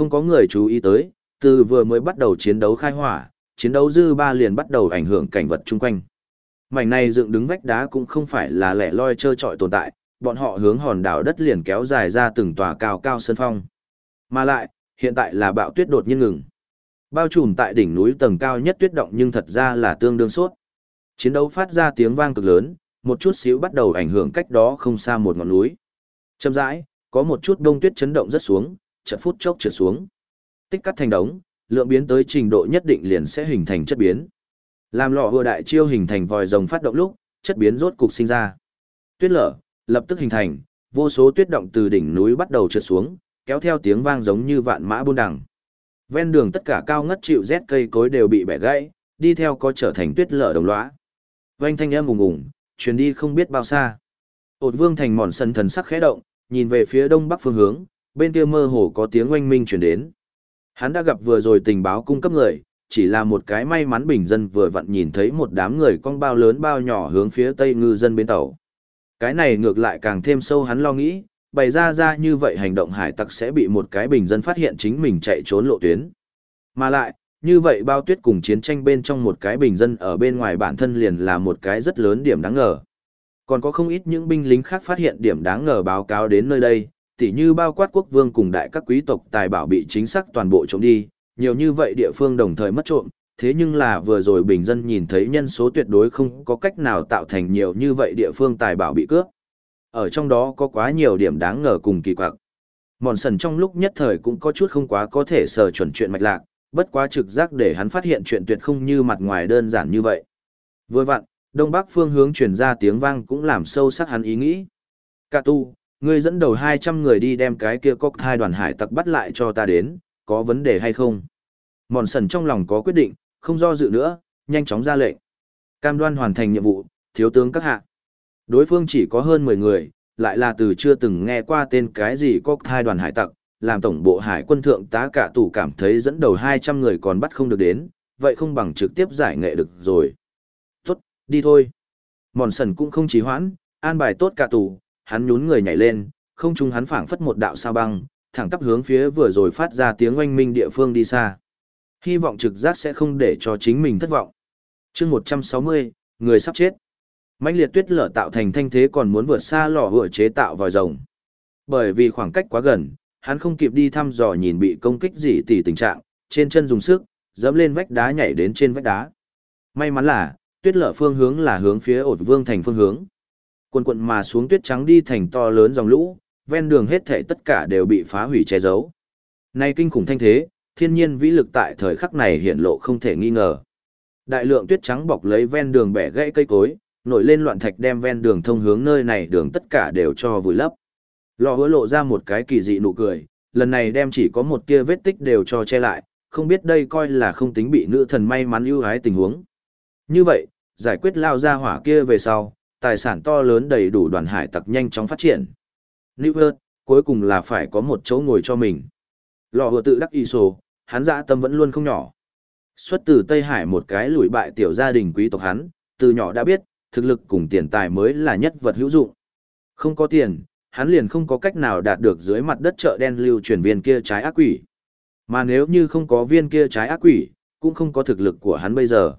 Không có người chú ý tới, từ vừa mới bắt đầu chiến đấu khai hỏa, chiến đấu dư ba liền bắt đầu ảnh hưởng cảnh vật chung quanh. Mảnh này dựng đứng vách đá cũng không phải là lẻ loi trơ trọi tồn tại, bọn họ hướng hòn đảo đất liền kéo dài ra từng tòa cao cao sân phong. Mà lại, hiện tại là bão tuyết đột nhiên ngừng. Bao trùm tại đỉnh núi tầng cao nhất tuyết động nhưng thật ra là tương đương suốt. Chiến đấu phát ra tiếng vang cực lớn, một chút xíu bắt đầu ảnh hưởng cách đó không xa một ngọn núi. Chậm rãi, có một chút đông tuyết chấn động rất xuống, chật phút chốc trượt xuống. Tích cắt thành đống, lượng biến tới trình độ nhất định liền sẽ hình thành chất biến. Làm lò vừa đại chiêu hình thành vòi rồng phát động lúc, chất biến rốt cục sinh ra. Tuyết lở, lập tức hình thành, vô số tuyết động từ đỉnh núi bắt đầu trượt xuống, kéo theo tiếng vang giống như vạn mã buôn đằng. Ven đường tất cả cao ngất chịu rét cây cối đều bị bẻ gãy, đi theo có trở thành tuyết lở đồng lõa. Vành thanh âm ùng ùng, truyền đi không biết bao xa. Ột Vương thành mòn sân thần sắc khẽ động, nhìn về phía đông bắc phương hướng, bên kia mơ hồ có tiếng oanh minh truyền đến. Hắn đã gặp vừa rồi tình báo cung cấp người, chỉ là một cái may mắn bình dân vừa vặn nhìn thấy một đám người con bao lớn bao nhỏ hướng phía tây ngư dân bến tàu. Cái này ngược lại càng thêm sâu hắn lo nghĩ, bày ra ra như vậy hành động hải tặc sẽ bị một cái bình dân phát hiện chính mình chạy trốn lộ tuyến. Mà lại, như vậy bao tuyết cùng chiến tranh bên trong một cái bình dân ở bên ngoài bản thân liền là một cái rất lớn điểm đáng ngờ. Còn có không ít những binh lính khác phát hiện điểm đáng ngờ báo cáo đến nơi đây, tỉ như bao quát quốc vương cùng đại các quý tộc tài bảo bị chính xác toàn bộ trộm đi, nhiều như vậy địa phương đồng thời mất trộm, thế nhưng là vừa rồi bình dân nhìn thấy nhân số tuyệt đối không có cách nào tạo thành nhiều như vậy địa phương tài bảo bị cướp. Ở trong đó có quá nhiều điểm đáng ngờ cùng kỳ quặc. Mòn sần trong lúc nhất thời cũng có chút không quá có thể sờ chuẩn chuyện mạch lạc, bất quá trực giác để hắn phát hiện chuyện tuyệt không như mặt ngoài đơn giản như vậy. Vừa vặn, đông bắc phương hướng truyền ra tiếng vang cũng làm sâu sắc hắn ý nghĩ. Cả tu, ngươi dẫn đầu 200 người đi đem cái kia cốc hai đoàn hải tặc bắt lại cho ta đến, có vấn đề hay không? Mòn sần trong lòng có quyết định, không do dự nữa, nhanh chóng ra lệnh. Cam đoan hoàn thành nhiệm vụ, thiếu tướng các hạ. Đối phương chỉ có hơn 10 người, lại là từ chưa từng nghe qua tên cái gì cốc hai đoàn hải tặc, làm tổng bộ hải quân thượng tá cả tù cảm thấy dẫn đầu 200 người còn bắt không được đến, vậy không bằng trực tiếp giải nghệ được rồi. Tốt, đi thôi. Mòn sần cũng không trì hoãn, an bài tốt cả tù, hắn nhún người nhảy lên, không trung hắn phảng phất một đạo sao băng, thẳng tắp hướng phía vừa rồi phát ra tiếng oanh minh địa phương đi xa. Hy vọng trực giác sẽ không để cho chính mình thất vọng. chương 160, người sắp chết. mãnh liệt tuyết lở tạo thành thanh thế còn muốn vượt xa lò hựa chế tạo vòi rồng. Bởi vì khoảng cách quá gần, hắn không kịp đi thăm dò nhìn bị công kích gì tỉ tình trạng, trên chân dùng sức, dẫm lên vách đá nhảy đến trên vách đá. May mắn là, tuyết lở phương hướng là hướng phía ổn vương thành phương hướng. Quần quận mà xuống tuyết trắng đi thành to lớn dòng lũ, ven đường hết thể tất cả đều bị phá hủy che giấu. Nay kinh khủng thanh thế, thiên nhiên vĩ lực tại thời khắc này hiện lộ không thể nghi ngờ. Đại lượng tuyết trắng bọc lấy ven đường bẻ gãy cây cối, nổi lên loạn thạch đem ven đường thông hướng nơi này đường tất cả đều cho vùi lấp. Lò hứa lộ ra một cái kỳ dị nụ cười, lần này đem chỉ có một tia vết tích đều cho che lại, không biết đây coi là không tính bị nữ thần may mắn ưu ái tình huống. Như vậy, giải quyết lao ra hỏa kia về sau, tài sản to lớn đầy đủ đoàn hải tặc nhanh chóng phát triển. New Earth, cuối cùng là phải có một chỗ ngồi cho mình. Lò vừa tự đắc y sổ, hắn dạ tâm vẫn luôn không nhỏ. Xuất từ Tây Hải một cái lùi bại tiểu gia đình quý tộc hắn, từ nhỏ đã biết, thực lực cùng tiền tài mới là nhất vật hữu dụng. Không có tiền, hắn liền không có cách nào đạt được dưới mặt đất chợ đen lưu truyền viên kia trái ác quỷ. Mà nếu như không có viên kia trái ác quỷ, cũng không có thực lực của hắn bây giờ.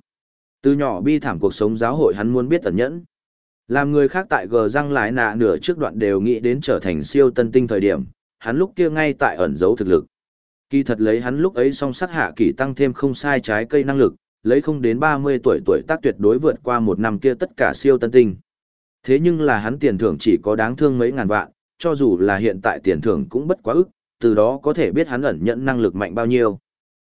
Từ nhỏ bi thảm cuộc sống giáo hội hắn muốn biết tận nhẫn. Làm người khác tại gờ răng lái nạ nửa trước đoạn đều nghĩ đến trở thành siêu tân tinh thời điểm, hắn lúc kia ngay tại ẩn giấu thực lực. Kỳ thật lấy hắn lúc ấy song sắc hạ kỳ tăng thêm không sai trái cây năng lực, lấy không đến 30 tuổi tuổi tác tuyệt đối vượt qua một năm kia tất cả siêu tân tinh. Thế nhưng là hắn tiền thưởng chỉ có đáng thương mấy ngàn vạn, cho dù là hiện tại tiền thưởng cũng bất quá ức, từ đó có thể biết hắn ẩn nhận năng lực mạnh bao nhiêu.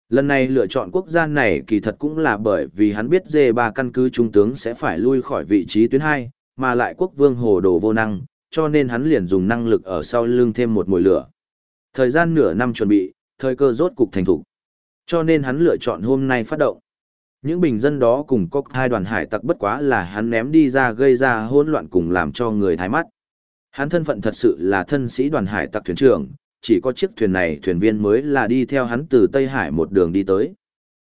Lần này lựa chọn quốc gia này kỳ thật cũng là bởi vì hắn biết D3 căn cứ trung tướng sẽ phải lui khỏi vị trí tuyến 2, mà lại quốc vương hồ đồ vô năng, cho nên hắn liền dùng năng lực ở sau lưng thêm một mùi lửa. Thời gian nửa năm chuẩn bị, thời cơ rốt cục thành thủ. Cho nên hắn lựa chọn hôm nay phát động. Những bình dân đó cùng có hai đoàn hải tặc bất quá là hắn ném đi ra gây ra hỗn loạn cùng làm cho người thái mắt. Hắn thân phận thật sự là thân sĩ đoàn hải tặc thuyền trưởng, chỉ có chiếc thuyền này thuyền viên mới là đi theo hắn từ Tây Hải một đường đi tới.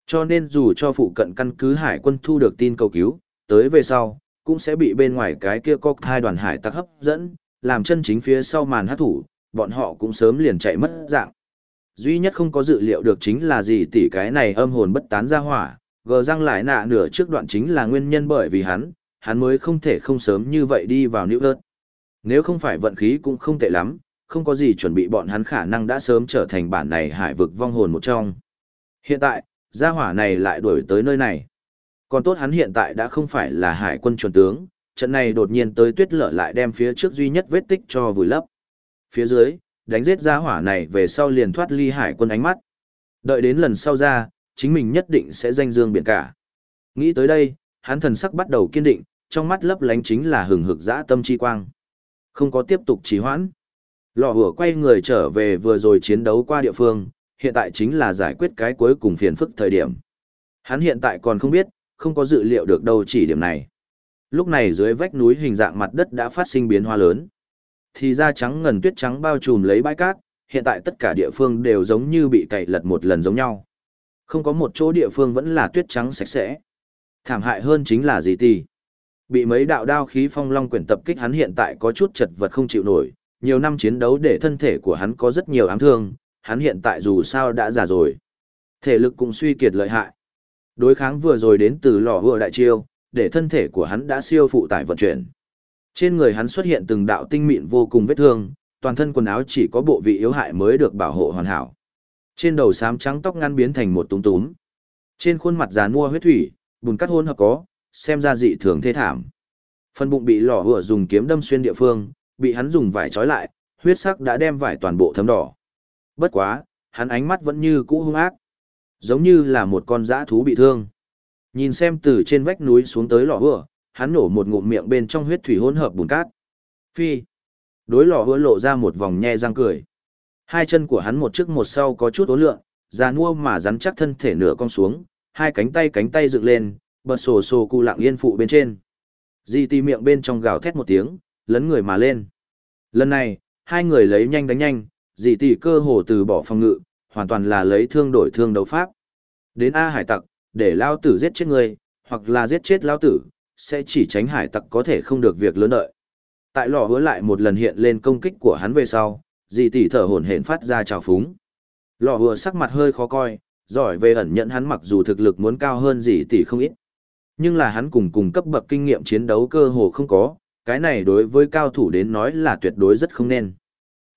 Cho nên dù cho phụ cận căn cứ hải quân thu được tin cầu cứu, tới về sau, cũng sẽ bị bên ngoài cái kia có hai đoàn hải tặc hấp dẫn, làm chân chính phía sau màn hát thủ, bọn họ cũng sớm liền chạy mất dạng. Duy nhất không có dự liệu được chính là gì tỷ cái này âm hồn bất tán ra hỏa, gờ răng lại nạ nửa trước đoạn chính là nguyên nhân bởi vì hắn, hắn mới không thể không sớm như vậy đi vào nữ ớt. Nếu không phải vận khí cũng không tệ lắm, không có gì chuẩn bị bọn hắn khả năng đã sớm trở thành bản này hải vực vong hồn một trong. Hiện tại, gia hỏa này lại đuổi tới nơi này. Còn tốt hắn hiện tại đã không phải là hải quân chuẩn tướng, trận này đột nhiên tới tuyết lở lại đem phía trước duy nhất vết tích cho vùi lấp. Phía dưới, đánh giết gia hỏa này về sau liền thoát ly hải quân ánh mắt. Đợi đến lần sau ra, chính mình nhất định sẽ danh dương biển cả. Nghĩ tới đây, hắn thần sắc bắt đầu kiên định, trong mắt lấp lánh chính là hừng hực dã tâm chi quang. Không có tiếp tục trì hoãn. Lò hửa quay người trở về vừa rồi chiến đấu qua địa phương, hiện tại chính là giải quyết cái cuối cùng phiền phức thời điểm. Hắn hiện tại còn không biết, không có dự liệu được đâu chỉ điểm này. Lúc này dưới vách núi hình dạng mặt đất đã phát sinh biến hóa lớn. Thì da trắng ngần tuyết trắng bao trùm lấy bãi cát, hiện tại tất cả địa phương đều giống như bị cày lật một lần giống nhau. Không có một chỗ địa phương vẫn là tuyết trắng sạch sẽ. Thảm hại hơn chính là gì thì Bị mấy đạo đao khí phong long quyển tập kích hắn hiện tại có chút chật vật không chịu nổi, nhiều năm chiến đấu để thân thể của hắn có rất nhiều ám thương, hắn hiện tại dù sao đã già rồi. Thể lực cũng suy kiệt lợi hại. Đối kháng vừa rồi đến từ lò vừa đại chiêu, để thân thể của hắn đã siêu phụ tải vận chuyển. Trên người hắn xuất hiện từng đạo tinh mịn vô cùng vết thương, toàn thân quần áo chỉ có bộ vị yếu hại mới được bảo hộ hoàn hảo. Trên đầu xám trắng tóc ngăn biến thành một túm túm. Trên khuôn mặt già mua huyết thủy, bùn cắt hôn hợp có, xem ra dị thường thê thảm. Phần bụng bị lò vừa dùng kiếm đâm xuyên địa phương, bị hắn dùng vải trói lại, huyết sắc đã đem vải toàn bộ thấm đỏ. Bất quá, hắn ánh mắt vẫn như cũ hung ác, giống như là một con dã thú bị thương. Nhìn xem từ trên vách núi xuống tới lò hựa, hắn nổ một ngụm miệng bên trong huyết thủy hỗn hợp bùn cát. Phi. Đối lò hựa lộ ra một vòng nhe răng cười. Hai chân của hắn một trước một sau có chút ốn lượng, già nua mà rắn chắc thân thể nửa cong xuống, hai cánh tay cánh tay dựng lên, bật sổ sổ cụ lặng yên phụ bên trên. Di tì miệng bên trong gào thét một tiếng, lấn người mà lên. Lần này, hai người lấy nhanh đánh nhanh, di tỷ cơ hồ từ bỏ phòng ngự, hoàn toàn là lấy thương đổi thương đấu pháp. Đến A hải tặc, để lao tử giết chết người, hoặc là giết chết lao tử, sẽ chỉ tránh hải tặc có thể không được việc lớn đợi. Tại lò hứa lại một lần hiện lên công kích của hắn về sau, dị tỷ thở hổn hển phát ra trào phúng. Lò hứa sắc mặt hơi khó coi, giỏi về ẩn nhận hắn mặc dù thực lực muốn cao hơn dị tỷ không ít. Nhưng là hắn cùng cùng cấp bậc kinh nghiệm chiến đấu cơ hồ không có, cái này đối với cao thủ đến nói là tuyệt đối rất không nên.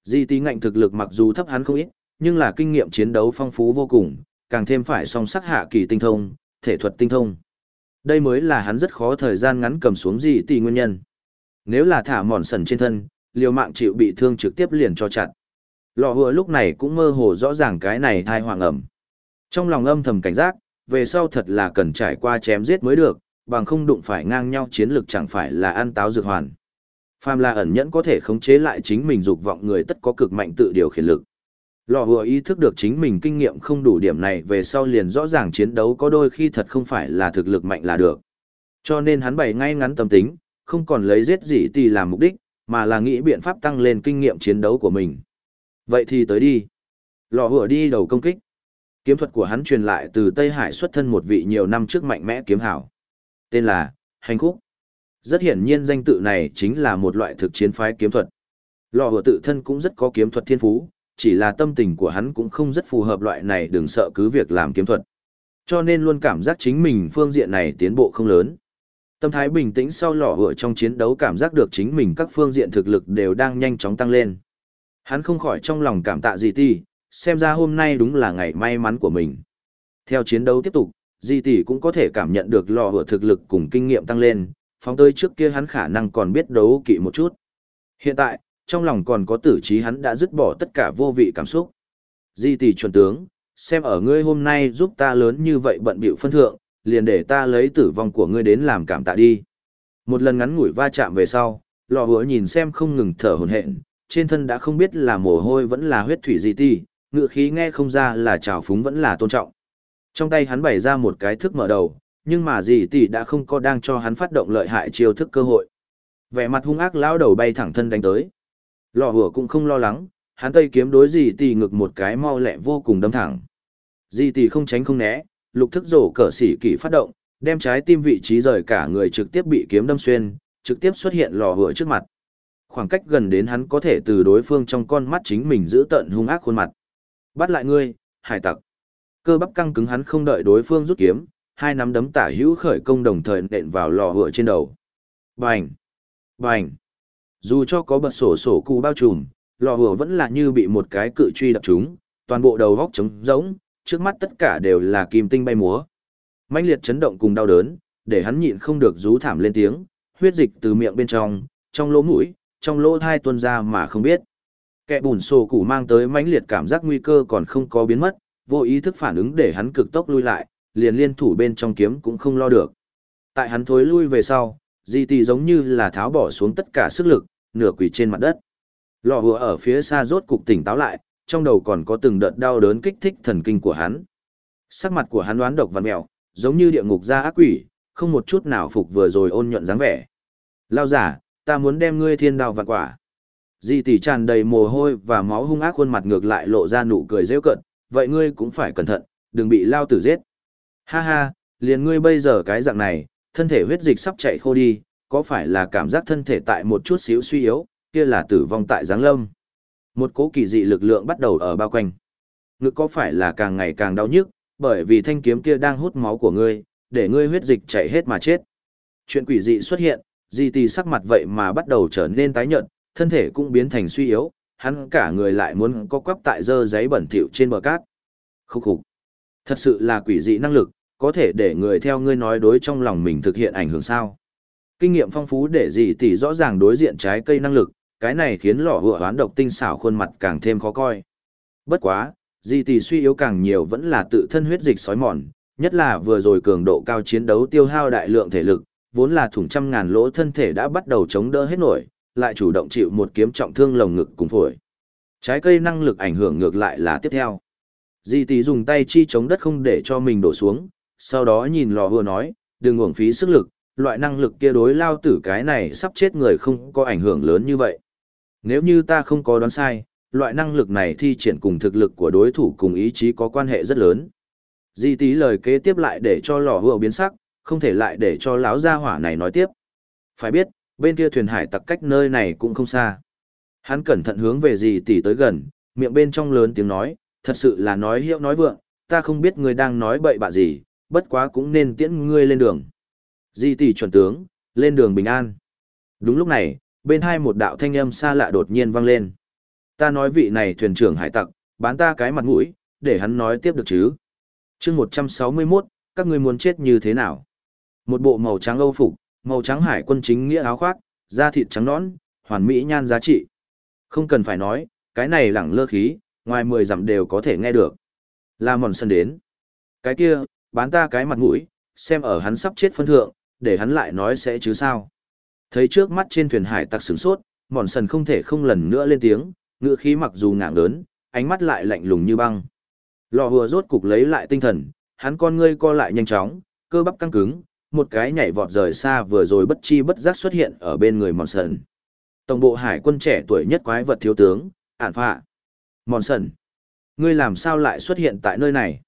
Di tí ngạnh thực lực mặc dù thấp hắn không ít, nhưng là kinh nghiệm chiến đấu phong phú vô cùng, càng thêm phải song sắc hạ kỳ tinh thông, thể thuật tinh thông. Đây mới là hắn rất khó thời gian ngắn cầm xuống gì tỷ nguyên nhân. Nếu là thả mòn sần trên thân, liều mạng chịu bị thương trực tiếp liền cho chặt. Lò hứa lúc này cũng mơ hồ rõ ràng cái này thai hoàng ẩm. Trong lòng âm thầm cảnh giác, về sau thật là cần trải qua chém giết mới được, bằng không đụng phải ngang nhau chiến lực chẳng phải là ăn táo dược hoàn. Phàm là ẩn nhẫn có thể khống chế lại chính mình dục vọng người tất có cực mạnh tự điều khiển lực. Lò hùa ý thức được chính mình kinh nghiệm không đủ điểm này về sau liền rõ ràng chiến đấu có đôi khi thật không phải là thực lực mạnh là được. Cho nên hắn bày ngay ngắn tâm tính, không còn lấy giết gì tì làm mục đích, mà là nghĩ biện pháp tăng lên kinh nghiệm chiến đấu của mình. Vậy thì tới đi. Lò hùa đi đầu công kích. Kiếm thuật của hắn truyền lại từ Tây Hải xuất thân một vị nhiều năm trước mạnh mẽ kiếm hảo. Tên là, Hành Khúc. Rất hiển nhiên danh tự này chính là một loại thực chiến phái kiếm thuật. Lò Hùa tự thân cũng rất có kiếm thuật thiên phú, chỉ là tâm tình của hắn cũng không rất phù hợp loại này đừng sợ cứ việc làm kiếm thuật. Cho nên luôn cảm giác chính mình phương diện này tiến bộ không lớn. Tâm thái bình tĩnh sau lò hựa trong chiến đấu cảm giác được chính mình các phương diện thực lực đều đang nhanh chóng tăng lên. Hắn không khỏi trong lòng cảm tạ gì ti, xem ra hôm nay đúng là ngày may mắn của mình. Theo chiến đấu tiếp tục, Di tỷ cũng có thể cảm nhận được lò hựa thực lực cùng kinh nghiệm tăng lên, phóng tới trước kia hắn khả năng còn biết đấu kỵ một chút. Hiện tại, trong lòng còn có tử trí hắn đã dứt bỏ tất cả vô vị cảm xúc. Di tỷ chuẩn tướng, xem ở ngươi hôm nay giúp ta lớn như vậy bận bịu phân thượng, liền để ta lấy tử vong của ngươi đến làm cảm tạ đi. Một lần ngắn ngủi va chạm về sau, lò hứa nhìn xem không ngừng thở hổn hển, trên thân đã không biết là mồ hôi vẫn là huyết thủy di tỷ, ngựa khí nghe không ra là trào phúng vẫn là tôn trọng. Trong tay hắn bày ra một cái thức mở đầu, nhưng mà dì tỷ đã không có đang cho hắn phát động lợi hại chiêu thức cơ hội. Vẻ mặt hung ác lão đầu bay thẳng thân đánh tới. Lò hùa cũng không lo lắng, hắn tây kiếm đối dì tỷ ngực một cái mau lẹ vô cùng đâm thẳng. Dì tỷ không tránh không né, lục thức rổ cỡ xỉ kỷ phát động, đem trái tim vị trí rời cả người trực tiếp bị kiếm đâm xuyên, trực tiếp xuất hiện lò hùa trước mặt. Khoảng cách gần đến hắn có thể từ đối phương trong con mắt chính mình giữ tận hung ác khuôn mặt. Bắt lại ngươi, hải tặc. Cơ bắp căng cứng hắn không đợi đối phương rút kiếm, hai nắm đấm tả hữu khởi công đồng thời nện vào lò hựa trên đầu. Bành! Bành! Dù cho có bật sổ sổ cụ bao trùm, lò hùa vẫn là như bị một cái cự truy đập trúng, toàn bộ đầu góc trống rỗng, trước mắt tất cả đều là kim tinh bay múa. mãnh liệt chấn động cùng đau đớn, để hắn nhịn không được rú thảm lên tiếng, huyết dịch từ miệng bên trong, trong lỗ mũi, trong lỗ thai tuôn ra mà không biết. Kẻ bùn sổ củ mang tới mãnh liệt cảm giác nguy cơ còn không có biến mất, vô ý thức phản ứng để hắn cực tốc lui lại, liền liên thủ bên trong kiếm cũng không lo được. Tại hắn thối lui về sau, di tì giống như là tháo bỏ xuống tất cả sức lực, nửa quỳ trên mặt đất. Lò hùa ở phía xa rốt cục tỉnh táo lại, trong đầu còn có từng đợt đau đớn kích thích thần kinh của hắn. Sắc mặt của hắn đoán độc văn mèo, giống như địa ngục ra ác quỷ, không một chút nào phục vừa rồi ôn nhuận dáng vẻ. Lao giả, ta muốn đem ngươi thiên đào vạn quả. Di tỷ tràn đầy mồ hôi và máu hung ác khuôn mặt ngược lại lộ ra nụ cười rêu cận, vậy ngươi cũng phải cẩn thận, đừng bị lao tử giết. Ha ha, liền ngươi bây giờ cái dạng này, thân thể huyết dịch sắp chạy khô đi, có phải là cảm giác thân thể tại một chút xíu suy yếu, kia là tử vong tại giáng lâm. Một cố kỳ dị lực lượng bắt đầu ở bao quanh. Ngực có phải là càng ngày càng đau nhức, bởi vì thanh kiếm kia đang hút máu của ngươi, để ngươi huyết dịch chảy hết mà chết. Chuyện quỷ dị xuất hiện, di tì sắc mặt vậy mà bắt đầu trở nên tái nhợt, thân thể cũng biến thành suy yếu, hắn cả người lại muốn có quắp tại dơ giấy bẩn thỉu trên bờ cát. Khúc khục. Thật sự là quỷ dị năng lực, có thể để người theo ngươi nói đối trong lòng mình thực hiện ảnh hưởng sao. Kinh nghiệm phong phú để gì tỷ rõ ràng đối diện trái cây năng lực, cái này khiến lọ hựa hoán độc tinh xảo khuôn mặt càng thêm khó coi. Bất quá, gì tỷ suy yếu càng nhiều vẫn là tự thân huyết dịch sói mòn, nhất là vừa rồi cường độ cao chiến đấu tiêu hao đại lượng thể lực, vốn là thủng trăm ngàn lỗ thân thể đã bắt đầu chống đỡ hết nổi, lại chủ động chịu một kiếm trọng thương lồng ngực cùng phổi. Trái cây năng lực ảnh hưởng ngược lại là tiếp theo. Di tỷ dùng tay chi chống đất không để cho mình đổ xuống, sau đó nhìn lò hùa nói, đừng uổng phí sức lực, loại năng lực kia đối lao tử cái này sắp chết người không có ảnh hưởng lớn như vậy. Nếu như ta không có đoán sai, loại năng lực này thi triển cùng thực lực của đối thủ cùng ý chí có quan hệ rất lớn. Di tí lời kế tiếp lại để cho lò hùa biến sắc, không thể lại để cho lão gia hỏa này nói tiếp. Phải biết, bên kia thuyền hải tặc cách nơi này cũng không xa. Hắn cẩn thận hướng về gì tỷ tới gần, miệng bên trong lớn tiếng nói, thật sự là nói hiệu nói vượng, ta không biết người đang nói bậy bạ gì, bất quá cũng nên tiễn ngươi lên đường. Di tỷ chuẩn tướng, lên đường bình an. Đúng lúc này, bên hai một đạo thanh âm xa lạ đột nhiên vang lên. Ta nói vị này thuyền trưởng hải tặc, bán ta cái mặt mũi, để hắn nói tiếp được chứ. chương 161, các ngươi muốn chết như thế nào? Một bộ màu trắng âu phục, màu trắng hải quân chính nghĩa áo khoác, da thịt trắng nõn, hoàn mỹ nhan giá trị. Không cần phải nói, cái này lẳng lơ khí, ngoài mười dặm đều có thể nghe được. La mòn sân đến. Cái kia, bán ta cái mặt mũi, xem ở hắn sắp chết phân thượng, để hắn lại nói sẽ chứ sao. Thấy trước mắt trên thuyền hải tặc sửng sốt, mòn sần không thể không lần nữa lên tiếng, ngựa khí mặc dù ngạng lớn, ánh mắt lại lạnh lùng như băng. Lò hùa rốt cục lấy lại tinh thần, hắn con ngươi co lại nhanh chóng, cơ bắp căng cứng, một cái nhảy vọt rời xa vừa rồi bất chi bất giác xuất hiện ở bên người mòn sần. Tổng bộ hải quân trẻ tuổi nhất quái vật thiếu tướng, ản phạ. Mòn sần, ngươi làm sao lại xuất hiện tại nơi này?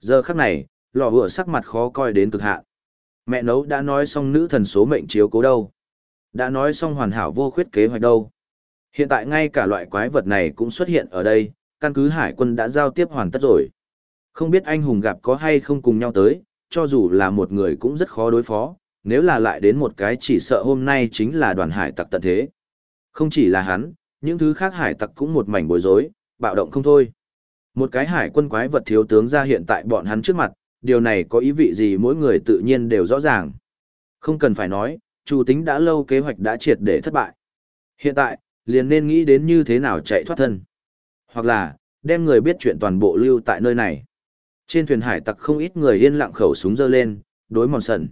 Giờ khắc này, lò hùa sắc mặt khó coi đến cực hạn. Mẹ nấu đã nói xong nữ thần số mệnh chiếu cố đâu. Đã nói xong hoàn hảo vô khuyết kế hoạch đâu. Hiện tại ngay cả loại quái vật này cũng xuất hiện ở đây, căn cứ hải quân đã giao tiếp hoàn tất rồi. Không biết anh hùng gặp có hay không cùng nhau tới, cho dù là một người cũng rất khó đối phó, nếu là lại đến một cái chỉ sợ hôm nay chính là đoàn hải tặc tận thế. Không chỉ là hắn, những thứ khác hải tặc cũng một mảnh bối rối, bạo động không thôi. Một cái hải quân quái vật thiếu tướng ra hiện tại bọn hắn trước mặt, điều này có ý vị gì mỗi người tự nhiên đều rõ ràng. Không cần phải nói, chủ tính đã lâu kế hoạch đã triệt để thất bại. Hiện tại, liền nên nghĩ đến như thế nào chạy thoát thân. Hoặc là, đem người biết chuyện toàn bộ lưu tại nơi này. Trên thuyền hải tặc không ít người yên lặng khẩu súng dơ lên, đối mòn sần.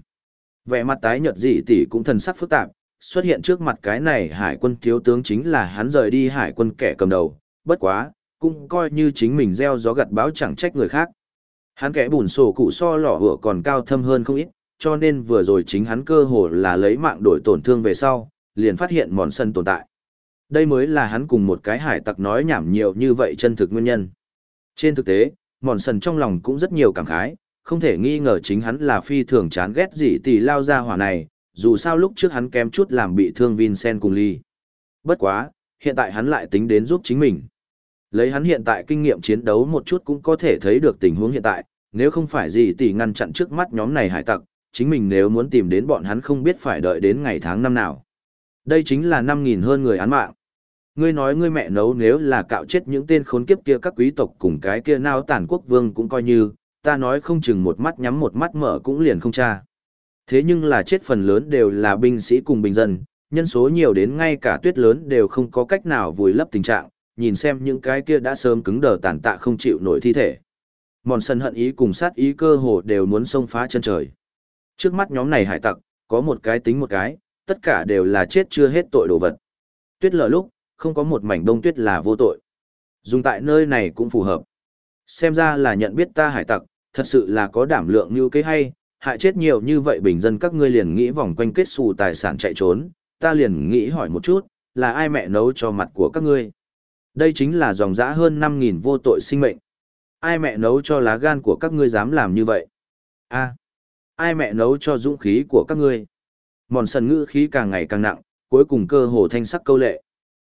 Vẻ mặt tái nhợt dị tỷ cũng thần sắc phức tạp, xuất hiện trước mặt cái này hải quân thiếu tướng chính là hắn rời đi hải quân kẻ cầm đầu, bất quá, cũng coi như chính mình gieo gió gặt báo chẳng trách người khác. Hắn kẽ bùn sổ cụ so lỏ hựa còn cao thâm hơn không ít, cho nên vừa rồi chính hắn cơ hồ là lấy mạng đổi tổn thương về sau, liền phát hiện mòn sân tồn tại. Đây mới là hắn cùng một cái hải tặc nói nhảm nhiều như vậy chân thực nguyên nhân. Trên thực tế, mòn sần trong lòng cũng rất nhiều cảm khái, không thể nghi ngờ chính hắn là phi thường chán ghét gì tỷ lao ra hỏa này, dù sao lúc trước hắn kém chút làm bị thương Vincent cùng Ly. Bất quá, hiện tại hắn lại tính đến giúp chính mình. Lấy hắn hiện tại kinh nghiệm chiến đấu một chút cũng có thể thấy được tình huống hiện tại, nếu không phải gì tỷ ngăn chặn trước mắt nhóm này hải tặc, chính mình nếu muốn tìm đến bọn hắn không biết phải đợi đến ngày tháng năm nào. Đây chính là 5.000 hơn người án mạng. Ngươi nói ngươi mẹ nấu nếu là cạo chết những tên khốn kiếp kia các quý tộc cùng cái kia nao tản quốc vương cũng coi như, ta nói không chừng một mắt nhắm một mắt mở cũng liền không tra. Thế nhưng là chết phần lớn đều là binh sĩ cùng bình dân, nhân số nhiều đến ngay cả tuyết lớn đều không có cách nào vùi lấp tình trạng, nhìn xem những cái kia đã sớm cứng đờ tàn tạ không chịu nổi thi thể. Mòn sân hận ý cùng sát ý cơ hồ đều muốn xông phá chân trời. Trước mắt nhóm này hải tặc, có một cái tính một cái, tất cả đều là chết chưa hết tội đồ vật. Tuyết lở lúc, không có một mảnh đông tuyết là vô tội. Dùng tại nơi này cũng phù hợp. Xem ra là nhận biết ta hải tặc, thật sự là có đảm lượng như cái hay, hại chết nhiều như vậy bình dân các ngươi liền nghĩ vòng quanh kết xù tài sản chạy trốn, ta liền nghĩ hỏi một chút, là ai mẹ nấu cho mặt của các ngươi? Đây chính là dòng dã hơn 5.000 vô tội sinh mệnh. Ai mẹ nấu cho lá gan của các ngươi dám làm như vậy? a ai mẹ nấu cho dũng khí của các ngươi? Mòn sần ngữ khí càng ngày càng nặng, cuối cùng cơ hồ thanh sắc câu lệ.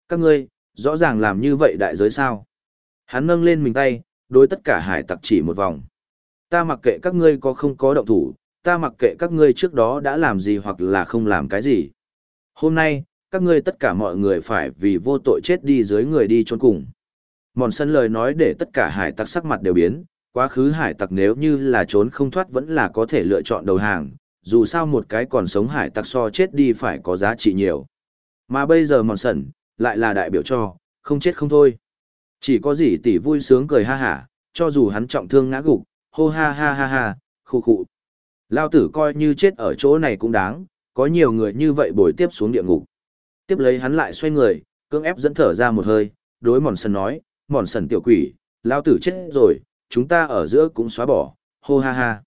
Các ngươi, rõ ràng làm như vậy đại giới sao? Hắn nâng lên mình tay, đối tất cả hải tặc chỉ một vòng. Ta mặc kệ các ngươi có không có động thủ, ta mặc kệ các ngươi trước đó đã làm gì hoặc là không làm cái gì. Hôm nay, các ngươi tất cả mọi người phải vì vô tội chết đi dưới người đi trốn cùng. Mòn sân lời nói để tất cả hải tặc sắc mặt đều biến, quá khứ hải tặc nếu như là trốn không thoát vẫn là có thể lựa chọn đầu hàng, dù sao một cái còn sống hải tặc so chết đi phải có giá trị nhiều. Mà bây giờ mòn sần, lại là đại biểu cho, không chết không thôi. Chỉ có gì tỷ vui sướng cười ha hả, cho dù hắn trọng thương ngã gục, hô ha ha ha ha, khu khụ. Lao tử coi như chết ở chỗ này cũng đáng, có nhiều người như vậy bồi tiếp xuống địa ngục. Tiếp lấy hắn lại xoay người, cưỡng ép dẫn thở ra một hơi, đối mòn sần nói, mòn sần tiểu quỷ, lao tử chết rồi, chúng ta ở giữa cũng xóa bỏ, hô ha ha.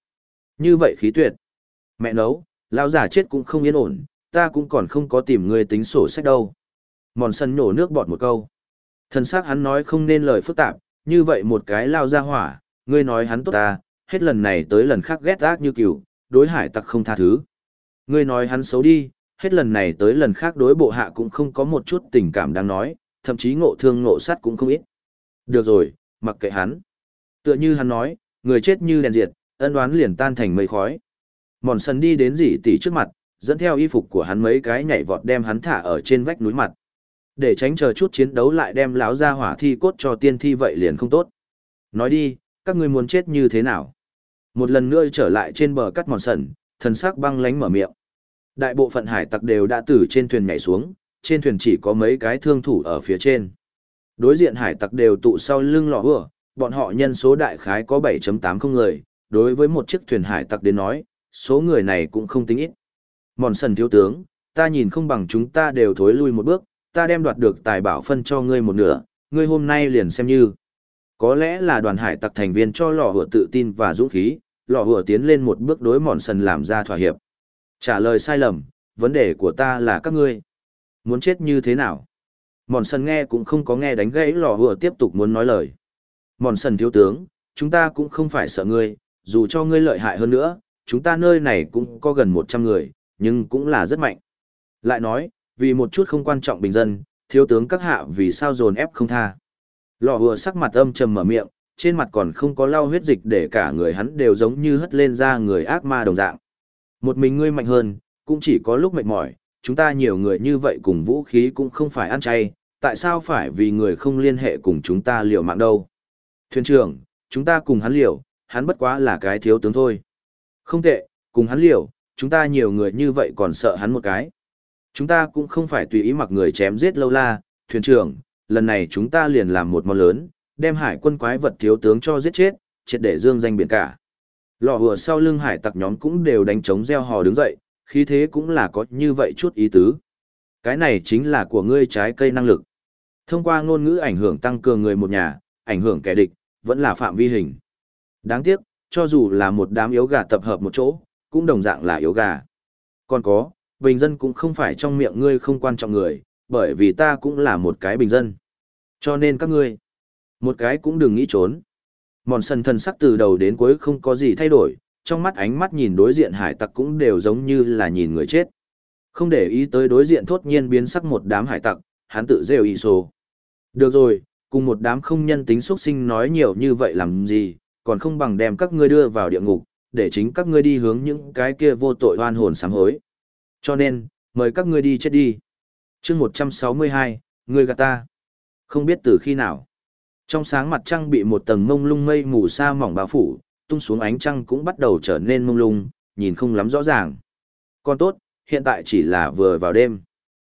Như vậy khí tuyệt. Mẹ nấu, lao giả chết cũng không yên ổn, ta cũng còn không có tìm người tính sổ sách đâu. Mòn sần nhổ nước bọt một câu. Thần xác hắn nói không nên lời phức tạp, như vậy một cái lao ra hỏa, ngươi nói hắn tốt ta, hết lần này tới lần khác ghét ác như cừu, đối hải tặc không tha thứ. Ngươi nói hắn xấu đi, hết lần này tới lần khác đối bộ hạ cũng không có một chút tình cảm đáng nói, thậm chí ngộ thương ngộ sát cũng không ít. Được rồi, mặc kệ hắn. Tựa như hắn nói, người chết như đèn diệt, ân đoán liền tan thành mây khói. Mòn sần đi đến dì tỷ trước mặt, dẫn theo y phục của hắn mấy cái nhảy vọt đem hắn thả ở trên vách núi mặt. Để tránh chờ chút chiến đấu lại đem láo ra hỏa thi cốt cho tiên thi vậy liền không tốt. Nói đi, các ngươi muốn chết như thế nào? Một lần nữa trở lại trên bờ cắt mòn sần, thần sắc băng lánh mở miệng. Đại bộ phận hải tặc đều đã từ trên thuyền nhảy xuống, trên thuyền chỉ có mấy cái thương thủ ở phía trên. Đối diện hải tặc đều tụ sau lưng lò vừa, bọn họ nhân số đại khái có 7.80 người, đối với một chiếc thuyền hải tặc đến nói, số người này cũng không tính ít. Mòn sần thiếu tướng, ta nhìn không bằng chúng ta đều thối lui một bước, ta đem đoạt được tài bảo phân cho ngươi một nửa, ngươi hôm nay liền xem như. Có lẽ là đoàn hải tặc thành viên cho lò hựa tự tin và dũng khí, lò hựa tiến lên một bước đối mòn sần làm ra thỏa hiệp. Trả lời sai lầm, vấn đề của ta là các ngươi. Muốn chết như thế nào? Mòn sần nghe cũng không có nghe đánh gãy lò hùa tiếp tục muốn nói lời. Mòn sần thiếu tướng, chúng ta cũng không phải sợ ngươi, dù cho ngươi lợi hại hơn nữa, chúng ta nơi này cũng có gần 100 người, nhưng cũng là rất mạnh. Lại nói, vì một chút không quan trọng bình dân, thiếu tướng các hạ vì sao dồn ép không tha. Lò hùa sắc mặt âm trầm mở miệng, trên mặt còn không có lau huyết dịch để cả người hắn đều giống như hất lên ra người ác ma đồng dạng. Một mình ngươi mạnh hơn, cũng chỉ có lúc mệt mỏi, chúng ta nhiều người như vậy cùng vũ khí cũng không phải ăn chay, tại sao phải vì người không liên hệ cùng chúng ta liều mạng đâu. Thuyền trưởng, chúng ta cùng hắn liều, hắn bất quá là cái thiếu tướng thôi. Không tệ, cùng hắn liều, chúng ta nhiều người như vậy còn sợ hắn một cái. Chúng ta cũng không phải tùy ý mặc người chém giết lâu la, thuyền trưởng, lần này chúng ta liền làm một món lớn, đem hải quân quái vật thiếu tướng cho giết chết, triệt để dương danh biển cả. Lò hùa sau lưng hải tặc nhóm cũng đều đánh trống gieo hò đứng dậy, khí thế cũng là có như vậy chút ý tứ. Cái này chính là của ngươi trái cây năng lực. Thông qua ngôn ngữ ảnh hưởng tăng cường người một nhà, ảnh hưởng kẻ địch, vẫn là phạm vi hình. Đáng tiếc, cho dù là một đám yếu gà tập hợp một chỗ, cũng đồng dạng là yếu gà. Còn có, bình dân cũng không phải trong miệng ngươi không quan trọng người, bởi vì ta cũng là một cái bình dân. Cho nên các ngươi, một cái cũng đừng nghĩ trốn. Mòn sần thần sắc từ đầu đến cuối không có gì thay đổi, trong mắt ánh mắt nhìn đối diện hải tặc cũng đều giống như là nhìn người chết. Không để ý tới đối diện thốt nhiên biến sắc một đám hải tặc, hắn tự rêu ý số Được rồi, cùng một đám không nhân tính xuất sinh nói nhiều như vậy làm gì, còn không bằng đem các ngươi đưa vào địa ngục, để chính các ngươi đi hướng những cái kia vô tội oan hồn sám hối. Cho nên, mời các ngươi đi chết đi. chương 162, ngươi gạt ta. Không biết từ khi nào. Trong sáng mặt trăng bị một tầng mông lung mây mù sa mỏng bao phủ, tung xuống ánh trăng cũng bắt đầu trở nên mông lung, nhìn không lắm rõ ràng. Còn tốt, hiện tại chỉ là vừa vào đêm.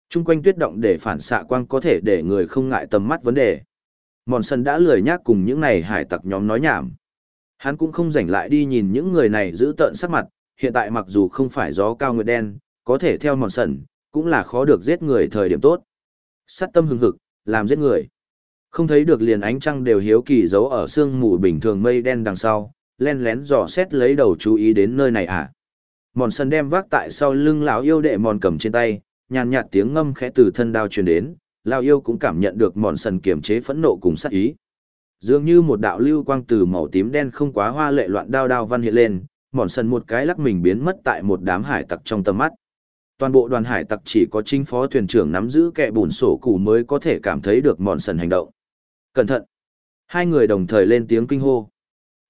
Trung quanh tuyết động để phản xạ quang có thể để người không ngại tầm mắt vấn đề. Mòn sân đã lười nhác cùng những này hải tặc nhóm nói nhảm. Hắn cũng không rảnh lại đi nhìn những người này giữ tợn sắc mặt, hiện tại mặc dù không phải gió cao nguyệt đen, có thể theo mòn sần, cũng là khó được giết người thời điểm tốt. Sát tâm hừng hực, làm giết người. Không thấy được liền ánh trăng đều hiếu kỳ giấu ở sương mù bình thường mây đen đằng sau, len lén dò xét lấy đầu chú ý đến nơi này à. Mòn sân đem vác tại sau lưng lão yêu đệ mòn cầm trên tay, nhàn nhạt tiếng ngâm khẽ từ thân đao truyền đến, lão yêu cũng cảm nhận được mòn sân kiềm chế phẫn nộ cùng sát ý. Dường như một đạo lưu quang từ màu tím đen không quá hoa lệ loạn đao đao văn hiện lên, mòn sân một cái lắc mình biến mất tại một đám hải tặc trong tầm mắt. Toàn bộ đoàn hải tặc chỉ có chính phó thuyền trưởng nắm giữ kẻ bùn sổ cụ mới có thể cảm thấy được mòn sần hành động. Cẩn thận! Hai người đồng thời lên tiếng kinh hô.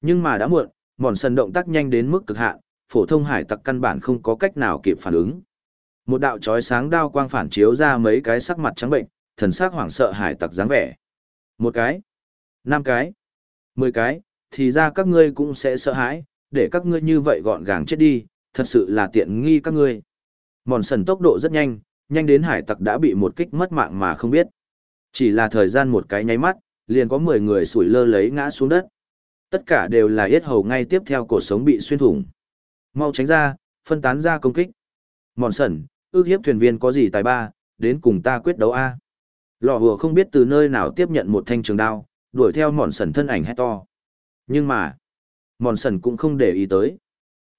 Nhưng mà đã muộn, mòn sần động tác nhanh đến mức cực hạn, phổ thông hải tặc căn bản không có cách nào kịp phản ứng. Một đạo chói sáng đao quang phản chiếu ra mấy cái sắc mặt trắng bệnh, thần sắc hoảng sợ hải tặc dáng vẻ. Một cái, năm cái, mười cái, thì ra các ngươi cũng sẽ sợ hãi, để các ngươi như vậy gọn gàng chết đi, thật sự là tiện nghi các ngươi. Mòn sần tốc độ rất nhanh, nhanh đến hải tặc đã bị một kích mất mạng mà không biết. Chỉ là thời gian một cái nháy mắt, liền có 10 người sủi lơ lấy ngã xuống đất. Tất cả đều là yết hầu ngay tiếp theo cổ sống bị xuyên thủng. Mau tránh ra, phân tán ra công kích. Mòn sẩn, ước hiếp thuyền viên có gì tài ba, đến cùng ta quyết đấu A. Lò hùa không biết từ nơi nào tiếp nhận một thanh trường đao, đuổi theo mòn sẩn thân ảnh hét to. Nhưng mà, mòn sẩn cũng không để ý tới.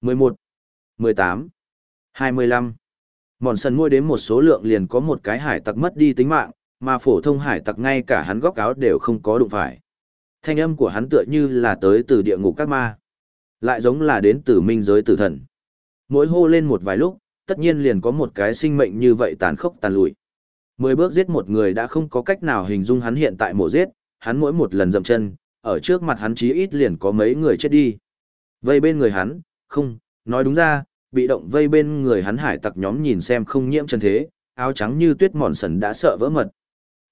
11, 18, 25. Mòn sần ngôi đến một số lượng liền có một cái hải tặc mất đi tính mạng, mà phổ thông hải tặc ngay cả hắn góc áo đều không có đụng phải. Thanh âm của hắn tựa như là tới từ địa ngục các ma, lại giống là đến từ minh giới tử thần. Mỗi hô lên một vài lúc, tất nhiên liền có một cái sinh mệnh như vậy tàn khốc tàn lụi. Mười bước giết một người đã không có cách nào hình dung hắn hiện tại mổ giết, hắn mỗi một lần dậm chân, ở trước mặt hắn chí ít liền có mấy người chết đi. Vây bên người hắn, không, nói đúng ra, bị động vây bên người hắn hải tặc nhóm nhìn xem không nhiễm chân thế, áo trắng như tuyết mòn sần đã sợ vỡ mật.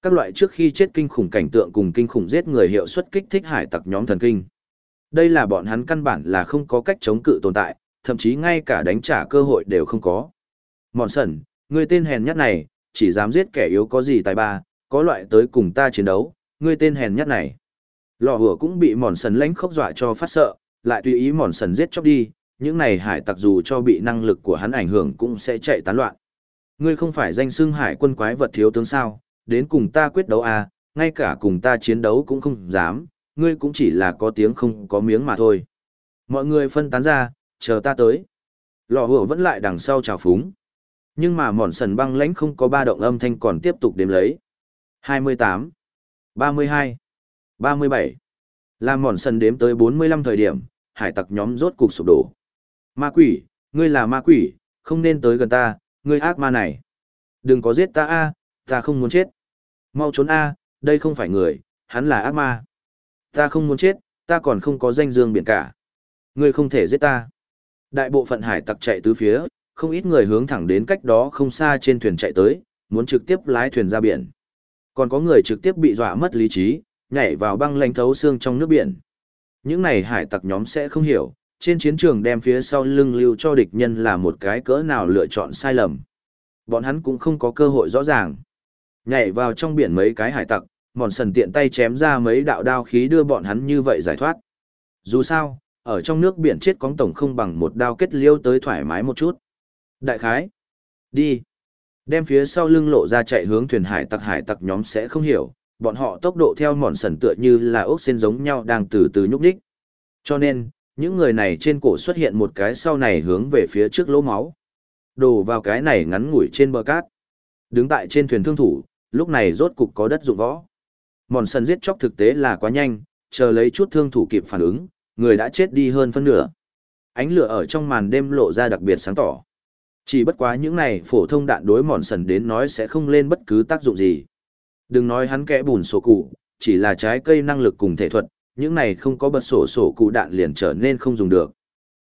Các loại trước khi chết kinh khủng cảnh tượng cùng kinh khủng giết người hiệu suất kích thích hải tặc nhóm thần kinh. Đây là bọn hắn căn bản là không có cách chống cự tồn tại, thậm chí ngay cả đánh trả cơ hội đều không có. Mòn sần, người tên hèn nhất này, chỉ dám giết kẻ yếu có gì tài ba, có loại tới cùng ta chiến đấu, người tên hèn nhất này. Lò hửa cũng bị mòn sần lãnh khốc dọa cho phát sợ, lại tùy ý mòn sần giết chóc đi, những này hải tặc dù cho bị năng lực của hắn ảnh hưởng cũng sẽ chạy tán loạn. Ngươi không phải danh xưng hải quân quái vật thiếu tướng sao, đến cùng ta quyết đấu à, ngay cả cùng ta chiến đấu cũng không dám, ngươi cũng chỉ là có tiếng không có miếng mà thôi. Mọi người phân tán ra, chờ ta tới. Lò hổ vẫn lại đằng sau trào phúng. Nhưng mà mòn sần băng lãnh không có ba động âm thanh còn tiếp tục đếm lấy. 28, 32, 37. Làm mòn sần đếm tới 45 thời điểm, hải tặc nhóm rốt cục sụp đổ. Ma quỷ, ngươi là ma quỷ, không nên tới gần ta, ngươi ác ma này. Đừng có giết ta a, ta không muốn chết. Mau trốn a, đây không phải người, hắn là ác ma. Ta không muốn chết, ta còn không có danh dương biển cả. Ngươi không thể giết ta. Đại bộ phận hải tặc chạy tứ phía, không ít người hướng thẳng đến cách đó không xa trên thuyền chạy tới, muốn trực tiếp lái thuyền ra biển. Còn có người trực tiếp bị dọa mất lý trí, nhảy vào băng lạnh thấu xương trong nước biển. Những này hải tặc nhóm sẽ không hiểu, trên chiến trường đem phía sau lưng lưu cho địch nhân là một cái cỡ nào lựa chọn sai lầm. Bọn hắn cũng không có cơ hội rõ ràng. Nhảy vào trong biển mấy cái hải tặc, mòn sần tiện tay chém ra mấy đạo đao khí đưa bọn hắn như vậy giải thoát. Dù sao, ở trong nước biển chết cóng tổng không bằng một đao kết liêu tới thoải mái một chút. Đại khái, đi. Đem phía sau lưng lộ ra chạy hướng thuyền hải tặc hải tặc nhóm sẽ không hiểu, bọn họ tốc độ theo mòn sần tựa như là ốc sen giống nhau đang từ từ nhúc đích. Cho nên, những người này trên cổ xuất hiện một cái sau này hướng về phía trước lỗ máu. Đổ vào cái này ngắn ngủi trên bờ cát. Đứng tại trên thuyền thương thủ, lúc này rốt cục có đất dụng võ. Mòn sần giết chóc thực tế là quá nhanh, chờ lấy chút thương thủ kịp phản ứng, người đã chết đi hơn phân nửa. Ánh lửa ở trong màn đêm lộ ra đặc biệt sáng tỏ. Chỉ bất quá những này phổ thông đạn đối mòn sần đến nói sẽ không lên bất cứ tác dụng gì. Đừng nói hắn kẽ bùn sổ cụ, chỉ là trái cây năng lực cùng thể thuật, những này không có bật sổ sổ cụ đạn liền trở nên không dùng được.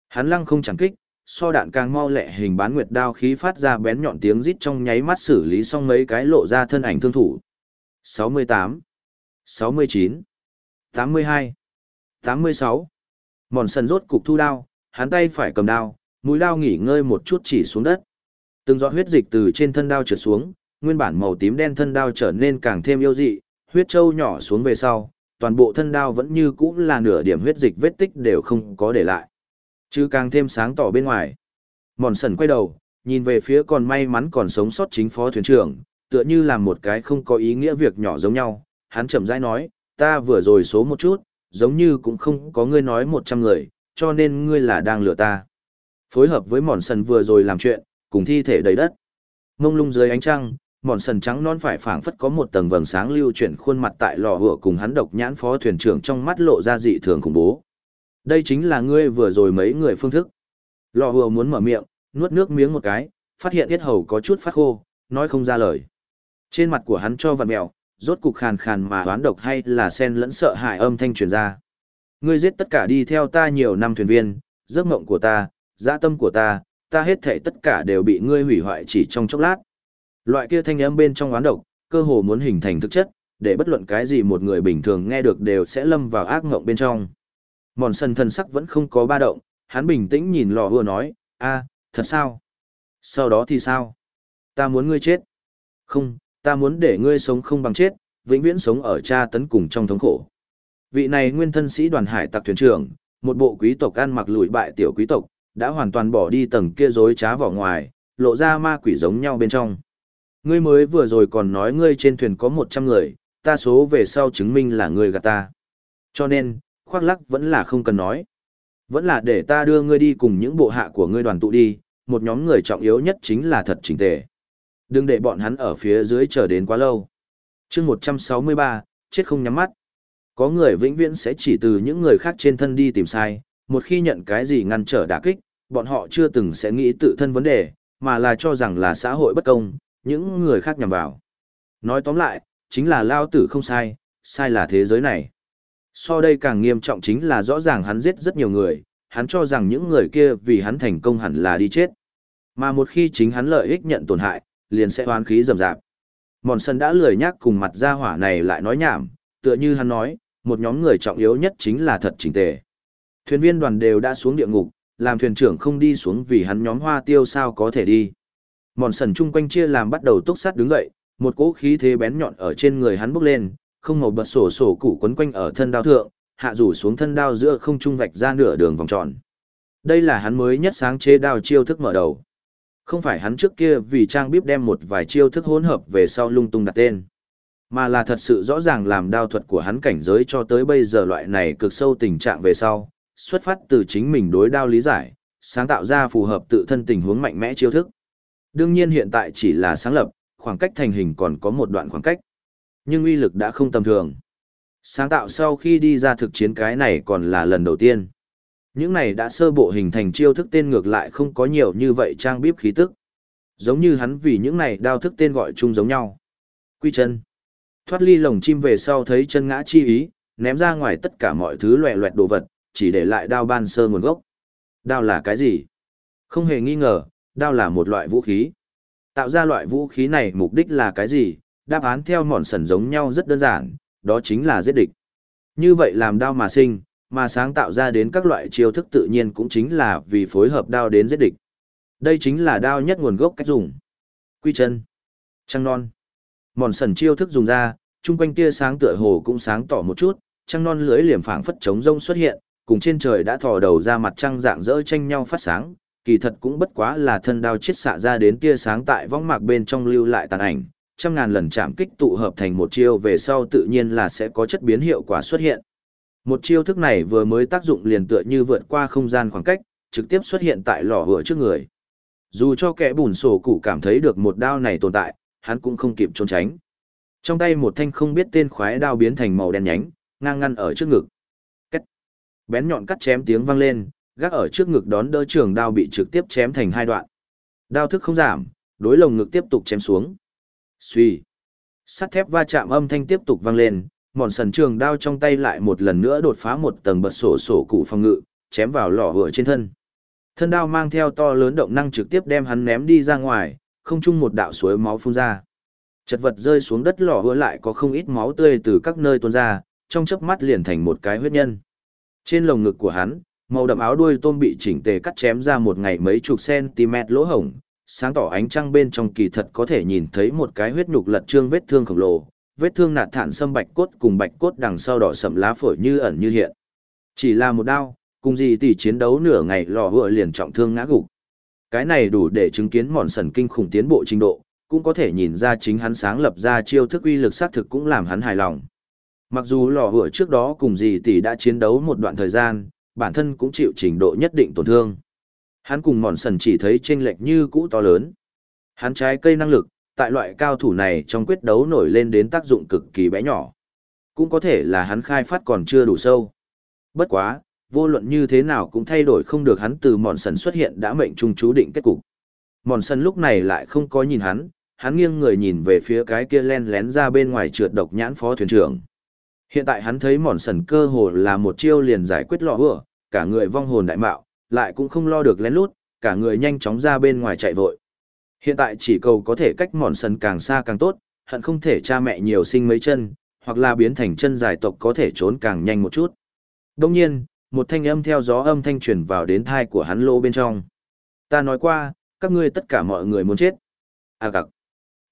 Hắn lăng không chẳng kích, so đạn càng mau lẹ hình bán nguyệt đao khí phát ra bén nhọn tiếng rít trong nháy mắt xử lý xong mấy cái lộ ra thân ảnh thương thủ. 68, 69, 82, 86. Mòn sần rốt cục thu đao, hắn tay phải cầm đao, mũi đao nghỉ ngơi một chút chỉ xuống đất. Từng giọt huyết dịch từ trên thân đao trượt xuống, nguyên bản màu tím đen thân đao trở nên càng thêm yêu dị, huyết trâu nhỏ xuống về sau, toàn bộ thân đao vẫn như cũ là nửa điểm huyết dịch vết tích đều không có để lại. Chứ càng thêm sáng tỏ bên ngoài. Mòn sần quay đầu, nhìn về phía còn may mắn còn sống sót chính phó thuyền trưởng, tựa như là một cái không có ý nghĩa việc nhỏ giống nhau. Hắn chậm rãi nói, ta vừa rồi số một chút, giống như cũng không có ngươi nói một trăm người, cho nên ngươi là đang lừa ta. Phối hợp với mòn sần vừa rồi làm chuyện, cùng thi thể đầy đất. Mông lung dưới ánh trăng, mòn sần trắng non phải phảng phất có một tầng vầng sáng lưu chuyển khuôn mặt tại lò hựa cùng hắn độc nhãn phó thuyền trưởng trong mắt lộ ra dị thường khủng bố. Đây chính là ngươi vừa rồi mấy người phương thức. Lò hùa muốn mở miệng, nuốt nước miếng một cái, phát hiện yết hầu có chút phát khô, nói không ra lời. Trên mặt của hắn cho vặn mèo, rốt cục khàn khàn mà đoán độc hay là sen lẫn sợ hãi âm thanh truyền ra. Ngươi giết tất cả đi theo ta nhiều năm thuyền viên, giấc mộng của ta, dã tâm của ta, ta hết thảy tất cả đều bị ngươi hủy hoại chỉ trong chốc lát. Loại kia thanh âm bên trong oán độc, cơ hồ muốn hình thành thực chất, để bất luận cái gì một người bình thường nghe được đều sẽ lâm vào ác mộng bên trong. Mòn sần thần sắc vẫn không có ba động, hắn bình tĩnh nhìn lò hùa nói, a, thật sao? Sau đó thì sao? Ta muốn ngươi chết. Không, ta muốn để ngươi sống không bằng chết, vĩnh viễn sống ở cha tấn cùng trong thống khổ. Vị này nguyên thân sĩ đoàn hải tặc thuyền trưởng, một bộ quý tộc ăn mặc lùi bại tiểu quý tộc, đã hoàn toàn bỏ đi tầng kia dối trá vỏ ngoài, lộ ra ma quỷ giống nhau bên trong. Ngươi mới vừa rồi còn nói ngươi trên thuyền có 100 người, ta số về sau chứng minh là ngươi gạt ta. Cho nên, khoác lắc vẫn là không cần nói. Vẫn là để ta đưa ngươi đi cùng những bộ hạ của ngươi đoàn tụ đi, một nhóm người trọng yếu nhất chính là thật chỉnh tề. Đừng để bọn hắn ở phía dưới chờ đến quá lâu. chương 163, chết không nhắm mắt. Có người vĩnh viễn sẽ chỉ từ những người khác trên thân đi tìm sai, một khi nhận cái gì ngăn trở đả kích, bọn họ chưa từng sẽ nghĩ tự thân vấn đề, mà là cho rằng là xã hội bất công, những người khác nhằm vào. Nói tóm lại, chính là lao tử không sai, sai là thế giới này. So đây càng nghiêm trọng chính là rõ ràng hắn giết rất nhiều người, hắn cho rằng những người kia vì hắn thành công hẳn là đi chết. Mà một khi chính hắn lợi ích nhận tổn hại, liền sẽ hoán khí rầm rạp. Mòn sân đã lười nhắc cùng mặt ra hỏa này lại nói nhảm, tựa như hắn nói, một nhóm người trọng yếu nhất chính là thật chỉnh tề. Thuyền viên đoàn đều đã xuống địa ngục, làm thuyền trưởng không đi xuống vì hắn nhóm hoa tiêu sao có thể đi. Mòn sần chung quanh chia làm bắt đầu túc sát đứng dậy, một cỗ khí thế bén nhọn ở trên người hắn bốc lên, không màu bật sổ sổ củ quấn quanh ở thân đao thượng, hạ rủ xuống thân đao giữa không trung vạch ra nửa đường vòng tròn. Đây là hắn mới nhất sáng chế đao chiêu thức mở đầu. Không phải hắn trước kia vì trang bíp đem một vài chiêu thức hỗn hợp về sau lung tung đặt tên. Mà là thật sự rõ ràng làm đao thuật của hắn cảnh giới cho tới bây giờ loại này cực sâu tình trạng về sau, xuất phát từ chính mình đối đao lý giải, sáng tạo ra phù hợp tự thân tình huống mạnh mẽ chiêu thức. Đương nhiên hiện tại chỉ là sáng lập, khoảng cách thành hình còn có một đoạn khoảng cách. Nhưng uy lực đã không tầm thường. Sáng tạo sau khi đi ra thực chiến cái này còn là lần đầu tiên. Những này đã sơ bộ hình thành chiêu thức tên ngược lại không có nhiều như vậy trang bíp khí tức. Giống như hắn vì những này đao thức tên gọi chung giống nhau. Quy chân. Thoát ly lồng chim về sau thấy chân ngã chi ý, ném ra ngoài tất cả mọi thứ loẹ loẹt đồ vật, chỉ để lại đao ban sơ nguồn gốc. Đao là cái gì? Không hề nghi ngờ, đao là một loại vũ khí. Tạo ra loại vũ khí này mục đích là cái gì? Đáp án theo mòn sần giống nhau rất đơn giản, đó chính là giết địch. Như vậy làm đao mà sinh, mà sáng tạo ra đến các loại chiêu thức tự nhiên cũng chính là vì phối hợp đao đến giết địch. Đây chính là đao nhất nguồn gốc cách dùng. Quy chân, trăng non. Mòn sần chiêu thức dùng ra, chung quanh tia sáng tựa hồ cũng sáng tỏ một chút, trăng non lưới liềm phảng phất trống rông xuất hiện, cùng trên trời đã thò đầu ra mặt trăng dạng dỡ tranh nhau phát sáng, kỳ thật cũng bất quá là thân đao chiết xạ ra đến tia sáng tại võng mạc bên trong lưu lại tàn ảnh, trăm ngàn lần chạm kích tụ hợp thành một chiêu về sau tự nhiên là sẽ có chất biến hiệu quả xuất hiện. Một chiêu thức này vừa mới tác dụng liền tựa như vượt qua không gian khoảng cách, trực tiếp xuất hiện tại lò hựa trước người. Dù cho kẻ bùn sổ cụ cảm thấy được một đao này tồn tại, hắn cũng không kịp trốn tránh. Trong tay một thanh không biết tên khoái đao biến thành màu đen nhánh, ngang ngăn ở trước ngực. Cách. Bén nhọn cắt chém tiếng vang lên, gác ở trước ngực đón đỡ trường đao bị trực tiếp chém thành hai đoạn. Đao thức không giảm, đối lồng ngực tiếp tục chém xuống. Suy. Sắt thép va chạm âm thanh tiếp tục vang lên, Mòn sần trường đao trong tay lại một lần nữa đột phá một tầng bật sổ sổ cụ phòng ngự, chém vào lò hửa trên thân. Thân đao mang theo to lớn động năng trực tiếp đem hắn ném đi ra ngoài, không chung một đạo suối máu phun ra. Chật vật rơi xuống đất lò hứa lại có không ít máu tươi từ các nơi tuôn ra, trong chớp mắt liền thành một cái huyết nhân. Trên lồng ngực của hắn, màu đậm áo đuôi tôm bị chỉnh tề cắt chém ra một ngày mấy chục cm lỗ hổng, sáng tỏ ánh trăng bên trong kỳ thật có thể nhìn thấy một cái huyết nhục lật trương vết thương khổng lồ, vết thương nạt thản sâm bạch cốt cùng bạch cốt đằng sau đỏ sậm lá phổi như ẩn như hiện. Chỉ là một đao, cùng gì tỷ chiến đấu nửa ngày lò hựa liền trọng thương ngã gục. Cái này đủ để chứng kiến mòn sần kinh khủng tiến bộ trình độ, cũng có thể nhìn ra chính hắn sáng lập ra chiêu thức uy lực xác thực cũng làm hắn hài lòng. Mặc dù lò hựa trước đó cùng gì tỷ đã chiến đấu một đoạn thời gian, bản thân cũng chịu trình độ nhất định tổn thương. Hắn cùng mòn sần chỉ thấy chênh lệch như cũ to lớn. Hắn trái cây năng lực, tại loại cao thủ này trong quyết đấu nổi lên đến tác dụng cực kỳ bé nhỏ. Cũng có thể là hắn khai phát còn chưa đủ sâu. Bất quá, vô luận như thế nào cũng thay đổi không được hắn từ mòn sần xuất hiện đã mệnh trung chú định kết cục. Mòn sần lúc này lại không có nhìn hắn, hắn nghiêng người nhìn về phía cái kia len lén ra bên ngoài trượt độc nhãn phó thuyền trưởng. Hiện tại hắn thấy mòn sần cơ hồ là một chiêu liền giải quyết lọ vừa, cả người vong hồn đại mạo, lại cũng không lo được lén lút, cả người nhanh chóng ra bên ngoài chạy vội. Hiện tại chỉ cầu có thể cách mòn sần càng xa càng tốt, hận không thể cha mẹ nhiều sinh mấy chân, hoặc là biến thành chân dài tộc có thể trốn càng nhanh một chút. Đồng nhiên, một thanh âm theo gió âm thanh truyền vào đến thai của hắn lô bên trong. Ta nói qua, các ngươi tất cả mọi người muốn chết. À cặc.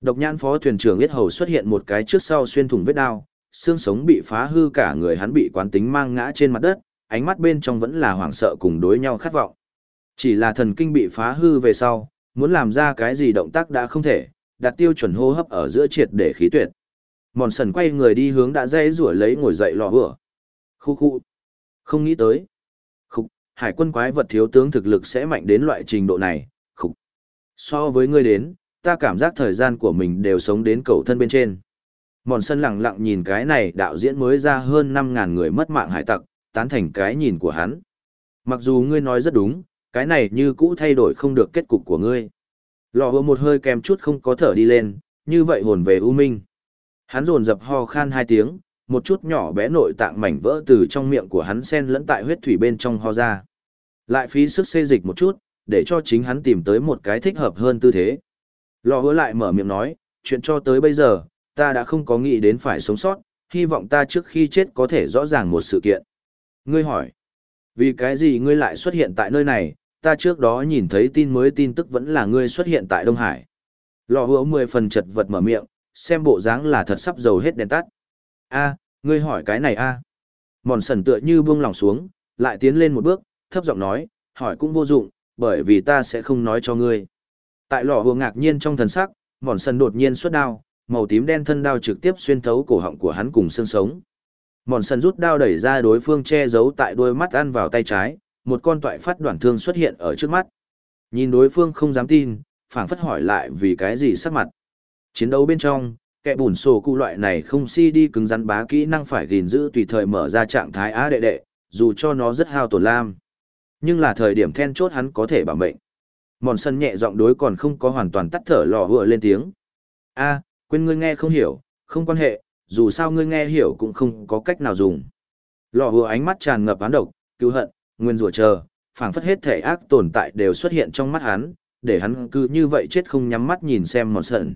Độc nhãn phó thuyền trưởng biết Hầu xuất hiện một cái trước sau xuyên thủng vết đao, xương sống bị phá hư cả người hắn bị quán tính mang ngã trên mặt đất, ánh mắt bên trong vẫn là hoảng sợ cùng đối nhau khát vọng. Chỉ là thần kinh bị phá hư về sau, muốn làm ra cái gì động tác đã không thể, đặt tiêu chuẩn hô hấp ở giữa triệt để khí tuyệt. Mòn sần quay người đi hướng đã dây rủa lấy ngồi dậy lò vừa. Khu khu. Không nghĩ tới. Khục, hải quân quái vật thiếu tướng thực lực sẽ mạnh đến loại trình độ này. Khục. So với ngươi đến, ta cảm giác thời gian của mình đều sống đến cầu thân bên trên. Mòn sân lặng lặng nhìn cái này đạo diễn mới ra hơn 5.000 người mất mạng hải tặc, tán thành cái nhìn của hắn. Mặc dù ngươi nói rất đúng, cái này như cũ thay đổi không được kết cục của ngươi. Lò hứa một hơi kèm chút không có thở đi lên, như vậy hồn về u minh. Hắn rồn dập ho khan hai tiếng, một chút nhỏ bé nội tạng mảnh vỡ từ trong miệng của hắn sen lẫn tại huyết thủy bên trong ho ra. Lại phí sức xê dịch một chút, để cho chính hắn tìm tới một cái thích hợp hơn tư thế. Lò hứa lại mở miệng nói, chuyện cho tới bây giờ, ta đã không có nghĩ đến phải sống sót, hy vọng ta trước khi chết có thể rõ ràng một sự kiện. Ngươi hỏi, vì cái gì ngươi lại xuất hiện tại nơi này, ta trước đó nhìn thấy tin mới tin tức vẫn là ngươi xuất hiện tại Đông Hải. Lò hứa mười phần chật vật mở miệng, xem bộ dáng là thật sắp dầu hết đèn tắt. a ngươi hỏi cái này a Mòn sần tựa như buông lòng xuống, lại tiến lên một bước, thấp giọng nói, hỏi cũng vô dụng, bởi vì ta sẽ không nói cho ngươi. Tại lò hứa ngạc nhiên trong thần sắc, mòn sần đột nhiên xuất đao, màu tím đen thân đao trực tiếp xuyên thấu cổ họng của hắn cùng xương sống. Mòn sần rút đao đẩy ra đối phương che giấu tại đôi mắt ăn vào tay trái, một con toại phát đoạn thương xuất hiện ở trước mắt. Nhìn đối phương không dám tin, phảng phất hỏi lại vì cái gì sắc mặt. Chiến đấu bên trong, kẻ bùn sổ cụ loại này không si đi cứng rắn bá kỹ năng phải gìn giữ tùy thời mở ra trạng thái á đệ đệ, dù cho nó rất hao tổn lam. Nhưng là thời điểm then chốt hắn có thể bảo mệnh. Mòn sân nhẹ giọng đối còn không có hoàn toàn tắt thở lò hựa lên tiếng. a quên ngươi nghe không hiểu, không quan hệ, dù sao ngươi nghe hiểu cũng không có cách nào dùng. Lò hùa ánh mắt tràn ngập án độc, cứu hận, nguyên rủa chờ, phảng phất hết thể ác tồn tại đều xuất hiện trong mắt hắn, để hắn cứ như vậy chết không nhắm mắt nhìn xem mòn sợn.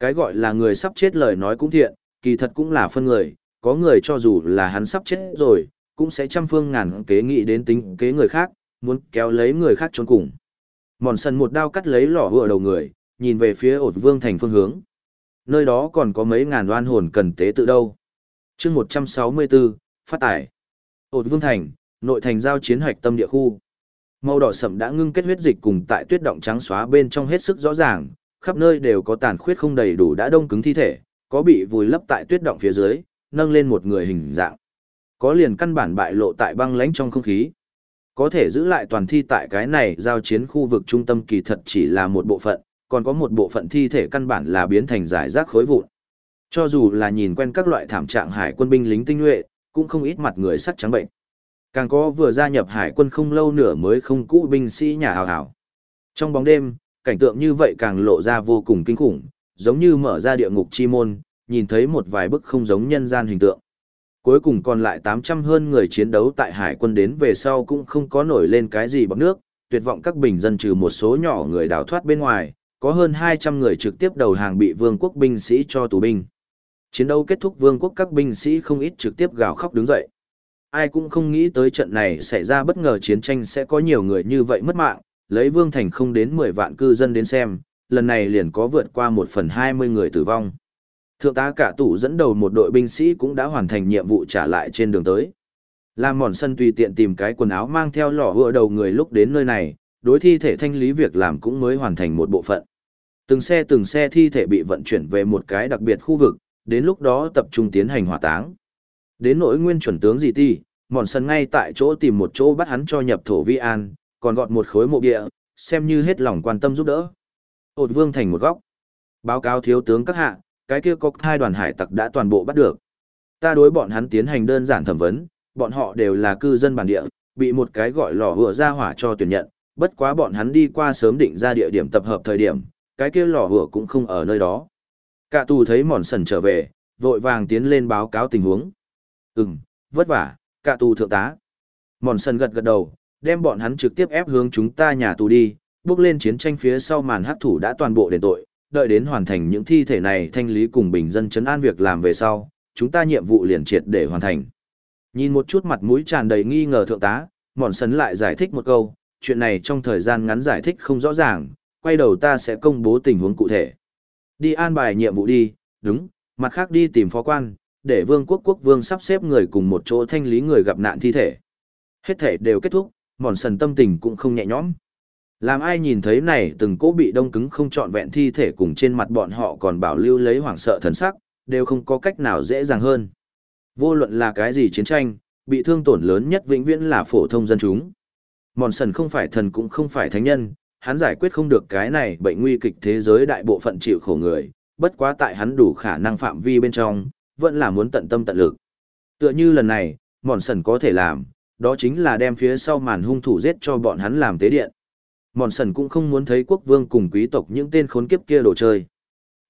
Cái gọi là người sắp chết lời nói cũng thiện, kỳ thật cũng là phân người, có người cho dù là hắn sắp chết rồi, cũng sẽ trăm phương ngàn kế nghĩ đến tính kế người khác, muốn kéo lấy người khác trốn cùng. Mòn sần một đao cắt lấy lò hùa đầu người, nhìn về phía ột vương thành phương hướng. Nơi đó còn có mấy ngàn oan hồn cần tế tự đâu. chương 164, phát tải. Ột Vương Thành, nội thành giao chiến hoạch tâm địa khu. Màu đỏ sậm đã ngưng kết huyết dịch cùng tại tuyết động trắng xóa bên trong hết sức rõ ràng, khắp nơi đều có tàn khuyết không đầy đủ đã đông cứng thi thể, có bị vùi lấp tại tuyết động phía dưới, nâng lên một người hình dạng. Có liền căn bản bại lộ tại băng lãnh trong không khí. Có thể giữ lại toàn thi tại cái này giao chiến khu vực trung tâm kỳ thật chỉ là một bộ phận, còn có một bộ phận thi thể căn bản là biến thành giải rác khối vụn. Cho dù là nhìn quen các loại thảm trạng hải quân binh lính tinh nhuệ, cũng không ít mặt người sắc trắng bệnh. Càng có vừa gia nhập hải quân không lâu nữa mới không cũ binh sĩ nhà hào hào. Trong bóng đêm, cảnh tượng như vậy càng lộ ra vô cùng kinh khủng, giống như mở ra địa ngục chi môn, nhìn thấy một vài bức không giống nhân gian hình tượng. Cuối cùng còn lại 800 hơn người chiến đấu tại hải quân đến về sau cũng không có nổi lên cái gì bằng nước, tuyệt vọng các bình dân trừ một số nhỏ người đào thoát bên ngoài, có hơn 200 người trực tiếp đầu hàng bị vương quốc binh sĩ cho tù binh. Chiến đấu kết thúc vương quốc các binh sĩ không ít trực tiếp gào khóc đứng dậy. Ai cũng không nghĩ tới trận này xảy ra bất ngờ chiến tranh sẽ có nhiều người như vậy mất mạng, lấy vương thành không đến 10 vạn cư dân đến xem, lần này liền có vượt qua 1 phần 20 người tử vong. Thượng tá cả tủ dẫn đầu một đội binh sĩ cũng đã hoàn thành nhiệm vụ trả lại trên đường tới. Lam mòn sân tùy tiện tìm cái quần áo mang theo lọ hựa đầu người lúc đến nơi này, đối thi thể thanh lý việc làm cũng mới hoàn thành một bộ phận. Từng xe từng xe thi thể bị vận chuyển về một cái đặc biệt khu vực, đến lúc đó tập trung tiến hành hỏa táng. Đến nỗi nguyên chuẩn tướng gì ti, mòn sân ngay tại chỗ tìm một chỗ bắt hắn cho nhập thổ vi an, còn gọt một khối mộ địa, xem như hết lòng quan tâm giúp đỡ. Ột vương thành một góc. Báo cáo thiếu tướng các hạ, cái kia có hai đoàn hải tặc đã toàn bộ bắt được. Ta đối bọn hắn tiến hành đơn giản thẩm vấn, bọn họ đều là cư dân bản địa, bị một cái gọi lò hựa ra hỏa cho tuyển nhận, bất quá bọn hắn đi qua sớm định ra địa điểm tập hợp thời điểm, cái kia lò hửa cũng không ở nơi đó. Cả tù thấy mòn sần trở về, vội vàng tiến lên báo cáo tình huống. Ừm, vất vả, cả tù thượng tá. Mòn sần gật gật đầu, đem bọn hắn trực tiếp ép hướng chúng ta nhà tù đi, bước lên chiến tranh phía sau màn hắc thủ đã toàn bộ đền tội, đợi đến hoàn thành những thi thể này thanh lý cùng bình dân chấn an việc làm về sau, chúng ta nhiệm vụ liền triệt để hoàn thành. Nhìn một chút mặt mũi tràn đầy nghi ngờ thượng tá, mòn sấn lại giải thích một câu, chuyện này trong thời gian ngắn giải thích không rõ ràng, quay đầu ta sẽ công bố tình huống cụ thể. Đi an bài nhiệm vụ đi, đúng, mặt khác đi tìm phó quan, để vương quốc quốc vương sắp xếp người cùng một chỗ thanh lý người gặp nạn thi thể. Hết thể đều kết thúc, mòn sần tâm tình cũng không nhẹ nhõm. Làm ai nhìn thấy này từng cỗ bị đông cứng không trọn vẹn thi thể cùng trên mặt bọn họ còn bảo lưu lấy hoảng sợ thần sắc, đều không có cách nào dễ dàng hơn. Vô luận là cái gì chiến tranh, bị thương tổn lớn nhất vĩnh viễn là phổ thông dân chúng. Mòn sần không phải thần cũng không phải thánh nhân, hắn giải quyết không được cái này bệnh nguy kịch thế giới đại bộ phận chịu khổ người, bất quá tại hắn đủ khả năng phạm vi bên trong, vẫn là muốn tận tâm tận lực. Tựa như lần này, mòn sần có thể làm, đó chính là đem phía sau màn hung thủ giết cho bọn hắn làm tế điện. Mòn sần cũng không muốn thấy quốc vương cùng quý tộc những tên khốn kiếp kia đồ chơi.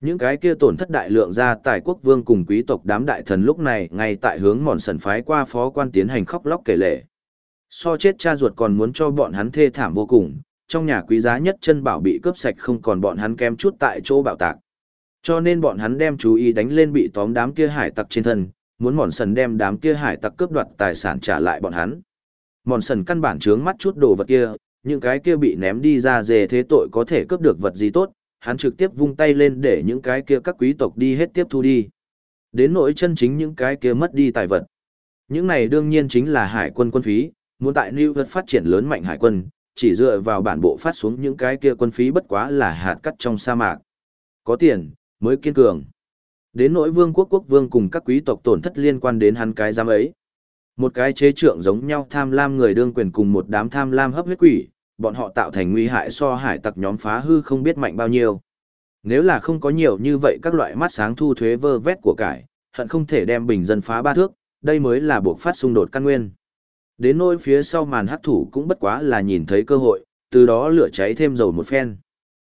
Những cái kia tổn thất đại lượng ra tại quốc vương cùng quý tộc đám đại thần lúc này ngay tại hướng mòn sần phái qua phó quan tiến hành khóc lóc kể lệ. So chết cha ruột còn muốn cho bọn hắn thê thảm vô cùng, trong nhà quý giá nhất chân bảo bị cướp sạch không còn bọn hắn kém chút tại chỗ bạo tạc. Cho nên bọn hắn đem chú ý đánh lên bị tóm đám kia hải tặc trên thân, muốn mòn sần đem đám kia hải tặc cướp đoạt tài sản trả lại bọn hắn. Mòn sần căn bản trướng mắt chút đồ vật kia, những cái kia bị ném đi ra dề thế tội có thể cướp được vật gì tốt, hắn trực tiếp vung tay lên để những cái kia các quý tộc đi hết tiếp thu đi. Đến nỗi chân chính những cái kia mất đi tài vật. Những này đương nhiên chính là hải quân quân phí, muốn tại New York phát triển lớn mạnh hải quân, chỉ dựa vào bản bộ phát xuống những cái kia quân phí bất quá là hạt cắt trong sa mạc. Có tiền, mới kiên cường. Đến nỗi vương quốc quốc vương cùng các quý tộc tổn thất liên quan đến hắn cái giam ấy. Một cái chế trượng giống nhau tham lam người đương quyền cùng một đám tham lam hấp huyết quỷ, bọn họ tạo thành nguy hại so hải tặc nhóm phá hư không biết mạnh bao nhiêu. Nếu là không có nhiều như vậy các loại mắt sáng thu thuế vơ vét của cải, hận không thể đem bình dân phá ba thước, đây mới là buộc phát xung đột căn nguyên. Đến nỗi phía sau màn hắc thủ cũng bất quá là nhìn thấy cơ hội, từ đó lửa cháy thêm dầu một phen.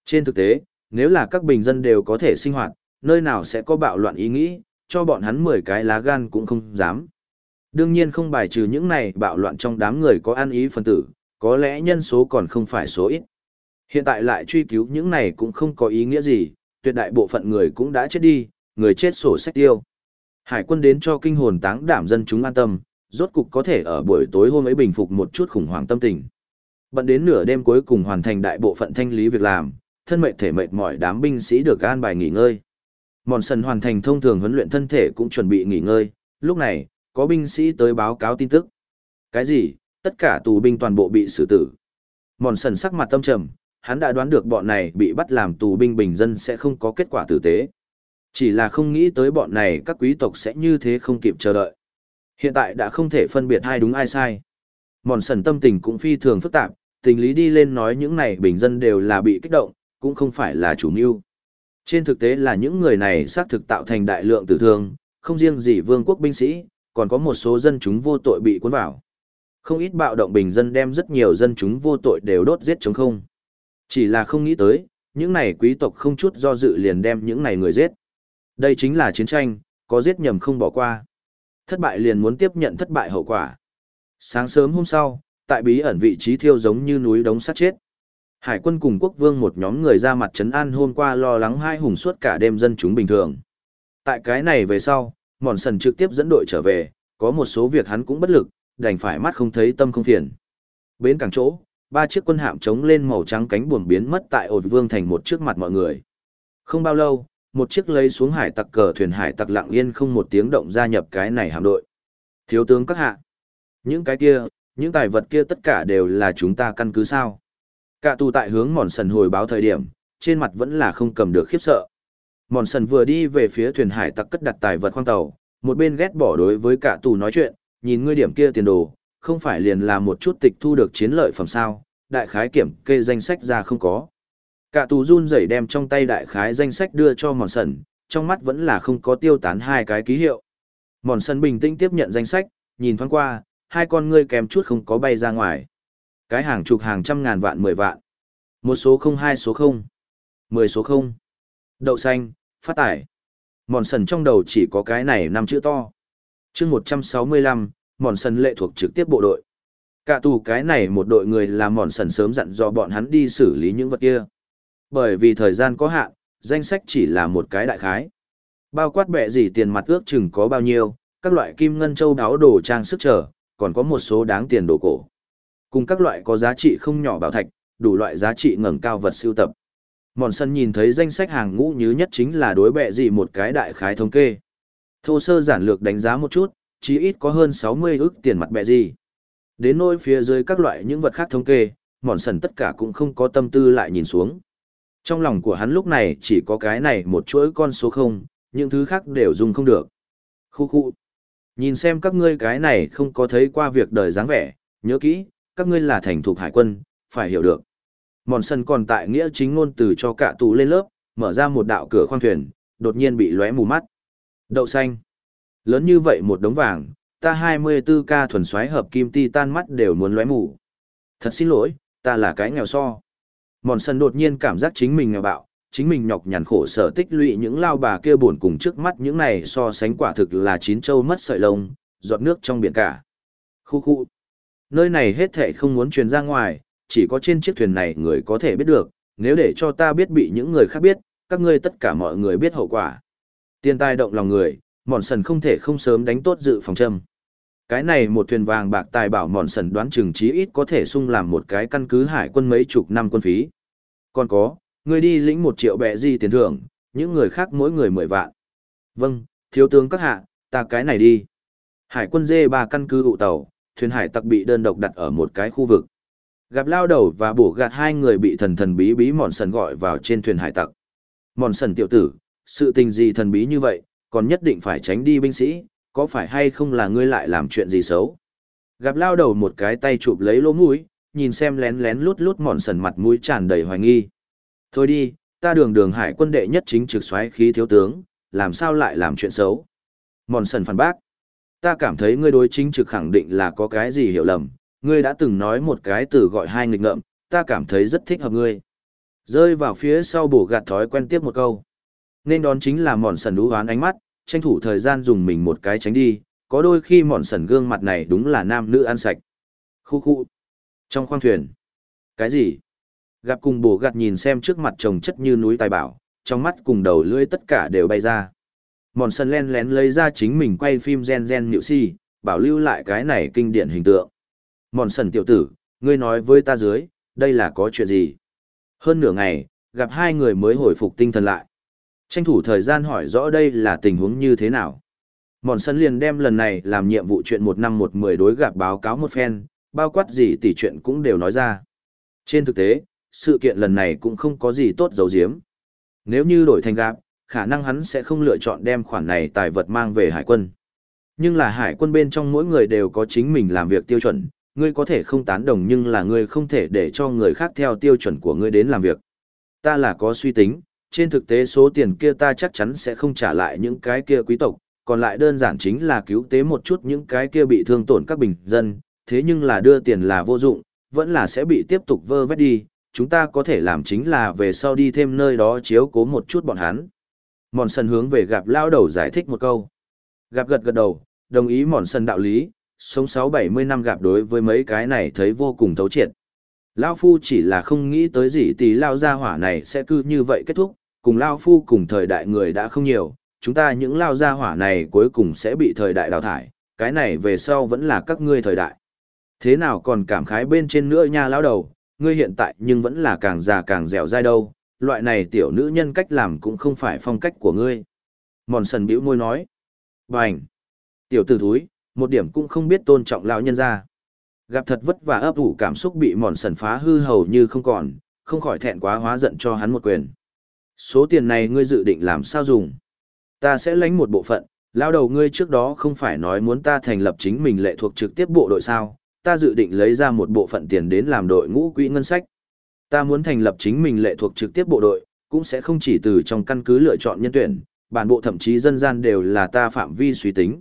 Trên thực tế, nếu là các bình dân đều có thể sinh hoạt, nơi nào sẽ có bạo loạn ý nghĩ, cho bọn hắn 10 cái lá gan cũng không dám. Đương nhiên không bài trừ những này bạo loạn trong đám người có ăn ý phân tử, có lẽ nhân số còn không phải số ít. Hiện tại lại truy cứu những này cũng không có ý nghĩa gì, tuyệt đại bộ phận người cũng đã chết đi, người chết sổ sách tiêu. Hải quân đến cho kinh hồn táng đảm dân chúng an tâm, rốt cục có thể ở buổi tối hôm ấy bình phục một chút khủng hoảng tâm tình. Bận đến nửa đêm cuối cùng hoàn thành đại bộ phận thanh lý việc làm, thân mệnh thể mệt mỏi đám binh sĩ được an bài nghỉ ngơi. Mòn sần hoàn thành thông thường huấn luyện thân thể cũng chuẩn bị nghỉ ngơi, lúc này, có binh sĩ tới báo cáo tin tức. Cái gì, tất cả tù binh toàn bộ bị xử tử. Mòn sần sắc mặt tâm trầm, hắn đã đoán được bọn này bị bắt làm tù binh bình dân sẽ không có kết quả tử tế. Chỉ là không nghĩ tới bọn này các quý tộc sẽ như thế không kịp chờ đợi. Hiện tại đã không thể phân biệt ai đúng ai sai. Mòn sần tâm tình cũng phi thường phức tạp, tình lý đi lên nói những này bình dân đều là bị kích động, cũng không phải là chủ mưu. Trên thực tế là những người này xác thực tạo thành đại lượng tử thương, không riêng gì vương quốc binh sĩ, còn có một số dân chúng vô tội bị cuốn vào. Không ít bạo động bình dân đem rất nhiều dân chúng vô tội đều đốt giết chống không. Chỉ là không nghĩ tới, những này quý tộc không chút do dự liền đem những này người giết. Đây chính là chiến tranh, có giết nhầm không bỏ qua. Thất bại liền muốn tiếp nhận thất bại hậu quả. Sáng sớm hôm sau, tại bí ẩn vị trí thiêu giống như núi đống sát chết. Hải quân cùng quốc vương một nhóm người ra mặt trấn an hôm qua lo lắng hai hùng suốt cả đêm dân chúng bình thường. Tại cái này về sau, Mòn Sần trực tiếp dẫn đội trở về, có một số việc hắn cũng bất lực, đành phải mắt không thấy tâm không phiền. Bến cảng chỗ, ba chiếc quân hạm chống lên màu trắng cánh buồm biến mất tại ổ vương thành một trước mặt mọi người. Không bao lâu, một chiếc lấy xuống hải tặc cờ thuyền hải tặc lặng yên không một tiếng động gia nhập cái này hạm đội. Thiếu tướng các hạ. Những cái kia, những tài vật kia tất cả đều là chúng ta căn cứ sao. Cả tù tại hướng mòn sần hồi báo thời điểm, trên mặt vẫn là không cầm được khiếp sợ. Mòn sần vừa đi về phía thuyền hải tặc cất đặt tài vật khoang tàu, một bên ghét bỏ đối với cả tù nói chuyện, nhìn ngươi điểm kia tiền đồ, không phải liền là một chút tịch thu được chiến lợi phẩm sao, đại khái kiểm kê danh sách ra không có. Cả tù run rẩy đem trong tay đại khái danh sách đưa cho mòn sần, trong mắt vẫn là không có tiêu tán hai cái ký hiệu. Mòn sần bình tĩnh tiếp nhận danh sách, nhìn thoáng qua, hai con ngươi kèm chút không có bay ra ngoài. Cái hàng chục hàng trăm ngàn vạn mười vạn. Một số không hai số không. Mười số không. Đậu xanh, phát tải. Mòn sần trong đầu chỉ có cái này năm chữ to. chương một trăm sáu mươi lăm, mòn sần lệ thuộc trực tiếp bộ đội. Cả tù cái này một đội người làm mòn sần sớm dặn do bọn hắn đi xử lý những vật kia. Bởi vì thời gian có hạn, danh sách chỉ là một cái đại khái. Bao quát bệ gì tiền mặt ước chừng có bao nhiêu, các loại kim ngân châu đáo đồ trang sức trở, còn có một số đáng tiền đồ cổ. Cùng các loại có giá trị không nhỏ bảo thạch, đủ loại giá trị ngẩng cao vật siêu tập. Mòn sân nhìn thấy danh sách hàng ngũ nhứ nhất chính là đối bệ gì một cái đại khái thống kê. Thô sơ giản lược đánh giá một chút, chí ít có hơn 60 ức tiền mặt bệ gì. Đến nôi phía dưới các loại những vật khác thống kê, mòn sần tất cả cũng không có tâm tư lại nhìn xuống. Trong lòng của hắn lúc này chỉ có cái này một chuỗi con số không, những thứ khác đều dùng không được. Khu khu. Nhìn xem các ngươi cái này không có thấy qua việc đời dáng vẻ, nhớ kỹ, các ngươi là thành thuộc hải quân, phải hiểu được. Mòn sân còn tại nghĩa chính ngôn từ cho cả tù lên lớp, mở ra một đạo cửa khoang thuyền, đột nhiên bị lóe mù mắt. Đậu xanh. Lớn như vậy một đống vàng, ta 24K thuần xoáy hợp kim titan mắt đều muốn lóe mù. Thật xin lỗi, ta là cái nghèo so. Mòn sần đột nhiên cảm giác chính mình nghèo bạo, chính mình nhọc nhằn khổ sở tích lũy những lao bà kia buồn cùng trước mắt những này so sánh quả thực là chín châu mất sợi lông, giọt nước trong biển cả. Khu khu. Nơi này hết thệ không muốn truyền ra ngoài, chỉ có trên chiếc thuyền này người có thể biết được, nếu để cho ta biết bị những người khác biết, các ngươi tất cả mọi người biết hậu quả. tiền tai động lòng người, mòn sần không thể không sớm đánh tốt dự phòng châm. Cái này một thuyền vàng bạc tài bảo mòn sần đoán chừng chí ít có thể sung làm một cái căn cứ hải quân mấy chục năm quân phí. Còn có, người đi lĩnh một triệu bẹ gì tiền thưởng, những người khác mỗi người mười vạn. Vâng, thiếu tướng các hạ, ta cái này đi. Hải quân dê ba căn cứ ụ tàu, thuyền hải tặc bị đơn độc đặt ở một cái khu vực. Gặp lao đầu và bổ gạt hai người bị thần thần bí bí mòn sần gọi vào trên thuyền hải tặc. Mòn sần tiểu tử, sự tình gì thần bí như vậy, còn nhất định phải tránh đi binh sĩ, có phải hay không là ngươi lại làm chuyện gì xấu? Gặp lao đầu một cái tay chụp lấy lỗ mũi, nhìn xem lén lén lút lút mòn sần mặt mũi tràn đầy hoài nghi. Thôi đi, ta đường đường hải quân đệ nhất chính trực xoáy khí thiếu tướng, làm sao lại làm chuyện xấu? Mòn sần phản bác. Ta cảm thấy ngươi đối chính trực khẳng định là có cái gì hiểu lầm, ngươi đã từng nói một cái từ gọi hai nghịch ngợm, ta cảm thấy rất thích hợp ngươi. Rơi vào phía sau bổ gạt thói quen tiếp một câu. Nên đón chính là mòn sần đú hoán ánh mắt, tranh thủ thời gian dùng mình một cái tránh đi, có đôi khi mọn sần gương mặt này đúng là nam nữ ăn sạch. Khu khu. Trong khoang thuyền. Cái gì? Gặp cùng bổ gạt nhìn xem trước mặt chồng chất như núi tài bảo, trong mắt cùng đầu lưỡi tất cả đều bay ra. Mòn sần len lén lấy ra chính mình quay phim gen gen nhự si, bảo lưu lại cái này kinh điển hình tượng. Mòn sần tiểu tử, ngươi nói với ta dưới, đây là có chuyện gì? Hơn nửa ngày, gặp hai người mới hồi phục tinh thần lại. Tranh thủ thời gian hỏi rõ đây là tình huống như thế nào. Mòn sân liền đem lần này làm nhiệm vụ chuyện một năm một mười đối gặp báo cáo một phen, bao quát gì tỷ chuyện cũng đều nói ra. Trên thực tế, sự kiện lần này cũng không có gì tốt giấu giếm. Nếu như đổi thành gặp, khả năng hắn sẽ không lựa chọn đem khoản này tài vật mang về hải quân. Nhưng là hải quân bên trong mỗi người đều có chính mình làm việc tiêu chuẩn, ngươi có thể không tán đồng nhưng là ngươi không thể để cho người khác theo tiêu chuẩn của ngươi đến làm việc. Ta là có suy tính, trên thực tế số tiền kia ta chắc chắn sẽ không trả lại những cái kia quý tộc, còn lại đơn giản chính là cứu tế một chút những cái kia bị thương tổn các bình dân, thế nhưng là đưa tiền là vô dụng, vẫn là sẽ bị tiếp tục vơ vét đi, chúng ta có thể làm chính là về sau đi thêm nơi đó chiếu cố một chút bọn hắn. Mòn sân hướng về gặp lao đầu giải thích một câu. Gặp gật gật đầu, đồng ý mòn sân đạo lý, sống sáu bảy mươi năm gặp đối với mấy cái này thấy vô cùng thấu triệt. Lao Phu chỉ là không nghĩ tới gì tí Lao gia hỏa này sẽ cứ như vậy kết thúc, cùng Lao Phu cùng thời đại người đã không nhiều, chúng ta những Lao gia hỏa này cuối cùng sẽ bị thời đại đào thải, cái này về sau vẫn là các ngươi thời đại. Thế nào còn cảm khái bên trên nữa nha lão đầu, ngươi hiện tại nhưng vẫn là càng già càng dẻo dai đâu, loại này tiểu nữ nhân cách làm cũng không phải phong cách của ngươi. Mòn sần bĩu môi nói. Bành! Tiểu tử thúi, một điểm cũng không biết tôn trọng lão nhân ra. Gặp thật vất vả ấp ủ cảm xúc bị mòn sần phá hư hầu như không còn, không khỏi thẹn quá hóa giận cho hắn một quyền. Số tiền này ngươi dự định làm sao dùng? Ta sẽ lánh một bộ phận, lao đầu ngươi trước đó không phải nói muốn ta thành lập chính mình lệ thuộc trực tiếp bộ đội sao, ta dự định lấy ra một bộ phận tiền đến làm đội ngũ quỹ ngân sách. Ta muốn thành lập chính mình lệ thuộc trực tiếp bộ đội, cũng sẽ không chỉ từ trong căn cứ lựa chọn nhân tuyển, bản bộ thậm chí dân gian đều là ta phạm vi suy tính.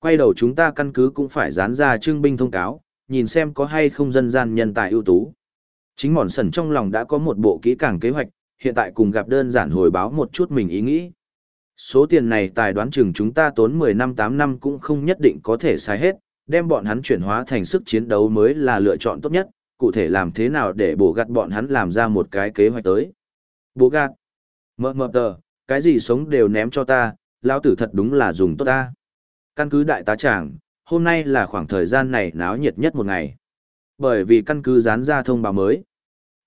Quay đầu chúng ta căn cứ cũng phải dán ra trưng binh thông cáo, nhìn xem có hay không dân gian nhân tài ưu tú. Chính mòn sần trong lòng đã có một bộ kỹ càng kế hoạch, hiện tại cùng gặp đơn giản hồi báo một chút mình ý nghĩ. Số tiền này tài đoán chừng chúng ta tốn 10 năm 8 năm cũng không nhất định có thể sai hết, đem bọn hắn chuyển hóa thành sức chiến đấu mới là lựa chọn tốt nhất, cụ thể làm thế nào để bổ gạt bọn hắn làm ra một cái kế hoạch tới. Bố gạt. Mơ mơ tờ, cái gì sống đều ném cho ta, lão tử thật đúng là dùng tốt ta. Căn cứ đại tá tràng, hôm nay là khoảng thời gian này náo nhiệt nhất một ngày. Bởi vì căn cứ dán ra thông báo mới.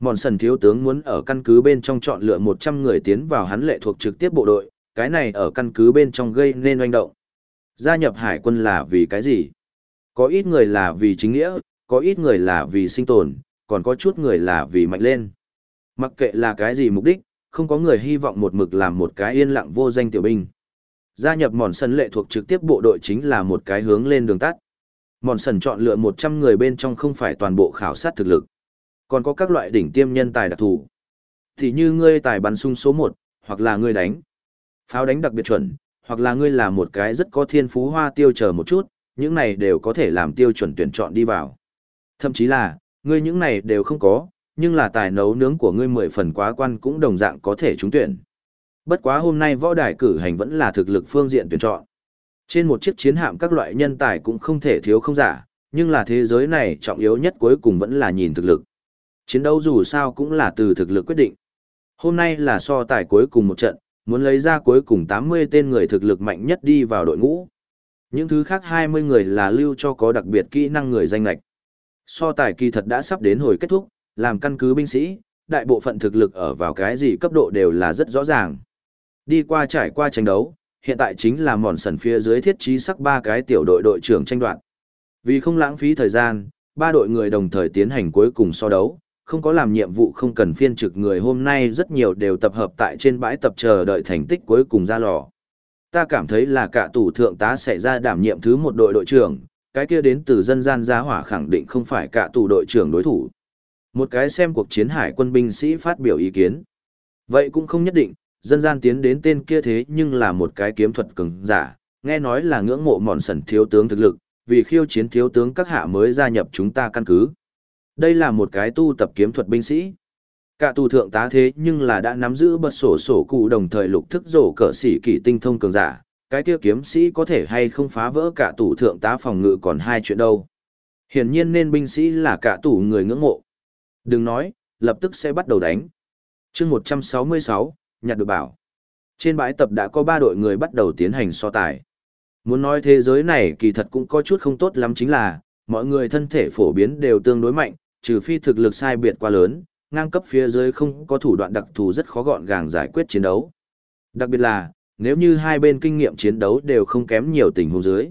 Mòn sần thiếu tướng muốn ở căn cứ bên trong chọn lựa 100 người tiến vào hắn lệ thuộc trực tiếp bộ đội, cái này ở căn cứ bên trong gây nên oanh động. Gia nhập hải quân là vì cái gì? Có ít người là vì chính nghĩa, có ít người là vì sinh tồn, còn có chút người là vì mạnh lên. Mặc kệ là cái gì mục đích, không có người hy vọng một mực làm một cái yên lặng vô danh tiểu binh. Gia nhập mòn sân lệ thuộc trực tiếp bộ đội chính là một cái hướng lên đường tắt. Mòn sần chọn lựa 100 người bên trong không phải toàn bộ khảo sát thực lực. Còn có các loại đỉnh tiêm nhân tài đặc thù. Thì như ngươi tài bắn sung số 1, hoặc là ngươi đánh. Pháo đánh đặc biệt chuẩn, hoặc là ngươi là một cái rất có thiên phú hoa tiêu chờ một chút, những này đều có thể làm tiêu chuẩn tuyển chọn đi vào. Thậm chí là, ngươi những này đều không có, nhưng là tài nấu nướng của ngươi mười phần quá quan cũng đồng dạng có thể trúng tuyển. Bất quá hôm nay võ đài cử hành vẫn là thực lực phương diện tuyển chọn. Trên một chiếc chiến hạm các loại nhân tài cũng không thể thiếu không giả, nhưng là thế giới này trọng yếu nhất cuối cùng vẫn là nhìn thực lực. Chiến đấu dù sao cũng là từ thực lực quyết định. Hôm nay là so tài cuối cùng một trận, muốn lấy ra cuối cùng 80 tên người thực lực mạnh nhất đi vào đội ngũ. Những thứ khác 20 người là lưu cho có đặc biệt kỹ năng người danh lạch. So tài kỳ thật đã sắp đến hồi kết thúc, làm căn cứ binh sĩ, đại bộ phận thực lực ở vào cái gì cấp độ đều là rất rõ ràng. Đi qua trải qua tranh đấu, hiện tại chính là mòn sần phía dưới thiết trí sắc ba cái tiểu đội đội trưởng tranh đoạt. Vì không lãng phí thời gian, ba đội người đồng thời tiến hành cuối cùng so đấu, không có làm nhiệm vụ không cần phiên trực người hôm nay rất nhiều đều tập hợp tại trên bãi tập chờ đợi thành tích cuối cùng ra lò. Ta cảm thấy là cả tủ thượng tá sẽ ra đảm nhiệm thứ một đội đội trưởng, cái kia đến từ dân gian gia hỏa khẳng định không phải cả tù đội trưởng đối thủ. Một cái xem cuộc chiến hải quân binh sĩ phát biểu ý kiến. Vậy cũng không nhất định, dân gian tiến đến tên kia thế nhưng là một cái kiếm thuật cường giả, nghe nói là ngưỡng mộ mòn sần thiếu tướng thực lực, vì khiêu chiến thiếu tướng các hạ mới gia nhập chúng ta căn cứ. Đây là một cái tu tập kiếm thuật binh sĩ. Cả tù thượng tá thế nhưng là đã nắm giữ bật sổ sổ cụ đồng thời lục thức rổ cỡ sĩ kỷ tinh thông cường giả, cái kia kiếm sĩ có thể hay không phá vỡ cả tù thượng tá phòng ngự còn hai chuyện đâu. Hiển nhiên nên binh sĩ là cả tù người ngưỡng mộ. Đừng nói, lập tức sẽ bắt đầu đánh. chương 166, nhặt được bảo. Trên bãi tập đã có ba đội người bắt đầu tiến hành so tài. Muốn nói thế giới này kỳ thật cũng có chút không tốt lắm chính là, mọi người thân thể phổ biến đều tương đối mạnh, trừ phi thực lực sai biệt quá lớn, ngang cấp phía dưới không có thủ đoạn đặc thù rất khó gọn gàng giải quyết chiến đấu. Đặc biệt là, nếu như hai bên kinh nghiệm chiến đấu đều không kém nhiều tình huống dưới.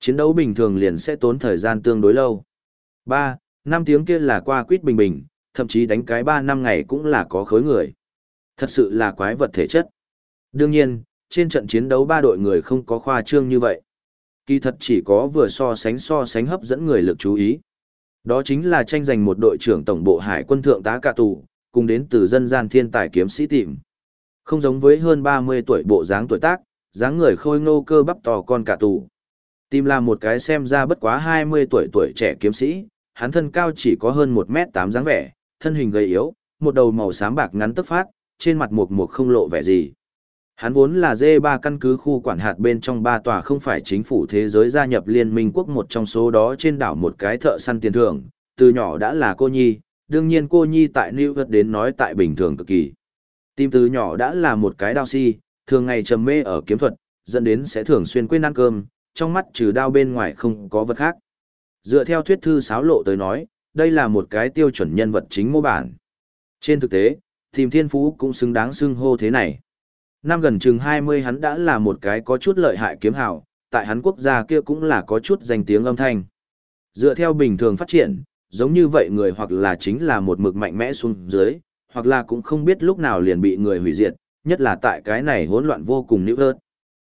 Chiến đấu bình thường liền sẽ tốn thời gian tương đối lâu. 3. năm tiếng kia là qua quýt bình bình, thậm chí đánh cái 3 năm ngày cũng là có khối người. Thật sự là quái vật thể chất. Đương nhiên, trên trận chiến đấu ba đội người không có khoa trương như vậy. Kỳ thật chỉ có vừa so sánh so sánh hấp dẫn người lực chú ý. Đó chính là tranh giành một đội trưởng tổng bộ hải quân thượng tá cả tù, cùng đến từ dân gian thiên tài kiếm sĩ tìm. Không giống với hơn 30 tuổi bộ dáng tuổi tác, dáng người khôi ngô cơ bắp to con cả tù. Tìm là một cái xem ra bất quá 20 tuổi tuổi trẻ kiếm sĩ, hắn thân cao chỉ có hơn 1m8 dáng vẻ, thân hình gầy yếu, một đầu màu xám bạc ngắn tức phát, trên mặt mục mục không lộ vẻ gì. Hắn vốn là D3 căn cứ khu quản hạt bên trong ba tòa không phải chính phủ thế giới gia nhập Liên minh quốc một trong số đó trên đảo một cái thợ săn tiền thưởng, từ nhỏ đã là cô nhi, đương nhiên cô nhi tại New York đến nói tại bình thường cực kỳ. Tim từ nhỏ đã là một cái đao si, thường ngày trầm mê ở kiếm thuật, dẫn đến sẽ thường xuyên quên ăn cơm, trong mắt trừ đao bên ngoài không có vật khác. Dựa theo thuyết thư sáo lộ tới nói, đây là một cái tiêu chuẩn nhân vật chính mô bản. Trên thực tế, tìm thiên phú cũng xứng đáng xưng hô thế này. Năm gần chừng 20 hắn đã là một cái có chút lợi hại kiếm hào, tại hắn quốc gia kia cũng là có chút danh tiếng âm thanh. Dựa theo bình thường phát triển, giống như vậy người hoặc là chính là một mực mạnh mẽ xuống dưới, hoặc là cũng không biết lúc nào liền bị người hủy diệt, nhất là tại cái này hỗn loạn vô cùng nữ ớt.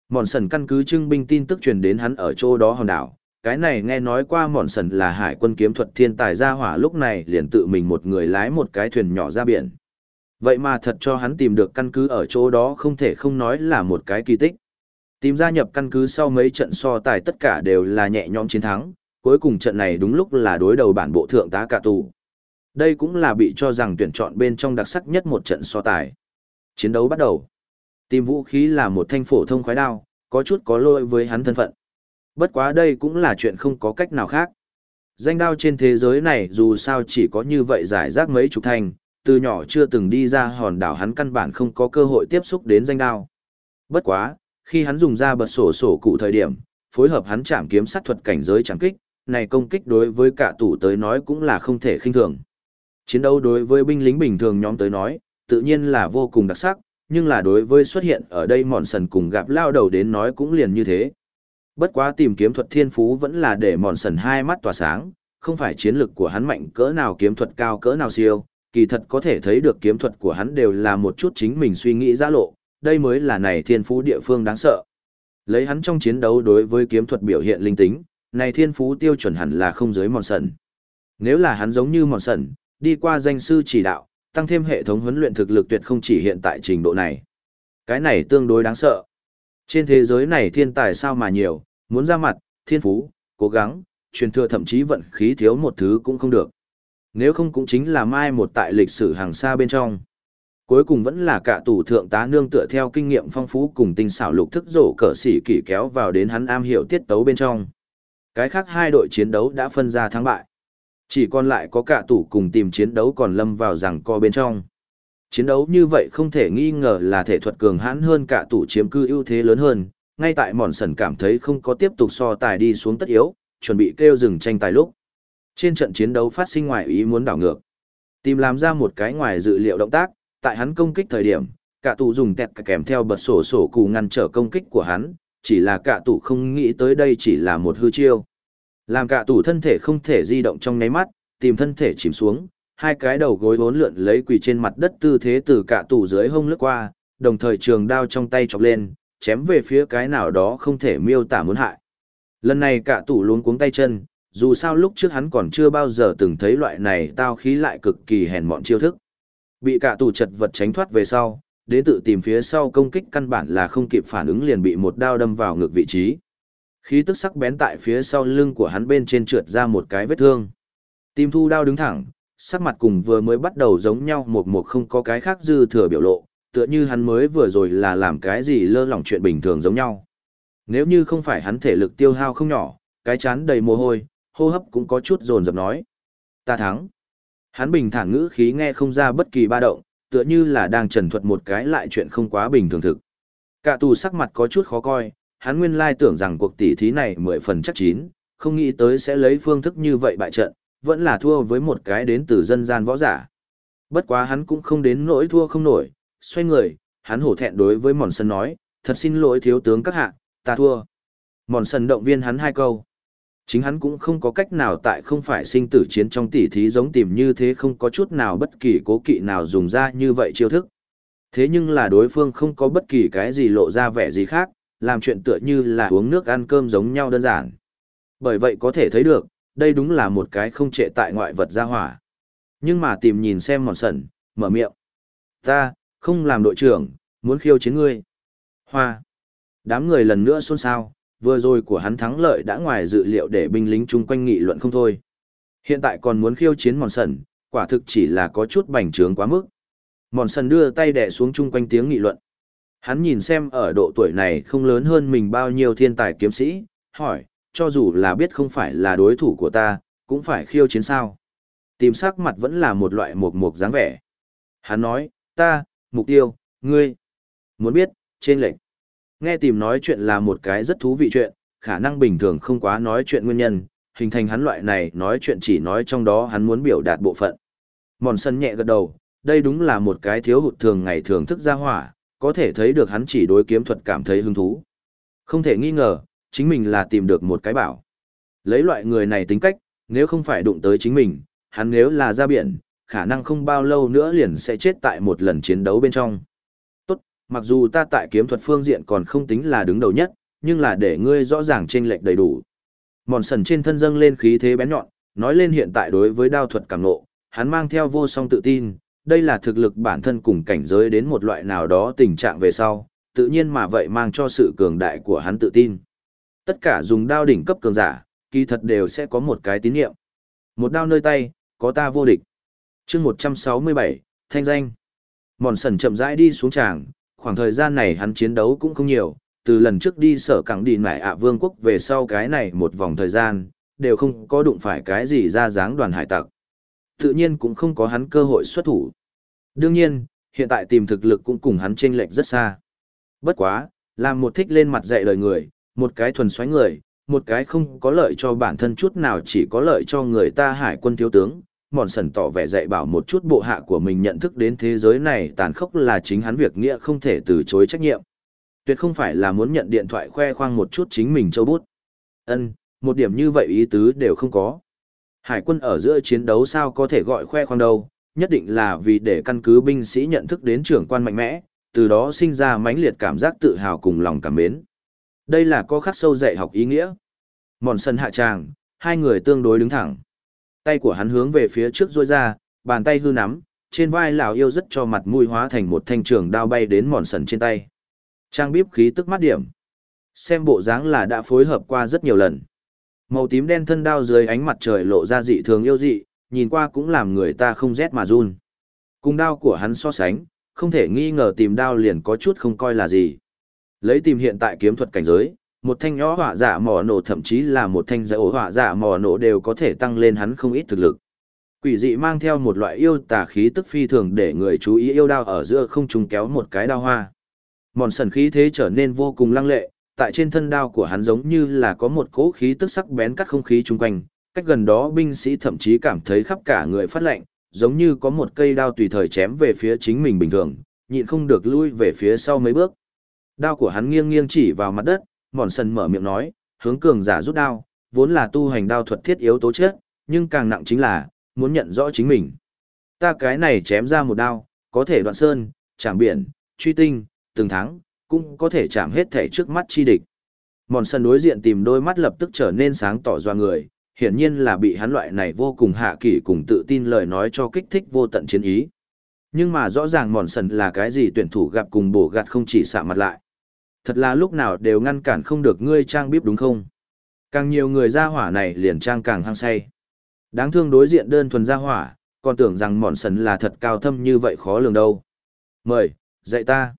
Mòn sần căn cứ trưng binh tin tức truyền đến hắn ở chỗ đó hòn đảo. Cái này nghe nói qua mòn sần là hải quân kiếm thuật thiên tài ra hỏa lúc này liền tự mình một người lái một cái thuyền nhỏ ra biển. Vậy mà thật cho hắn tìm được căn cứ ở chỗ đó không thể không nói là một cái kỳ tích. Tìm gia nhập căn cứ sau mấy trận so tài tất cả đều là nhẹ nhõm chiến thắng, cuối cùng trận này đúng lúc là đối đầu bản bộ thượng tá cả tù. Đây cũng là bị cho rằng tuyển chọn bên trong đặc sắc nhất một trận so tài. Chiến đấu bắt đầu. Tìm vũ khí là một thanh phổ thông khoái đao, có chút có lỗi với hắn thân phận. Bất quá đây cũng là chuyện không có cách nào khác. Danh đao trên thế giới này dù sao chỉ có như vậy giải rác mấy chục thành từ nhỏ chưa từng đi ra hòn đảo hắn căn bản không có cơ hội tiếp xúc đến danh đao. Bất quá, khi hắn dùng ra bật sổ sổ cụ thời điểm, phối hợp hắn chạm kiếm sát thuật cảnh giới chạm kích, này công kích đối với cả tủ tới nói cũng là không thể khinh thường. Chiến đấu đối với binh lính bình thường nhóm tới nói, tự nhiên là vô cùng đặc sắc, nhưng là đối với xuất hiện ở đây mòn sần cùng gặp lao đầu đến nói cũng liền như thế. Bất quá tìm kiếm thuật thiên phú vẫn là để mòn sần hai mắt tỏa sáng, không phải chiến lực của hắn mạnh cỡ nào kiếm thuật cao cỡ nào siêu, kỳ thật có thể thấy được kiếm thuật của hắn đều là một chút chính mình suy nghĩ ra lộ, đây mới là này thiên phú địa phương đáng sợ. Lấy hắn trong chiến đấu đối với kiếm thuật biểu hiện linh tính, này thiên phú tiêu chuẩn hẳn là không dưới mòn sần. Nếu là hắn giống như mòn sần, đi qua danh sư chỉ đạo, tăng thêm hệ thống huấn luyện thực lực tuyệt không chỉ hiện tại trình độ này. Cái này tương đối đáng sợ. Trên thế giới này thiên tài sao mà nhiều, muốn ra mặt, thiên phú, cố gắng, truyền thừa thậm chí vận khí thiếu một thứ cũng không được. Nếu không cũng chính là mai một tại lịch sử hàng xa bên trong. Cuối cùng vẫn là cả tủ thượng tá nương tựa theo kinh nghiệm phong phú cùng tinh xảo lục thức rổ cờ sĩ kỷ kéo vào đến hắn am hiểu tiết tấu bên trong. Cái khác hai đội chiến đấu đã phân ra thắng bại. Chỉ còn lại có cả tủ cùng tìm chiến đấu còn lâm vào rằng co bên trong. Chiến đấu như vậy không thể nghi ngờ là thể thuật cường hãn hơn cả tủ chiếm cư ưu thế lớn hơn, ngay tại mòn sần cảm thấy không có tiếp tục so tài đi xuống tất yếu, chuẩn bị kêu dừng tranh tài lúc. Trên trận chiến đấu phát sinh ngoài ý muốn đảo ngược. Tìm làm ra một cái ngoài dự liệu động tác, tại hắn công kích thời điểm, cả tủ dùng tẹt kèm theo bật sổ sổ cù ngăn trở công kích của hắn, chỉ là cả tủ không nghĩ tới đây chỉ là một hư chiêu. Làm cả tủ thân thể không thể di động trong nháy mắt, tìm thân thể chìm xuống, hai cái đầu gối vốn lượn lấy quỳ trên mặt đất tư thế từ cả tủ dưới hông lướt qua, đồng thời trường đao trong tay chọc lên, chém về phía cái nào đó không thể miêu tả muốn hại. Lần này cả tủ luống cuống tay chân, dù sao lúc trước hắn còn chưa bao giờ từng thấy loại này tao khí lại cực kỳ hèn mọn chiêu thức. Bị cả tù chật vật tránh thoát về sau, đến tự tìm phía sau công kích căn bản là không kịp phản ứng liền bị một đao đâm vào ngược vị trí. Khí tức sắc bén tại phía sau lưng của hắn bên trên trượt ra một cái vết thương. Tim thu đao đứng thẳng, sắc mặt cùng vừa mới bắt đầu giống nhau một một không có cái khác dư thừa biểu lộ, tựa như hắn mới vừa rồi là làm cái gì lơ lỏng chuyện bình thường giống nhau. Nếu như không phải hắn thể lực tiêu hao không nhỏ, cái chán đầy mồ hôi, hô hấp cũng có chút dồn dập nói. Ta thắng. Hắn bình thản ngữ khí nghe không ra bất kỳ ba động, tựa như là đang trần thuật một cái lại chuyện không quá bình thường thực. Cả tù sắc mặt có chút khó coi, hắn nguyên lai tưởng rằng cuộc tỷ thí này mười phần chắc chín, không nghĩ tới sẽ lấy phương thức như vậy bại trận, vẫn là thua với một cái đến từ dân gian võ giả. Bất quá hắn cũng không đến nỗi thua không nổi, xoay người, hắn hổ thẹn đối với Mòn Sân nói, thật xin lỗi thiếu tướng các hạ, ta thua. Mòn Sân động viên hắn hai câu. Chính hắn cũng không có cách nào tại không phải sinh tử chiến trong tỷ thí giống tìm như thế không có chút nào bất kỳ cố kỵ nào dùng ra như vậy chiêu thức. Thế nhưng là đối phương không có bất kỳ cái gì lộ ra vẻ gì khác, làm chuyện tựa như là uống nước ăn cơm giống nhau đơn giản. Bởi vậy có thể thấy được, đây đúng là một cái không trệ tại ngoại vật gia hỏa. Nhưng mà tìm nhìn xem mòn sẩn, mở miệng. Ta, không làm đội trưởng, muốn khiêu chiến ngươi. Hoa. Đám người lần nữa xôn xao, vừa rồi của hắn thắng lợi đã ngoài dự liệu để binh lính chung quanh nghị luận không thôi. Hiện tại còn muốn khiêu chiến mòn sẩn, quả thực chỉ là có chút bành trướng quá mức. Mòn sần đưa tay đè xuống chung quanh tiếng nghị luận. Hắn nhìn xem ở độ tuổi này không lớn hơn mình bao nhiêu thiên tài kiếm sĩ, hỏi, cho dù là biết không phải là đối thủ của ta, cũng phải khiêu chiến sao. Tìm sắc mặt vẫn là một loại mộc mộc dáng vẻ. Hắn nói, ta, mục tiêu, ngươi. Muốn biết, trên lệnh. Nghe tìm nói chuyện là một cái rất thú vị chuyện, khả năng bình thường không quá nói chuyện nguyên nhân, hình thành hắn loại này nói chuyện chỉ nói trong đó hắn muốn biểu đạt bộ phận. Mòn sân nhẹ gật đầu, đây đúng là một cái thiếu hụt thường ngày thường thức ra hỏa, có thể thấy được hắn chỉ đối kiếm thuật cảm thấy hứng thú. Không thể nghi ngờ, chính mình là tìm được một cái bảo. Lấy loại người này tính cách, nếu không phải đụng tới chính mình, hắn nếu là ra biển, khả năng không bao lâu nữa liền sẽ chết tại một lần chiến đấu bên trong. Mặc dù ta tại kiếm thuật phương diện còn không tính là đứng đầu nhất, nhưng là để ngươi rõ ràng trên lệch đầy đủ. Mòn sần trên thân dâng lên khí thế bén nhọn, nói lên hiện tại đối với đao thuật cảm ngộ, hắn mang theo vô song tự tin, đây là thực lực bản thân cùng cảnh giới đến một loại nào đó tình trạng về sau, tự nhiên mà vậy mang cho sự cường đại của hắn tự tin. Tất cả dùng đao đỉnh cấp cường giả, kỳ thật đều sẽ có một cái tín nhiệm. Một đao nơi tay, có ta vô địch. chương 167, thanh danh. Mòn sần chậm rãi đi xuống tràng, khoảng thời gian này hắn chiến đấu cũng không nhiều, từ lần trước đi sở cẳng đi nải ạ vương quốc về sau cái này một vòng thời gian, đều không có đụng phải cái gì ra dáng đoàn hải tặc. Tự nhiên cũng không có hắn cơ hội xuất thủ. Đương nhiên, hiện tại tìm thực lực cũng cùng hắn chênh lệch rất xa. Bất quá, làm một thích lên mặt dạy lời người, một cái thuần xoáy người, một cái không có lợi cho bản thân chút nào chỉ có lợi cho người ta hải quân thiếu tướng. Mòn sần tỏ vẻ dạy bảo một chút bộ hạ của mình nhận thức đến thế giới này tàn khốc là chính hắn việc nghĩa không thể từ chối trách nhiệm. Tuyệt không phải là muốn nhận điện thoại khoe khoang một chút chính mình châu bút. Ân, một điểm như vậy ý tứ đều không có. Hải quân ở giữa chiến đấu sao có thể gọi khoe khoang đâu, nhất định là vì để căn cứ binh sĩ nhận thức đến trưởng quan mạnh mẽ, từ đó sinh ra mãnh liệt cảm giác tự hào cùng lòng cảm mến. Đây là có khắc sâu dạy học ý nghĩa. Mòn sân hạ tràng, hai người tương đối đứng thẳng. Tay của hắn hướng về phía trước rôi ra, bàn tay hư nắm, trên vai lão yêu rất cho mặt mũi hóa thành một thanh trường đao bay đến mòn sần trên tay. Trang bíp khí tức mắt điểm. Xem bộ dáng là đã phối hợp qua rất nhiều lần. Màu tím đen thân đao dưới ánh mặt trời lộ ra dị thường yêu dị, nhìn qua cũng làm người ta không rét mà run. Cùng đao của hắn so sánh, không thể nghi ngờ tìm đao liền có chút không coi là gì. Lấy tìm hiện tại kiếm thuật cảnh giới, một thanh nhỏ hỏa dạ giả mỏ nổ thậm chí là một thanh giải ổ hỏa dạ giả mỏ nổ đều có thể tăng lên hắn không ít thực lực. Quỷ dị mang theo một loại yêu tà khí tức phi thường để người chú ý yêu đao ở giữa không trùng kéo một cái đao hoa. Mòn sần khí thế trở nên vô cùng lăng lệ, tại trên thân đao của hắn giống như là có một cỗ khí tức sắc bén cắt không khí chung quanh, cách gần đó binh sĩ thậm chí cảm thấy khắp cả người phát lạnh, giống như có một cây đao tùy thời chém về phía chính mình bình thường, nhịn không được lui về phía sau mấy bước. Đao của hắn nghiêng nghiêng chỉ vào mặt đất, mòn sần mở miệng nói, hướng cường giả rút đao, vốn là tu hành đao thuật thiết yếu tố chết, nhưng càng nặng chính là, muốn nhận rõ chính mình. Ta cái này chém ra một đao, có thể đoạn sơn, chạm biển, truy tinh, từng tháng, cũng có thể chạm hết thể trước mắt chi địch. Mòn sân đối diện tìm đôi mắt lập tức trở nên sáng tỏ doa người, hiển nhiên là bị hắn loại này vô cùng hạ kỷ cùng tự tin lời nói cho kích thích vô tận chiến ý. Nhưng mà rõ ràng mòn sần là cái gì tuyển thủ gặp cùng bổ gạt không chỉ xạ mặt lại. Thật là lúc nào đều ngăn cản không được ngươi trang bíp đúng không? Càng nhiều người ra hỏa này liền trang càng hăng say. Đáng thương đối diện đơn thuần ra hỏa, còn tưởng rằng mòn sần là thật cao thâm như vậy khó lường đâu. Mời, dạy ta.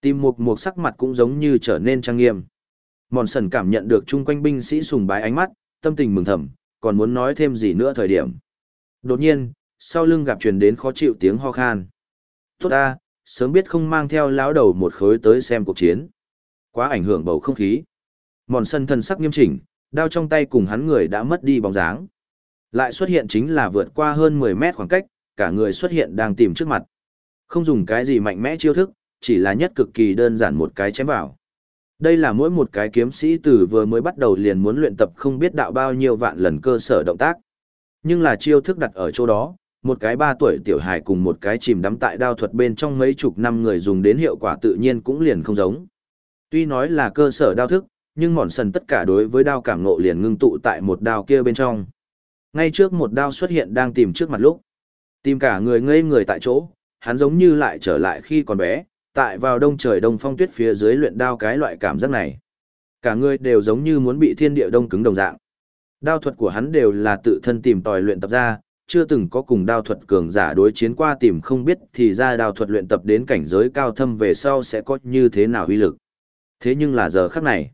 Tìm một một sắc mặt cũng giống như trở nên trang nghiêm. Mòn sần cảm nhận được chung quanh binh sĩ sùng bái ánh mắt, tâm tình mừng thầm, còn muốn nói thêm gì nữa thời điểm. Đột nhiên, sau lưng gặp truyền đến khó chịu tiếng ho khan. Tốt ta, sớm biết không mang theo lão đầu một khối tới xem cuộc chiến. Quá ảnh hưởng bầu không khí. Mòn sân thân sắc nghiêm chỉnh, đao trong tay cùng hắn người đã mất đi bóng dáng. Lại xuất hiện chính là vượt qua hơn 10 mét khoảng cách, cả người xuất hiện đang tìm trước mặt. Không dùng cái gì mạnh mẽ chiêu thức, chỉ là nhất cực kỳ đơn giản một cái chém vào. Đây là mỗi một cái kiếm sĩ từ vừa mới bắt đầu liền muốn luyện tập không biết đạo bao nhiêu vạn lần cơ sở động tác. Nhưng là chiêu thức đặt ở chỗ đó, một cái ba tuổi tiểu hài cùng một cái chìm đắm tại đao thuật bên trong mấy chục năm người dùng đến hiệu quả tự nhiên cũng liền không giống. Tuy nói là cơ sở đao thức, nhưng mòn sần tất cả đối với đao cảm ngộ liền ngưng tụ tại một đao kia bên trong. Ngay trước một đao xuất hiện đang tìm trước mặt lúc. Tìm cả người ngây người tại chỗ, hắn giống như lại trở lại khi còn bé, tại vào đông trời đông phong tuyết phía dưới luyện đao cái loại cảm giác này. Cả người đều giống như muốn bị thiên địa đông cứng đồng dạng. Đao thuật của hắn đều là tự thân tìm tòi luyện tập ra, chưa từng có cùng đao thuật cường giả đối chiến qua tìm không biết thì ra đao thuật luyện tập đến cảnh giới cao thâm về sau sẽ có như thế nào uy lực. Thế nhưng là giờ khắc này,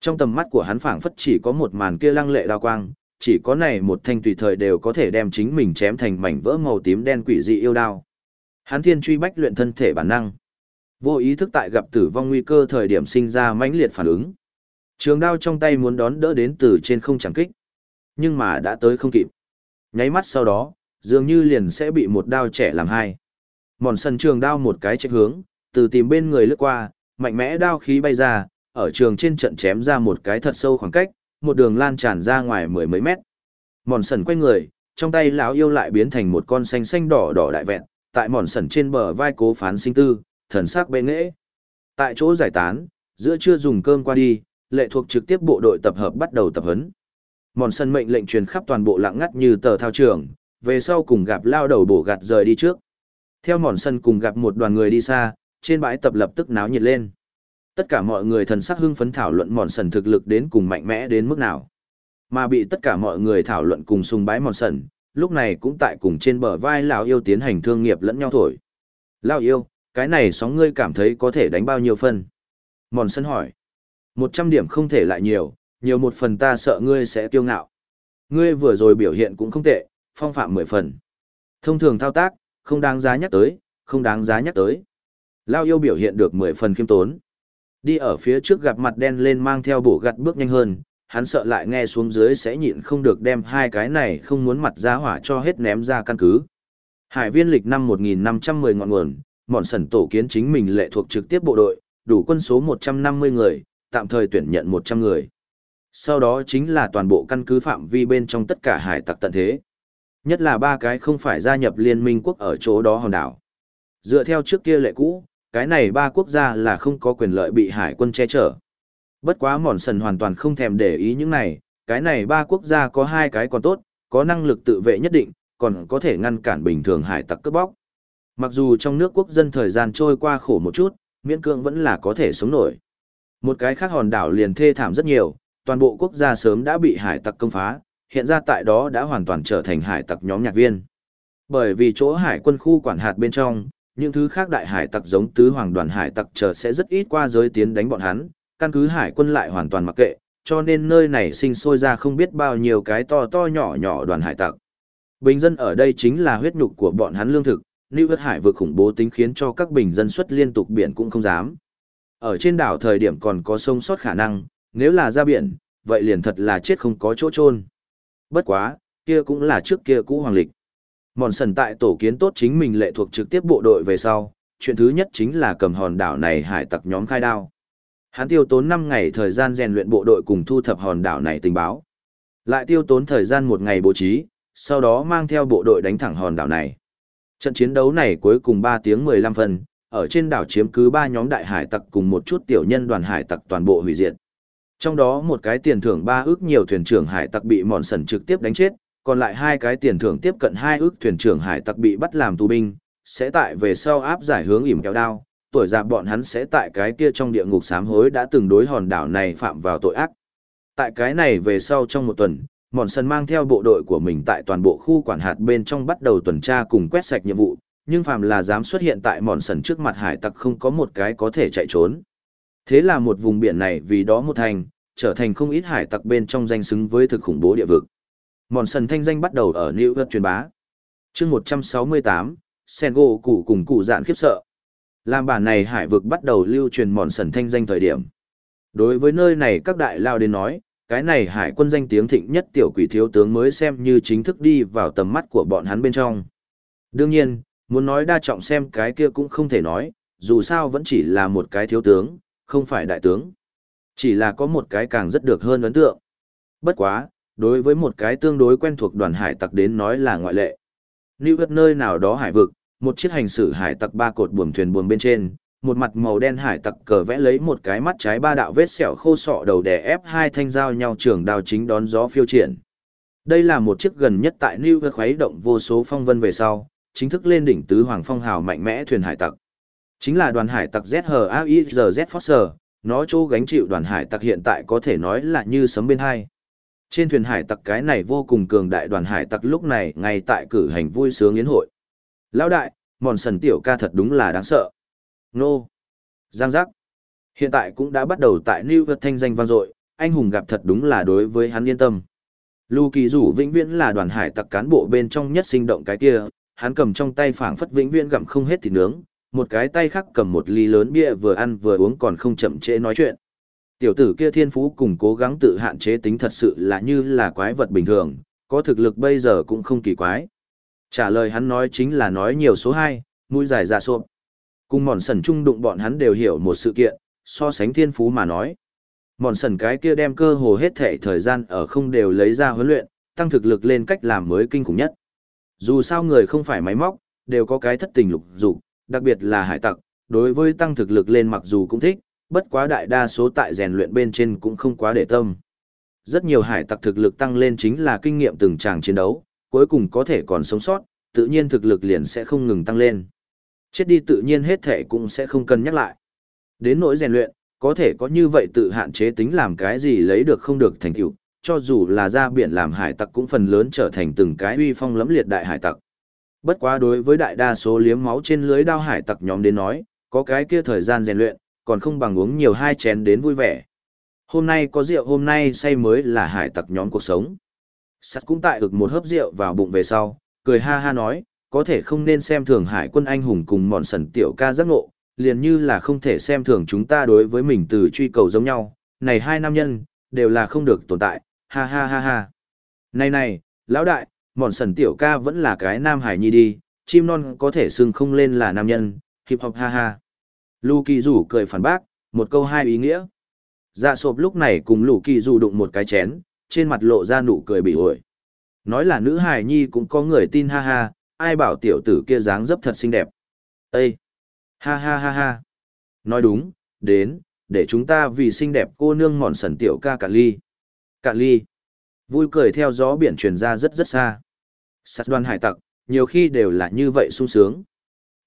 trong tầm mắt của hắn phảng phất chỉ có một màn kia lăng lệ đao quang, chỉ có này một thanh tùy thời đều có thể đem chính mình chém thành mảnh vỡ màu tím đen quỷ dị yêu đao. Hắn thiên truy bách luyện thân thể bản năng. Vô ý thức tại gặp tử vong nguy cơ thời điểm sinh ra mãnh liệt phản ứng. Trường đao trong tay muốn đón đỡ đến từ trên không chẳng kích. Nhưng mà đã tới không kịp. Nháy mắt sau đó, dường như liền sẽ bị một đao trẻ làm hai. Mòn sân trường đao một cái chạy hướng, từ tìm bên người lướt qua, mạnh mẽ đao khí bay ra, ở trường trên trận chém ra một cái thật sâu khoảng cách, một đường lan tràn ra ngoài mười mấy mét. Mòn sần quay người, trong tay lão yêu lại biến thành một con xanh xanh đỏ đỏ đại vẹn, tại mòn sần trên bờ vai cố phán sinh tư, thần sắc bệ nghệ. Tại chỗ giải tán, giữa trưa dùng cơm qua đi, lệ thuộc trực tiếp bộ đội tập hợp bắt đầu tập huấn. Mòn sân mệnh lệnh truyền khắp toàn bộ lặng ngắt như tờ thao trường, về sau cùng gặp lao đầu bổ gạt rời đi trước. Theo mòn sân cùng gặp một đoàn người đi xa, trên bãi tập lập tức náo nhiệt lên. Tất cả mọi người thần sắc hưng phấn thảo luận mòn sần thực lực đến cùng mạnh mẽ đến mức nào. Mà bị tất cả mọi người thảo luận cùng sùng bái mòn sần, lúc này cũng tại cùng trên bờ vai lão yêu tiến hành thương nghiệp lẫn nhau thổi. Lão yêu, cái này sóng ngươi cảm thấy có thể đánh bao nhiêu phân? Mòn sân hỏi. Một trăm điểm không thể lại nhiều, nhiều một phần ta sợ ngươi sẽ kiêu ngạo. Ngươi vừa rồi biểu hiện cũng không tệ, phong phạm mười phần. Thông thường thao tác, không đáng giá nhắc tới, không đáng giá nhắc tới. Lao yêu biểu hiện được mười phần khiêm tốn. Đi ở phía trước gặp mặt đen lên mang theo bổ gặt bước nhanh hơn, hắn sợ lại nghe xuống dưới sẽ nhịn không được đem hai cái này không muốn mặt ra hỏa cho hết ném ra căn cứ. Hải viên lịch năm 1510 ngọn nguồn, mọn sần tổ kiến chính mình lệ thuộc trực tiếp bộ đội, đủ quân số 150 người, tạm thời tuyển nhận 100 người. Sau đó chính là toàn bộ căn cứ phạm vi bên trong tất cả hải tặc tận thế. Nhất là ba cái không phải gia nhập liên minh quốc ở chỗ đó hòn đảo. Dựa theo trước kia lệ cũ, cái này ba quốc gia là không có quyền lợi bị hải quân che chở. Bất quá mòn sần hoàn toàn không thèm để ý những này, cái này ba quốc gia có hai cái còn tốt, có năng lực tự vệ nhất định, còn có thể ngăn cản bình thường hải tặc cướp bóc. Mặc dù trong nước quốc dân thời gian trôi qua khổ một chút, miễn cưỡng vẫn là có thể sống nổi. Một cái khác hòn đảo liền thê thảm rất nhiều, toàn bộ quốc gia sớm đã bị hải tặc công phá, hiện ra tại đó đã hoàn toàn trở thành hải tặc nhóm nhạc viên. Bởi vì chỗ hải quân khu quản hạt bên trong, những thứ khác đại hải tặc giống tứ hoàng đoàn hải tặc chờ sẽ rất ít qua giới tiến đánh bọn hắn, căn cứ hải quân lại hoàn toàn mặc kệ, cho nên nơi này sinh sôi ra không biết bao nhiêu cái to to nhỏ nhỏ đoàn hải tặc. Bình dân ở đây chính là huyết nhục của bọn hắn lương thực, Lưu vật Hải vực khủng bố tính khiến cho các bình dân xuất liên tục biển cũng không dám. Ở trên đảo thời điểm còn có sông sót khả năng, nếu là ra biển, vậy liền thật là chết không có chỗ chôn. Bất quá, kia cũng là trước kia cũ hoàng lịch. Mòn sần tại tổ kiến tốt chính mình lệ thuộc trực tiếp bộ đội về sau, chuyện thứ nhất chính là cầm hòn đảo này hải tặc nhóm khai đao. Hắn tiêu tốn 5 ngày thời gian rèn luyện bộ đội cùng thu thập hòn đảo này tình báo. Lại tiêu tốn thời gian một ngày bố trí, sau đó mang theo bộ đội đánh thẳng hòn đảo này. Trận chiến đấu này cuối cùng 3 tiếng 15 phần, ở trên đảo chiếm cứ 3 nhóm đại hải tặc cùng một chút tiểu nhân đoàn hải tặc toàn bộ hủy diệt. Trong đó một cái tiền thưởng 3 ước nhiều thuyền trưởng hải tặc bị mòn sần trực tiếp đánh chết, còn lại hai cái tiền thưởng tiếp cận hai ước thuyền trưởng hải tặc bị bắt làm tù binh, sẽ tại về sau áp giải hướng ỉm kéo đao, tuổi già bọn hắn sẽ tại cái kia trong địa ngục sám hối đã từng đối hòn đảo này phạm vào tội ác. Tại cái này về sau trong một tuần, Mòn Sân mang theo bộ đội của mình tại toàn bộ khu quản hạt bên trong bắt đầu tuần tra cùng quét sạch nhiệm vụ, nhưng phàm là dám xuất hiện tại Mòn Sân trước mặt hải tặc không có một cái có thể chạy trốn. Thế là một vùng biển này vì đó một thành, trở thành không ít hải tặc bên trong danh xứng với thực khủng bố địa vực. Mòn sần thanh danh bắt đầu ở New York truyền bá. chương 168, Sengo cụ cùng cụ dạn khiếp sợ. Làm bản này hải vực bắt đầu lưu truyền Mòn sần thanh danh thời điểm. Đối với nơi này các đại lao đến nói, cái này hải quân danh tiếng thịnh nhất tiểu quỷ thiếu tướng mới xem như chính thức đi vào tầm mắt của bọn hắn bên trong. Đương nhiên, muốn nói đa trọng xem cái kia cũng không thể nói, dù sao vẫn chỉ là một cái thiếu tướng, không phải đại tướng. Chỉ là có một cái càng rất được hơn ấn tượng. Bất quá, đối với một cái tương đối quen thuộc đoàn hải tặc đến nói là ngoại lệ. Lưu vật nơi nào đó hải vực, một chiếc hành xử hải tặc ba cột buồm thuyền buồm bên trên, một mặt màu đen hải tặc cờ vẽ lấy một cái mắt trái ba đạo vết sẹo khô sọ đầu đè ép hai thanh dao nhau trường đao chính đón gió phiêu triển. Đây là một chiếc gần nhất tại New York khuấy động vô số phong vân về sau, chính thức lên đỉnh tứ hoàng phong hào mạnh mẽ thuyền hải tặc. Chính là đoàn hải tặc ZHAIZZ Foster, nó chỗ gánh chịu đoàn hải tặc hiện tại có thể nói là như sấm bên hai. Trên thuyền hải tặc cái này vô cùng cường đại đoàn hải tặc lúc này ngay tại cử hành vui sướng yến hội. Lão đại, mòn sần tiểu ca thật đúng là đáng sợ. Nô. Giang giác. Hiện tại cũng đã bắt đầu tại New York thanh danh vang dội, anh hùng gặp thật đúng là đối với hắn yên tâm. Lưu Kỳ rủ vĩnh viễn là đoàn hải tặc cán bộ bên trong nhất sinh động cái kia, hắn cầm trong tay phảng phất vĩnh viễn gặm không hết thịt nướng, một cái tay khác cầm một ly lớn bia vừa ăn vừa uống còn không chậm trễ nói chuyện. Tiểu tử kia thiên phú cùng cố gắng tự hạn chế tính thật sự là như là quái vật bình thường, có thực lực bây giờ cũng không kỳ quái. Trả lời hắn nói chính là nói nhiều số 2, mũi dài ra sộp. Cùng mòn sần trung đụng bọn hắn đều hiểu một sự kiện, so sánh thiên phú mà nói. Mòn sần cái kia đem cơ hồ hết thể thời gian ở không đều lấy ra huấn luyện, tăng thực lực lên cách làm mới kinh khủng nhất. Dù sao người không phải máy móc, đều có cái thất tình lục dục, đặc biệt là hải tặc, đối với tăng thực lực lên mặc dù cũng thích, bất quá đại đa số tại rèn luyện bên trên cũng không quá để tâm. Rất nhiều hải tặc thực lực tăng lên chính là kinh nghiệm từng tràng chiến đấu, cuối cùng có thể còn sống sót, tự nhiên thực lực liền sẽ không ngừng tăng lên. Chết đi tự nhiên hết thể cũng sẽ không cần nhắc lại. Đến nỗi rèn luyện, có thể có như vậy tự hạn chế tính làm cái gì lấy được không được thành tựu, cho dù là ra biển làm hải tặc cũng phần lớn trở thành từng cái uy phong lẫm liệt đại hải tặc. Bất quá đối với đại đa số liếm máu trên lưới đao hải tặc nhóm đến nói, có cái kia thời gian rèn luyện, còn không bằng uống nhiều hai chén đến vui vẻ. Hôm nay có rượu hôm nay say mới là hải tặc nhóm cuộc sống. Sắt cũng tại ực một hớp rượu vào bụng về sau, cười ha ha nói, có thể không nên xem thường hải quân anh hùng cùng mòn sần tiểu ca giác ngộ, liền như là không thể xem thường chúng ta đối với mình từ truy cầu giống nhau, này hai nam nhân, đều là không được tồn tại, ha ha ha ha. Này này, lão đại, mòn sần tiểu ca vẫn là cái nam hải nhi đi, chim non có thể xưng không lên là nam nhân, hip hop ha ha. Lù kỳ rủ cười phản bác, một câu hai ý nghĩa. Dạ sộp lúc này cùng lù kỳ rủ đụng một cái chén, trên mặt lộ ra nụ cười bị ổi. Nói là nữ hài nhi cũng có người tin ha ha, ai bảo tiểu tử kia dáng dấp thật xinh đẹp. Ê! Ha ha ha ha! Nói đúng, đến, để chúng ta vì xinh đẹp cô nương mòn sần tiểu ca cạn ly. cạn ly! Vui cười theo gió biển truyền ra rất rất xa. Sắt đoan hải tặc, nhiều khi đều là như vậy sung sướng.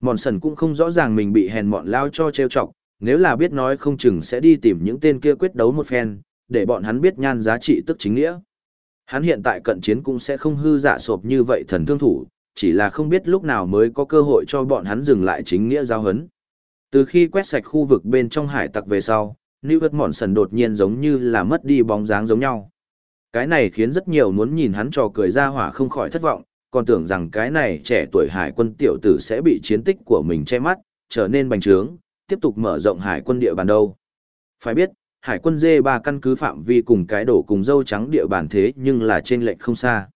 Mòn sần cũng không rõ ràng mình bị hèn mọn lao cho trêu chọc, nếu là biết nói không chừng sẽ đi tìm những tên kia quyết đấu một phen, để bọn hắn biết nhan giá trị tức chính nghĩa. Hắn hiện tại cận chiến cũng sẽ không hư giả sộp như vậy thần thương thủ, chỉ là không biết lúc nào mới có cơ hội cho bọn hắn dừng lại chính nghĩa giao hấn. Từ khi quét sạch khu vực bên trong hải tặc về sau, New York Mòn Sần đột nhiên giống như là mất đi bóng dáng giống nhau. Cái này khiến rất nhiều muốn nhìn hắn trò cười ra hỏa không khỏi thất vọng, còn tưởng rằng cái này trẻ tuổi hải quân tiểu tử sẽ bị chiến tích của mình che mắt, trở nên bành trướng, tiếp tục mở rộng hải quân địa bàn đâu. Phải biết, hải quân dê ba căn cứ phạm vi cùng cái đổ cùng dâu trắng địa bàn thế nhưng là trên lệnh không xa.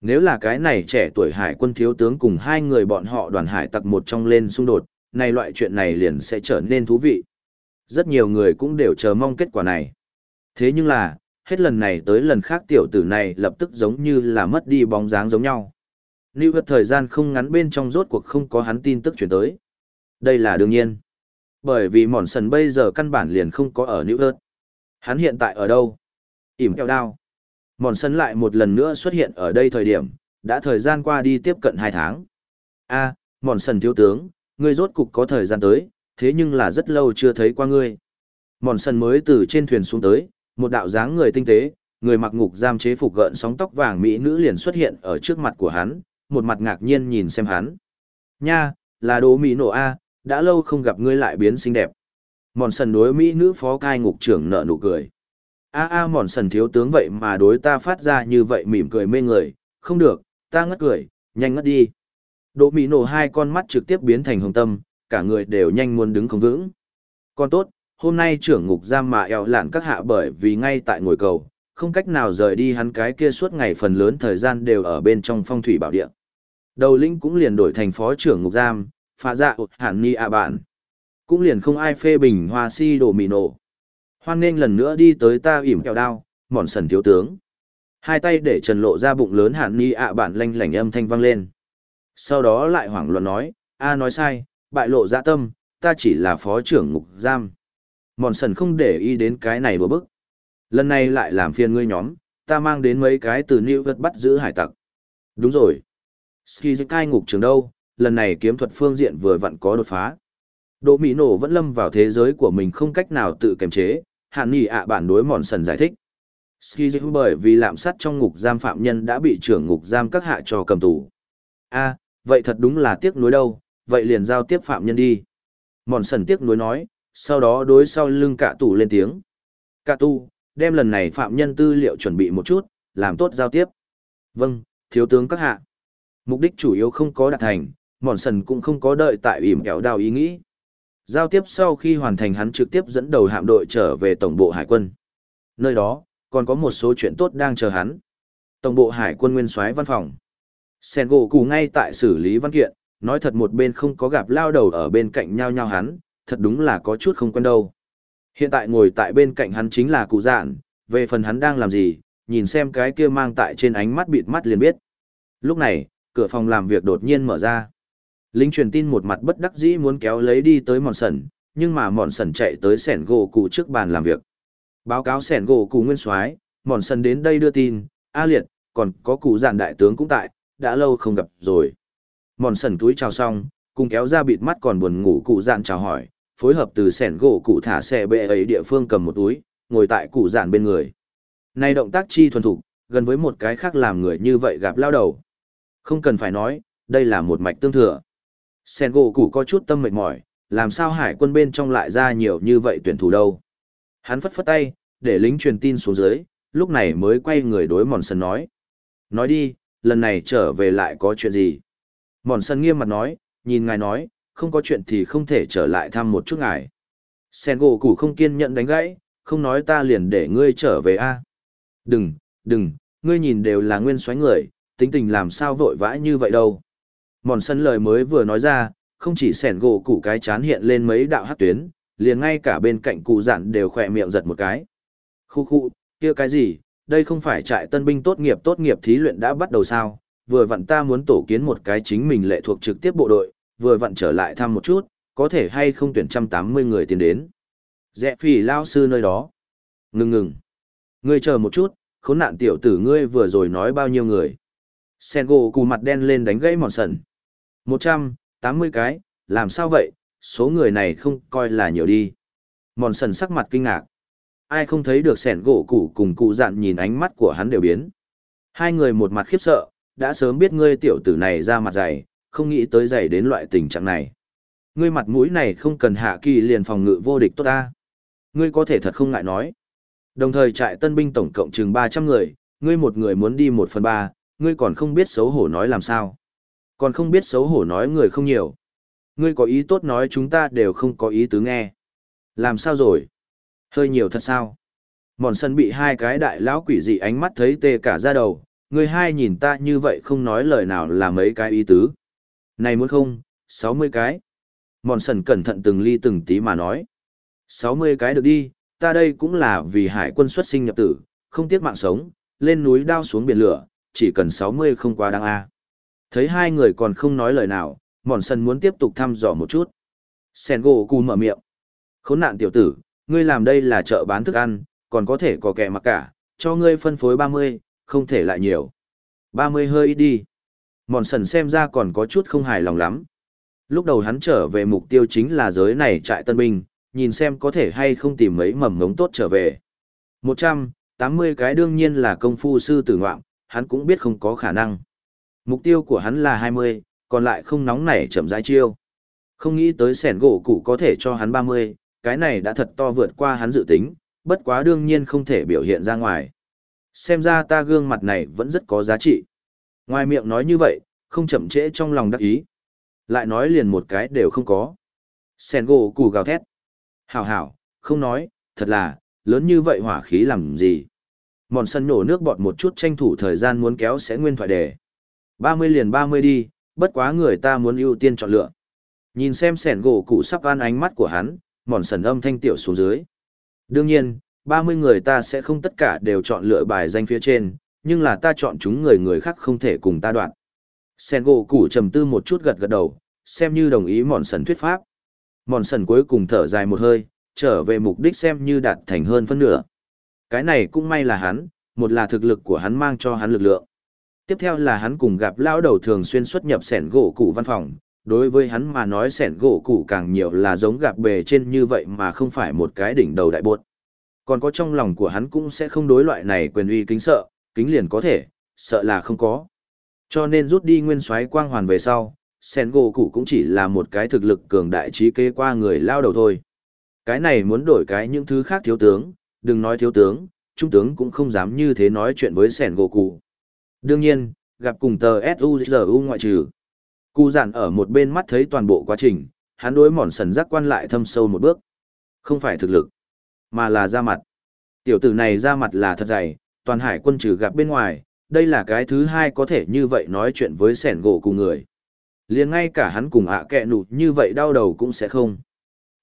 Nếu là cái này trẻ tuổi hải quân thiếu tướng cùng hai người bọn họ đoàn hải tặc một trong lên xung đột, này loại chuyện này liền sẽ trở nên thú vị. Rất nhiều người cũng đều chờ mong kết quả này. Thế nhưng là, hết lần này tới lần khác tiểu tử này lập tức giống như là mất đi bóng dáng giống nhau. Lưu vật thời gian không ngắn bên trong rốt cuộc không có hắn tin tức chuyển tới. Đây là đương nhiên. Bởi vì mòn sần bây giờ căn bản liền không có ở Lưu Earth. Hắn hiện tại ở đâu? ỉm keo đao. Mòn sân lại một lần nữa xuất hiện ở đây thời điểm, đã thời gian qua đi tiếp cận hai tháng. a mòn sần thiếu tướng, ngươi rốt cục có thời gian tới, thế nhưng là rất lâu chưa thấy qua ngươi. Mòn sần mới từ trên thuyền xuống tới, một đạo dáng người tinh tế, người mặc ngục giam chế phục gợn sóng tóc vàng mỹ nữ liền xuất hiện ở trước mặt của hắn, một mặt ngạc nhiên nhìn xem hắn. Nha, là đồ mỹ nổ a, đã lâu không gặp ngươi lại biến xinh đẹp. Mòn sần đối mỹ nữ phó cai ngục trưởng nợ nụ cười a a mòn sần thiếu tướng vậy mà đối ta phát ra như vậy mỉm cười mê người không được ta ngất cười nhanh ngất đi đỗ mỹ nổ hai con mắt trực tiếp biến thành hồng tâm cả người đều nhanh muốn đứng không vững Con tốt hôm nay trưởng ngục giam mà eo lạn các hạ bởi vì ngay tại ngồi cầu không cách nào rời đi hắn cái kia suốt ngày phần lớn thời gian đều ở bên trong phong thủy bảo địa. Đầu lĩnh cũng liền đổi thành phó trưởng ngục giam pha dạ hẳn ni ạ bạn. Cũng liền không ai phê bình hoa si đồ mì nổ. Hoan nên lần nữa đi tới ta ỉm kẹo đao mòn sần thiếu tướng. Hai tay để trần lộ ra bụng lớn hạn ni ạ bản lanh lảnh âm thanh vang lên. Sau đó lại hoảng loạn nói, a nói sai, bại lộ dạ tâm, ta chỉ là phó trưởng ngục giam. Mòn sần không để ý đến cái này bữa bức lần này lại làm phiền ngươi nhóm ta mang đến mấy cái từ new vật bắt giữ hải tặc đúng rồi ski cai ngục trường đâu lần này kiếm thuật phương diện vừa vặn có đột phá Đỗ Mỹ Nổ vẫn lâm vào thế giới của mình không cách nào tự kiềm chế, hạn nghỉ ạ bản đối mòn sần giải thích Skizu bởi vì lạm sát trong ngục giam phạm nhân đã bị trưởng ngục giam các hạ cho cầm tù. a vậy thật đúng là tiếc nuối đâu, vậy liền giao tiếp phạm nhân đi. Mòn sần tiếc nuối nói, sau đó đối sau lưng cả tù lên tiếng. Cả tù, đem lần này phạm nhân tư liệu chuẩn bị một chút, làm tốt giao tiếp. Vâng, thiếu tướng các hạ. Mục đích chủ yếu không có đạt thành, mòn sần cũng không có đợi tại ỉm kẹo đào ý nghĩ. Giao tiếp sau khi hoàn thành hắn trực tiếp dẫn đầu hạm đội trở về tổng bộ hải quân. Nơi đó, còn có một số chuyện tốt đang chờ hắn. Tổng bộ hải quân nguyên soái văn phòng. Sen gỗ cù ngay tại xử lý văn kiện, nói thật một bên không có gặp lao đầu ở bên cạnh nhau nhau hắn, thật đúng là có chút không quen đâu. Hiện tại ngồi tại bên cạnh hắn chính là cụ dạn, về phần hắn đang làm gì, nhìn xem cái kia mang tại trên ánh mắt bịt mắt liền biết. Lúc này, cửa phòng làm việc đột nhiên mở ra. Lính truyền tin một mặt bất đắc dĩ muốn kéo lấy đi tới mòn sần, nhưng mà mòn sần chạy tới sẻn gỗ cụ trước bàn làm việc. Báo cáo sẻn gỗ cụ nguyên soái mòn sần đến đây đưa tin, A liệt, còn có cụ dạn đại tướng cũng tại, đã lâu không gặp rồi. Mòn sần túi chào xong, cùng kéo ra bịt mắt còn buồn ngủ cụ dạn chào hỏi, phối hợp từ sẻn gỗ cụ thả xe bệ ấy địa phương cầm một túi, ngồi tại cụ giản bên người. Này động tác chi thuần thục, gần với một cái khác làm người như vậy gặp lao đầu. Không cần phải nói, đây là một mạch tương thừa. Sen gỗ củ có chút tâm mệt mỏi, làm sao hải quân bên trong lại ra nhiều như vậy tuyển thủ đâu. Hắn phất phất tay, để lính truyền tin xuống dưới, lúc này mới quay người đối mòn sân nói. Nói đi, lần này trở về lại có chuyện gì? Mòn sân nghiêm mặt nói, nhìn ngài nói, không có chuyện thì không thể trở lại thăm một chút ngài. Sen gỗ củ không kiên nhẫn đánh gãy, không nói ta liền để ngươi trở về a. Đừng, đừng, ngươi nhìn đều là nguyên xoáy người, tính tình làm sao vội vã như vậy đâu. Mòn sân lời mới vừa nói ra, không chỉ sẻn gỗ củ cái chán hiện lên mấy đạo hát tuyến, liền ngay cả bên cạnh cụ dặn đều khỏe miệng giật một cái. Khu khu, kia cái gì, đây không phải trại tân binh tốt nghiệp tốt nghiệp thí luyện đã bắt đầu sao, vừa vặn ta muốn tổ kiến một cái chính mình lệ thuộc trực tiếp bộ đội, vừa vặn trở lại thăm một chút, có thể hay không tuyển trăm tám mươi người tiến đến. Dẹ phỉ lao sư nơi đó. Ngừng ngừng. Ngươi chờ một chút, khốn nạn tiểu tử ngươi vừa rồi nói bao nhiêu người. Sen gỗ cù mặt đen lên đánh gãy mòn sần. Một trăm, tám mươi cái, làm sao vậy, số người này không coi là nhiều đi. Mòn sần sắc mặt kinh ngạc. Ai không thấy được sẻn gỗ cụ cùng cụ dạn nhìn ánh mắt của hắn đều biến. Hai người một mặt khiếp sợ, đã sớm biết ngươi tiểu tử này ra mặt dày, không nghĩ tới dày đến loại tình trạng này. Ngươi mặt mũi này không cần hạ kỳ liền phòng ngự vô địch tốt ta. Ngươi có thể thật không ngại nói. Đồng thời trại tân binh tổng cộng chừng 300 người, ngươi một người muốn đi một phần ba, ngươi còn không biết xấu hổ nói làm sao. Còn không biết xấu hổ nói người không nhiều. Ngươi có ý tốt nói chúng ta đều không có ý tứ nghe. Làm sao rồi? Hơi nhiều thật sao? Mòn sân bị hai cái đại lão quỷ dị ánh mắt thấy tê cả ra đầu, người hai nhìn ta như vậy không nói lời nào là mấy cái ý tứ. Này muốn không, 60 cái. Mòn sần cẩn thận từng ly từng tí mà nói. 60 cái được đi, ta đây cũng là vì hải quân xuất sinh nhập tử, không tiếc mạng sống, lên núi đao xuống biển lửa, chỉ cần 60 không quá đáng a. Thấy hai người còn không nói lời nào, mòn sần muốn tiếp tục thăm dò một chút. Sen gỗ cù mở miệng. Khốn nạn tiểu tử, ngươi làm đây là chợ bán thức ăn, còn có thể có kẻ mặc cả, cho ngươi phân phối 30, không thể lại nhiều. 30 hơi ít đi. Mòn sần xem ra còn có chút không hài lòng lắm. Lúc đầu hắn trở về mục tiêu chính là giới này trại tân binh, nhìn xem có thể hay không tìm mấy mầm ngống tốt trở về. 180 cái đương nhiên là công phu sư tử ngoạm, hắn cũng biết không có khả năng. Mục tiêu của hắn là 20, còn lại không nóng nảy chậm rãi chiêu. Không nghĩ tới sẻn gỗ cụ có thể cho hắn 30, cái này đã thật to vượt qua hắn dự tính, bất quá đương nhiên không thể biểu hiện ra ngoài. Xem ra ta gương mặt này vẫn rất có giá trị. Ngoài miệng nói như vậy, không chậm trễ trong lòng đắc ý. Lại nói liền một cái đều không có. sen gỗ cụ gào thét. Hảo hảo, không nói, thật là, lớn như vậy hỏa khí làm gì. Mòn sân nổ nước bọt một chút tranh thủ thời gian muốn kéo sẽ nguyên thoại đề. 30 liền 30 đi, bất quá người ta muốn ưu tiên chọn lựa. Nhìn xem sẻn gỗ cụ sắp ăn ánh mắt của hắn, mòn sần âm thanh tiểu xuống dưới. Đương nhiên, 30 người ta sẽ không tất cả đều chọn lựa bài danh phía trên, nhưng là ta chọn chúng người người khác không thể cùng ta đoạn. Sẻn gỗ củ trầm tư một chút gật gật đầu, xem như đồng ý mòn sần thuyết pháp. Mòn sần cuối cùng thở dài một hơi, trở về mục đích xem như đạt thành hơn phân nửa. Cái này cũng may là hắn, một là thực lực của hắn mang cho hắn lực lượng. Tiếp theo là hắn cùng gặp lão đầu thường xuyên xuất nhập sẻn gỗ củ văn phòng, đối với hắn mà nói sẻn gỗ củ càng nhiều là giống gặp bề trên như vậy mà không phải một cái đỉnh đầu đại bột. Còn có trong lòng của hắn cũng sẽ không đối loại này quyền uy kính sợ, kính liền có thể, sợ là không có. Cho nên rút đi nguyên soái quang hoàn về sau, sen gỗ cụ cũng chỉ là một cái thực lực cường đại trí kế qua người lao đầu thôi. Cái này muốn đổi cái những thứ khác thiếu tướng, đừng nói thiếu tướng, trung tướng cũng không dám như thế nói chuyện với sen gỗ cụ. Đương nhiên, gặp cùng tờ SUZU ngoại trừ. Cụ giản ở một bên mắt thấy toàn bộ quá trình, hắn đối mòn sần giác quan lại thâm sâu một bước. Không phải thực lực, mà là da mặt. Tiểu tử này da mặt là thật dày, toàn hải quân trừ gặp bên ngoài, đây là cái thứ hai có thể như vậy nói chuyện với sẻn gỗ cùng người. liền ngay cả hắn cùng ạ à kẹ nụt như vậy đau đầu cũng sẽ không.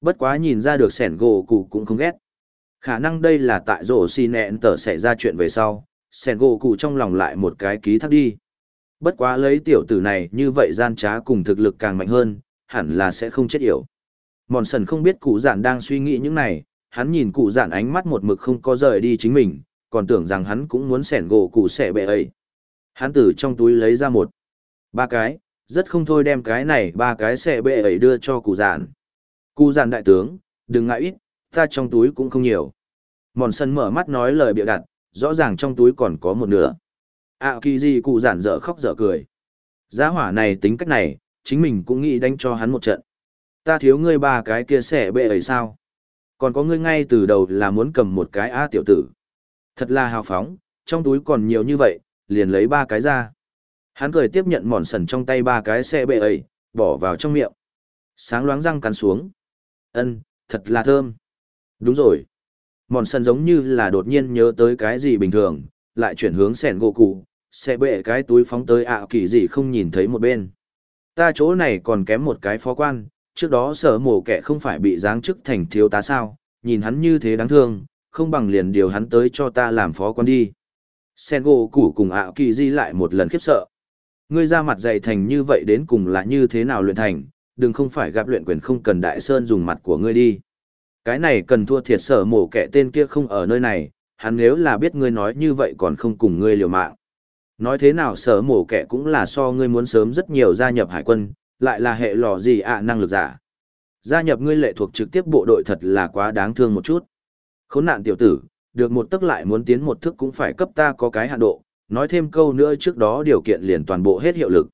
Bất quá nhìn ra được sẻn gỗ cụ cũng không ghét. Khả năng đây là tại rổ xì nẹn tờ xảy ra chuyện về sau, sẻn gỗ cụ trong lòng lại một cái ký thác đi. Bất quá lấy tiểu tử này như vậy gian trá cùng thực lực càng mạnh hơn, hẳn là sẽ không chết yểu. Mòn sần không biết cụ giản đang suy nghĩ những này, hắn nhìn cụ giản ánh mắt một mực không có rời đi chính mình, còn tưởng rằng hắn cũng muốn sẻn gỗ cụ sẻ bệ ấy. Hắn từ trong túi lấy ra một, ba cái, rất không thôi đem cái này ba cái sẻ bệ ấy đưa cho cụ giản. Cụ giản đại tướng, đừng ngại ít, ta trong túi cũng không nhiều. Mòn sân mở mắt nói lời bịa đặt, rõ ràng trong túi còn có một nửa. À kỳ gì cụ giản dở khóc dở cười. Giá hỏa này tính cách này, chính mình cũng nghĩ đánh cho hắn một trận. Ta thiếu ngươi ba cái kia sẻ bệ ấy sao? Còn có ngươi ngay từ đầu là muốn cầm một cái A tiểu tử. Thật là hào phóng, trong túi còn nhiều như vậy, liền lấy ba cái ra. Hắn cười tiếp nhận mòn sần trong tay ba cái xe bệ ấy, bỏ vào trong miệng. Sáng loáng răng cắn xuống. ân thật là thơm. Đúng rồi. Mòn sần giống như là đột nhiên nhớ tới cái gì bình thường, lại chuyển hướng sẻn gỗ cụ, xe bệ cái túi phóng tới ạ kỳ gì không nhìn thấy một bên. Ta chỗ này còn kém một cái phó quan, trước đó sở mổ kẻ không phải bị giáng chức thành thiếu tá sao, nhìn hắn như thế đáng thương, không bằng liền điều hắn tới cho ta làm phó quan đi. Sen gỗ củ cùng ảo kỳ di lại một lần khiếp sợ. Ngươi ra mặt dày thành như vậy đến cùng là như thế nào luyện thành, đừng không phải gặp luyện quyền không cần đại sơn dùng mặt của ngươi đi. Cái này cần thua thiệt sở mổ kẻ tên kia không ở nơi này, hắn nếu là biết ngươi nói như vậy còn không cùng ngươi liều mạng. Nói thế nào sở mổ kẻ cũng là so ngươi muốn sớm rất nhiều gia nhập hải quân, lại là hệ lò gì ạ năng lực giả. Gia nhập ngươi lệ thuộc trực tiếp bộ đội thật là quá đáng thương một chút. Khốn nạn tiểu tử, được một tức lại muốn tiến một thức cũng phải cấp ta có cái hạn độ, nói thêm câu nữa trước đó điều kiện liền toàn bộ hết hiệu lực.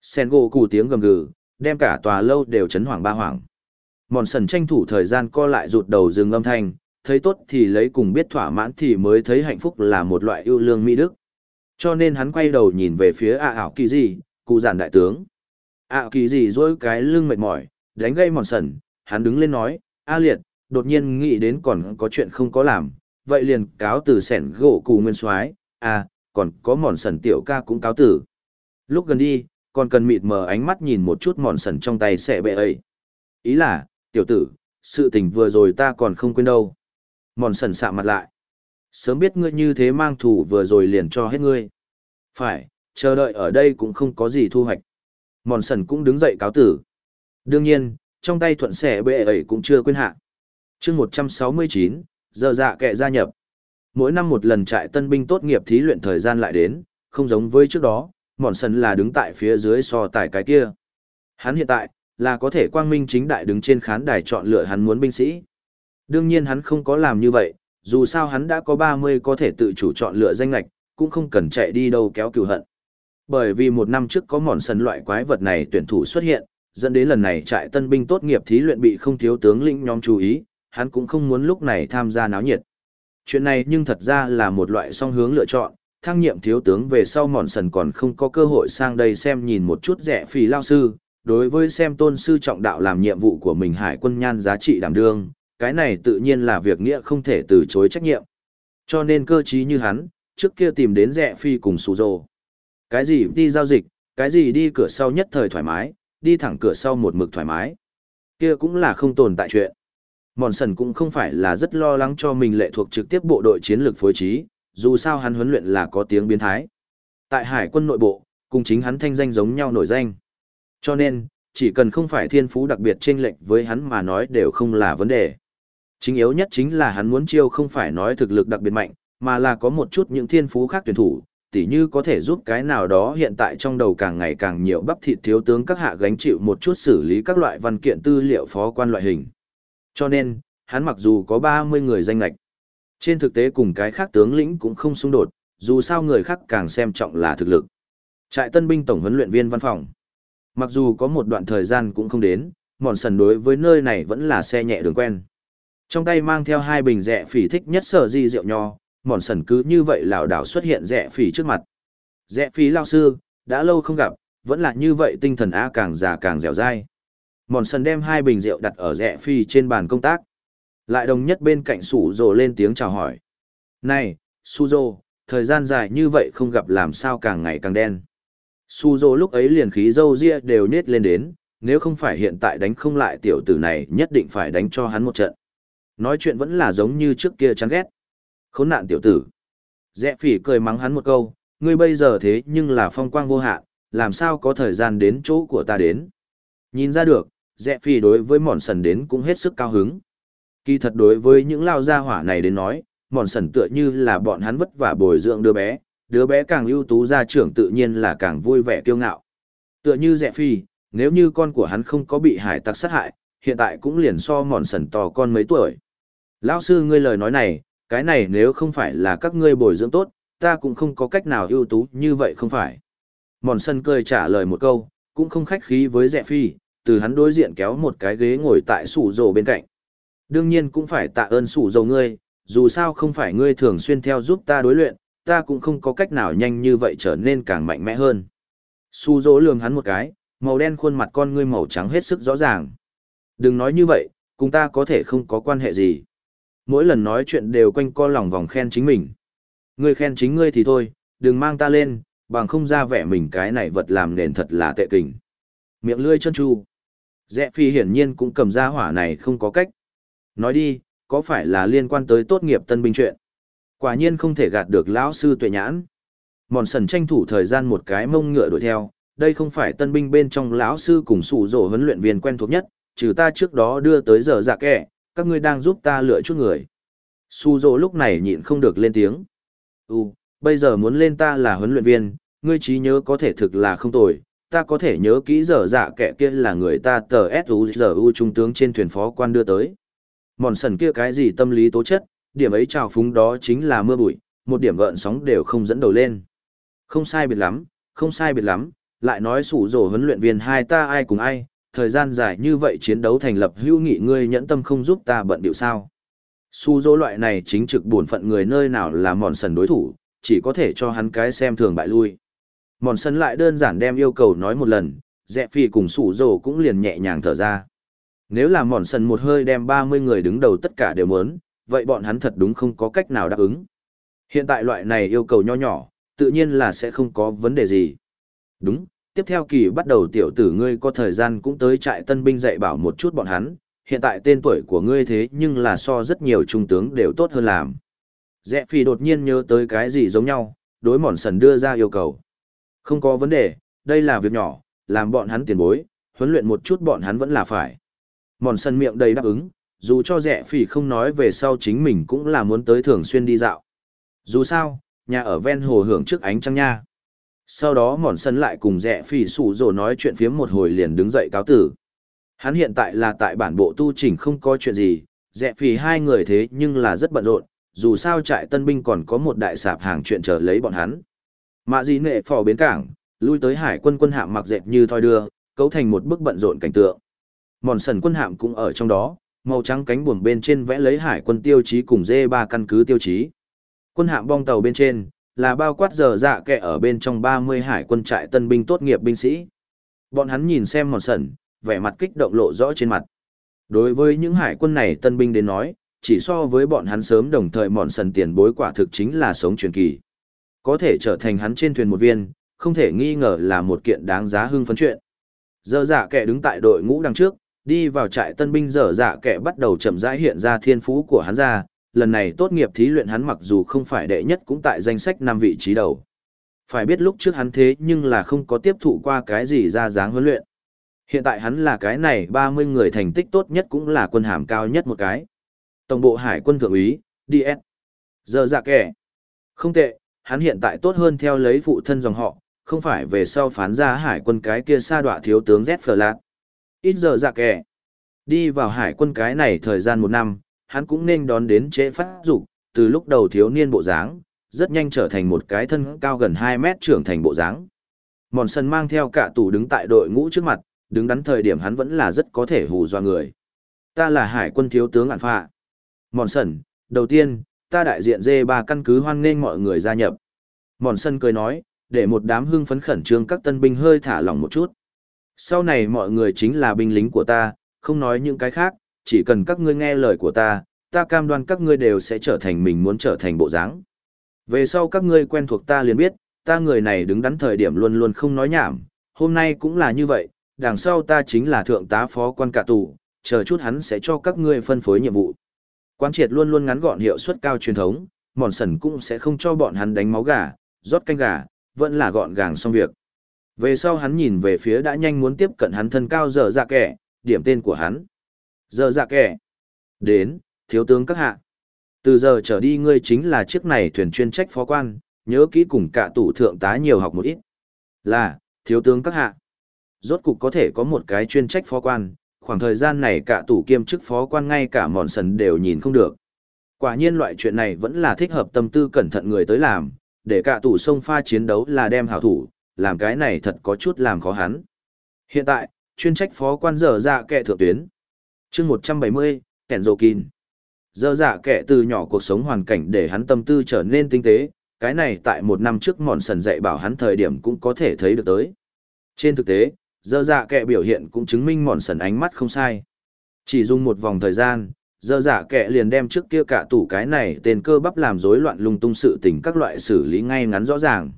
Sen gỗ cù tiếng gầm gừ, đem cả tòa lâu đều chấn hoàng ba hoàng. Mòn sần tranh thủ thời gian co lại rụt đầu dừng âm thanh, thấy tốt thì lấy cùng biết thỏa mãn thì mới thấy hạnh phúc là một loại ưu lương mỹ đức. Cho nên hắn quay đầu nhìn về phía ạ ảo kỳ gì, cụ giản đại tướng. ạ kỳ gì dối cái lưng mệt mỏi, đánh gây mòn sần, hắn đứng lên nói, A liệt, đột nhiên nghĩ đến còn có chuyện không có làm, vậy liền cáo từ sẻn gỗ cù nguyên soái à, còn có mòn sần tiểu ca cũng cáo tử. Lúc gần đi, còn cần mịt mờ ánh mắt nhìn một chút mòn sần trong tay xẻ bệ ấy. Ý là, tiểu tử, sự tình vừa rồi ta còn không quên đâu. Mòn sần sạ mặt lại. Sớm biết ngươi như thế mang thủ vừa rồi liền cho hết ngươi. Phải, chờ đợi ở đây cũng không có gì thu hoạch. Mòn sần cũng đứng dậy cáo tử. Đương nhiên, trong tay thuận xẻ bệ ấy cũng chưa quên hạ chương 169, giờ dạ kệ gia nhập. Mỗi năm một lần trại tân binh tốt nghiệp thí luyện thời gian lại đến, không giống với trước đó, mòn sân là đứng tại phía dưới so tài cái kia. Hắn hiện tại, là có thể quang minh chính đại đứng trên khán đài chọn lựa hắn muốn binh sĩ. Đương nhiên hắn không có làm như vậy, dù sao hắn đã có 30 có thể tự chủ chọn lựa danh lạch, cũng không cần chạy đi đâu kéo cửu hận. Bởi vì một năm trước có mòn sân loại quái vật này tuyển thủ xuất hiện, dẫn đến lần này trại tân binh tốt nghiệp thí luyện bị không thiếu tướng lĩnh nhóm chú ý, hắn cũng không muốn lúc này tham gia náo nhiệt. Chuyện này nhưng thật ra là một loại song hướng lựa chọn, thăng nhiệm thiếu tướng về sau mòn sần còn không có cơ hội sang đây xem nhìn một chút rẻ phì lao sư, đối với xem tôn sư trọng đạo làm nhiệm vụ của mình hải quân nhan giá trị đảm đương, cái này tự nhiên là việc nghĩa không thể từ chối trách nhiệm. Cho nên cơ trí như hắn, trước kia tìm đến rẻ phi cùng sù rồ. Cái gì đi giao dịch, cái gì đi cửa sau nhất thời thoải mái, đi thẳng cửa sau một mực thoải mái. Kia cũng là không tồn tại chuyện. Mòn sần cũng không phải là rất lo lắng cho mình lệ thuộc trực tiếp bộ đội chiến lược phối trí, dù sao hắn huấn luyện là có tiếng biến thái. Tại hải quân nội bộ, cùng chính hắn thanh danh giống nhau nổi danh. Cho nên, chỉ cần không phải thiên phú đặc biệt chênh lệch với hắn mà nói đều không là vấn đề. Chính yếu nhất chính là hắn muốn chiêu không phải nói thực lực đặc biệt mạnh, mà là có một chút những thiên phú khác tuyển thủ, tỉ như có thể giúp cái nào đó hiện tại trong đầu càng ngày càng nhiều bắp thịt thiếu tướng các hạ gánh chịu một chút xử lý các loại văn kiện tư liệu phó quan loại hình. Cho nên, hắn mặc dù có 30 người danh lạch, Trên thực tế cùng cái khác tướng lĩnh cũng không xung đột, dù sao người khác càng xem trọng là thực lực. Trại tân binh tổng huấn luyện viên văn phòng. Mặc dù có một đoạn thời gian cũng không đến, mòn sần đối với nơi này vẫn là xe nhẹ đường quen. Trong tay mang theo hai bình rẻ phỉ thích nhất sở di rượu nho, mòn sần cứ như vậy lảo đảo xuất hiện rẻ phỉ trước mặt. Rẻ phỉ lao sư, đã lâu không gặp, vẫn là như vậy tinh thần A càng già càng dẻo dai. Mòn sần đem hai bình rượu đặt ở rẽ phi trên bàn công tác. Lại đồng nhất bên cạnh sủ rồ lên tiếng chào hỏi. Này, Suzo, thời gian dài như vậy không gặp làm sao càng ngày càng đen. Suzo lúc ấy liền khí dâu ria đều nết lên đến, nếu không phải hiện tại đánh không lại tiểu tử này nhất định phải đánh cho hắn một trận. Nói chuyện vẫn là giống như trước kia chán ghét. Khốn nạn tiểu tử. Rẽ phỉ cười mắng hắn một câu, ngươi bây giờ thế nhưng là phong quang vô hạn, làm sao có thời gian đến chỗ của ta đến. Nhìn ra được, dẹ phi đối với mòn sần đến cũng hết sức cao hứng. Kỳ thật đối với những lao gia hỏa này đến nói, mòn sần tựa như là bọn hắn vất vả bồi dưỡng đứa bé, đứa bé càng ưu tú gia trưởng tự nhiên là càng vui vẻ kiêu ngạo. Tựa như dẹ phi, nếu như con của hắn không có bị hải tặc sát hại, hiện tại cũng liền so mòn sần to con mấy tuổi. Lão sư ngươi lời nói này, cái này nếu không phải là các ngươi bồi dưỡng tốt, ta cũng không có cách nào ưu tú như vậy không phải. Mòn sân cười trả lời một câu, cũng không khách khí với dẹ phi, từ hắn đối diện kéo một cái ghế ngồi tại sủ rồ bên cạnh. Đương nhiên cũng phải tạ ơn sủ dầu ngươi, dù sao không phải ngươi thường xuyên theo giúp ta đối luyện, ta cũng không có cách nào nhanh như vậy trở nên càng mạnh mẽ hơn. Sủ dầu lường hắn một cái, màu đen khuôn mặt con ngươi màu trắng hết sức rõ ràng. Đừng nói như vậy, cùng ta có thể không có quan hệ gì. Mỗi lần nói chuyện đều quanh co lòng vòng khen chính mình. Ngươi khen chính ngươi thì thôi, đừng mang ta lên, bằng không ra vẻ mình cái này vật làm nền thật là tệ kình. Miệng lươi chân chu. Dẹ phi hiển nhiên cũng cầm ra hỏa này không có cách. Nói đi, có phải là liên quan tới tốt nghiệp tân binh chuyện? Quả nhiên không thể gạt được lão sư tuệ nhãn. Mòn sần tranh thủ thời gian một cái mông ngựa đuổi theo, đây không phải tân binh bên trong lão sư cùng sủ rổ huấn luyện viên quen thuộc nhất, trừ ta trước đó đưa tới giờ dạ kẻ, các ngươi đang giúp ta lựa chút người. Su rổ lúc này nhịn không được lên tiếng. Ừ, bây giờ muốn lên ta là huấn luyện viên, ngươi trí nhớ có thể thực là không tồi, ta có thể nhớ kỹ giờ dạ kẻ kia là người ta tờ S.U.G.U. trung tướng trên thuyền phó quan đưa tới. Mòn sần kia cái gì tâm lý tố chất, điểm ấy trào phúng đó chính là mưa bụi, một điểm gợn sóng đều không dẫn đầu lên. Không sai biệt lắm, không sai biệt lắm, lại nói sủ rổ huấn luyện viên hai ta ai cùng ai, thời gian dài như vậy chiến đấu thành lập hữu nghị ngươi nhẫn tâm không giúp ta bận điệu sao. Su dỗ loại này chính trực buồn phận người nơi nào là mòn sần đối thủ, chỉ có thể cho hắn cái xem thường bại lui. Mòn sần lại đơn giản đem yêu cầu nói một lần, rẽ phi cùng sủ rồ cũng liền nhẹ nhàng thở ra. Nếu là mòn sần một hơi đem 30 người đứng đầu tất cả đều muốn, vậy bọn hắn thật đúng không có cách nào đáp ứng. Hiện tại loại này yêu cầu nho nhỏ, tự nhiên là sẽ không có vấn đề gì. Đúng, tiếp theo kỳ bắt đầu tiểu tử ngươi có thời gian cũng tới trại tân binh dạy bảo một chút bọn hắn, hiện tại tên tuổi của ngươi thế nhưng là so rất nhiều trung tướng đều tốt hơn làm. Rẽ phi đột nhiên nhớ tới cái gì giống nhau, đối mòn sần đưa ra yêu cầu. Không có vấn đề, đây là việc nhỏ, làm bọn hắn tiền bối, huấn luyện một chút bọn hắn vẫn là phải. Mòn sân miệng đầy đáp ứng, dù cho rẻ phỉ không nói về sau chính mình cũng là muốn tới thường xuyên đi dạo. Dù sao, nhà ở ven hồ hưởng trước ánh trăng nha. Sau đó mòn sân lại cùng rẻ phỉ sủ rồ nói chuyện phiếm một hồi liền đứng dậy cáo tử. Hắn hiện tại là tại bản bộ tu chỉnh không có chuyện gì, rẻ phỉ hai người thế nhưng là rất bận rộn, dù sao trại tân binh còn có một đại sạp hàng chuyện chờ lấy bọn hắn. Mạ dĩ nệ phò bến cảng, lui tới hải quân quân hạm mặc dệt như thoi đưa, cấu thành một bức bận rộn cảnh tượng. Mòn sần quân hạm cũng ở trong đó màu trắng cánh buồm bên trên vẽ lấy hải quân tiêu chí cùng dê ba căn cứ tiêu chí. Quân hạm bong tàu bên trên là bao quát giờ dạ kệ ở bên trong ba mươi hải quân trại tân binh tốt nghiệp binh sĩ. Bọn hắn nhìn xem mòn sần vẻ mặt kích động lộ rõ trên mặt. Đối với những hải quân này tân binh đến nói chỉ so với bọn hắn sớm đồng thời mòn sần tiền bối quả thực chính là sống truyền kỳ có thể trở thành hắn trên thuyền một viên không thể nghi ngờ là một kiện đáng giá hưng phấn chuyện giờ dạ kẻ đứng tại đội ngũ đằng trước đi vào trại tân binh dở dạ kẻ bắt đầu chậm rãi hiện ra thiên phú của hắn ra, lần này tốt nghiệp thí luyện hắn mặc dù không phải đệ nhất cũng tại danh sách năm vị trí đầu. Phải biết lúc trước hắn thế nhưng là không có tiếp thụ qua cái gì ra dáng huấn luyện. Hiện tại hắn là cái này 30 người thành tích tốt nhất cũng là quân hàm cao nhất một cái. Tổng bộ hải quân thượng úy, DS. Giờ dạ kẻ. Không tệ, hắn hiện tại tốt hơn theo lấy phụ thân dòng họ, không phải về sau phán ra hải quân cái kia sa đọa thiếu tướng Z Flat ít giờ dạ kẻ. Đi vào hải quân cái này thời gian một năm, hắn cũng nên đón đến chế phát dục, từ lúc đầu thiếu niên bộ dáng, rất nhanh trở thành một cái thân cao gần 2 mét trưởng thành bộ dáng. Mòn sân mang theo cả tủ đứng tại đội ngũ trước mặt, đứng đắn thời điểm hắn vẫn là rất có thể hù dọa người. Ta là hải quân thiếu tướng ản phạ. Mòn sần, đầu tiên, ta đại diện dê ba căn cứ hoan nghênh mọi người gia nhập. Mòn sân cười nói, để một đám hưng phấn khẩn trương các tân binh hơi thả lỏng một chút. Sau này mọi người chính là binh lính của ta, không nói những cái khác, chỉ cần các ngươi nghe lời của ta, ta cam đoan các ngươi đều sẽ trở thành mình muốn trở thành bộ dáng. Về sau các ngươi quen thuộc ta liền biết, ta người này đứng đắn thời điểm luôn luôn không nói nhảm, hôm nay cũng là như vậy, đằng sau ta chính là thượng tá phó quan cả tù, chờ chút hắn sẽ cho các ngươi phân phối nhiệm vụ. Quán triệt luôn luôn ngắn gọn hiệu suất cao truyền thống, mòn sần cũng sẽ không cho bọn hắn đánh máu gà, rót canh gà, vẫn là gọn gàng xong việc. Về sau hắn nhìn về phía đã nhanh muốn tiếp cận hắn thân cao giờ dạ kẻ, điểm tên của hắn. Giờ dạ kẻ. Đến, thiếu tướng các hạ. Từ giờ trở đi ngươi chính là chiếc này thuyền chuyên trách phó quan, nhớ kỹ cùng cả tủ thượng tá nhiều học một ít. Là, thiếu tướng các hạ. Rốt cục có thể có một cái chuyên trách phó quan, khoảng thời gian này cả tủ kiêm chức phó quan ngay cả mòn sần đều nhìn không được. Quả nhiên loại chuyện này vẫn là thích hợp tâm tư cẩn thận người tới làm, để cả tủ sông pha chiến đấu là đem hảo thủ, làm cái này thật có chút làm khó hắn. Hiện tại, chuyên trách phó quan dở dạ kẻ thượng tuyến. chương 170, kẻn rồ kín. Dở dạ kẻ từ nhỏ cuộc sống hoàn cảnh để hắn tâm tư trở nên tinh tế, cái này tại một năm trước mòn sần dạy bảo hắn thời điểm cũng có thể thấy được tới. Trên thực tế, dơ dạ kệ biểu hiện cũng chứng minh mòn sần ánh mắt không sai. Chỉ dùng một vòng thời gian, dơ dạ kệ liền đem trước kia cả tủ cái này tên cơ bắp làm rối loạn lung tung sự tình các loại xử lý ngay ngắn rõ ràng.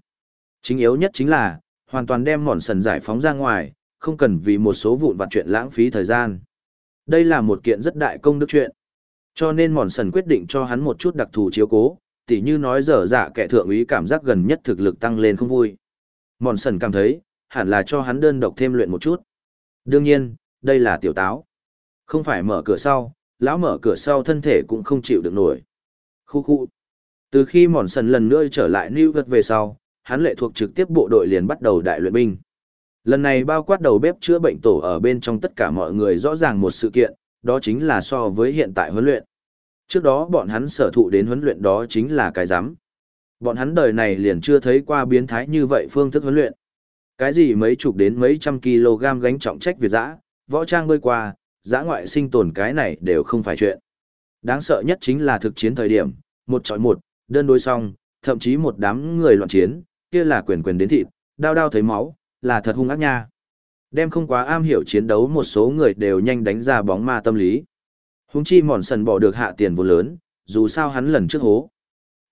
Chính yếu nhất chính là, hoàn toàn đem mòn sần giải phóng ra ngoài, không cần vì một số vụn vặt chuyện lãng phí thời gian. Đây là một kiện rất đại công đức chuyện. Cho nên mòn sần quyết định cho hắn một chút đặc thù chiếu cố, tỉ như nói dở dạ kẻ thượng úy cảm giác gần nhất thực lực tăng lên không vui. Mòn sần cảm thấy, hẳn là cho hắn đơn độc thêm luyện một chút. Đương nhiên, đây là tiểu táo. Không phải mở cửa sau, lão mở cửa sau thân thể cũng không chịu được nổi. Khu khu. Từ khi mòn sần lần nữa trở lại New York về sau, hắn lệ thuộc trực tiếp bộ đội liền bắt đầu đại luyện binh. Lần này bao quát đầu bếp chữa bệnh tổ ở bên trong tất cả mọi người rõ ràng một sự kiện, đó chính là so với hiện tại huấn luyện. Trước đó bọn hắn sở thụ đến huấn luyện đó chính là cái giám. Bọn hắn đời này liền chưa thấy qua biến thái như vậy phương thức huấn luyện. Cái gì mấy chục đến mấy trăm kg gánh trọng trách Việt dã, võ trang bơi qua, giã ngoại sinh tồn cái này đều không phải chuyện. Đáng sợ nhất chính là thực chiến thời điểm, một chọi một, đơn đối song, thậm chí một đám người loạn chiến, kia là quyền quyền đến thịt, đau đau thấy máu, là thật hung ác nha. Đem không quá am hiểu chiến đấu một số người đều nhanh đánh ra bóng ma tâm lý. Húng chi mòn sần bỏ được hạ tiền vô lớn, dù sao hắn lần trước hố.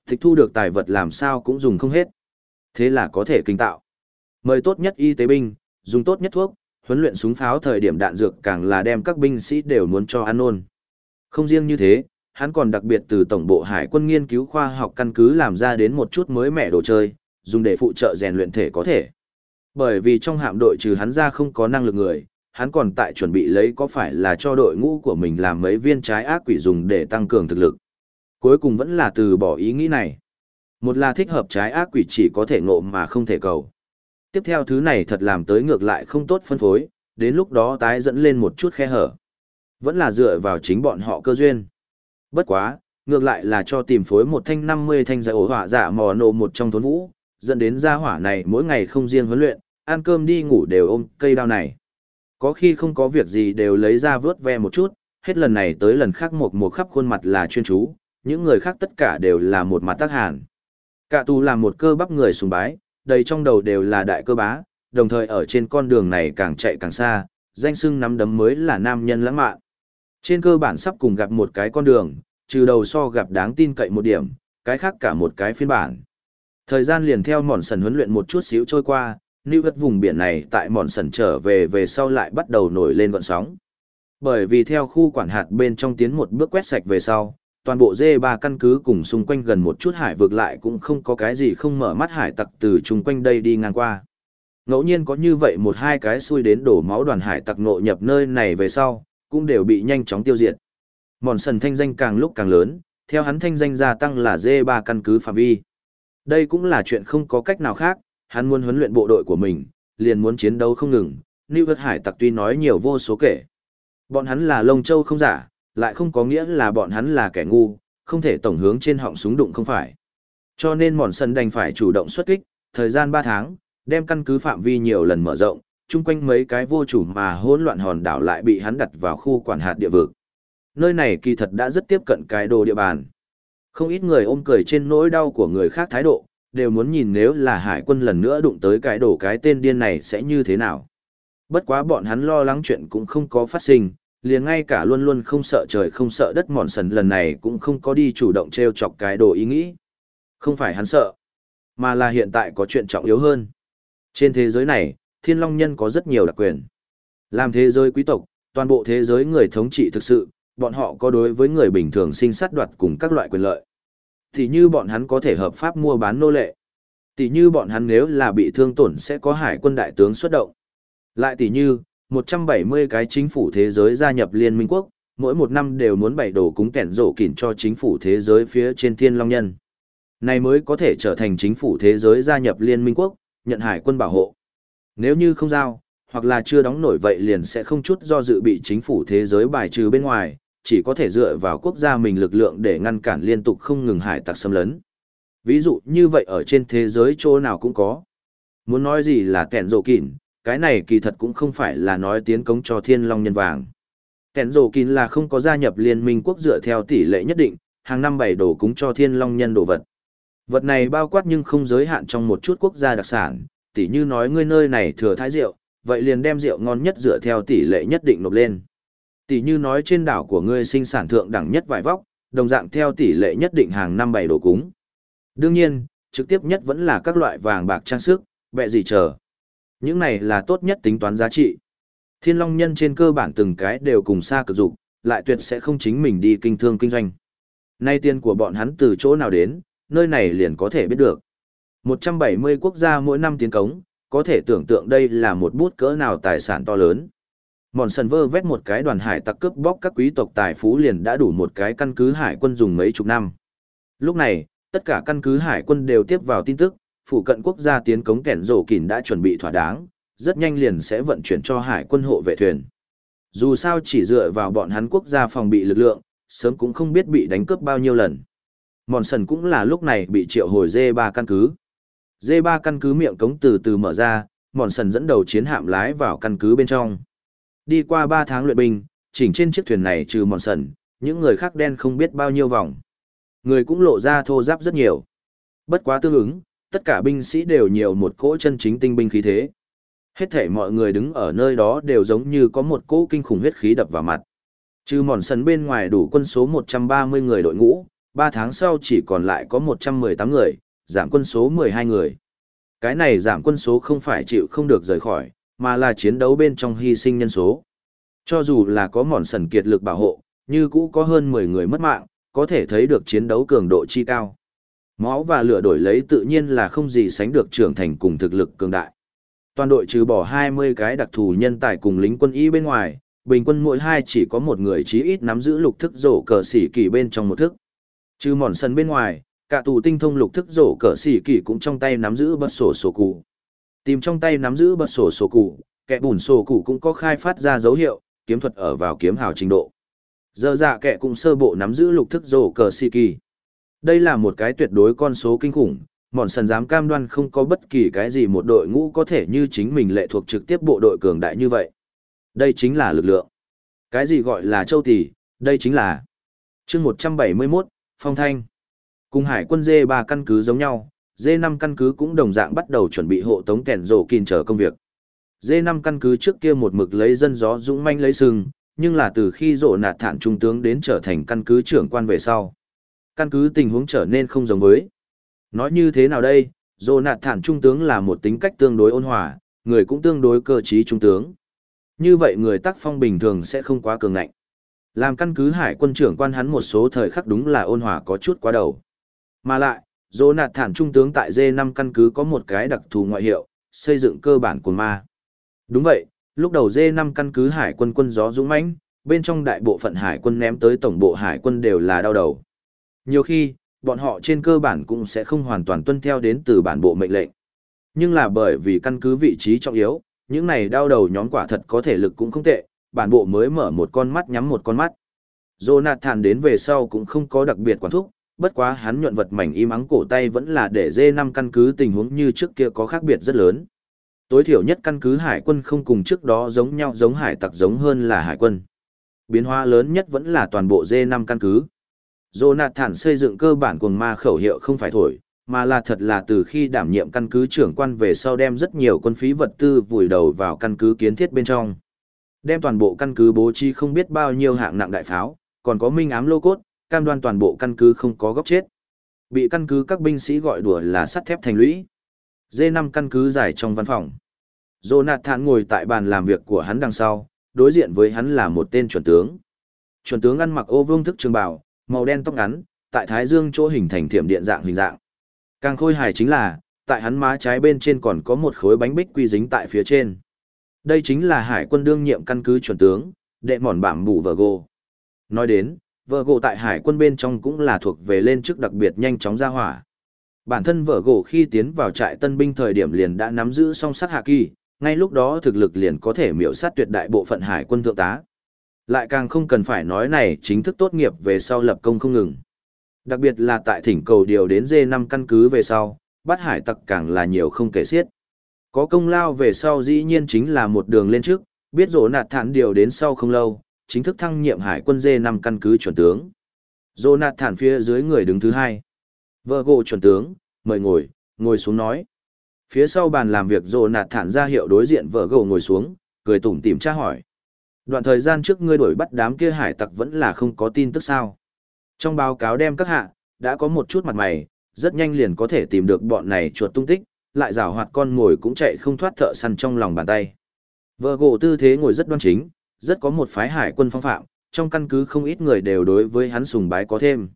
Tịch thu được tài vật làm sao cũng dùng không hết. Thế là có thể kinh tạo. Mời tốt nhất y tế binh, dùng tốt nhất thuốc, huấn luyện súng pháo thời điểm đạn dược càng là đem các binh sĩ đều muốn cho ăn ôn. Không riêng như thế, hắn còn đặc biệt từ tổng bộ hải quân nghiên cứu khoa học căn cứ làm ra đến một chút mới mẻ đồ chơi, dùng để phụ trợ rèn luyện thể có thể. Bởi vì trong hạm đội trừ hắn ra không có năng lực người, hắn còn tại chuẩn bị lấy có phải là cho đội ngũ của mình làm mấy viên trái ác quỷ dùng để tăng cường thực lực. Cuối cùng vẫn là từ bỏ ý nghĩ này. Một là thích hợp trái ác quỷ chỉ có thể ngộ mà không thể cầu. Tiếp theo thứ này thật làm tới ngược lại không tốt phân phối, đến lúc đó tái dẫn lên một chút khe hở. Vẫn là dựa vào chính bọn họ cơ duyên. Bất quá, ngược lại là cho tìm phối một thanh 50 thanh giải ổ hỏa giả mò nổ một trong thốn vũ, dẫn đến gia hỏa này mỗi ngày không riêng huấn luyện, ăn cơm đi ngủ đều ôm cây đao này có khi không có việc gì đều lấy ra vớt ve một chút, hết lần này tới lần khác một một khắp khuôn mặt là chuyên chú, những người khác tất cả đều là một mặt tác hàn. Cả tù làm một cơ bắp người sùng bái, đầy trong đầu đều là đại cơ bá, đồng thời ở trên con đường này càng chạy càng xa, danh sưng nắm đấm mới là nam nhân lãng mạn. Trên cơ bản sắp cùng gặp một cái con đường, trừ đầu so gặp đáng tin cậy một điểm, cái khác cả một cái phiên bản. Thời gian liền theo mòn sần huấn luyện một chút xíu trôi qua, lưu vật vùng biển này tại mòn sần trở về về sau lại bắt đầu nổi lên gọn sóng. Bởi vì theo khu quản hạt bên trong tiến một bước quét sạch về sau, toàn bộ dê ba căn cứ cùng xung quanh gần một chút hải vực lại cũng không có cái gì không mở mắt hải tặc từ chung quanh đây đi ngang qua. Ngẫu nhiên có như vậy một hai cái xui đến đổ máu đoàn hải tặc nộ nhập nơi này về sau, cũng đều bị nhanh chóng tiêu diệt. Mòn sần thanh danh càng lúc càng lớn, theo hắn thanh danh gia tăng là dê ba căn cứ phạm vi. Đây cũng là chuyện không có cách nào khác, hắn muốn huấn luyện bộ đội của mình, liền muốn chiến đấu không ngừng, Lưu Vật Hải tặc tuy nói nhiều vô số kể. Bọn hắn là lông châu không giả, lại không có nghĩa là bọn hắn là kẻ ngu, không thể tổng hướng trên họng súng đụng không phải. Cho nên mòn sân đành phải chủ động xuất kích, thời gian 3 tháng, đem căn cứ phạm vi nhiều lần mở rộng, chung quanh mấy cái vô chủ mà hỗn loạn hòn đảo lại bị hắn đặt vào khu quản hạt địa vực. Nơi này kỳ thật đã rất tiếp cận cái đồ địa bàn. Không ít người ôm cười trên nỗi đau của người khác thái độ, đều muốn nhìn nếu là hải quân lần nữa đụng tới cái đồ cái tên điên này sẽ như thế nào. Bất quá bọn hắn lo lắng chuyện cũng không có phát sinh, liền ngay cả luôn luôn không sợ trời không sợ đất mòn sần lần này cũng không có đi chủ động treo chọc cái đồ ý nghĩ. Không phải hắn sợ, mà là hiện tại có chuyện trọng yếu hơn. Trên thế giới này, thiên long nhân có rất nhiều đặc quyền. Làm thế giới quý tộc, toàn bộ thế giới người thống trị thực sự, bọn họ có đối với người bình thường sinh sát đoạt cùng các loại quyền lợi. Thì như bọn hắn có thể hợp pháp mua bán nô lệ. Tỷ như bọn hắn nếu là bị thương tổn sẽ có hải quân đại tướng xuất động. Lại tỷ như, 170 cái chính phủ thế giới gia nhập Liên minh quốc, mỗi một năm đều muốn bày đổ cúng kẻn rổ kỉn cho chính phủ thế giới phía trên thiên long nhân. Này mới có thể trở thành chính phủ thế giới gia nhập Liên minh quốc, nhận hải quân bảo hộ. Nếu như không giao, hoặc là chưa đóng nổi vậy liền sẽ không chút do dự bị chính phủ thế giới bài trừ bên ngoài, chỉ có thể dựa vào quốc gia mình lực lượng để ngăn cản liên tục không ngừng hải tặc xâm lấn. Ví dụ như vậy ở trên thế giới chỗ nào cũng có. Muốn nói gì là kẻn rổ kỉn, cái này kỳ thật cũng không phải là nói tiến cống cho thiên long nhân vàng. Kẻn rổ kín là không có gia nhập liên minh quốc dựa theo tỷ lệ nhất định, hàng năm bảy đồ cúng cho thiên long nhân đồ vật. Vật này bao quát nhưng không giới hạn trong một chút quốc gia đặc sản, tỷ như nói ngươi nơi này thừa thái rượu, vậy liền đem rượu ngon nhất dựa theo tỷ lệ nhất định nộp lên. Tỷ như nói trên đảo của ngươi sinh sản thượng đẳng nhất vải vóc, đồng dạng theo tỷ lệ nhất định hàng năm bảy đồ cúng. Đương nhiên, trực tiếp nhất vẫn là các loại vàng bạc trang sức, bẹ gì chờ. Những này là tốt nhất tính toán giá trị. Thiên Long Nhân trên cơ bản từng cái đều cùng xa cực dục, lại tuyệt sẽ không chính mình đi kinh thương kinh doanh. Nay tiền của bọn hắn từ chỗ nào đến, nơi này liền có thể biết được. 170 quốc gia mỗi năm tiến cống, có thể tưởng tượng đây là một bút cỡ nào tài sản to lớn. Mòn sần vơ vét một cái đoàn hải tặc cướp bóc các quý tộc tài phú liền đã đủ một cái căn cứ hải quân dùng mấy chục năm. Lúc này, tất cả căn cứ hải quân đều tiếp vào tin tức, Phủ cận quốc gia tiến cống kẻn rổ kỉn đã chuẩn bị thỏa đáng, rất nhanh liền sẽ vận chuyển cho hải quân hộ vệ thuyền. Dù sao chỉ dựa vào bọn hắn quốc gia phòng bị lực lượng, sớm cũng không biết bị đánh cướp bao nhiêu lần. Mòn sần cũng là lúc này bị triệu hồi D3 căn cứ. D3 căn cứ miệng cống từ từ mở ra, mòn sần dẫn đầu chiến hạm lái vào căn cứ bên trong. Đi qua 3 tháng luyện binh, chỉnh trên chiếc thuyền này trừ mòn sần, những người khác đen không biết bao nhiêu vòng. Người cũng lộ ra thô giáp rất nhiều. Bất quá tương ứng, tất cả binh sĩ đều nhiều một cỗ chân chính tinh binh khí thế. Hết thể mọi người đứng ở nơi đó đều giống như có một cỗ kinh khủng huyết khí đập vào mặt. Trừ mòn sần bên ngoài đủ quân số 130 người đội ngũ, 3 tháng sau chỉ còn lại có 118 người, giảm quân số 12 người. Cái này giảm quân số không phải chịu không được rời khỏi, mà là chiến đấu bên trong hy sinh nhân số. Cho dù là có mòn sần kiệt lực bảo hộ, như cũ có hơn 10 người mất mạng, có thể thấy được chiến đấu cường độ chi cao. Máu và lửa đổi lấy tự nhiên là không gì sánh được trưởng thành cùng thực lực cường đại. Toàn đội trừ bỏ 20 cái đặc thù nhân tài cùng lính quân y bên ngoài, bình quân mỗi hai chỉ có một người chí ít nắm giữ lục thức rổ cờ xỉ kỳ bên trong một thức. Trừ mòn sân bên ngoài, cả tù tinh thông lục thức rổ cờ xỉ kỳ cũng trong tay nắm giữ bật sổ sổ cụ. Tìm trong tay nắm giữ bật sổ sổ cụ, kẻ bùn sổ cụ cũng có khai phát ra dấu hiệu, kiếm thuật ở vào kiếm hào trình độ. Giờ dạ kẻ cũng sơ bộ nắm giữ lục thức rổ cờ xỉ kỳ. Đây là một cái tuyệt đối con số kinh khủng, mòn sần dám cam đoan không có bất kỳ cái gì một đội ngũ có thể như chính mình lệ thuộc trực tiếp bộ đội cường đại như vậy. Đây chính là lực lượng. Cái gì gọi là châu tỷ, đây chính là chương 171, Phong Thanh. Cùng hải quân D3 căn cứ giống nhau, D5 căn cứ cũng đồng dạng bắt đầu chuẩn bị hộ tống kèn rổ kìn chờ công việc. D5 căn cứ trước kia một mực lấy dân gió dũng manh lấy sừng, nhưng là từ khi rổ nạt thản trung tướng đến trở thành căn cứ trưởng quan về sau. Căn cứ tình huống trở nên không giống với. Nói như thế nào đây, dồ nạt thản trung tướng là một tính cách tương đối ôn hòa, người cũng tương đối cơ trí trung tướng. Như vậy người tác phong bình thường sẽ không quá cường ngạnh. Làm căn cứ hải quân trưởng quan hắn một số thời khắc đúng là ôn hòa có chút quá đầu. Mà lại, dồ nạt thản trung tướng tại D5 căn cứ có một cái đặc thù ngoại hiệu, xây dựng cơ bản của ma. Đúng vậy, lúc đầu D5 căn cứ hải quân quân gió dũng mãnh, bên trong đại bộ phận hải quân ném tới tổng bộ hải quân đều là đau đầu. Nhiều khi, bọn họ trên cơ bản cũng sẽ không hoàn toàn tuân theo đến từ bản bộ mệnh lệnh. Nhưng là bởi vì căn cứ vị trí trọng yếu, những này đau đầu nhóm quả thật có thể lực cũng không tệ, bản bộ mới mở một con mắt nhắm một con mắt. Jonathan đến về sau cũng không có đặc biệt quản thúc, bất quá hắn nhuận vật mảnh im ắng cổ tay vẫn là để dê năm căn cứ tình huống như trước kia có khác biệt rất lớn. Tối thiểu nhất căn cứ hải quân không cùng trước đó giống nhau giống hải tặc giống hơn là hải quân. Biến hóa lớn nhất vẫn là toàn bộ dê năm căn cứ. Jonathan xây dựng cơ bản cuồng ma khẩu hiệu không phải thổi, mà là thật là từ khi đảm nhiệm căn cứ trưởng quan về sau đem rất nhiều quân phí vật tư vùi đầu vào căn cứ kiến thiết bên trong. Đem toàn bộ căn cứ bố trí không biết bao nhiêu hạng nặng đại pháo, còn có minh ám lô cốt, cam đoan toàn bộ căn cứ không có góc chết. Bị căn cứ các binh sĩ gọi đùa là sắt thép thành lũy. D5 căn cứ dài trong văn phòng. Jonathan ngồi tại bàn làm việc của hắn đằng sau, đối diện với hắn là một tên chuẩn tướng. Chuẩn tướng ăn mặc ô vương thức trường bào, màu đen tóc ngắn, tại thái dương chỗ hình thành thiểm điện dạng hình dạng. Càng khôi hài chính là, tại hắn má trái bên trên còn có một khối bánh bích quy dính tại phía trên. Đây chính là hải quân đương nhiệm căn cứ chuẩn tướng, đệ mòn bảm bù vợ gồ. Nói đến, vợ gỗ tại hải quân bên trong cũng là thuộc về lên chức đặc biệt nhanh chóng ra hỏa. Bản thân vợ gỗ khi tiến vào trại tân binh thời điểm liền đã nắm giữ song sát hạ kỳ, ngay lúc đó thực lực liền có thể miểu sát tuyệt đại bộ phận hải quân thượng tá. Lại càng không cần phải nói này chính thức tốt nghiệp về sau lập công không ngừng. Đặc biệt là tại thỉnh cầu điều đến D5 căn cứ về sau, bắt hải tặc càng là nhiều không kể xiết. Có công lao về sau dĩ nhiên chính là một đường lên trước, biết rổ nạt thản điều đến sau không lâu, chính thức thăng nhiệm hải quân D5 căn cứ chuẩn tướng. Rổ nạt thản phía dưới người đứng thứ hai. Vợ gộ chuẩn tướng, mời ngồi, ngồi xuống nói. Phía sau bàn làm việc rổ nạt thản ra hiệu đối diện vợ gộ ngồi xuống, cười tủm tỉm tra hỏi. Đoạn thời gian trước ngươi đổi bắt đám kia hải tặc vẫn là không có tin tức sao. Trong báo cáo đem các hạ, đã có một chút mặt mày, rất nhanh liền có thể tìm được bọn này chuột tung tích, lại rào hoạt con ngồi cũng chạy không thoát thợ săn trong lòng bàn tay. Vợ gỗ tư thế ngồi rất đoan chính, rất có một phái hải quân phong phạm, trong căn cứ không ít người đều đối với hắn sùng bái có thêm.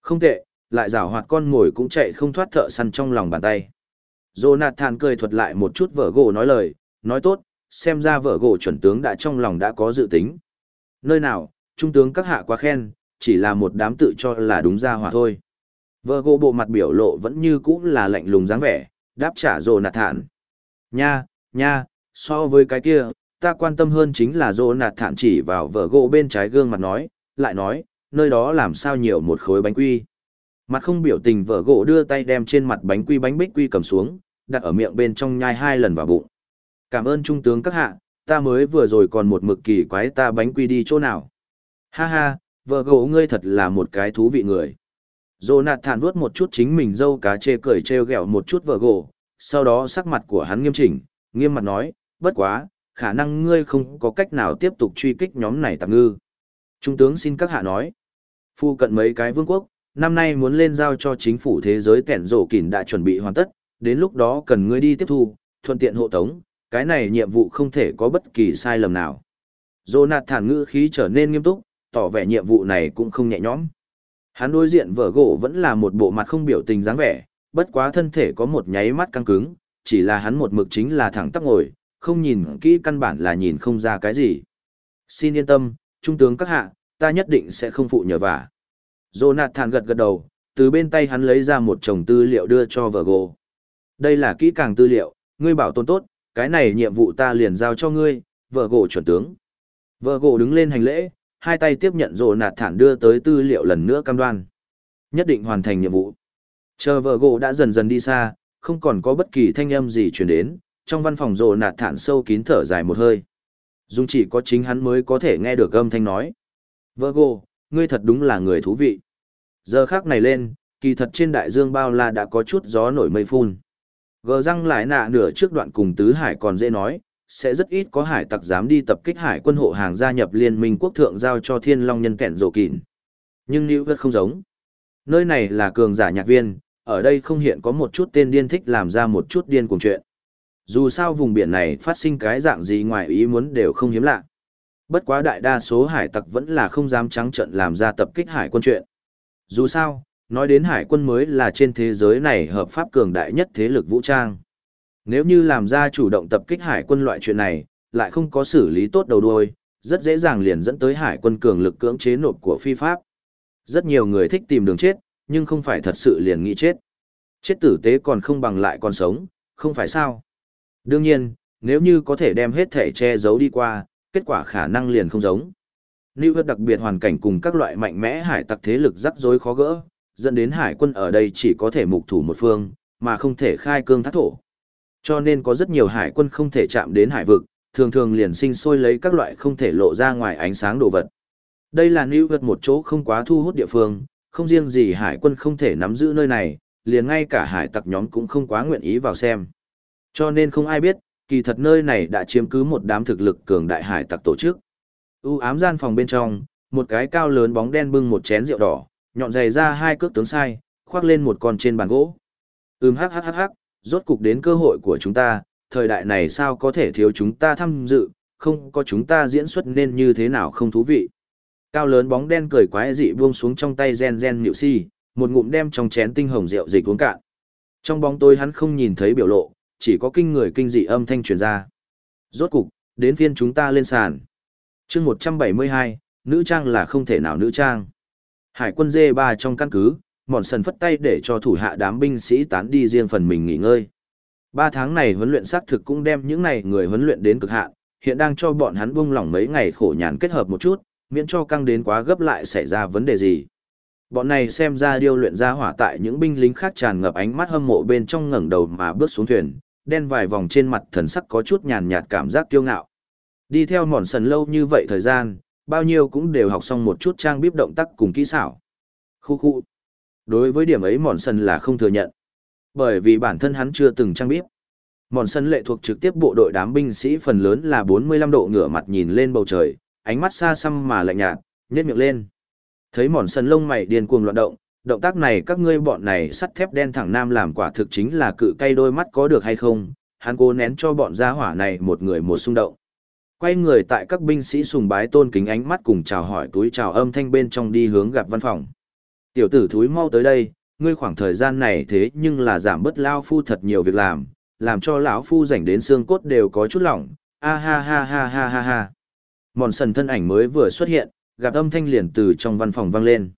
Không tệ, lại rào hoạt con ngồi cũng chạy không thoát thợ săn trong lòng bàn tay. Jonathan cười thuật lại một chút vợ gỗ nói lời, nói tốt, xem ra vợ gỗ chuẩn tướng đã trong lòng đã có dự tính. Nơi nào, trung tướng các hạ quá khen, chỉ là một đám tự cho là đúng ra hòa thôi. Vợ gỗ bộ mặt biểu lộ vẫn như cũ là lạnh lùng dáng vẻ, đáp trả rồ nạt thản. Nha, nha, so với cái kia, ta quan tâm hơn chính là rồ nạt thản chỉ vào vợ gỗ bên trái gương mặt nói, lại nói, nơi đó làm sao nhiều một khối bánh quy. Mặt không biểu tình vợ gỗ đưa tay đem trên mặt bánh quy bánh bích quy cầm xuống, đặt ở miệng bên trong nhai hai lần vào bụng. Cảm ơn trung tướng các hạ, ta mới vừa rồi còn một mực kỳ quái ta bánh quy đi chỗ nào. Ha ha, vợ gỗ ngươi thật là một cái thú vị người. Jonathan vuốt một chút chính mình dâu cá chê cười treo gẹo một chút vợ gỗ, sau đó sắc mặt của hắn nghiêm chỉnh, nghiêm mặt nói, bất quá, khả năng ngươi không có cách nào tiếp tục truy kích nhóm này tạm ngư. Trung tướng xin các hạ nói, phu cận mấy cái vương quốc, năm nay muốn lên giao cho chính phủ thế giới kẻn rổ kỉn đã chuẩn bị hoàn tất, đến lúc đó cần ngươi đi tiếp thu, thuận tiện hộ tống, cái này nhiệm vụ không thể có bất kỳ sai lầm nào. Jonathan ngữ khí trở nên nghiêm túc, tỏ vẻ nhiệm vụ này cũng không nhẹ nhõm. Hắn đối diện vợ gỗ vẫn là một bộ mặt không biểu tình dáng vẻ, bất quá thân thể có một nháy mắt căng cứng, chỉ là hắn một mực chính là thẳng tắp ngồi, không nhìn kỹ căn bản là nhìn không ra cái gì. Xin yên tâm, trung tướng các hạ, ta nhất định sẽ không phụ nhờ vả. Jonathan gật gật đầu, từ bên tay hắn lấy ra một chồng tư liệu đưa cho vợ gỗ. Đây là kỹ càng tư liệu, ngươi bảo tồn tốt, cái này nhiệm vụ ta liền giao cho ngươi, vợ gỗ chuẩn tướng. Vợ gỗ đứng lên hành lễ, hai tay tiếp nhận rồ nạt thản đưa tới tư liệu lần nữa cam đoan. Nhất định hoàn thành nhiệm vụ. Chờ vợ gỗ đã dần dần đi xa, không còn có bất kỳ thanh âm gì truyền đến, trong văn phòng rồ nạt thản sâu kín thở dài một hơi. Dung chỉ có chính hắn mới có thể nghe được âm thanh nói. Vợ gỗ, ngươi thật đúng là người thú vị. Giờ khác này lên, kỳ thật trên đại dương bao la đã có chút gió nổi mây phun. Gờ răng lại nạ nửa trước đoạn cùng tứ hải còn dễ nói, sẽ rất ít có hải tặc dám đi tập kích hải quân hộ hàng gia nhập liên minh quốc thượng giao cho thiên long nhân kẹn rổ kỉn Nhưng New York không giống. Nơi này là cường giả nhạc viên, ở đây không hiện có một chút tên điên thích làm ra một chút điên cùng chuyện. Dù sao vùng biển này phát sinh cái dạng gì ngoài ý muốn đều không hiếm lạ. Bất quá đại đa số hải tặc vẫn là không dám trắng trận làm ra tập kích hải quân chuyện. Dù sao, nói đến hải quân mới là trên thế giới này hợp pháp cường đại nhất thế lực vũ trang. Nếu như làm ra chủ động tập kích hải quân loại chuyện này, lại không có xử lý tốt đầu đuôi, rất dễ dàng liền dẫn tới hải quân cường lực cưỡng chế nộp của phi pháp. Rất nhiều người thích tìm đường chết, nhưng không phải thật sự liền nghĩ chết. Chết tử tế còn không bằng lại còn sống, không phải sao? Đương nhiên, nếu như có thể đem hết thể che giấu đi qua, kết quả khả năng liền không giống. Lưu vật đặc biệt hoàn cảnh cùng các loại mạnh mẽ hải tặc thế lực rắc rối khó gỡ, dẫn đến hải quân ở đây chỉ có thể mục thủ một phương, mà không thể khai cương thác thổ. Cho nên có rất nhiều hải quân không thể chạm đến hải vực, thường thường liền sinh sôi lấy các loại không thể lộ ra ngoài ánh sáng đồ vật. Đây là New vật một chỗ không quá thu hút địa phương, không riêng gì hải quân không thể nắm giữ nơi này, liền ngay cả hải tặc nhóm cũng không quá nguyện ý vào xem. Cho nên không ai biết, kỳ thật nơi này đã chiếm cứ một đám thực lực cường đại hải tặc tổ chức. U ám gian phòng bên trong, một cái cao lớn bóng đen bưng một chén rượu đỏ, nhọn dày ra hai cước tướng sai, khoác lên một con trên bàn gỗ. Ừm hắc hắc hắc hắc, rốt cục đến cơ hội của chúng ta, thời đại này sao có thể thiếu chúng ta tham dự, không có chúng ta diễn xuất nên như thế nào không thú vị. Cao lớn bóng đen cười quái dị buông xuống trong tay gen gen nhịu si, một ngụm đem trong chén tinh hồng rượu dịch uống cạn. Trong bóng tối hắn không nhìn thấy biểu lộ, chỉ có kinh người kinh dị âm thanh truyền ra. Rốt cục, đến phiên chúng ta lên sàn. chương 172, nữ trang là không thể nào nữ trang. Hải quân dê ba trong căn cứ, mòn sần phất tay để cho thủ hạ đám binh sĩ tán đi riêng phần mình nghỉ ngơi. Ba tháng này huấn luyện xác thực cũng đem những này người huấn luyện đến cực hạn, hiện đang cho bọn hắn buông lỏng mấy ngày khổ nhàn kết hợp một chút, miễn cho căng đến quá gấp lại xảy ra vấn đề gì. Bọn này xem ra điêu luyện ra hỏa tại những binh lính khác tràn ngập ánh mắt hâm mộ bên trong ngẩng đầu mà bước xuống thuyền, đen vài vòng trên mặt thần sắc có chút nhàn nhạt cảm giác kiêu ngạo. Đi theo mòn sần lâu như vậy thời gian, bao nhiêu cũng đều học xong một chút trang bíp động tác cùng kỹ xảo. Khu khu. Đối với điểm ấy mòn sân là không thừa nhận. Bởi vì bản thân hắn chưa từng trang bíp. Mòn sân lệ thuộc trực tiếp bộ đội đám binh sĩ phần lớn là 45 độ ngửa mặt nhìn lên bầu trời, ánh mắt xa xăm mà lạnh nhạt, nhếch miệng lên. Thấy mòn sân lông mày điên cuồng loạn động, động tác này các ngươi bọn này sắt thép đen thẳng nam làm quả thực chính là cự cay đôi mắt có được hay không, hắn cố nén cho bọn gia hỏa này một người một xung động. Quay người tại các binh sĩ sùng bái tôn kính ánh mắt cùng chào hỏi túi chào âm thanh bên trong đi hướng gặp văn phòng. Tiểu tử thúi mau tới đây, ngươi khoảng thời gian này thế nhưng là giảm bớt lao phu thật nhiều việc làm, làm cho lão phu rảnh đến xương cốt đều có chút lỏng, a ha ha ha ha ha ha. Mòn sần thân ảnh mới vừa xuất hiện, gặp âm thanh liền từ trong văn phòng vang lên.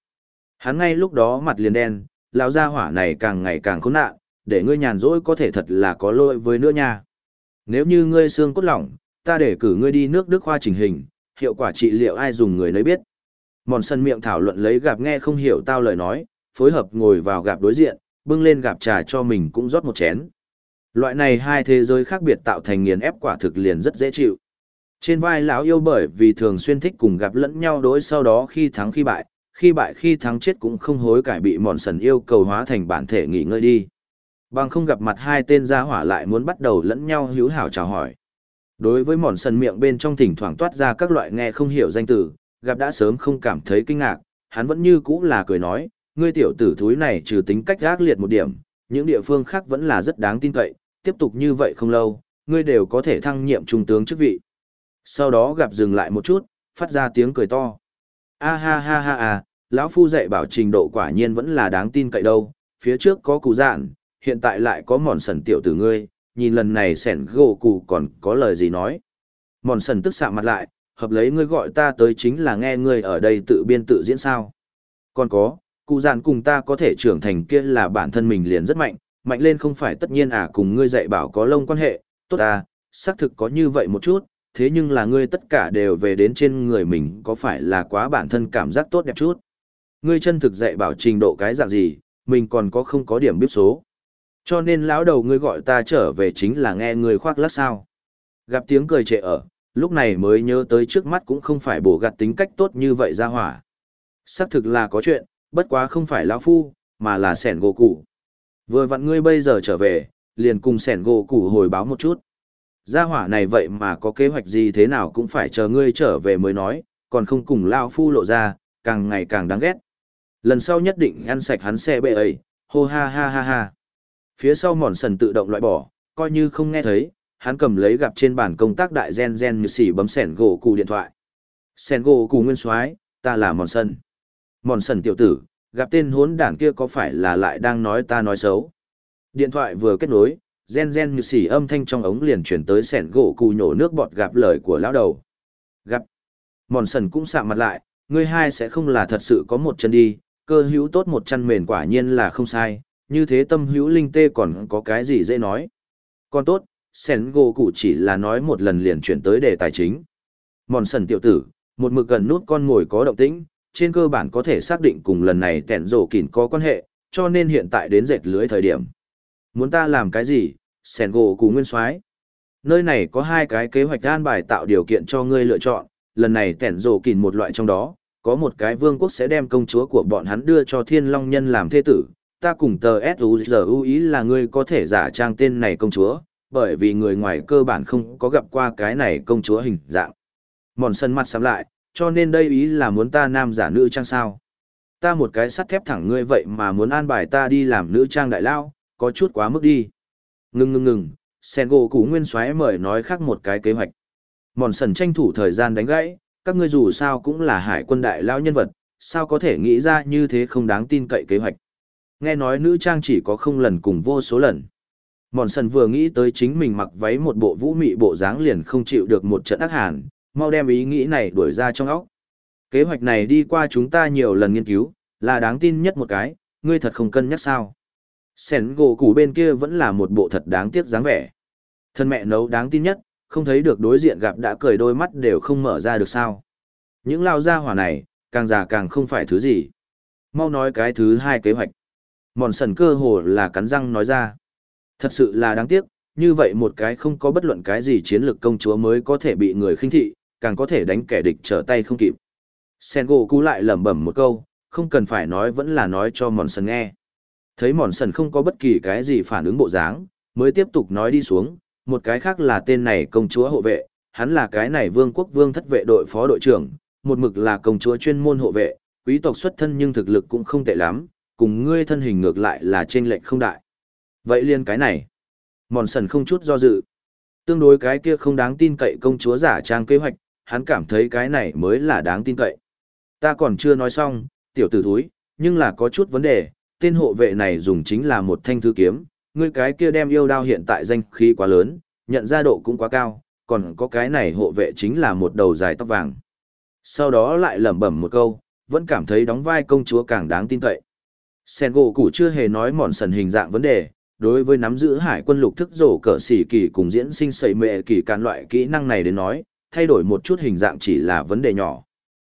Hắn ngay lúc đó mặt liền đen, lão gia hỏa này càng ngày càng khốn nạn, để ngươi nhàn rỗi có thể thật là có lỗi với nữa nha. Nếu như ngươi xương cốt lỏng, ta để cử ngươi đi nước Đức khoa chỉnh hình, hiệu quả trị liệu ai dùng người nấy biết. Mòn sân miệng thảo luận lấy gặp nghe không hiểu tao lời nói, phối hợp ngồi vào gặp đối diện, bưng lên gặp trà cho mình cũng rót một chén. Loại này hai thế giới khác biệt tạo thành nghiền ép quả thực liền rất dễ chịu. Trên vai lão yêu bởi vì thường xuyên thích cùng gặp lẫn nhau đối sau đó khi thắng khi bại, khi bại khi thắng chết cũng không hối cải bị mòn sần yêu cầu hóa thành bản thể nghỉ ngơi đi. Bằng không gặp mặt hai tên gia hỏa lại muốn bắt đầu lẫn nhau hữu hảo chào hỏi. Đối với mòn sần miệng bên trong thỉnh thoảng toát ra các loại nghe không hiểu danh từ, gặp đã sớm không cảm thấy kinh ngạc, hắn vẫn như cũ là cười nói, ngươi tiểu tử thúi này trừ tính cách gác liệt một điểm, những địa phương khác vẫn là rất đáng tin cậy, tiếp tục như vậy không lâu, ngươi đều có thể thăng nhiệm trung tướng chức vị. Sau đó gặp dừng lại một chút, phát ra tiếng cười to. A ha ha ha ha, lão phu dạy bảo trình độ quả nhiên vẫn là đáng tin cậy đâu, phía trước có cụ dạn, hiện tại lại có mòn sần tiểu tử ngươi, nhìn lần này sẻn gỗ cụ còn có lời gì nói. Mòn sần tức xạ mặt lại, hợp lấy ngươi gọi ta tới chính là nghe ngươi ở đây tự biên tự diễn sao. Còn có, cụ dạn cùng ta có thể trưởng thành kia là bản thân mình liền rất mạnh, mạnh lên không phải tất nhiên à cùng ngươi dạy bảo có lông quan hệ, tốt à, xác thực có như vậy một chút, thế nhưng là ngươi tất cả đều về đến trên người mình có phải là quá bản thân cảm giác tốt đẹp chút. Ngươi chân thực dạy bảo trình độ cái dạng gì, mình còn có không có điểm biết số. Cho nên lão đầu ngươi gọi ta trở về chính là nghe ngươi khoác lác sao. Gặp tiếng cười trệ ở, lúc này mới nhớ tới trước mắt cũng không phải bổ gặt tính cách tốt như vậy ra hỏa. Xác thực là có chuyện, bất quá không phải lão phu, mà là sẻn gỗ cụ. Vừa vặn ngươi bây giờ trở về, liền cùng sẻn gỗ cụ hồi báo một chút. Gia hỏa này vậy mà có kế hoạch gì thế nào cũng phải chờ ngươi trở về mới nói, còn không cùng lao phu lộ ra, càng ngày càng đáng ghét. Lần sau nhất định ăn sạch hắn xe bệ ấy, hô ha ha ha ha. Phía sau mòn sần tự động loại bỏ, coi như không nghe thấy, hắn cầm lấy gặp trên bàn công tác đại gen gen như xỉ bấm sẻn gỗ cụ điện thoại. Sẻn gỗ cụ nguyên soái ta là mòn sần. Mòn sần tiểu tử, gặp tên hốn đảng kia có phải là lại đang nói ta nói xấu. Điện thoại vừa kết nối, gen gen như xỉ âm thanh trong ống liền chuyển tới sẻn gỗ cụ nhổ nước bọt gặp lời của lão đầu. Gặp. Mòn sần cũng sạm mặt lại, ngươi hai sẽ không là thật sự có một chân đi, cơ hữu tốt một chân mền quả nhiên là không sai, như thế tâm hữu linh tê còn có cái gì dễ nói. Còn tốt, sen gỗ cụ chỉ là nói một lần liền chuyển tới đề tài chính. Mòn sần tiểu tử, Một mực gần nút con ngồi có động tĩnh, trên cơ bản có thể xác định cùng lần này tẹn rổ kỉn có quan hệ, cho nên hiện tại đến dệt lưới thời điểm. Muốn ta làm cái gì, sen gỗ cụ nguyên soái Nơi này có hai cái kế hoạch an bài tạo điều kiện cho ngươi lựa chọn, lần này tẹn rổ kỉn một loại trong đó, có một cái vương quốc sẽ đem công chúa của bọn hắn đưa cho thiên long nhân làm thế tử. Ta cùng tờ S.U.G.U. ý là ngươi có thể giả trang tên này công chúa, bởi vì người ngoài cơ bản không có gặp qua cái này công chúa hình dạng. Mòn sân mặt sắm lại, cho nên đây ý là muốn ta nam giả nữ trang sao. Ta một cái sắt thép thẳng ngươi vậy mà muốn an bài ta đi làm nữ trang đại lao, có chút quá mức đi. Ngừng ngừng ngừng, sen gỗ cũ nguyên xoáy mời nói khác một cái kế hoạch. Mòn sần tranh thủ thời gian đánh gãy, các ngươi dù sao cũng là hải quân đại lao nhân vật, sao có thể nghĩ ra như thế không đáng tin cậy kế hoạch. Nghe nói nữ trang chỉ có không lần cùng vô số lần. Mòn sần vừa nghĩ tới chính mình mặc váy một bộ vũ mị bộ dáng liền không chịu được một trận ác hàn, mau đem ý nghĩ này đuổi ra trong óc. Kế hoạch này đi qua chúng ta nhiều lần nghiên cứu, là đáng tin nhất một cái, ngươi thật không cân nhắc sao. Sẻn gỗ củ bên kia vẫn là một bộ thật đáng tiếc dáng vẻ. Thân mẹ nấu đáng tin nhất, không thấy được đối diện gặp đã cười đôi mắt đều không mở ra được sao. Những lao gia hỏa này, càng già càng không phải thứ gì. Mau nói cái thứ hai kế hoạch. Mòn sần cơ hồ là cắn răng nói ra. Thật sự là đáng tiếc, như vậy một cái không có bất luận cái gì chiến lược công chúa mới có thể bị người khinh thị, càng có thể đánh kẻ địch trở tay không kịp. Sen gỗ cú lại lẩm bẩm một câu, không cần phải nói vẫn là nói cho mòn sần nghe. Thấy mòn sần không có bất kỳ cái gì phản ứng bộ dáng, mới tiếp tục nói đi xuống, một cái khác là tên này công chúa hộ vệ, hắn là cái này vương quốc vương thất vệ đội phó đội trưởng, một mực là công chúa chuyên môn hộ vệ, quý tộc xuất thân nhưng thực lực cũng không tệ lắm, cùng ngươi thân hình ngược lại là trên lệnh không đại. Vậy liên cái này, mòn sần không chút do dự. Tương đối cái kia không đáng tin cậy công chúa giả trang kế hoạch, hắn cảm thấy cái này mới là đáng tin cậy. Ta còn chưa nói xong, tiểu tử thúi, nhưng là có chút vấn đề, tên hộ vệ này dùng chính là một thanh thư kiếm, ngươi cái kia đem yêu đao hiện tại danh khí quá lớn, nhận ra độ cũng quá cao, còn có cái này hộ vệ chính là một đầu dài tóc vàng. Sau đó lại lẩm bẩm một câu, vẫn cảm thấy đóng vai công chúa càng đáng tin cậy. Sen gỗ cụ chưa hề nói mòn sần hình dạng vấn đề, đối với nắm giữ hải quân lục thức rổ cỡ xỉ kỳ cùng diễn sinh sẩy mệ kỳ càn loại kỹ năng này đến nói, thay đổi một chút hình dạng chỉ là vấn đề nhỏ.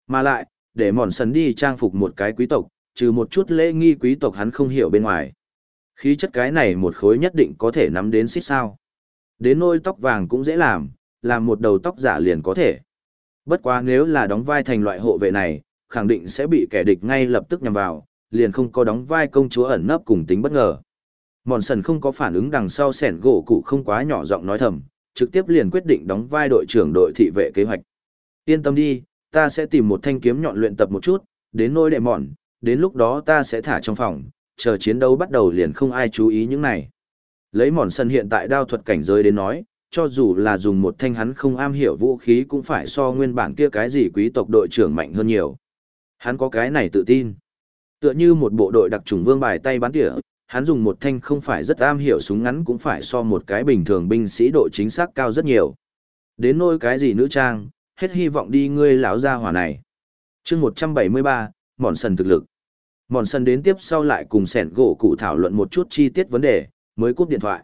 Mà lại, để mòn sần đi trang phục một cái quý tộc, trừ một chút lễ nghi quý tộc hắn không hiểu bên ngoài. Khí chất cái này một khối nhất định có thể nắm đến xích sao. Đến nôi tóc vàng cũng dễ làm, làm một đầu tóc giả liền có thể. Bất quá nếu là đóng vai thành loại hộ vệ này, khẳng định sẽ bị kẻ địch ngay lập tức nhằm vào, liền không có đóng vai công chúa ẩn nấp cùng tính bất ngờ. Mòn sần không có phản ứng đằng sau sẻn gỗ cụ không quá nhỏ giọng nói thầm, trực tiếp liền quyết định đóng vai đội trưởng đội thị vệ kế hoạch. Yên tâm đi, ta sẽ tìm một thanh kiếm nhọn luyện tập một chút, đến nôi đệ mòn, đến lúc đó ta sẽ thả trong phòng, chờ chiến đấu bắt đầu liền không ai chú ý những này. Lấy mòn sần hiện tại đao thuật cảnh giới đến nói, cho dù là dùng một thanh hắn không am hiểu vũ khí cũng phải so nguyên bản kia cái gì quý tộc đội trưởng mạnh hơn nhiều. Hắn có cái này tự tin. Tựa như một bộ đội đặc trùng vương bài tay bắn tỉa, hắn dùng một thanh không phải rất am hiểu súng ngắn cũng phải so một cái bình thường binh sĩ độ chính xác cao rất nhiều. Đến nôi cái gì nữ trang, hết hy vọng đi ngươi lão gia hỏa này. chương 173, mòn sần thực lực. Mòn sần đến tiếp sau lại cùng sẻn gỗ cụ thảo luận một chút chi tiết vấn đề, mới cúp điện thoại.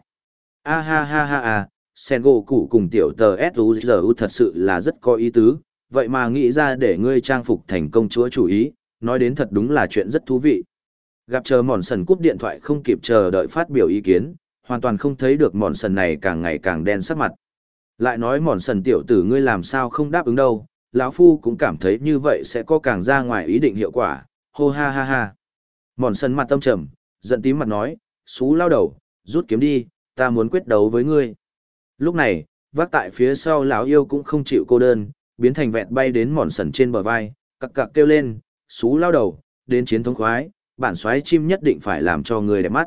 A ha ha ha ha, sẻn gỗ cụ cùng tiểu tờ S.U.G.U. thật sự là rất có ý tứ, vậy mà nghĩ ra để ngươi trang phục thành công chúa chủ ý, nói đến thật đúng là chuyện rất thú vị. Gặp chờ mòn sần cúp điện thoại không kịp chờ đợi phát biểu ý kiến, hoàn toàn không thấy được mòn sần này càng ngày càng đen sắc mặt. Lại nói mòn sần tiểu tử ngươi làm sao không đáp ứng đâu, lão phu cũng cảm thấy như vậy sẽ có càng ra ngoài ý định hiệu quả, hô ha ha ha. Mòn sần mặt tâm trầm, giận tím mặt nói, xú lao đầu, rút kiếm đi, ta muốn quyết đấu với ngươi. Lúc này, vác tại phía sau lão yêu cũng không chịu cô đơn, biến thành vẹn bay đến mòn sần trên bờ vai, cặc cặc kêu lên, xú lao đầu, đến chiến thống khoái, bản xoáy chim nhất định phải làm cho người đẹp mắt.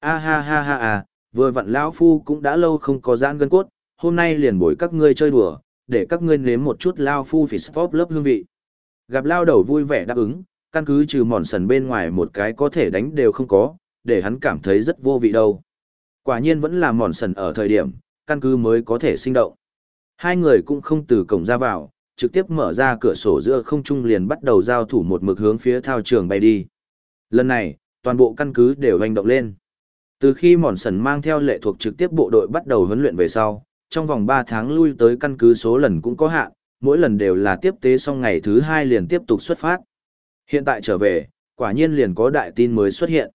A ha ha ha ha, vừa vặn lão phu cũng đã lâu không có giãn gân cốt, hôm nay liền bồi các ngươi chơi đùa, để các ngươi nếm một chút lao phu phỉ sport lớp hương vị. Gặp lao đầu vui vẻ đáp ứng, căn cứ trừ mòn sần bên ngoài một cái có thể đánh đều không có, để hắn cảm thấy rất vô vị đâu. Quả nhiên vẫn là mòn sần ở thời điểm, căn cứ mới có thể sinh động. Hai người cũng không từ cổng ra vào, trực tiếp mở ra cửa sổ giữa không trung liền bắt đầu giao thủ một mực hướng phía thao trường bay đi. Lần này, toàn bộ căn cứ đều hành động lên. Từ khi mòn sần mang theo lệ thuộc trực tiếp bộ đội bắt đầu huấn luyện về sau, trong vòng 3 tháng lui tới căn cứ số lần cũng có hạn, mỗi lần đều là tiếp tế xong ngày thứ hai liền tiếp tục xuất phát. Hiện tại trở về, quả nhiên liền có đại tin mới xuất hiện.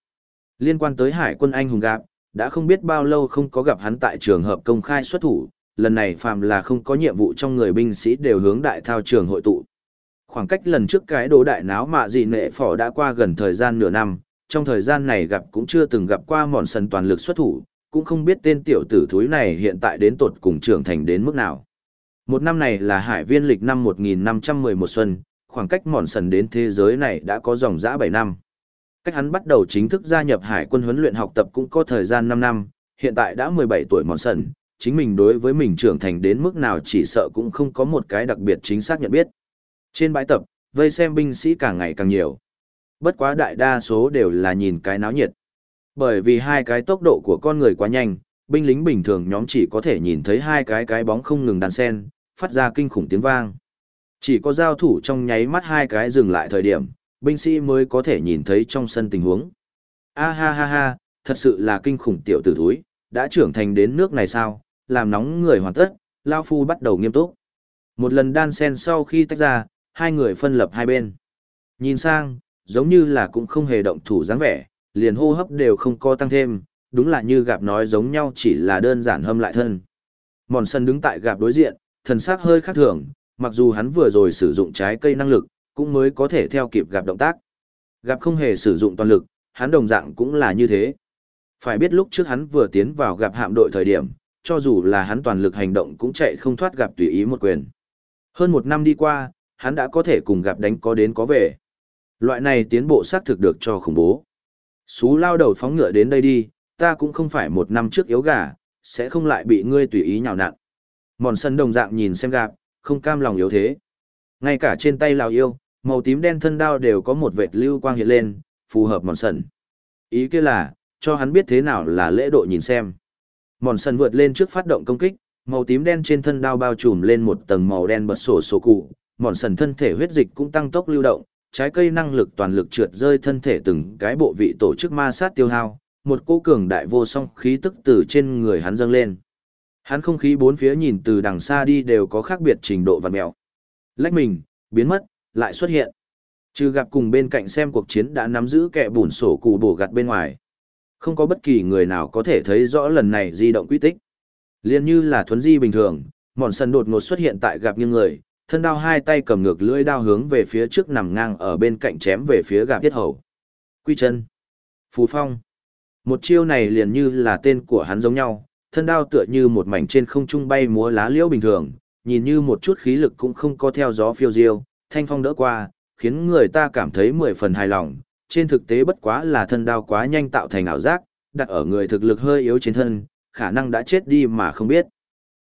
Liên quan tới hải quân anh hùng gặp, đã không biết bao lâu không có gặp hắn tại trường hợp công khai xuất thủ, lần này phàm là không có nhiệm vụ trong người binh sĩ đều hướng đại thao trường hội tụ. Khoảng cách lần trước cái đồ đại náo mạ dị nệ phỏ đã qua gần thời gian nửa năm, trong thời gian này gặp cũng chưa từng gặp qua mòn sần toàn lực xuất thủ, cũng không biết tên tiểu tử thúi này hiện tại đến tột cùng trưởng thành đến mức nào. Một năm này là hải viên lịch năm 1511 xuân, khoảng cách mòn sần đến thế giới này đã có dòng dã 7 năm. Cách hắn bắt đầu chính thức gia nhập hải quân huấn luyện học tập cũng có thời gian 5 năm, hiện tại đã 17 tuổi mòn sần, chính mình đối với mình trưởng thành đến mức nào chỉ sợ cũng không có một cái đặc biệt chính xác nhận biết. Trên bãi tập, vây xem binh sĩ càng ngày càng nhiều. Bất quá đại đa số đều là nhìn cái náo nhiệt. Bởi vì hai cái tốc độ của con người quá nhanh, binh lính bình thường nhóm chỉ có thể nhìn thấy hai cái cái bóng không ngừng đàn sen, phát ra kinh khủng tiếng vang. Chỉ có giao thủ trong nháy mắt hai cái dừng lại thời điểm, binh sĩ mới có thể nhìn thấy trong sân tình huống. A ha ha ha, thật sự là kinh khủng tiểu tử thúi, đã trưởng thành đến nước này sao, làm nóng người hoàn tất, Lao Phu bắt đầu nghiêm túc. Một lần đan sen sau khi tách ra, hai người phân lập hai bên. Nhìn sang, giống như là cũng không hề động thủ dáng vẻ, liền hô hấp đều không co tăng thêm, đúng là như gặp nói giống nhau chỉ là đơn giản hâm lại thân. Mòn sân đứng tại gặp đối diện, thần sắc hơi khác thường, mặc dù hắn vừa rồi sử dụng trái cây năng lực, cũng mới có thể theo kịp gặp động tác. Gặp không hề sử dụng toàn lực, hắn đồng dạng cũng là như thế. Phải biết lúc trước hắn vừa tiến vào gặp hạm đội thời điểm, cho dù là hắn toàn lực hành động cũng chạy không thoát gặp tùy ý một quyền. Hơn một năm đi qua, hắn đã có thể cùng gặp đánh có đến có về. Loại này tiến bộ xác thực được cho khủng bố. Xú lao đầu phóng ngựa đến đây đi, ta cũng không phải một năm trước yếu gà, sẽ không lại bị ngươi tùy ý nhào nặn. Mòn sân đồng dạng nhìn xem gặp, không cam lòng yếu thế. Ngay cả trên tay lào yêu, màu tím đen thân đao đều có một vệt lưu quang hiện lên, phù hợp mòn sần. Ý kia là, cho hắn biết thế nào là lễ độ nhìn xem. Mòn sần vượt lên trước phát động công kích, màu tím đen trên thân đao bao trùm lên một tầng màu đen bật sổ sổ cụ, mòn sần thân thể huyết dịch cũng tăng tốc lưu động, trái cây năng lực toàn lực trượt rơi thân thể từng cái bộ vị tổ chức ma sát tiêu hao, một cô cường đại vô song khí tức từ trên người hắn dâng lên. Hắn không khí bốn phía nhìn từ đằng xa đi đều có khác biệt trình độ vật mèo. Lách mình, biến mất, lại xuất hiện. Trừ gặp cùng bên cạnh xem cuộc chiến đã nắm giữ kẻ bùn sổ cụ bổ gặt bên ngoài. Không có bất kỳ người nào có thể thấy rõ lần này di động quy tích. Liên như là thuấn di bình thường, mòn sân đột ngột xuất hiện tại gặp những người, thân đao hai tay cầm ngược lưỡi đao hướng về phía trước nằm ngang ở bên cạnh chém về phía gặp tiết hầu. Quy chân. Phú phong. Một chiêu này liền như là tên của hắn giống nhau, thân đao tựa như một mảnh trên không trung bay múa lá liễu bình thường, nhìn như một chút khí lực cũng không có theo gió phiêu diêu, thanh phong đỡ qua, khiến người ta cảm thấy mười phần hài lòng, trên thực tế bất quá là thân đao quá nhanh tạo thành ảo giác, đặt ở người thực lực hơi yếu trên thân, khả năng đã chết đi mà không biết.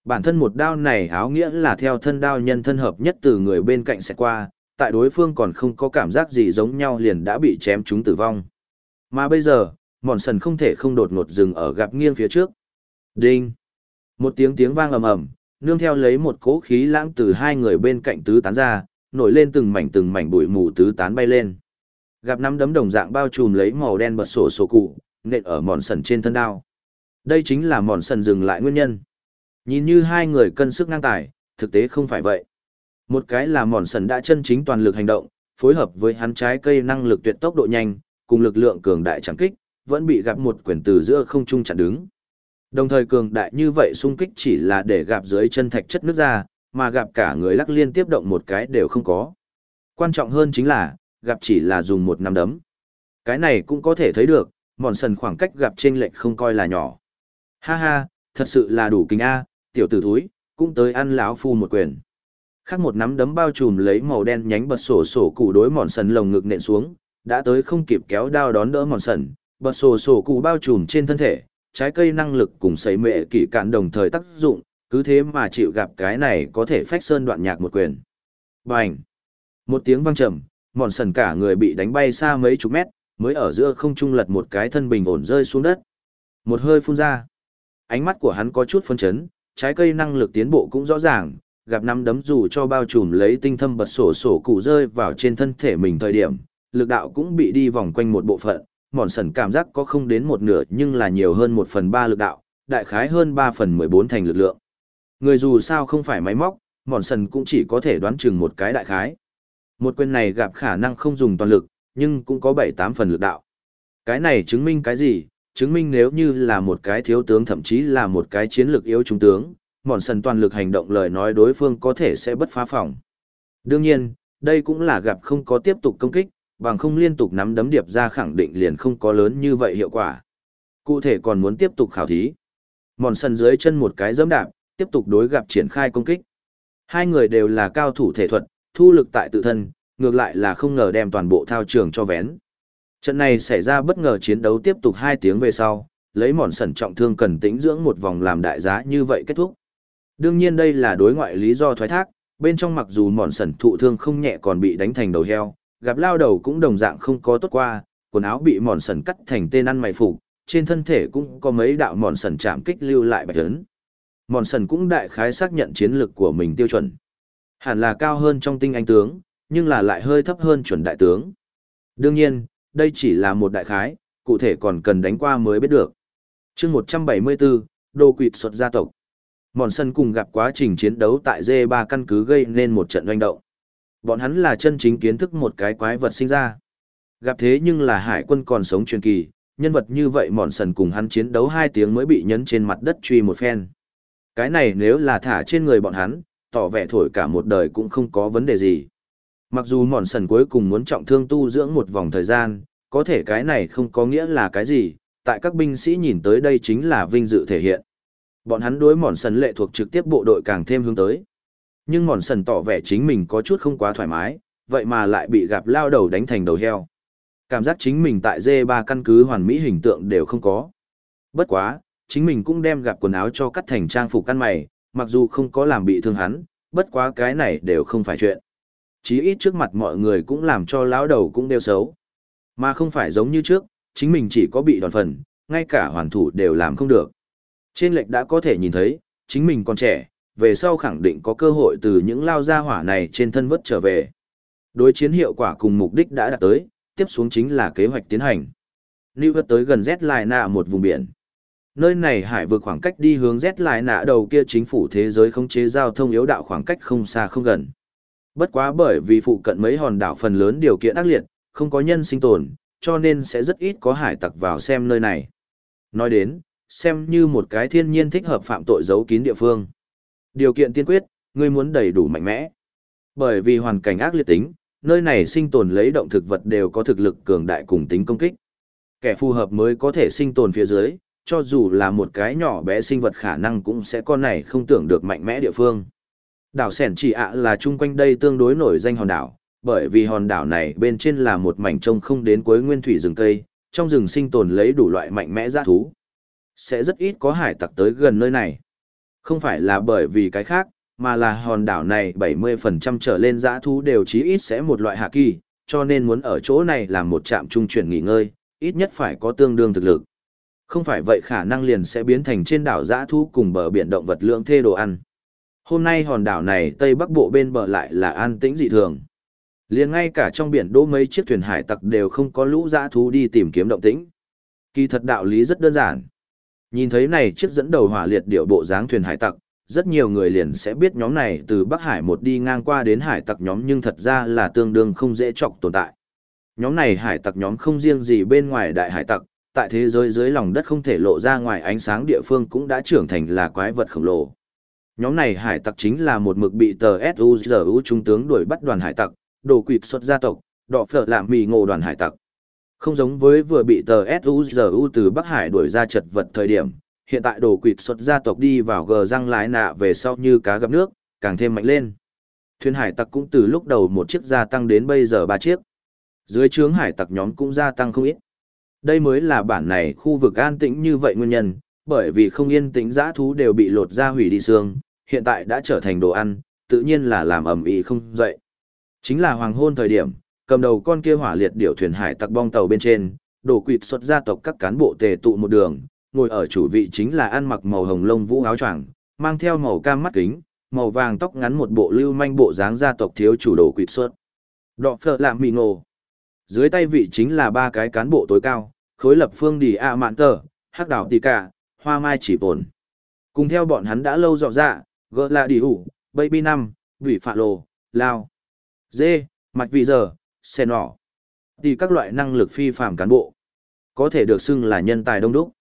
Bản thân một đao này áo nghĩa là theo thân đao nhân thân hợp nhất từ người bên cạnh sẽ qua, tại đối phương còn không có cảm giác gì giống nhau liền đã bị chém chúng tử vong. Mà bây giờ, mòn sần không thể không đột ngột dừng ở gặp nghiêng phía trước. Đinh! Một tiếng tiếng vang ầm ầm, nương theo lấy một cỗ khí lãng từ hai người bên cạnh tứ tán ra, nổi lên từng mảnh từng mảnh bụi mù tứ tán bay lên. Gặp nắm đấm đồng dạng bao trùm lấy màu đen bật sổ sổ cụ, nện ở mòn sần trên thân đao. Đây chính là mòn sần dừng lại nguyên nhân. Nhìn như hai người cân sức ngang tài, thực tế không phải vậy. Một cái là mòn sần đã chân chính toàn lực hành động, phối hợp với hắn trái cây năng lực tuyệt tốc độ nhanh, cùng lực lượng cường đại chẳng kích, vẫn bị gặp một quyền từ giữa không trung chặn đứng. Đồng thời cường đại như vậy xung kích chỉ là để gặp dưới chân thạch chất nước ra, mà gặp cả người lắc liên tiếp động một cái đều không có. Quan trọng hơn chính là, gặp chỉ là dùng một nắm đấm. Cái này cũng có thể thấy được, mòn sần khoảng cách gặp trên lệnh không coi là nhỏ. Ha ha, thật sự là đủ kính A, tiểu tử thúi, cũng tới ăn lão phu một quyền. Khác một nắm đấm bao trùm lấy màu đen nhánh bật sổ sổ cụ đối mòn sần lồng ngực nện xuống, đã tới không kịp kéo đao đón đỡ mòn sần, bật sổ sổ cụ bao trùm trên thân thể, trái cây năng lực cùng sấy mệ kỷ cạn đồng thời tác dụng, cứ thế mà chịu gặp cái này có thể phách sơn đoạn nhạc một quyền. Bành! Một tiếng vang trầm, mòn sần cả người bị đánh bay xa mấy chục mét, mới ở giữa không trung lật một cái thân bình ổn rơi xuống đất. Một hơi phun ra. Ánh mắt của hắn có chút phân chấn, trái cây năng lực tiến bộ cũng rõ ràng, gặp năm đấm dù cho bao trùm lấy tinh thâm bật sổ sổ cụ rơi vào trên thân thể mình thời điểm, lực đạo cũng bị đi vòng quanh một bộ phận, mòn sần cảm giác có không đến một nửa nhưng là nhiều hơn một phần ba lực đạo, đại khái hơn ba phần mười bốn thành lực lượng. Người dù sao không phải máy móc, mòn sần cũng chỉ có thể đoán chừng một cái đại khái. Một quyền này gặp khả năng không dùng toàn lực, nhưng cũng có 7-8 phần lực đạo. Cái này chứng minh cái gì? Chứng minh nếu như là một cái thiếu tướng thậm chí là một cái chiến lược yếu trung tướng, mòn sần toàn lực hành động lời nói đối phương có thể sẽ bất phá phòng. Đương nhiên, đây cũng là gặp không có tiếp tục công kích, bằng không liên tục nắm đấm điệp ra khẳng định liền không có lớn như vậy hiệu quả. Cụ thể còn muốn tiếp tục khảo thí. Mòn sần dưới chân một cái dẫm đạp, tiếp tục đối gặp triển khai công kích. Hai người đều là cao thủ thể thuật, thu lực tại tự thân, ngược lại là không ngờ đem toàn bộ thao trường cho vén. Trận này xảy ra bất ngờ chiến đấu tiếp tục 2 tiếng về sau, lấy mòn sẩn trọng thương cần tĩnh dưỡng một vòng làm đại giá như vậy kết thúc. Đương nhiên đây là đối ngoại lý do thoái thác, bên trong mặc dù mòn sẩn thụ thương không nhẹ còn bị đánh thành đầu heo, gặp lao đầu cũng đồng dạng không có tốt qua, quần áo bị mòn sẩn cắt thành tên ăn mày phục, trên thân thể cũng có mấy đạo mòn sẩn chạm kích lưu lại bạch ấn. Mòn sẩn cũng đại khái xác nhận chiến lực của mình tiêu chuẩn. Hẳn là cao hơn trong tinh anh tướng, nhưng là lại hơi thấp hơn chuẩn đại tướng. Đương nhiên, đây chỉ là một đại khái, cụ thể còn cần đánh qua mới biết được. chương 174, Đô Quỵt xuất gia tộc. Mòn sân cùng gặp quá trình chiến đấu tại D3 căn cứ gây nên một trận doanh động. Bọn hắn là chân chính kiến thức một cái quái vật sinh ra. Gặp thế nhưng là hải quân còn sống truyền kỳ, nhân vật như vậy mòn sần cùng hắn chiến đấu hai tiếng mới bị nhấn trên mặt đất truy một phen. Cái này nếu là thả trên người bọn hắn, tỏ vẻ thổi cả một đời cũng không có vấn đề gì. Mặc dù mòn sần cuối cùng muốn trọng thương tu dưỡng một vòng thời gian, có thể cái này không có nghĩa là cái gì, tại các binh sĩ nhìn tới đây chính là vinh dự thể hiện. Bọn hắn đối mòn sần lệ thuộc trực tiếp bộ đội càng thêm hướng tới. Nhưng mòn sần tỏ vẻ chính mình có chút không quá thoải mái, vậy mà lại bị gặp lao đầu đánh thành đầu heo. Cảm giác chính mình tại D3 căn cứ hoàn mỹ hình tượng đều không có. Bất quá, chính mình cũng đem gặp quần áo cho cắt thành trang phục căn mày, mặc dù không có làm bị thương hắn, bất quá cái này đều không phải chuyện. Chí ít trước mặt mọi người cũng làm cho lão đầu cũng đều xấu. Mà không phải giống như trước, chính mình chỉ có bị đòn phần, ngay cả hoàn thủ đều làm không được. Trên lệch đã có thể nhìn thấy, chính mình còn trẻ, về sau khẳng định có cơ hội từ những lao gia hỏa này trên thân vất trở về. Đối chiến hiệu quả cùng mục đích đã đạt tới, tiếp xuống chính là kế hoạch tiến hành. Lưu vất tới gần Z lại Nạ một vùng biển. Nơi này hải vượt khoảng cách đi hướng rét lại Nạ đầu kia chính phủ thế giới không chế giao thông yếu đạo khoảng cách không xa không gần. Bất quá bởi vì phụ cận mấy hòn đảo phần lớn điều kiện ác liệt, không có nhân sinh tồn, cho nên sẽ rất ít có hải tặc vào xem nơi này. Nói đến, xem như một cái thiên nhiên thích hợp phạm tội giấu kín địa phương. Điều kiện tiên quyết, ngươi muốn đầy đủ mạnh mẽ. Bởi vì hoàn cảnh ác liệt tính, nơi này sinh tồn lấy động thực vật đều có thực lực cường đại cùng tính công kích. Kẻ phù hợp mới có thể sinh tồn phía dưới, cho dù là một cái nhỏ bé sinh vật khả năng cũng sẽ con này không tưởng được mạnh mẽ địa phương. Đảo Sẻn Chỉ ạ là chung quanh đây tương đối nổi danh hòn đảo, bởi vì hòn đảo này bên trên là một mảnh trông không đến cuối nguyên thủy rừng cây, trong rừng sinh tồn lấy đủ loại mạnh mẽ giã thú. Sẽ rất ít có hải tặc tới gần nơi này. Không phải là bởi vì cái khác, mà là hòn đảo này 70% trở lên giã thú đều chí ít sẽ một loại hạ kỳ, cho nên muốn ở chỗ này làm một trạm trung chuyển nghỉ ngơi, ít nhất phải có tương đương thực lực. Không phải vậy khả năng liền sẽ biến thành trên đảo giã thú cùng bờ biển động vật lượng thê đồ ăn. Hôm nay hòn đảo này tây bắc bộ bên bờ lại là an tĩnh dị thường. Liền ngay cả trong biển đỗ mấy chiếc thuyền hải tặc đều không có lũ giã thú đi tìm kiếm động tĩnh. Kỳ thật đạo lý rất đơn giản. Nhìn thấy này chiếc dẫn đầu hỏa liệt điệu bộ dáng thuyền hải tặc, rất nhiều người liền sẽ biết nhóm này từ Bắc Hải một đi ngang qua đến hải tặc nhóm nhưng thật ra là tương đương không dễ chọc tồn tại. Nhóm này hải tặc nhóm không riêng gì bên ngoài đại hải tặc, tại thế giới dưới lòng đất không thể lộ ra ngoài ánh sáng địa phương cũng đã trưởng thành là quái vật khổng lồ. Nhóm này hải tặc chính là một mực bị tờ SUZU trung tướng đuổi bắt đoàn hải tặc, đồ quỵt xuất gia tộc, đỏ phở làm mì ngộ đoàn hải tặc. Không giống với vừa bị tờ SUZU từ Bắc Hải đuổi ra chật vật thời điểm, hiện tại đồ quỵt xuất gia tộc đi vào gờ răng lái nạ về sau như cá gặp nước, càng thêm mạnh lên. Thuyền hải tặc cũng từ lúc đầu một chiếc gia tăng đến bây giờ ba chiếc. Dưới trướng hải tặc nhóm cũng gia tăng không ít. Đây mới là bản này khu vực an tĩnh như vậy nguyên nhân, bởi vì không yên tĩnh giã thú đều bị lột ra hủy đi xương, hiện tại đã trở thành đồ ăn, tự nhiên là làm ẩm ý không dậy. Chính là hoàng hôn thời điểm, cầm đầu con kia hỏa liệt điểu thuyền hải tặc bong tàu bên trên, đổ quỵt xuất gia tộc các cán bộ tề tụ một đường, ngồi ở chủ vị chính là ăn mặc màu hồng lông vũ áo choàng, mang theo màu cam mắt kính, màu vàng tóc ngắn một bộ lưu manh bộ dáng gia tộc thiếu chủ đồ quỵt xuất. Đọ phở làm mì ngộ. Dưới tay vị chính là ba cái cán bộ tối cao, khối lập phương đi a mạn tờ, hắc đảo tì cả, hoa mai chỉ bồn. Cùng theo bọn hắn đã lâu dọ dạ, gỡ là đi hủ, Baby năm, vỉ Phạ Lồ, Lao, Dê, Mạch Vị Giờ, Xe Nỏ. Thì các loại năng lực phi phạm cán bộ, có thể được xưng là nhân tài đông đúc.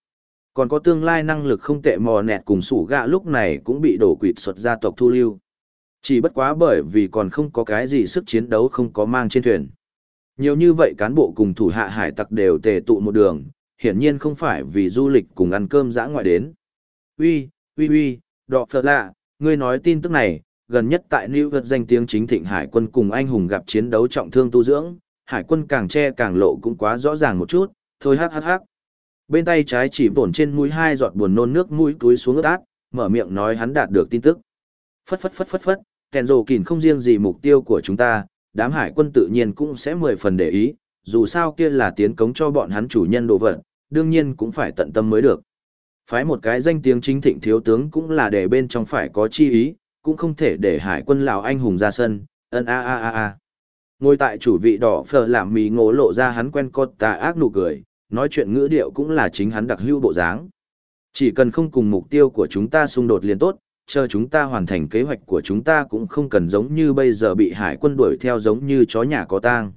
Còn có tương lai năng lực không tệ mò nẹt cùng sủ gạ lúc này cũng bị đổ quỵt xuất gia tộc thu lưu. Chỉ bất quá bởi vì còn không có cái gì sức chiến đấu không có mang trên thuyền. Nhiều như vậy cán bộ cùng thủ hạ hải tặc đều tề tụ một đường, hiển nhiên không phải vì du lịch cùng ăn cơm dã ngoại đến. Uy, uy uy, đọ phật lạ, ngươi nói tin tức này, gần nhất tại New York danh tiếng chính thịnh hải quân cùng anh hùng gặp chiến đấu trọng thương tu dưỡng, hải quân càng che càng lộ cũng quá rõ ràng một chút, thôi hát hát hát. Bên tay trái chỉ bổn trên mũi hai giọt buồn nôn nước mũi túi xuống ướt át, mở miệng nói hắn đạt được tin tức. Phất phất phất phất phất, kèn rồ kìn không riêng gì mục tiêu của chúng ta, đám hải quân tự nhiên cũng sẽ mười phần để ý, dù sao kia là tiến cống cho bọn hắn chủ nhân đồ vật, đương nhiên cũng phải tận tâm mới được. Phái một cái danh tiếng chính thịnh thiếu tướng cũng là để bên trong phải có chi ý, cũng không thể để hải quân lào anh hùng ra sân, ân a a a a. Ngồi tại chủ vị đỏ phở làm mì ngố lộ ra hắn quen cốt tà ác nụ cười, nói chuyện ngữ điệu cũng là chính hắn đặc hưu bộ dáng. Chỉ cần không cùng mục tiêu của chúng ta xung đột liền tốt, chờ chúng ta hoàn thành kế hoạch của chúng ta cũng không cần giống như bây giờ bị hải quân đuổi theo giống như chó nhà có tang.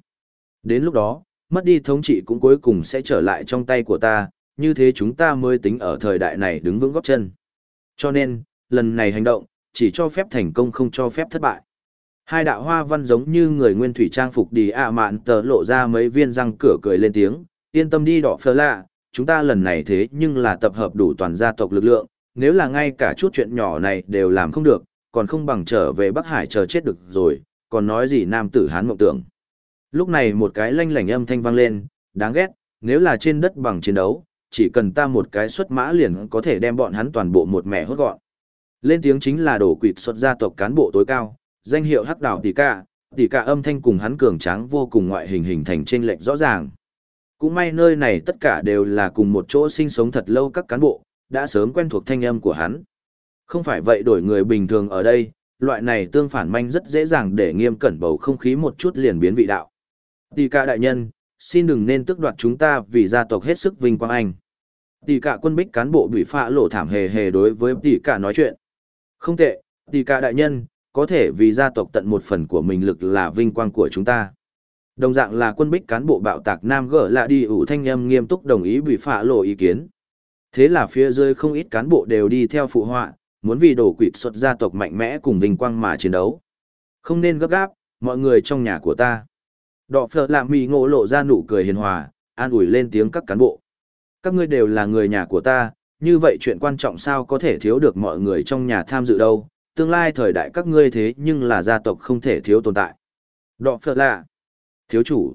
Đến lúc đó, mất đi thống trị cũng cuối cùng sẽ trở lại trong tay của ta, như thế chúng ta mới tính ở thời đại này đứng vững góc chân. Cho nên, lần này hành động, chỉ cho phép thành công không cho phép thất bại. Hai đạo hoa văn giống như người nguyên thủy trang phục đi ạ mạn tờ lộ ra mấy viên răng cửa cười lên tiếng, yên tâm đi đỏ phơ lạ, chúng ta lần này thế nhưng là tập hợp đủ toàn gia tộc lực lượng, nếu là ngay cả chút chuyện nhỏ này đều làm không được, còn không bằng trở về Bắc Hải chờ chết được rồi, còn nói gì nam tử hán mộng tưởng. Lúc này một cái lanh lảnh âm thanh vang lên, đáng ghét, nếu là trên đất bằng chiến đấu, chỉ cần ta một cái xuất mã liền có thể đem bọn hắn toàn bộ một mẹ hốt gọn. Lên tiếng chính là đổ quỵt xuất gia tộc cán bộ tối cao, danh hiệu hắc đảo tỷ ca, tỷ ca âm thanh cùng hắn cường tráng vô cùng ngoại hình hình thành trên lệch rõ ràng. Cũng may nơi này tất cả đều là cùng một chỗ sinh sống thật lâu các cán bộ, đã sớm quen thuộc thanh âm của hắn. Không phải vậy đổi người bình thường ở đây, loại này tương phản manh rất dễ dàng để nghiêm cẩn bầu không khí một chút liền biến vị đạo. Tỷ cả đại nhân, xin đừng nên tước đoạt chúng ta vì gia tộc hết sức vinh quang anh. Tỷ cả quân bích cán bộ bị phạ lộ thảm hề hề đối với tỷ cả nói chuyện. Không tệ, tỷ cả đại nhân, có thể vì gia tộc tận một phần của mình lực là vinh quang của chúng ta. Đồng dạng là quân bích cán bộ bạo tạc Nam gỡ lại đi ủ thanh âm nghiêm túc đồng ý bị phạ lộ ý kiến. Thế là phía dưới không ít cán bộ đều đi theo phụ họa, muốn vì đổ quỵt xuất gia tộc mạnh mẽ cùng vinh quang mà chiến đấu. Không nên gấp gáp, mọi người trong nhà của ta. Đọ phở làm mì ngộ lộ ra nụ cười hiền hòa, an ủi lên tiếng các cán bộ. Các ngươi đều là người nhà của ta, như vậy chuyện quan trọng sao có thể thiếu được mọi người trong nhà tham dự đâu, tương lai thời đại các ngươi thế nhưng là gia tộc không thể thiếu tồn tại. Đọ phở lạ. Thiếu chủ.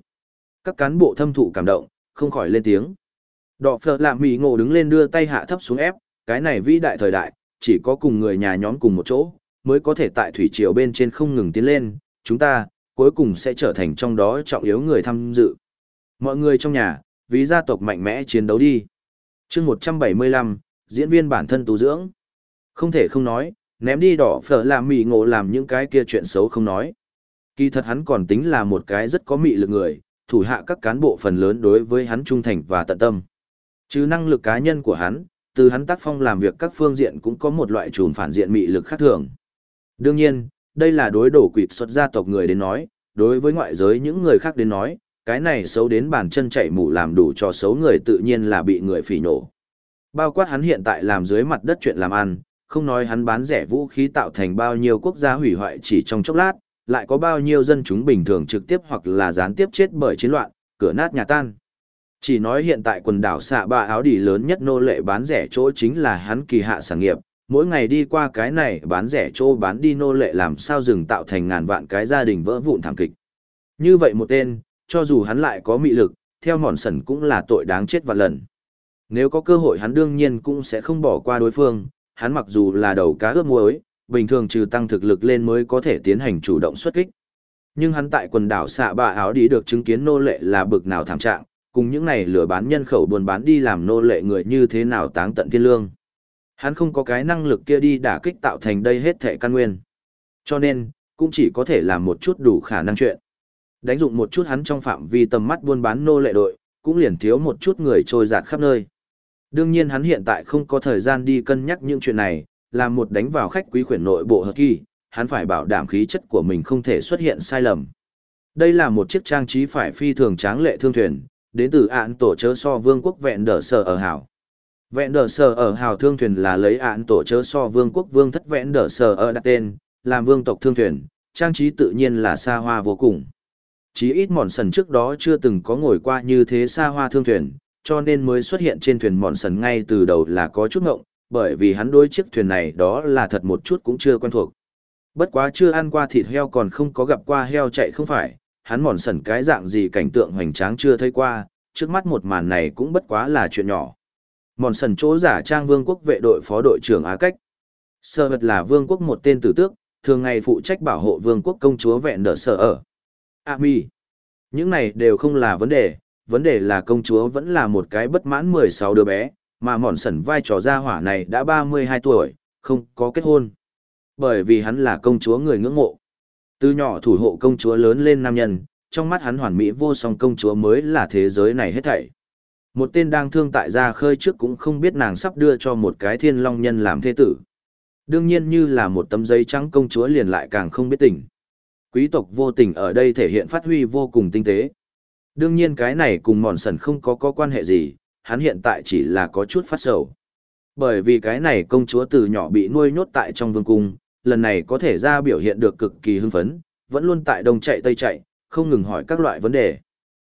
Các cán bộ thâm thụ cảm động, không khỏi lên tiếng. Đọ phở lạ mì ngộ đứng lên đưa tay hạ thấp xuống ép, cái này vĩ đại thời đại, chỉ có cùng người nhà nhóm cùng một chỗ, mới có thể tại thủy triều bên trên không ngừng tiến lên, chúng ta, cuối cùng sẽ trở thành trong đó trọng yếu người tham dự. Mọi người trong nhà, vì gia tộc mạnh mẽ chiến đấu đi. chương 175, diễn viên bản thân tu dưỡng. Không thể không nói, ném đi đỏ phở làm mì ngộ làm những cái kia chuyện xấu không nói. Kỳ thật hắn còn tính là một cái rất có mị lực người, thủ hạ các cán bộ phần lớn đối với hắn trung thành và tận tâm. Chứ năng lực cá nhân của hắn, từ hắn tác phong làm việc các phương diện cũng có một loại trùn phản diện mị lực khác thường. Đương nhiên, đây là đối đổ quỵt xuất gia tộc người đến nói, đối với ngoại giới những người khác đến nói, cái này xấu đến bàn chân chạy mù làm đủ cho xấu người tự nhiên là bị người phỉ nổ. Bao quát hắn hiện tại làm dưới mặt đất chuyện làm ăn, không nói hắn bán rẻ vũ khí tạo thành bao nhiêu quốc gia hủy hoại chỉ trong chốc lát, lại có bao nhiêu dân chúng bình thường trực tiếp hoặc là gián tiếp chết bởi chiến loạn, cửa nát nhà tan. Chỉ nói hiện tại quần đảo xạ ba áo đỉ lớn nhất nô lệ bán rẻ chỗ chính là hắn kỳ hạ sản nghiệp, mỗi ngày đi qua cái này bán rẻ chỗ bán đi nô lệ làm sao rừng tạo thành ngàn vạn cái gia đình vỡ vụn thảm kịch. Như vậy một tên, cho dù hắn lại có mị lực, theo mòn sần cũng là tội đáng chết vạn lần. Nếu có cơ hội hắn đương nhiên cũng sẽ không bỏ qua đối phương, hắn mặc dù là đầu cá ướp muối, bình thường trừ tăng thực lực lên mới có thể tiến hành chủ động xuất kích. Nhưng hắn tại quần đảo xạ bạ áo đi được chứng kiến nô lệ là bực nào thảm trạng, cùng những này lừa bán nhân khẩu buôn bán đi làm nô lệ người như thế nào táng tận thiên lương. Hắn không có cái năng lực kia đi đả kích tạo thành đây hết thể căn nguyên. Cho nên, cũng chỉ có thể làm một chút đủ khả năng chuyện. Đánh dụng một chút hắn trong phạm vi tầm mắt buôn bán nô lệ đội, cũng liền thiếu một chút người trôi giạt khắp nơi. Đương nhiên hắn hiện tại không có thời gian đi cân nhắc những chuyện này, làm một đánh vào khách quý khuyển nội bộ hợp kỳ, hắn phải bảo đảm khí chất của mình không thể xuất hiện sai lầm. Đây là một chiếc trang trí phải phi thường tráng lệ thương thuyền, đến từ ạn tổ chớ so vương quốc vẹn đỡ sở ở hảo. Vẹn đỡ sở ở hảo thương thuyền là lấy ạn tổ chớ so vương quốc vương thất vẹn đỡ sở ở đặt tên, làm vương tộc thương thuyền, trang trí tự nhiên là xa hoa vô cùng. Chí ít mòn sần trước đó chưa từng có ngồi qua như thế xa hoa thương thuyền, cho nên mới xuất hiện trên thuyền mòn sần ngay từ đầu là có chút ngộng, bởi vì hắn đối chiếc thuyền này đó là thật một chút cũng chưa quen thuộc. Bất quá chưa ăn qua thịt heo còn không có gặp qua heo chạy không phải, hắn mòn sần cái dạng gì cảnh tượng hoành tráng chưa thấy qua, trước mắt một màn này cũng bất quá là chuyện nhỏ. Mòn sần chỗ giả trang vương quốc vệ đội phó đội trưởng Á Cách. Sơ vật là vương quốc một tên tử tước, thường ngày phụ trách bảo hộ vương quốc công chúa vẹn đỡ sở ở. A mi. Những này đều không là vấn đề, vấn đề là công chúa vẫn là một cái bất mãn 16 đứa bé, mà mòn sần vai trò gia hỏa này đã 32 tuổi, không có kết hôn. Bởi vì hắn là công chúa người ngưỡng mộ. Từ nhỏ thủ hộ công chúa lớn lên nam nhân, trong mắt hắn hoàn mỹ vô song công chúa mới là thế giới này hết thảy. Một tên đang thương tại gia khơi trước cũng không biết nàng sắp đưa cho một cái thiên long nhân làm thế tử. Đương nhiên như là một tấm giấy trắng công chúa liền lại càng không biết tình. Quý tộc vô tình ở đây thể hiện phát huy vô cùng tinh tế. Đương nhiên cái này cùng mòn sần không có có quan hệ gì, hắn hiện tại chỉ là có chút phát sầu. Bởi vì cái này công chúa từ nhỏ bị nuôi nhốt tại trong vương cung, lần này có thể ra biểu hiện được cực kỳ hưng phấn, vẫn luôn tại đông chạy tây chạy, không ngừng hỏi các loại vấn đề.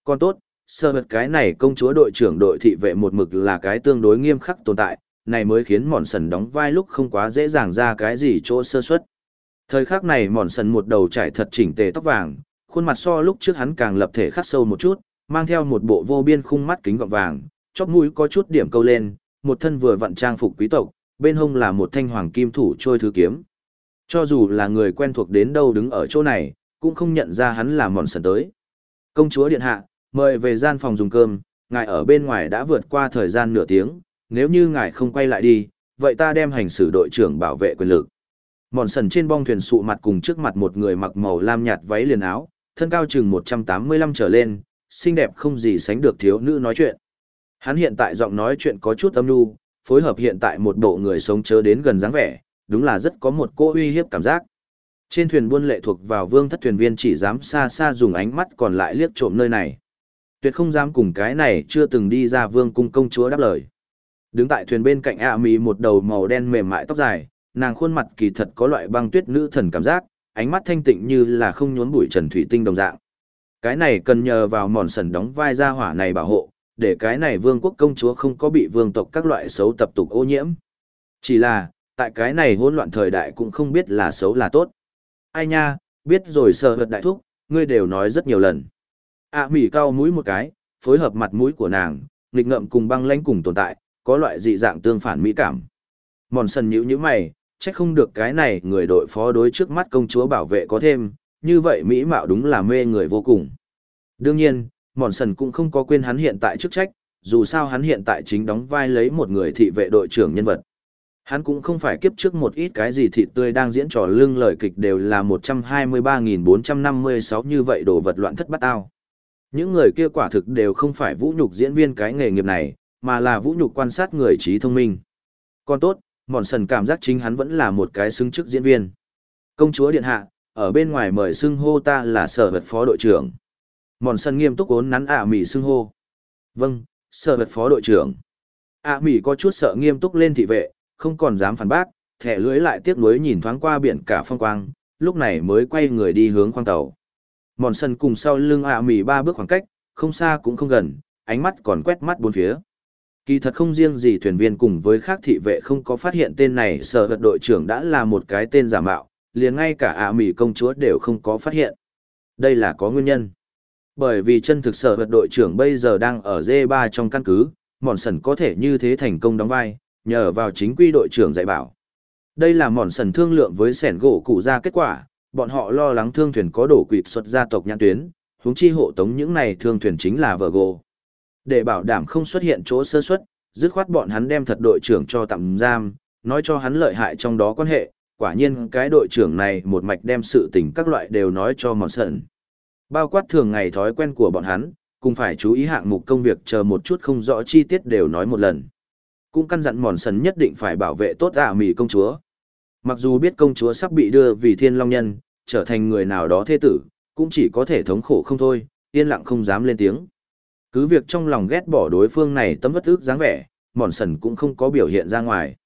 Còn tốt, sơ vật cái này công chúa đội trưởng đội thị vệ một mực là cái tương đối nghiêm khắc tồn tại, này mới khiến mòn sần đóng vai lúc không quá dễ dàng ra cái gì chỗ sơ suất. Thời khắc này mòn sần một đầu trải thật chỉnh tề tóc vàng, khuôn mặt so lúc trước hắn càng lập thể khắc sâu một chút, mang theo một bộ vô biên khung mắt kính gọng vàng, chóp mũi có chút điểm câu lên, một thân vừa vặn trang phục quý tộc, bên hông là một thanh hoàng kim thủ trôi thứ kiếm. Cho dù là người quen thuộc đến đâu đứng ở chỗ này, cũng không nhận ra hắn là mòn sần tới. Công chúa điện hạ, mời về gian phòng dùng cơm, ngài ở bên ngoài đã vượt qua thời gian nửa tiếng, nếu như ngài không quay lại đi, vậy ta đem hành xử đội trưởng bảo vệ quyền lực. Mòn sần trên bong thuyền sụ mặt cùng trước mặt một người mặc màu lam nhạt váy liền áo, thân cao chừng 185 trở lên, xinh đẹp không gì sánh được thiếu nữ nói chuyện. Hắn hiện tại giọng nói chuyện có chút âm nu, phối hợp hiện tại một bộ người sống chớ đến gần dáng vẻ, đúng là rất có một cô uy hiếp cảm giác. Trên thuyền buôn lệ thuộc vào vương thất thuyền viên chỉ dám xa xa dùng ánh mắt còn lại liếc trộm nơi này. Tuyệt không dám cùng cái này chưa từng đi ra vương cung công chúa đáp lời. Đứng tại thuyền bên cạnh ạ mì một đầu màu đen mềm mại tóc dài, nàng khuôn mặt kỳ thật có loại băng tuyết nữ thần cảm giác, ánh mắt thanh tịnh như là không nhốn bụi trần thủy tinh đồng dạng. Cái này cần nhờ vào mòn sần đóng vai ra hỏa này bảo hộ, để cái này vương quốc công chúa không có bị vương tộc các loại xấu tập tục ô nhiễm. Chỉ là, tại cái này hỗn loạn thời đại cũng không biết là xấu là tốt. Ai nha, biết rồi sợ hợt đại thúc, ngươi đều nói rất nhiều lần. À mỉ cao mũi một cái, phối hợp mặt mũi của nàng, nghịch ngợm cùng băng lãnh cùng tồn tại, có loại dị dạng tương phản mỹ cảm. Mòn sần nhíu nhíu mày, trách không được cái này người đội phó đối trước mắt công chúa bảo vệ có thêm, như vậy mỹ mạo đúng là mê người vô cùng. Đương nhiên, mòn sần cũng không có quên hắn hiện tại chức trách, dù sao hắn hiện tại chính đóng vai lấy một người thị vệ đội trưởng nhân vật. Hắn cũng không phải kiếp trước một ít cái gì thịt tươi đang diễn trò lưng lời kịch đều là 123.456 như vậy đồ vật loạn thất bắt ao. Những người kia quả thực đều không phải vũ nhục diễn viên cái nghề nghiệp này, mà là vũ nhục quan sát người trí thông minh. Còn tốt, mòn sần cảm giác chính hắn vẫn là một cái xứng chức diễn viên. Công chúa Điện Hạ, ở bên ngoài mời xưng hô ta là sở vật phó đội trưởng. Mòn sần nghiêm túc ốn nắn ả mỉ xưng hô. Vâng, sở vật phó đội trưởng. ả mỉ có chút sợ nghiêm túc lên thị vệ, không còn dám phản bác, thẻ lưới lại tiếc nuối nhìn thoáng qua biển cả phong quang, lúc này mới quay người đi hướng khoang tàu. Mòn sân cùng sau lưng ạ mì ba bước khoảng cách, không xa cũng không gần, ánh mắt còn quét mắt bốn phía. Kỳ thật không riêng gì thuyền viên cùng với khác thị vệ không có phát hiện tên này sở vật đội trưởng đã là một cái tên giả mạo, liền ngay cả ạ mì công chúa đều không có phát hiện. Đây là có nguyên nhân. Bởi vì chân thực sở vật đội trưởng bây giờ đang ở D3 trong căn cứ, mòn sần có thể như thế thành công đóng vai, nhờ vào chính quy đội trưởng dạy bảo. Đây là mòn sần thương lượng với sẻn gỗ cụ ra kết quả, bọn họ lo lắng thương thuyền có đổ quỵt xuất gia tộc nhãn tuyến, huống chi hộ tống những này thương thuyền chính là vợ gỗ. Để bảo đảm không xuất hiện chỗ sơ suất, dứt khoát bọn hắn đem thật đội trưởng cho tạm giam, nói cho hắn lợi hại trong đó quan hệ, quả nhiên cái đội trưởng này một mạch đem sự tình các loại đều nói cho mòn sần. Bao quát thường ngày thói quen của bọn hắn, cùng phải chú ý hạng mục công việc chờ một chút không rõ chi tiết đều nói một lần cũng căn dặn mòn sần nhất định phải bảo vệ tốt ả à công chúa Mặc dù biết công chúa sắp bị đưa vì thiên long nhân, trở thành người nào đó thế tử, cũng chỉ có thể thống khổ không thôi, yên lặng không dám lên tiếng. Cứ việc trong lòng ghét bỏ đối phương này tấm bất ức dáng vẻ, mòn sần cũng không có biểu hiện ra ngoài.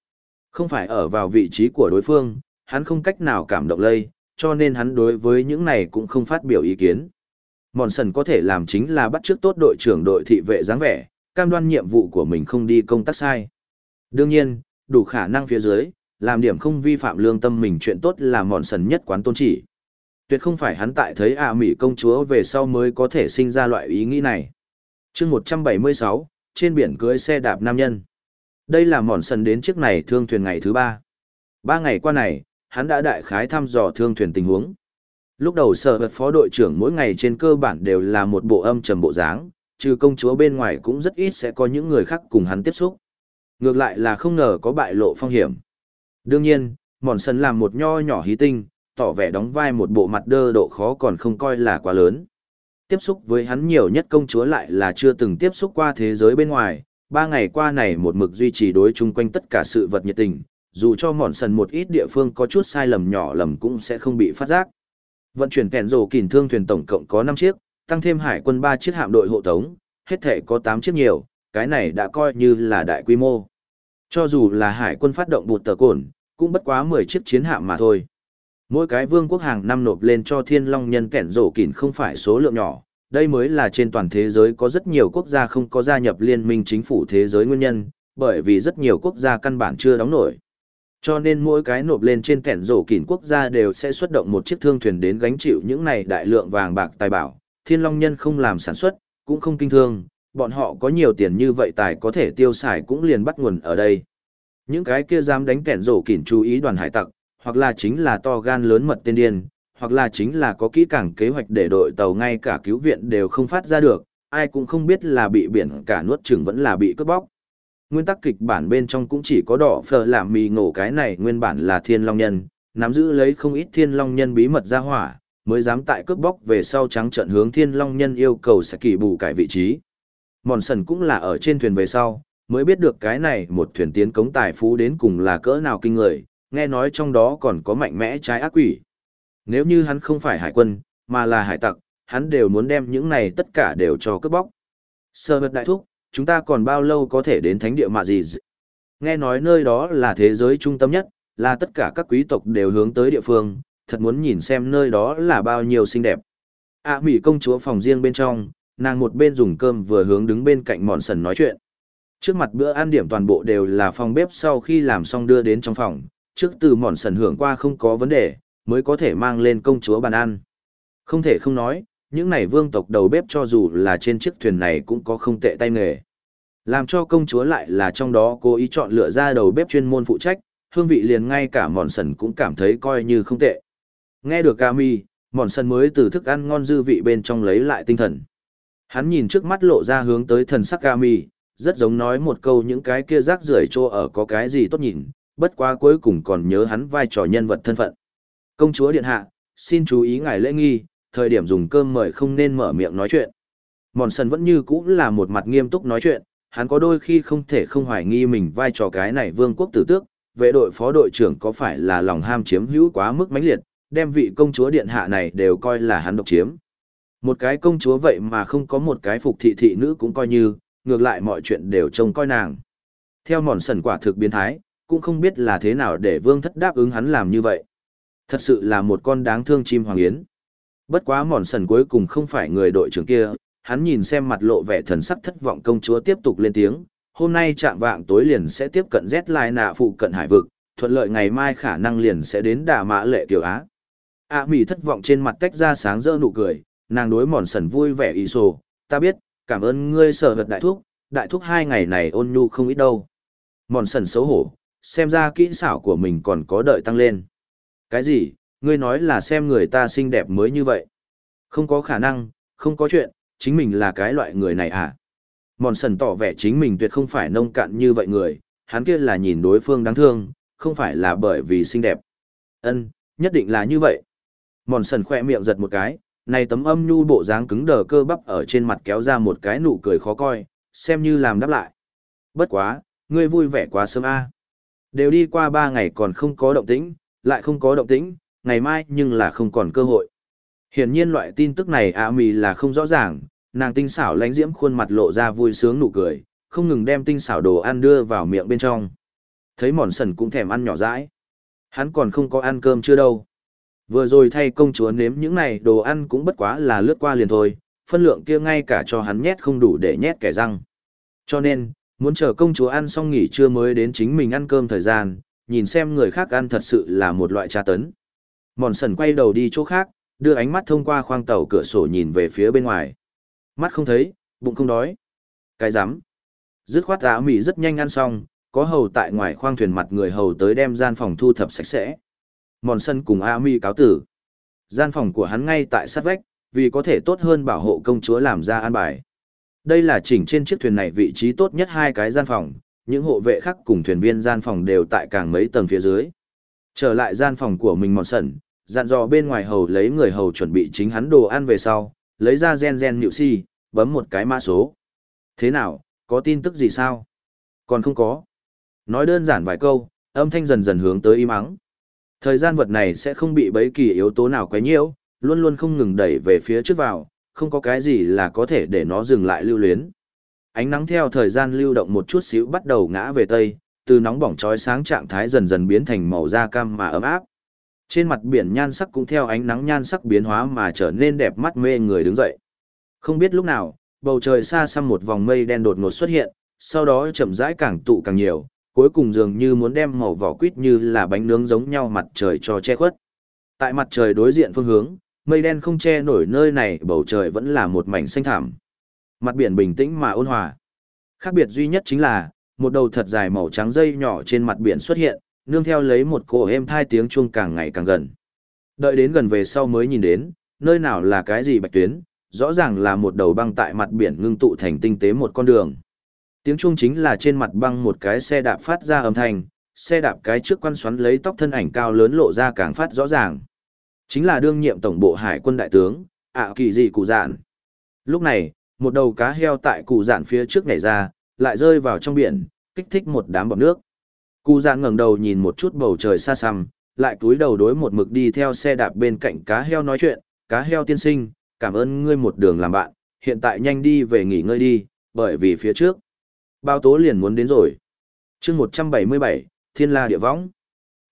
Không phải ở vào vị trí của đối phương, hắn không cách nào cảm động lây, cho nên hắn đối với những này cũng không phát biểu ý kiến. Mòn sần có thể làm chính là bắt trước tốt đội trưởng đội thị vệ dáng vẻ, cam đoan nhiệm vụ của mình không đi công tác sai. Đương nhiên, đủ khả năng phía dưới, làm điểm không vi phạm lương tâm mình chuyện tốt là mòn sần nhất quán tôn chỉ. Tuyệt không phải hắn tại thấy ạ à Mỹ công chúa về sau mới có thể sinh ra loại ý nghĩ này. chương 176, trên biển cưới xe đạp nam nhân. Đây là mòn sần đến chiếc này thương thuyền ngày thứ ba. Ba ngày qua này, hắn đã đại khái thăm dò thương thuyền tình huống. Lúc đầu sở vật phó đội trưởng mỗi ngày trên cơ bản đều là một bộ âm trầm bộ dáng, trừ công chúa bên ngoài cũng rất ít sẽ có những người khác cùng hắn tiếp xúc. Ngược lại là không ngờ có bại lộ phong hiểm. Đương nhiên, mòn sân làm một nho nhỏ hí tinh, tỏ vẻ đóng vai một bộ mặt đơ độ khó còn không coi là quá lớn. Tiếp xúc với hắn nhiều nhất công chúa lại là chưa từng tiếp xúc qua thế giới bên ngoài, ba ngày qua này một mực duy trì đối chung quanh tất cả sự vật nhiệt tình, dù cho mòn sần một ít địa phương có chút sai lầm nhỏ lầm cũng sẽ không bị phát giác. Vận chuyển kèn rồ kìm thương thuyền tổng cộng có 5 chiếc, tăng thêm hải quân 3 chiếc hạm đội hộ tống, hết thể có 8 chiếc nhiều, cái này đã coi như là đại quy mô. Cho dù là hải quân phát động bụt tờ cồn, cũng bất quá 10 chiếc chiến hạm mà thôi. Mỗi cái vương quốc hàng năm nộp lên cho thiên long nhân kẻn rổ kỉn không phải số lượng nhỏ, đây mới là trên toàn thế giới có rất nhiều quốc gia không có gia nhập liên minh chính phủ thế giới nguyên nhân, bởi vì rất nhiều quốc gia căn bản chưa đóng nổi. Cho nên mỗi cái nộp lên trên kẻn rổ kỉn quốc gia đều sẽ xuất động một chiếc thương thuyền đến gánh chịu những này đại lượng vàng bạc tài bảo. Thiên Long Nhân không làm sản xuất, cũng không kinh thương, bọn họ có nhiều tiền như vậy tài có thể tiêu xài cũng liền bắt nguồn ở đây. Những cái kia dám đánh kẻn rổ kỉn chú ý đoàn hải tặc, hoặc là chính là to gan lớn mật tên điên, hoặc là chính là có kỹ càng kế hoạch để đội tàu ngay cả cứu viện đều không phát ra được, ai cũng không biết là bị biển cả nuốt chừng vẫn là bị cướp bóc. Nguyên tắc kịch bản bên trong cũng chỉ có đỏ phở làm mì ngổ cái này nguyên bản là thiên long nhân, nắm giữ lấy không ít thiên long nhân bí mật ra hỏa, mới dám tại cướp bóc về sau trắng trận hướng thiên long nhân yêu cầu sẽ kỳ bù cải vị trí. Mòn sần cũng là ở trên thuyền về sau, mới biết được cái này một thuyền tiến cống tài phú đến cùng là cỡ nào kinh người, nghe nói trong đó còn có mạnh mẽ trái ác quỷ. Nếu như hắn không phải hải quân, mà là hải tặc, hắn đều muốn đem những này tất cả đều cho cướp bóc. Sơ vật đại thúc, chúng ta còn bao lâu có thể đến thánh địa mạ gì? Nghe nói nơi đó là thế giới trung tâm nhất, là tất cả các quý tộc đều hướng tới địa phương, thật muốn nhìn xem nơi đó là bao nhiêu xinh đẹp. À Mỹ công chúa phòng riêng bên trong, nàng một bên dùng cơm vừa hướng đứng bên cạnh mòn sần nói chuyện. Trước mặt bữa ăn điểm toàn bộ đều là phòng bếp sau khi làm xong đưa đến trong phòng, trước từ mòn sần hưởng qua không có vấn đề, mới có thể mang lên công chúa bàn ăn. Không thể không nói, những này vương tộc đầu bếp cho dù là trên chiếc thuyền này cũng có không tệ tay nghề. Làm cho công chúa lại là trong đó cố ý chọn lựa ra đầu bếp chuyên môn phụ trách, hương vị liền ngay cả mòn sần cũng cảm thấy coi như không tệ. Nghe được Cami, mòn sần mới từ thức ăn ngon dư vị bên trong lấy lại tinh thần. Hắn nhìn trước mắt lộ ra hướng tới thần sắc Kami, rất giống nói một câu những cái kia rác rưởi trô ở có cái gì tốt nhìn, bất quá cuối cùng còn nhớ hắn vai trò nhân vật thân phận. Công chúa điện hạ, xin chú ý ngài lễ nghi, thời điểm dùng cơm mời không nên mở miệng nói chuyện. Mòn sần vẫn như cũ là một mặt nghiêm túc nói chuyện, hắn có đôi khi không thể không hoài nghi mình vai trò cái này vương quốc tử tước, vệ đội phó đội trưởng có phải là lòng ham chiếm hữu quá mức mãnh liệt, đem vị công chúa điện hạ này đều coi là hắn độc chiếm. Một cái công chúa vậy mà không có một cái phục thị thị nữ cũng coi như, ngược lại mọi chuyện đều trông coi nàng. Theo mòn sần quả thực biến thái, cũng không biết là thế nào để vương thất đáp ứng hắn làm như vậy. Thật sự là một con đáng thương chim hoàng yến. Bất quá mòn sần cuối cùng không phải người đội trưởng kia, hắn nhìn xem mặt lộ vẻ thần sắc thất vọng công chúa tiếp tục lên tiếng, hôm nay trạng vạng tối liền sẽ tiếp cận rét lai nạ phụ cận hải vực, thuận lợi ngày mai khả năng liền sẽ đến đà mã lệ tiểu Á. A à, mỉ thất vọng trên mặt tách ra sáng rỡ nụ cười, nàng đối mòn sần vui vẻ ý sổ, ta biết, cảm ơn ngươi sở vật đại thúc, đại thúc hai ngày này ôn nhu không ít đâu. Mòn sần xấu hổ, xem ra kỹ xảo của mình còn có đợi tăng lên. Cái gì, ngươi nói là xem người ta xinh đẹp mới như vậy. Không có khả năng, không có chuyện, chính mình là cái loại người này à? Mòn sần tỏ vẻ chính mình tuyệt không phải nông cạn như vậy người, hắn kia là nhìn đối phương đáng thương, không phải là bởi vì xinh đẹp. Ân, nhất định là như vậy. Mòn sần khoe miệng giật một cái, này tấm âm nhu bộ dáng cứng đờ cơ bắp ở trên mặt kéo ra một cái nụ cười khó coi, xem như làm đáp lại. Bất quá, ngươi vui vẻ quá sớm a. Đều đi qua ba ngày còn không có động tĩnh, lại không có động tĩnh, ngày mai nhưng là không còn cơ hội. Hiển nhiên loại tin tức này ạ mì là không rõ ràng, nàng tinh xảo lánh diễm khuôn mặt lộ ra vui sướng nụ cười, không ngừng đem tinh xảo đồ ăn đưa vào miệng bên trong. Thấy mòn sần cũng thèm ăn nhỏ dãi. Hắn còn không có ăn cơm chưa đâu. Vừa rồi thay công chúa nếm những này đồ ăn cũng bất quá là lướt qua liền thôi, phân lượng kia ngay cả cho hắn nhét không đủ để nhét kẻ răng. Cho nên, muốn chờ công chúa ăn xong nghỉ trưa mới đến chính mình ăn cơm thời gian, nhìn xem người khác ăn thật sự là một loại tra tấn. Mòn sần quay đầu đi chỗ khác, đưa ánh mắt thông qua khoang tàu cửa sổ nhìn về phía bên ngoài. Mắt không thấy, bụng không đói. Cái rắm Dứt khoát áo mì rất nhanh ăn xong, có hầu tại ngoài khoang thuyền mặt người hầu tới đem gian phòng thu thập sạch sẽ. Mòn sân cùng A Mi cáo tử. Gian phòng của hắn ngay tại sát vách, vì có thể tốt hơn bảo hộ công chúa làm ra an bài. Đây là chỉnh trên chiếc thuyền này vị trí tốt nhất hai cái gian phòng, những hộ vệ khác cùng thuyền viên gian phòng đều tại càng mấy tầng phía dưới. Trở lại gian phòng của mình mòn sẩn, dặn dò bên ngoài hầu lấy người hầu chuẩn bị chính hắn đồ ăn về sau, lấy ra gen gen nhự si, bấm một cái mã số. Thế nào, có tin tức gì sao? Còn không có. Nói đơn giản vài câu, âm thanh dần dần hướng tới im ắng. Thời gian vật này sẽ không bị bấy kỳ yếu tố nào quấy nhiễu, luôn luôn không ngừng đẩy về phía trước vào, không có cái gì là có thể để nó dừng lại lưu luyến. Ánh nắng theo thời gian lưu động một chút xíu bắt đầu ngã về tây, từ nóng bỏng chói sáng trạng thái dần dần biến thành màu da cam mà ấm áp. Trên mặt biển nhan sắc cũng theo ánh nắng nhan sắc biến hóa mà trở nên đẹp mắt mê người đứng dậy. Không biết lúc nào, bầu trời xa xăm một vòng mây đen đột ngột xuất hiện, sau đó chậm rãi càng tụ càng nhiều, cuối cùng dường như muốn đem màu vỏ quýt như là bánh nướng giống nhau mặt trời cho che khuất. Tại mặt trời đối diện phương hướng, mây đen không che nổi nơi này bầu trời vẫn là một mảnh xanh thảm. Mặt biển bình tĩnh mà ôn hòa. Khác biệt duy nhất chính là, một đầu thật dài màu trắng dây nhỏ trên mặt biển xuất hiện, nương theo lấy một cổ êm thai tiếng chuông càng ngày càng gần. Đợi đến gần về sau mới nhìn đến, nơi nào là cái gì bạch tuyến, rõ ràng là một đầu băng tại mặt biển ngưng tụ thành tinh tế một con đường. Tiếng chuông chính là trên mặt băng một cái xe đạp phát ra âm thanh, xe đạp cái trước quan xoắn lấy tóc thân ảnh cao lớn lộ ra càng phát rõ ràng. Chính là đương nhiệm tổng bộ hải quân đại tướng, ạ kỳ gì cụ dạn. Lúc này, một đầu cá heo tại cụ dạn phía trước nhảy ra, lại rơi vào trong biển, kích thích một đám bọt nước. Cụ dạn ngẩng đầu nhìn một chút bầu trời xa xăm, lại cúi đầu đối một mực đi theo xe đạp bên cạnh cá heo nói chuyện, cá heo tiên sinh, cảm ơn ngươi một đường làm bạn, hiện tại nhanh đi về nghỉ ngơi đi, bởi vì phía trước, bao tố liền muốn đến rồi. chương 177, Thiên La Địa Võng.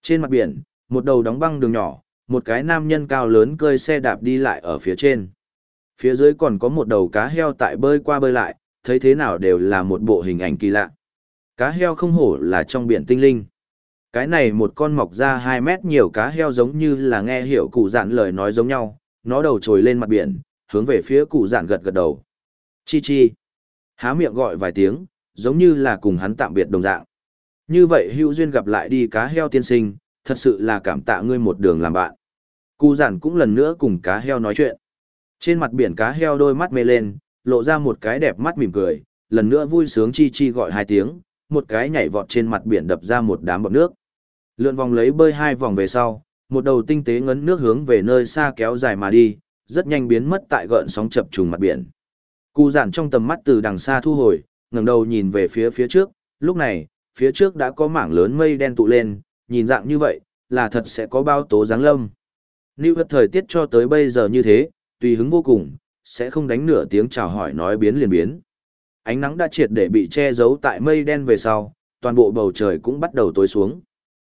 Trên mặt biển, một đầu đóng băng đường nhỏ, một cái nam nhân cao lớn cơi xe đạp đi lại ở phía trên. Phía dưới còn có một đầu cá heo tại bơi qua bơi lại, thấy thế nào đều là một bộ hình ảnh kỳ lạ. Cá heo không hổ là trong biển tinh linh. Cái này một con mọc ra 2 mét nhiều cá heo giống như là nghe hiểu cụ dạn lời nói giống nhau, nó đầu trồi lên mặt biển, hướng về phía cụ dạn gật gật đầu. Chi chi. Há miệng gọi vài tiếng, giống như là cùng hắn tạm biệt đồng dạng. Như vậy hữu duyên gặp lại đi cá heo tiên sinh, thật sự là cảm tạ ngươi một đường làm bạn. Cụ giản cũng lần nữa cùng cá heo nói chuyện. Trên mặt biển cá heo đôi mắt mê lên, lộ ra một cái đẹp mắt mỉm cười, lần nữa vui sướng chi chi gọi hai tiếng, một cái nhảy vọt trên mặt biển đập ra một đám bọt nước. Lượn vòng lấy bơi hai vòng về sau, một đầu tinh tế ngấn nước hướng về nơi xa kéo dài mà đi, rất nhanh biến mất tại gợn sóng chập trùng mặt biển. Cụ giản trong tầm mắt từ đằng xa thu hồi, ngẩng đầu nhìn về phía phía trước, lúc này, phía trước đã có mảng lớn mây đen tụ lên, nhìn dạng như vậy, là thật sẽ có bao tố giáng lâm. Lưu vật thời tiết cho tới bây giờ như thế, tùy hứng vô cùng, sẽ không đánh nửa tiếng chào hỏi nói biến liền biến. Ánh nắng đã triệt để bị che giấu tại mây đen về sau, toàn bộ bầu trời cũng bắt đầu tối xuống.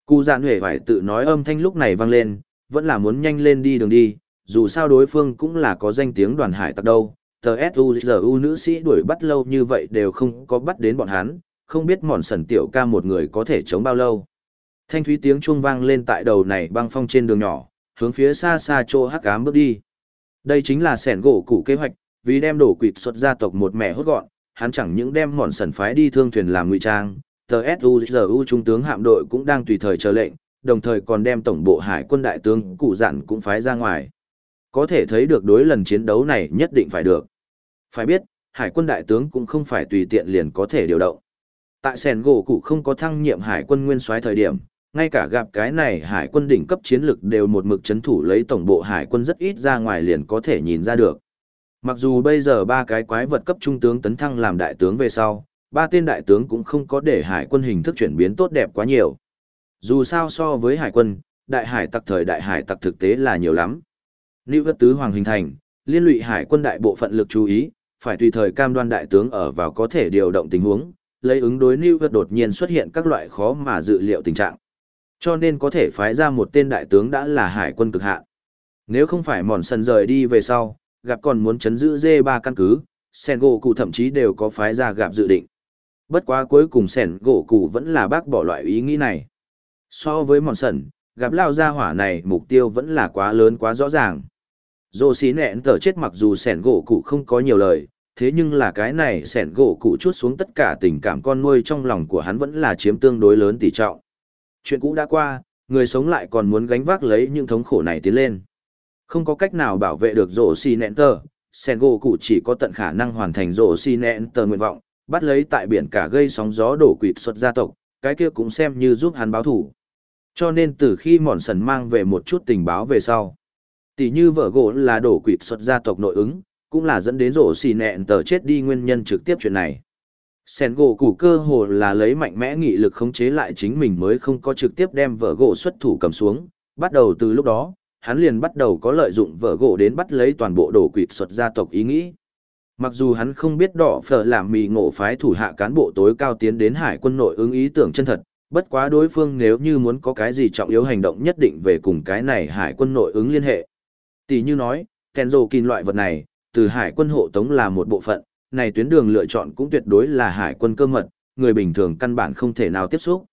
Cụ giản huệ phải tự nói âm thanh lúc này vang lên, vẫn là muốn nhanh lên đi đường đi, dù sao đối phương cũng là có danh tiếng đoàn hải tặc đâu. Tờ nữ sĩ đuổi bắt lâu như vậy đều không có bắt đến bọn hắn, không biết mòn sần tiểu ca một người có thể chống bao lâu. Thanh thúy tiếng chuông vang lên tại đầu này băng phong trên đường nhỏ, hướng phía xa xa chỗ hắc ám bước đi. Đây chính là sẻn gỗ cũ kế hoạch, vì đem đổ quỵt xuất gia tộc một mẹ hốt gọn, hắn chẳng những đem mòn sần phái đi thương thuyền làm ngụy trang, tờ trung tướng hạm đội cũng đang tùy thời chờ lệnh, đồng thời còn đem tổng bộ hải quân đại tướng cụ dặn cũng phái ra ngoài. Có thể thấy được đối lần chiến đấu này nhất định phải được. Phải biết, hải quân đại tướng cũng không phải tùy tiện liền có thể điều động. Tại sẻn gỗ cụ không có thăng nhiệm hải quân nguyên soái thời điểm, ngay cả gặp cái này hải quân đỉnh cấp chiến lực đều một mực chấn thủ lấy tổng bộ hải quân rất ít ra ngoài liền có thể nhìn ra được. Mặc dù bây giờ ba cái quái vật cấp trung tướng tấn thăng làm đại tướng về sau, ba tên đại tướng cũng không có để hải quân hình thức chuyển biến tốt đẹp quá nhiều. Dù sao so với hải quân, đại hải tặc thời đại hải tặc thực tế là nhiều lắm. Lưu vật tứ hoàng hình thành, liên lụy hải quân đại bộ phận lực chú ý, phải tùy thời cam đoan đại tướng ở vào có thể điều động tình huống, lấy ứng đối Lưu vật đột nhiên xuất hiện các loại khó mà dự liệu tình trạng. Cho nên có thể phái ra một tên đại tướng đã là hải quân cực hạn. Nếu không phải mòn sần rời đi về sau, gặp còn muốn chấn giữ dê ba căn cứ, sen gỗ cụ thậm chí đều có phái ra gặp dự định. Bất quá cuối cùng sẻn gỗ cụ vẫn là bác bỏ loại ý nghĩ này. So với mòn sần, gặp lao ra hỏa này mục tiêu vẫn là quá lớn quá rõ ràng. Dô xí nẹn tờ chết mặc dù sẻn gỗ cụ không có nhiều lời, thế nhưng là cái này sẻn gỗ cụ chút xuống tất cả tình cảm con nuôi trong lòng của hắn vẫn là chiếm tương đối lớn tỷ trọng. Chuyện cũ đã qua, người sống lại còn muốn gánh vác lấy những thống khổ này tiến lên. Không có cách nào bảo vệ được rổ xì nẹn tờ, sẻn gỗ cụ chỉ có tận khả năng hoàn thành rổ xì nẹn tờ nguyện vọng, bắt lấy tại biển cả gây sóng gió đổ quỵt xuất gia tộc, cái kia cũng xem như giúp hắn báo thủ. Cho nên từ khi mòn sần mang về một chút tình báo về sau, tỷ như vợ gỗ là đổ quỵt xuất gia tộc nội ứng, cũng là dẫn đến rổ xì nẹn tờ chết đi nguyên nhân trực tiếp chuyện này. Sen gỗ củ cơ hồ là lấy mạnh mẽ nghị lực khống chế lại chính mình mới không có trực tiếp đem vợ gỗ xuất thủ cầm xuống. Bắt đầu từ lúc đó, hắn liền bắt đầu có lợi dụng vợ gỗ đến bắt lấy toàn bộ đổ quỵt xuất gia tộc ý nghĩ. Mặc dù hắn không biết đỏ phở làm mì ngộ phái thủ hạ cán bộ tối cao tiến đến hải quân nội ứng ý tưởng chân thật, bất quá đối phương nếu như muốn có cái gì trọng yếu hành động nhất định về cùng cái này hải quân nội ứng liên hệ. Tỷ như nói, Kenzo Kin loại vật này, từ hải quân hộ tống là một bộ phận, này tuyến đường lựa chọn cũng tuyệt đối là hải quân cơ mật, người bình thường căn bản không thể nào tiếp xúc.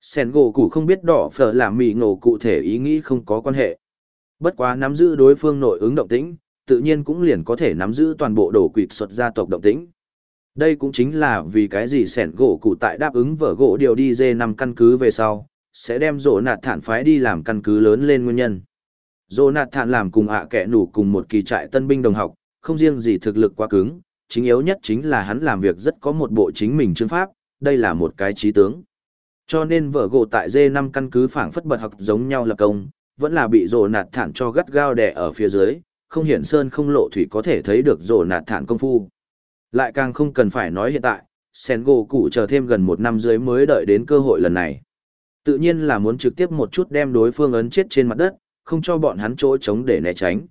Sen gỗ cụ không biết đỏ phở làm mì ngộ cụ thể ý nghĩ không có quan hệ. Bất quá nắm giữ đối phương nội ứng động tĩnh, tự nhiên cũng liền có thể nắm giữ toàn bộ đồ quỵt xuất gia tộc động tĩnh. Đây cũng chính là vì cái gì sẻn gỗ cụ tại đáp ứng vở gỗ điều đi dê năm căn cứ về sau, sẽ đem rổ nạt thản phái đi làm căn cứ lớn lên nguyên nhân. Rổ nạt thản làm cùng ạ kẻ nủ cùng một kỳ trại tân binh đồng học, không riêng gì thực lực quá cứng, chính yếu nhất chính là hắn làm việc rất có một bộ chính mình chương pháp, đây là một cái trí tướng. Cho nên vợ gỗ tại dê 5 căn cứ phảng phất bật học giống nhau lập công, vẫn là bị rồ nạt thản cho gắt gao đè ở phía dưới, không hiển sơn không lộ thủy có thể thấy được rồ nạt thản công phu. Lại càng không cần phải nói hiện tại, sen gỗ cụ chờ thêm gần một năm dưới mới đợi đến cơ hội lần này. Tự nhiên là muốn trực tiếp một chút đem đối phương ấn chết trên mặt đất, không cho bọn hắn chỗ trống để né tránh.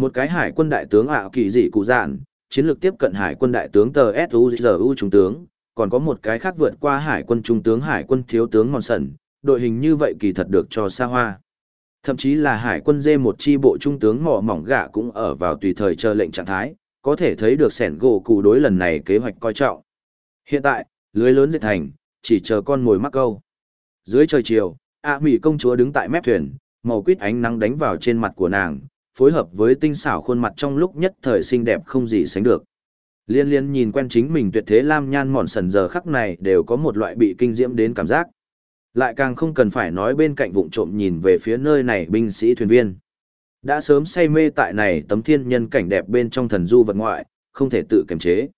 Một cái hải quân đại tướng ảo kỳ dị cụ dạn, chiến lược tiếp cận hải quân đại tướng tờ SUZU trung tướng, còn có một cái khác vượt qua hải quân trung tướng hải quân thiếu tướng mòn sẩn, đội hình như vậy kỳ thật được cho xa hoa. Thậm chí là hải quân dê một chi bộ trung tướng mỏ mỏng gạ cũng ở vào tùy thời chờ lệnh trạng thái, có thể thấy được sẻn gỗ cụ đối lần này kế hoạch coi trọng. Hiện tại, lưới lớn dệt thành, chỉ chờ con mồi mắc câu. Dưới trời chiều, ạ à công chúa đứng tại mép thuyền, màu quýt ánh nắng đánh vào trên mặt của nàng, phối hợp với tinh xảo khuôn mặt trong lúc nhất thời xinh đẹp không gì sánh được. Liên liên nhìn quen chính mình tuyệt thế lam nhan mòn sần giờ khắc này đều có một loại bị kinh diễm đến cảm giác. Lại càng không cần phải nói bên cạnh vụng trộm nhìn về phía nơi này binh sĩ thuyền viên. Đã sớm say mê tại này tấm thiên nhân cảnh đẹp bên trong thần du vật ngoại, không thể tự kiềm chế.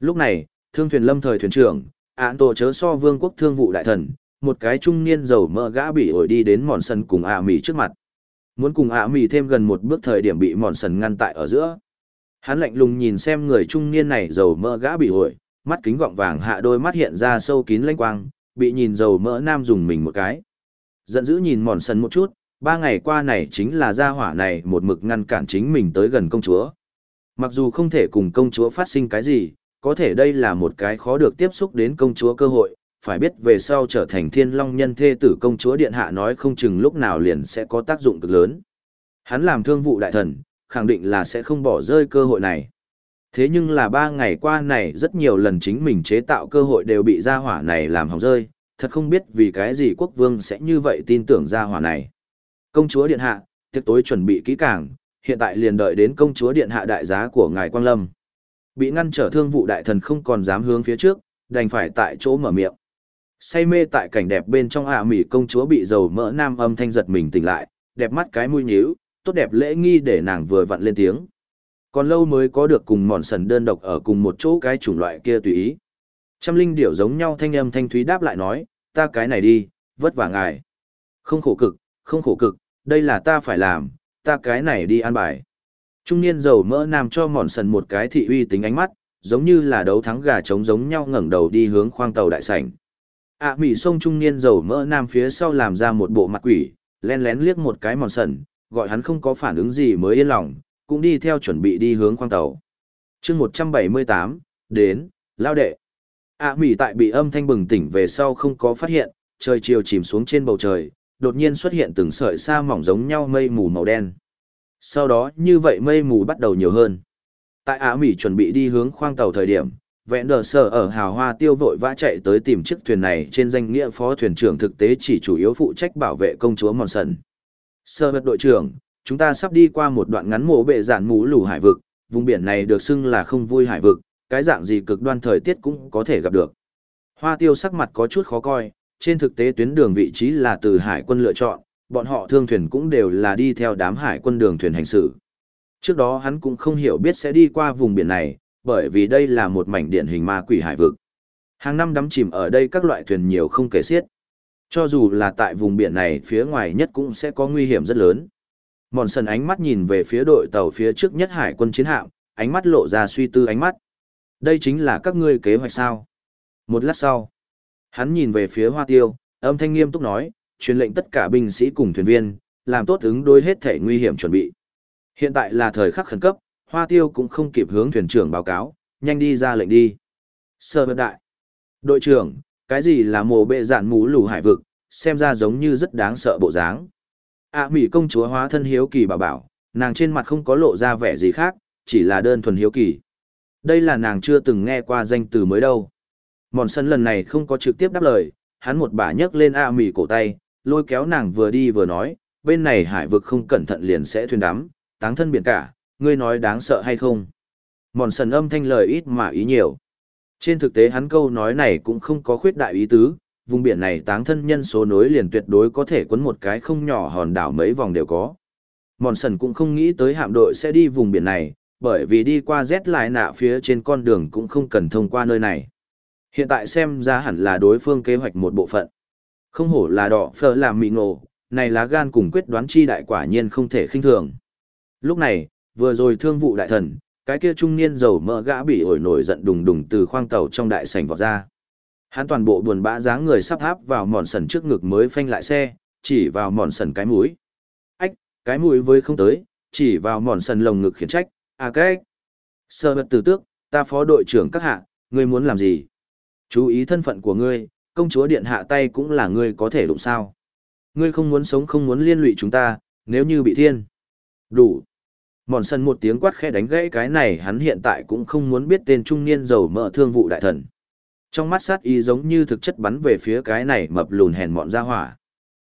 Lúc này, thương thuyền lâm thời thuyền trưởng, án tổ chớ so vương quốc thương vụ đại thần, một cái trung niên giàu mỡ gã bị ổi đi đến mòn sân cùng ạ mỹ trước mặt. Muốn cùng ạ mì thêm gần một bước thời điểm bị mòn sần ngăn tại ở giữa. Hắn lạnh lùng nhìn xem người trung niên này giàu mỡ gã bị ổi, mắt kính gọng vàng hạ đôi mắt hiện ra sâu kín lanh quang, bị nhìn dầu mỡ nam dùng mình một cái. Giận dữ nhìn mòn sần một chút, ba ngày qua này chính là gia hỏa này một mực ngăn cản chính mình tới gần công chúa. Mặc dù không thể cùng công chúa phát sinh cái gì, có thể đây là một cái khó được tiếp xúc đến công chúa cơ hội, phải biết về sau trở thành thiên long nhân thê tử công chúa điện hạ nói không chừng lúc nào liền sẽ có tác dụng cực lớn. Hắn làm thương vụ đại thần, khẳng định là sẽ không bỏ rơi cơ hội này. Thế nhưng là ba ngày qua này rất nhiều lần chính mình chế tạo cơ hội đều bị gia hỏa này làm hỏng rơi, thật không biết vì cái gì quốc vương sẽ như vậy tin tưởng gia hỏa này. Công chúa điện hạ, tiệc tối chuẩn bị kỹ càng, hiện tại liền đợi đến công chúa điện hạ đại giá của ngài Quang Lâm. Bị ngăn trở thương vụ đại thần không còn dám hướng phía trước, đành phải tại chỗ mở miệng. Say mê tại cảnh đẹp bên trong ạ à mỉ công chúa bị dầu mỡ nam âm thanh giật mình tỉnh lại, đẹp mắt cái mũi nhíu, tốt đẹp lễ nghi để nàng vừa vặn lên tiếng. Còn lâu mới có được cùng mòn sần đơn độc ở cùng một chỗ cái chủng loại kia tùy ý. Trăm linh điểu giống nhau thanh âm thanh thúy đáp lại nói, ta cái này đi, vất vả ngài. Không khổ cực, không khổ cực, đây là ta phải làm, ta cái này đi an bài. Trung niên dầu mỡ nam cho mòn sần một cái thị uy tính ánh mắt, giống như là đấu thắng gà trống giống nhau ngẩng đầu đi hướng khoang tàu đại sảnh ạ à, mỉ sông trung niên dầu mỡ nam phía sau làm ra một bộ mặt quỷ, len lén liếc một cái mòn sần, gọi hắn không có phản ứng gì mới yên lòng, cũng đi theo chuẩn bị đi hướng khoang tàu. chương 178, đến, lao đệ. ạ à, mỉ tại bị âm thanh bừng tỉnh về sau không có phát hiện, trời chiều chìm xuống trên bầu trời, đột nhiên xuất hiện từng sợi sa mỏng giống nhau mây mù màu đen. Sau đó như vậy mây mù bắt đầu nhiều hơn. Tại Á Mỹ chuẩn bị đi hướng khoang tàu thời điểm, vẹn đờ sở ở hào hoa tiêu vội vã chạy tới tìm chiếc thuyền này, trên danh nghĩa phó thuyền trưởng thực tế chỉ chủ yếu phụ trách bảo vệ công chúa mòn sần sơ vật đội trưởng, chúng ta sắp đi qua một đoạn ngắn mộ bệ dạn mũ lù hải vực, vùng biển này được xưng là không vui hải vực, cái dạng gì cực đoan thời tiết cũng có thể gặp được. Hoa tiêu sắc mặt có chút khó coi, trên thực tế tuyến đường vị trí là từ hải quân lựa chọn, bọn họ thương thuyền cũng đều là đi theo đám hải quân đường thuyền hành xử. Trước đó hắn cũng không hiểu biết sẽ đi qua vùng biển này bởi vì đây là một mảnh điển hình ma quỷ hải vực. Hàng năm đắm chìm ở đây các loại thuyền nhiều không kể xiết. Cho dù là tại vùng biển này phía ngoài nhất cũng sẽ có nguy hiểm rất lớn. Mòn sần ánh mắt nhìn về phía đội tàu phía trước nhất hải quân chiến hạm, ánh mắt lộ ra suy tư ánh mắt. Đây chính là các ngươi kế hoạch sao. Một lát sau, hắn nhìn về phía hoa tiêu, âm thanh nghiêm túc nói, truyền lệnh tất cả binh sĩ cùng thuyền viên, làm tốt ứng đối hết thể nguy hiểm chuẩn bị. Hiện tại là thời khắc khẩn cấp, hoa tiêu cũng không kịp hướng thuyền trưởng báo cáo, nhanh đi ra lệnh đi. Sơ vật đại. Đội trưởng, cái gì là mồ bệ dạn mũ lù hải vực, xem ra giống như rất đáng sợ bộ dáng. À Mỹ công chúa hóa thân hiếu kỳ bảo bảo, nàng trên mặt không có lộ ra vẻ gì khác, chỉ là đơn thuần hiếu kỳ. Đây là nàng chưa từng nghe qua danh từ mới đâu. Mòn sân lần này không có trực tiếp đáp lời, hắn một bà nhấc lên A Mỹ cổ tay, lôi kéo nàng vừa đi vừa nói, bên này hải vực không cẩn thận liền sẽ thuyền đắm, táng thân biển cả, ngươi nói đáng sợ hay không? Mòn sần âm thanh lời ít mà ý nhiều. Trên thực tế hắn câu nói này cũng không có khuyết đại ý tứ, vùng biển này táng thân nhân số nối liền tuyệt đối có thể quấn một cái không nhỏ hòn đảo mấy vòng đều có. Mòn sần cũng không nghĩ tới hạm đội sẽ đi vùng biển này, bởi vì đi qua rét lại nạ phía trên con đường cũng không cần thông qua nơi này. Hiện tại xem ra hẳn là đối phương kế hoạch một bộ phận. Không hổ là đỏ phở làm mị ngộ, này lá gan cùng quyết đoán chi đại quả nhiên không thể khinh thường. Lúc này, vừa rồi thương vụ đại thần, cái kia trung niên dầu mỡ gã bị ổi nổi giận đùng đùng từ khoang tàu trong đại sảnh vọt ra. Hắn toàn bộ buồn bã dáng người sắp háp vào mòn sần trước ngực mới phanh lại xe, chỉ vào mòn sần cái mũi. Ách, cái mũi với không tới, chỉ vào mòn sần lồng ngực khiển trách, à cái. Sơ vật từ tước, ta phó đội trưởng các hạ, ngươi muốn làm gì? Chú ý thân phận của ngươi, công chúa điện hạ tay cũng là ngươi có thể đụng sao. Ngươi không muốn sống không muốn liên lụy chúng ta, nếu như bị thiên. Đủ. Mòn sân một tiếng quát khẽ đánh gãy cái này hắn hiện tại cũng không muốn biết tên trung niên giàu mỡ thương vụ đại thần. Trong mắt sát y giống như thực chất bắn về phía cái này mập lùn hèn mọn ra hỏa.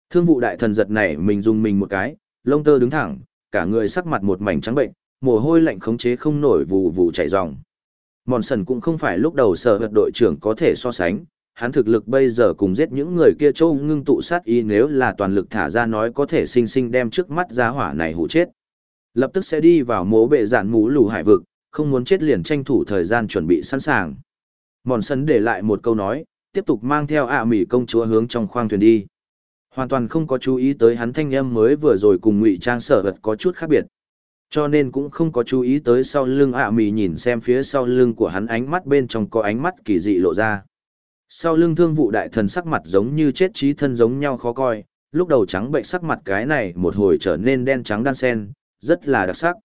Thương vụ đại thần giật này mình dùng mình một cái, lông tơ đứng thẳng, cả người sắc mặt một mảnh trắng bệnh, mồ hôi lạnh khống chế không nổi vụ vụ chảy ròng. Mòn sần cũng không phải lúc đầu sở hợp đội trưởng có thể so sánh, hắn thực lực bây giờ cùng giết những người kia châu ngưng tụ sát y nếu là toàn lực thả ra nói có thể sinh sinh đem trước mắt giá hỏa này hụ chết lập tức sẽ đi vào mố bệ giản mũ lù hải vực, không muốn chết liền tranh thủ thời gian chuẩn bị sẵn sàng. Mòn sân để lại một câu nói, tiếp tục mang theo ạ à mỉ công chúa hướng trong khoang thuyền đi. Hoàn toàn không có chú ý tới hắn thanh âm mới vừa rồi cùng ngụy trang sở vật có chút khác biệt. Cho nên cũng không có chú ý tới sau lưng ạ à mỉ nhìn xem phía sau lưng của hắn ánh mắt bên trong có ánh mắt kỳ dị lộ ra. Sau lưng thương vụ đại thần sắc mặt giống như chết trí thân giống nhau khó coi, lúc đầu trắng bệnh sắc mặt cái này một hồi trở nên đen trắng đan sen, rất là đặc sắc.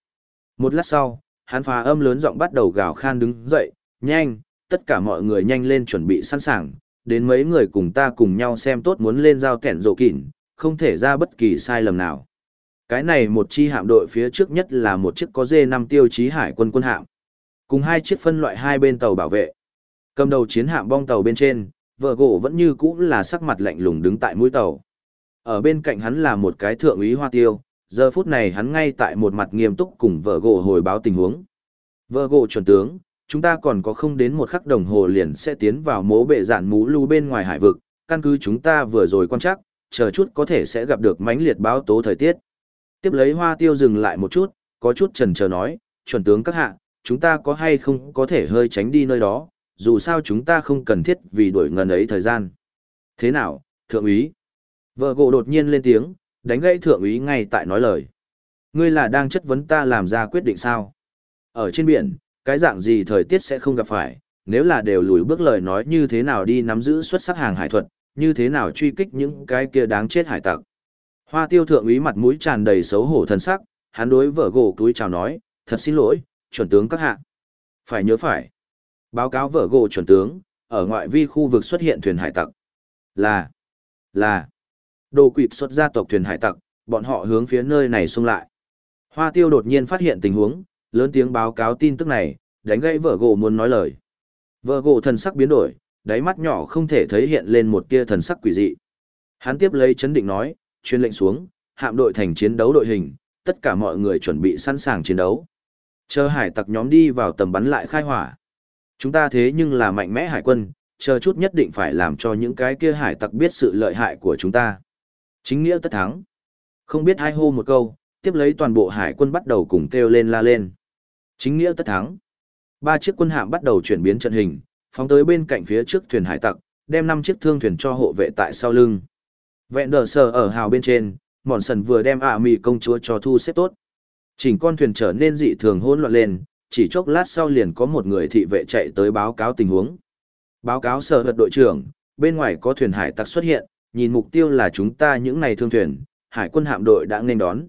Một lát sau, hắn phá âm lớn giọng bắt đầu gào khan đứng dậy, nhanh, tất cả mọi người nhanh lên chuẩn bị sẵn sàng, đến mấy người cùng ta cùng nhau xem tốt muốn lên giao kẻn rộ kỉn, không thể ra bất kỳ sai lầm nào. Cái này một chi hạm đội phía trước nhất là một chiếc có dê năm tiêu chí hải quân quân hạm, cùng hai chiếc phân loại hai bên tàu bảo vệ. Cầm đầu chiến hạm bong tàu bên trên, vợ gỗ vẫn như cũ là sắc mặt lạnh lùng đứng tại mũi tàu. Ở bên cạnh hắn là một cái thượng úy hoa tiêu, giờ phút này hắn ngay tại một mặt nghiêm túc cùng vợ gỗ hồi báo tình huống. Vợ gỗ chuẩn tướng, chúng ta còn có không đến một khắc đồng hồ liền sẽ tiến vào mố bệ dạn mũ lưu bên ngoài hải vực, căn cứ chúng ta vừa rồi quan chắc, chờ chút có thể sẽ gặp được mãnh liệt báo tố thời tiết. Tiếp lấy hoa tiêu dừng lại một chút, có chút trần chờ nói, chuẩn tướng các hạ, chúng ta có hay không có thể hơi tránh đi nơi đó, dù sao chúng ta không cần thiết vì đuổi ngần ấy thời gian. Thế nào, thượng úy? Vợ gỗ đột nhiên lên tiếng, đánh gãy thượng úy ngay tại nói lời. Ngươi là đang chất vấn ta làm ra quyết định sao? Ở trên biển, cái dạng gì thời tiết sẽ không gặp phải, nếu là đều lùi bước lời nói như thế nào đi nắm giữ xuất sắc hàng hải thuật, như thế nào truy kích những cái kia đáng chết hải tặc. Hoa tiêu thượng úy mặt mũi tràn đầy xấu hổ thần sắc, hắn đối vợ gỗ túi chào nói, thật xin lỗi, chuẩn tướng các hạ. Phải nhớ phải. Báo cáo vợ gỗ chuẩn tướng, ở ngoại vi khu vực xuất hiện thuyền hải tặc. Là, là, đồ quỵt xuất gia tộc thuyền hải tặc, bọn họ hướng phía nơi này xung lại. Hoa tiêu đột nhiên phát hiện tình huống, lớn tiếng báo cáo tin tức này, đánh gãy vợ gỗ muốn nói lời. Vợ gỗ thần sắc biến đổi, đáy mắt nhỏ không thể thấy hiện lên một tia thần sắc quỷ dị. Hắn tiếp lấy chấn định nói, truyền lệnh xuống, hạm đội thành chiến đấu đội hình, tất cả mọi người chuẩn bị sẵn sàng chiến đấu. Chờ hải tặc nhóm đi vào tầm bắn lại khai hỏa. Chúng ta thế nhưng là mạnh mẽ hải quân, chờ chút nhất định phải làm cho những cái kia hải tặc biết sự lợi hại của chúng ta. Chính nghĩa tất thắng. Không biết hai hô một câu, tiếp lấy toàn bộ hải quân bắt đầu cùng kêu lên la lên. Chính nghĩa tất thắng. Ba chiếc quân hạm bắt đầu chuyển biến trận hình, phóng tới bên cạnh phía trước thuyền hải tặc, đem năm chiếc thương thuyền cho hộ vệ tại sau lưng. Vẹn đờ sờ ở hào bên trên, mòn sần vừa đem ạ mì công chúa cho thu xếp tốt. Chỉnh con thuyền trở nên dị thường hỗn loạn lên, chỉ chốc lát sau liền có một người thị vệ chạy tới báo cáo tình huống. Báo cáo sở vật đội trưởng, bên ngoài có thuyền hải tặc xuất hiện, nhìn mục tiêu là chúng ta những này thương thuyền, hải quân hạm đội đã nên đón.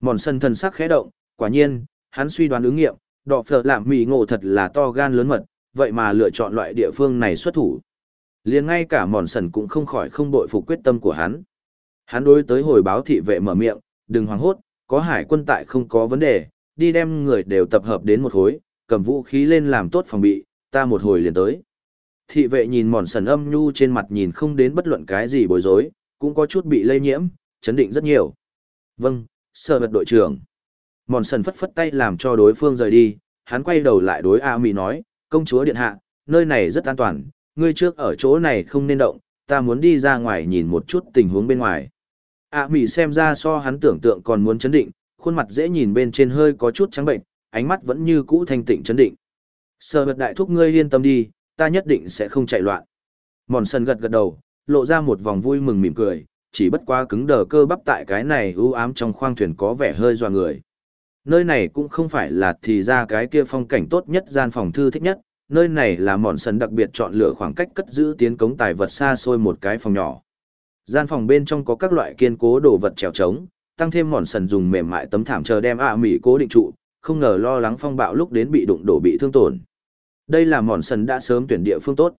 Mòn sân thần sắc khẽ động, quả nhiên, hắn suy đoán ứng nghiệm, đỏ phở làm mì ngộ thật là to gan lớn mật, vậy mà lựa chọn loại địa phương này xuất thủ. liền ngay cả mòn sần cũng không khỏi không bội phục quyết tâm của hắn. Hắn đối tới hồi báo thị vệ mở miệng, đừng hoảng hốt, có hải quân tại không có vấn đề, đi đem người đều tập hợp đến một khối, cầm vũ khí lên làm tốt phòng bị, ta một hồi liền tới. Thị vệ nhìn mòn sần âm nhu trên mặt nhìn không đến bất luận cái gì bối rối, cũng có chút bị lây nhiễm, chấn định rất nhiều. Vâng, sợ vật đội trưởng. Mòn sần phất phất tay làm cho đối phương rời đi, hắn quay đầu lại đối A Mỹ nói, công chúa điện hạ, nơi này rất an toàn, ngươi trước ở chỗ này không nên động, ta muốn đi ra ngoài nhìn một chút tình huống bên ngoài. A Mỹ xem ra so hắn tưởng tượng còn muốn chấn định, khuôn mặt dễ nhìn bên trên hơi có chút trắng bệnh, ánh mắt vẫn như cũ thanh tịnh chấn định. Sợ vật đại thúc ngươi yên tâm đi, ta nhất định sẽ không chạy loạn. Mòn sần gật gật đầu, lộ ra một vòng vui mừng mỉm cười, chỉ bất quá cứng đờ cơ bắp tại cái này ưu ám trong khoang thuyền có vẻ hơi doa người. Nơi này cũng không phải là thì ra cái kia phong cảnh tốt nhất gian phòng thư thích nhất, nơi này là mòn sần đặc biệt chọn lựa khoảng cách cất giữ tiến cống tài vật xa xôi một cái phòng nhỏ. Gian phòng bên trong có các loại kiên cố đồ vật trèo trống, tăng thêm mòn sần dùng mềm mại tấm thảm chờ đem ạ mỉ cố định trụ, không ngờ lo lắng phong bạo lúc đến bị đụng đổ bị thương tổn. Đây là mòn sần đã sớm tuyển địa phương tốt.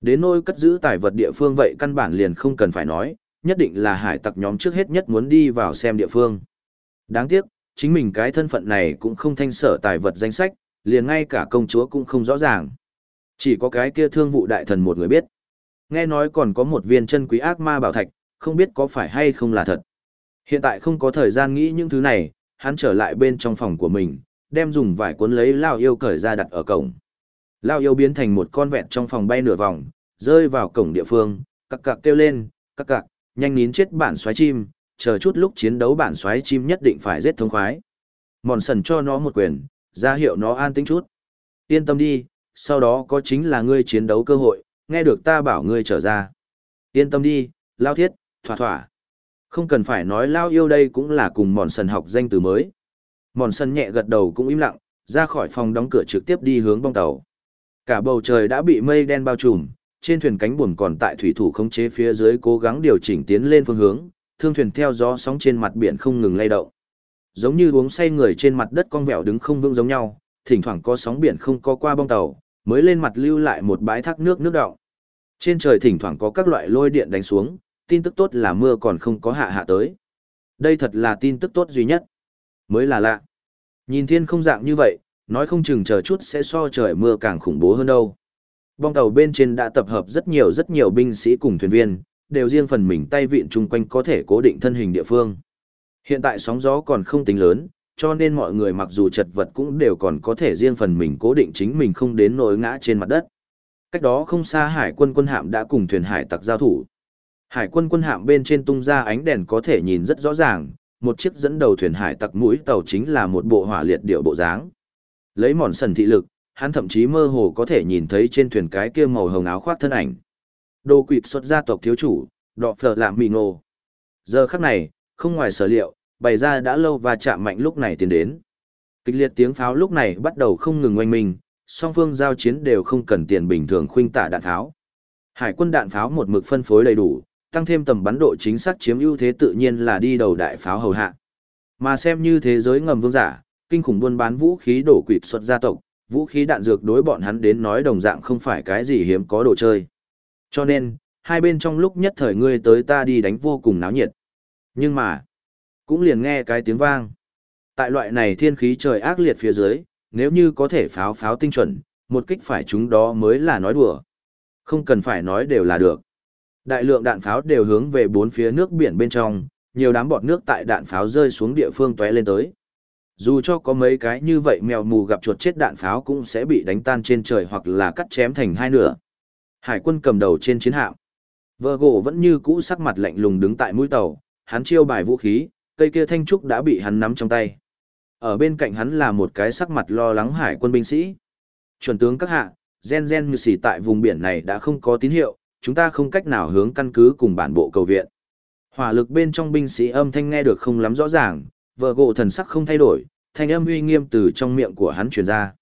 Đến nôi cất giữ tài vật địa phương vậy căn bản liền không cần phải nói, nhất định là hải tặc nhóm trước hết nhất muốn đi vào xem địa phương. Đáng tiếc, chính mình cái thân phận này cũng không thanh sở tài vật danh sách, liền ngay cả công chúa cũng không rõ ràng. Chỉ có cái kia thương vụ đại thần một người biết. Nghe nói còn có một viên chân quý ác ma bảo thạch, không biết có phải hay không là thật. Hiện tại không có thời gian nghĩ những thứ này, hắn trở lại bên trong phòng của mình, đem dùng vải cuốn lấy lao yêu cởi ra đặt ở cổng. Lao yêu biến thành một con vẹn trong phòng bay nửa vòng, rơi vào cổng địa phương, cặc cặc kêu lên, cặc cặc, nhanh nín chết bản xoáy chim, chờ chút lúc chiến đấu bản xoáy chim nhất định phải giết thống khoái. Mòn sần cho nó một quyền, ra hiệu nó an tĩnh chút. Yên tâm đi, sau đó có chính là ngươi chiến đấu cơ hội, nghe được ta bảo ngươi trở ra. Yên tâm đi, lao thiết, thỏa thỏa. Không cần phải nói lao yêu đây cũng là cùng mòn sần học danh từ mới. Mòn sần nhẹ gật đầu cũng im lặng, ra khỏi phòng đóng cửa trực tiếp đi hướng bong tàu. Cả bầu trời đã bị mây đen bao trùm, trên thuyền cánh buồm còn tại thủy thủ khống chế phía dưới cố gắng điều chỉnh tiến lên phương hướng, thương thuyền theo gió sóng trên mặt biển không ngừng lay động. Giống như uống say người trên mặt đất con vẹo đứng không vững giống nhau, thỉnh thoảng có sóng biển không có qua bong tàu, mới lên mặt lưu lại một bãi thác nước nước đọng. Trên trời thỉnh thoảng có các loại lôi điện đánh xuống, tin tức tốt là mưa còn không có hạ hạ tới. Đây thật là tin tức tốt duy nhất. Mới là lạ. Nhìn thiên không dạng như vậy, nói không chừng chờ chút sẽ so trời mưa càng khủng bố hơn đâu. Bong tàu bên trên đã tập hợp rất nhiều rất nhiều binh sĩ cùng thuyền viên, đều riêng phần mình tay vịn chung quanh có thể cố định thân hình địa phương. Hiện tại sóng gió còn không tính lớn, cho nên mọi người mặc dù chật vật cũng đều còn có thể riêng phần mình cố định chính mình không đến nỗi ngã trên mặt đất. Cách đó không xa hải quân quân hạm đã cùng thuyền hải tặc giao thủ. Hải quân quân hạm bên trên tung ra ánh đèn có thể nhìn rất rõ ràng, một chiếc dẫn đầu thuyền hải tặc mũi tàu chính là một bộ hỏa liệt điệu bộ dáng. Lấy mòn sần thị lực, hắn thậm chí mơ hồ có thể nhìn thấy trên thuyền cái kia màu hồng áo khoác thân ảnh. Đồ quỵt xuất gia tộc thiếu chủ, đọ phở làm mì ngô. Giờ khắc này, không ngoài sở liệu, bày ra đã lâu và chạm mạnh lúc này tiến đến. Kịch liệt tiếng pháo lúc này bắt đầu không ngừng oanh minh, song phương giao chiến đều không cần tiền bình thường khuynh tả đạn pháo. Hải quân đạn pháo một mực phân phối đầy đủ, tăng thêm tầm bắn độ chính xác chiếm ưu thế tự nhiên là đi đầu đại pháo hầu hạ. Mà xem như thế giới ngầm vương giả, kinh khủng buôn bán vũ khí đổ quỵt xuất gia tộc, vũ khí đạn dược đối bọn hắn đến nói đồng dạng không phải cái gì hiếm có đồ chơi. Cho nên, hai bên trong lúc nhất thời ngươi tới ta đi đánh vô cùng náo nhiệt. Nhưng mà, cũng liền nghe cái tiếng vang. Tại loại này thiên khí trời ác liệt phía dưới, nếu như có thể pháo pháo tinh chuẩn, một kích phải chúng đó mới là nói đùa. Không cần phải nói đều là được. Đại lượng đạn pháo đều hướng về bốn phía nước biển bên trong, nhiều đám bọt nước tại đạn pháo rơi xuống địa phương tóe lên tới. Dù cho có mấy cái như vậy mèo mù gặp chuột chết đạn pháo cũng sẽ bị đánh tan trên trời hoặc là cắt chém thành hai nửa. Hải quân cầm đầu trên chiến hạm. Vợ gỗ vẫn như cũ sắc mặt lạnh lùng đứng tại mũi tàu, hắn chiêu bài vũ khí, cây kia thanh trúc đã bị hắn nắm trong tay. Ở bên cạnh hắn là một cái sắc mặt lo lắng hải quân binh sĩ. Chuẩn tướng các hạ, gen gen như xỉ tại vùng biển này đã không có tín hiệu, chúng ta không cách nào hướng căn cứ cùng bản bộ cầu viện. Hỏa lực bên trong binh sĩ âm thanh nghe được không lắm rõ ràng, vợ gỗ thần sắc không thay đổi, thanh âm uy nghiêm từ trong miệng của hắn truyền ra.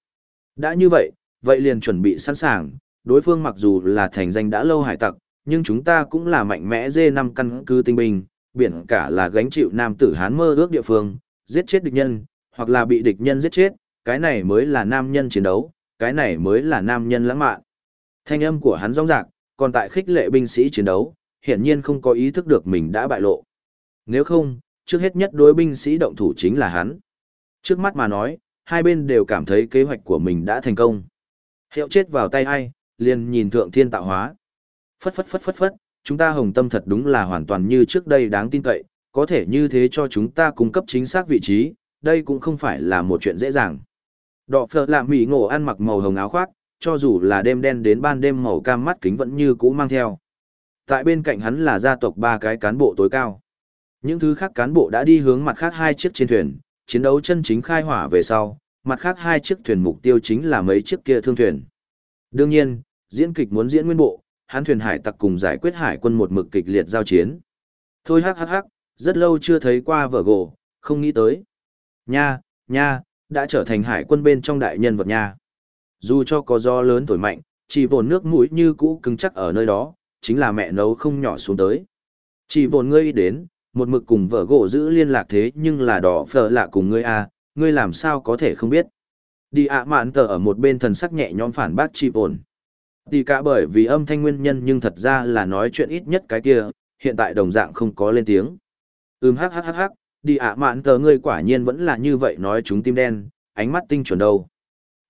Đã như vậy, vậy liền chuẩn bị sẵn sàng, đối phương mặc dù là thành danh đã lâu hải tặc, nhưng chúng ta cũng là mạnh mẽ dê năm căn cứ tinh binh, biển cả là gánh chịu nam tử hán mơ ước địa phương, giết chết địch nhân, hoặc là bị địch nhân giết chết, cái này mới là nam nhân chiến đấu, cái này mới là nam nhân lãng mạn. Thanh âm của hắn rong rạc, còn tại khích lệ binh sĩ chiến đấu, hiển nhiên không có ý thức được mình đã bại lộ. Nếu không, trước hết nhất đối binh sĩ động thủ chính là hắn. Trước mắt mà nói, hai bên đều cảm thấy kế hoạch của mình đã thành công. Hiệu chết vào tay ai, liền nhìn thượng thiên tạo hóa. Phất phất phất phất phất, chúng ta hồng tâm thật đúng là hoàn toàn như trước đây đáng tin cậy, có thể như thế cho chúng ta cung cấp chính xác vị trí, đây cũng không phải là một chuyện dễ dàng. Đọ phở lạ mỉ ngộ ăn mặc màu hồng áo khoác, cho dù là đêm đen đến ban đêm màu cam mắt kính vẫn như cũ mang theo. Tại bên cạnh hắn là gia tộc ba cái cán bộ tối cao. Những thứ khác cán bộ đã đi hướng mặt khác hai chiếc trên thuyền, chiến đấu chân chính khai hỏa về sau, mặt khác hai chiếc thuyền mục tiêu chính là mấy chiếc kia thương thuyền. Đương nhiên, diễn kịch muốn diễn nguyên bộ, hắn thuyền hải tặc cùng giải quyết hải quân một mực kịch liệt giao chiến. Thôi hắc hắc hắc, rất lâu chưa thấy qua vở gỗ, không nghĩ tới. Nha, nha, đã trở thành hải quân bên trong đại nhân vật nha. Dù cho có gió lớn thổi mạnh, chỉ vồn nước mũi như cũ cứng chắc ở nơi đó, chính là mẹ nấu không nhỏ xuống tới. Chỉ vồn ngươi đến, một mực cùng vợ gỗ giữ liên lạc thế nhưng là đỏ phở lạ cùng ngươi à, ngươi làm sao có thể không biết. Đi ạ mạn tờ ở một bên thần sắc nhẹ nhõm phản bác chi bồn. Đi cả bởi vì âm thanh nguyên nhân nhưng thật ra là nói chuyện ít nhất cái kia, hiện tại đồng dạng không có lên tiếng. Ừm hắc hắc hắc hắc, đi ạ mạn tờ ngươi quả nhiên vẫn là như vậy nói chúng tim đen, ánh mắt tinh chuẩn đầu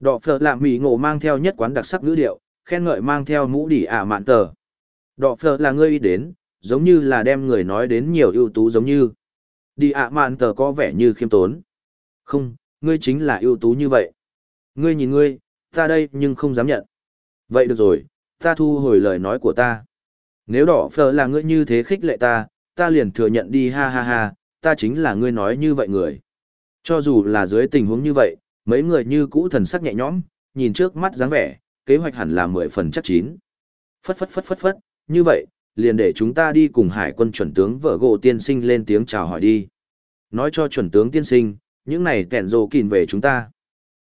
Đỏ phở lạ mỉ ngộ mang theo nhất quán đặc sắc ngữ điệu, khen ngợi mang theo mũ đi ạ mạn tờ. Đỏ phở là ngươi ý đến, giống như là đem người nói đến nhiều ưu tú giống như. Đi ạ mạn tờ có vẻ như khiêm tốn. Không, ngươi chính là ưu tú như vậy. Ngươi nhìn ngươi, ta đây nhưng không dám nhận. Vậy được rồi, ta thu hồi lời nói của ta. Nếu đỏ phở là ngươi như thế khích lệ ta, ta liền thừa nhận đi ha ha ha, ta chính là ngươi nói như vậy người. Cho dù là dưới tình huống như vậy, mấy người như cũ thần sắc nhẹ nhõm, nhìn trước mắt dáng vẻ, kế hoạch hẳn là mười phần chắc chín. Phất phất phất phất phất, như vậy, liền để chúng ta đi cùng hải quân chuẩn tướng vợ gỗ tiên sinh lên tiếng chào hỏi đi. Nói cho chuẩn tướng tiên sinh, những này kẹn rồ kìn về chúng ta.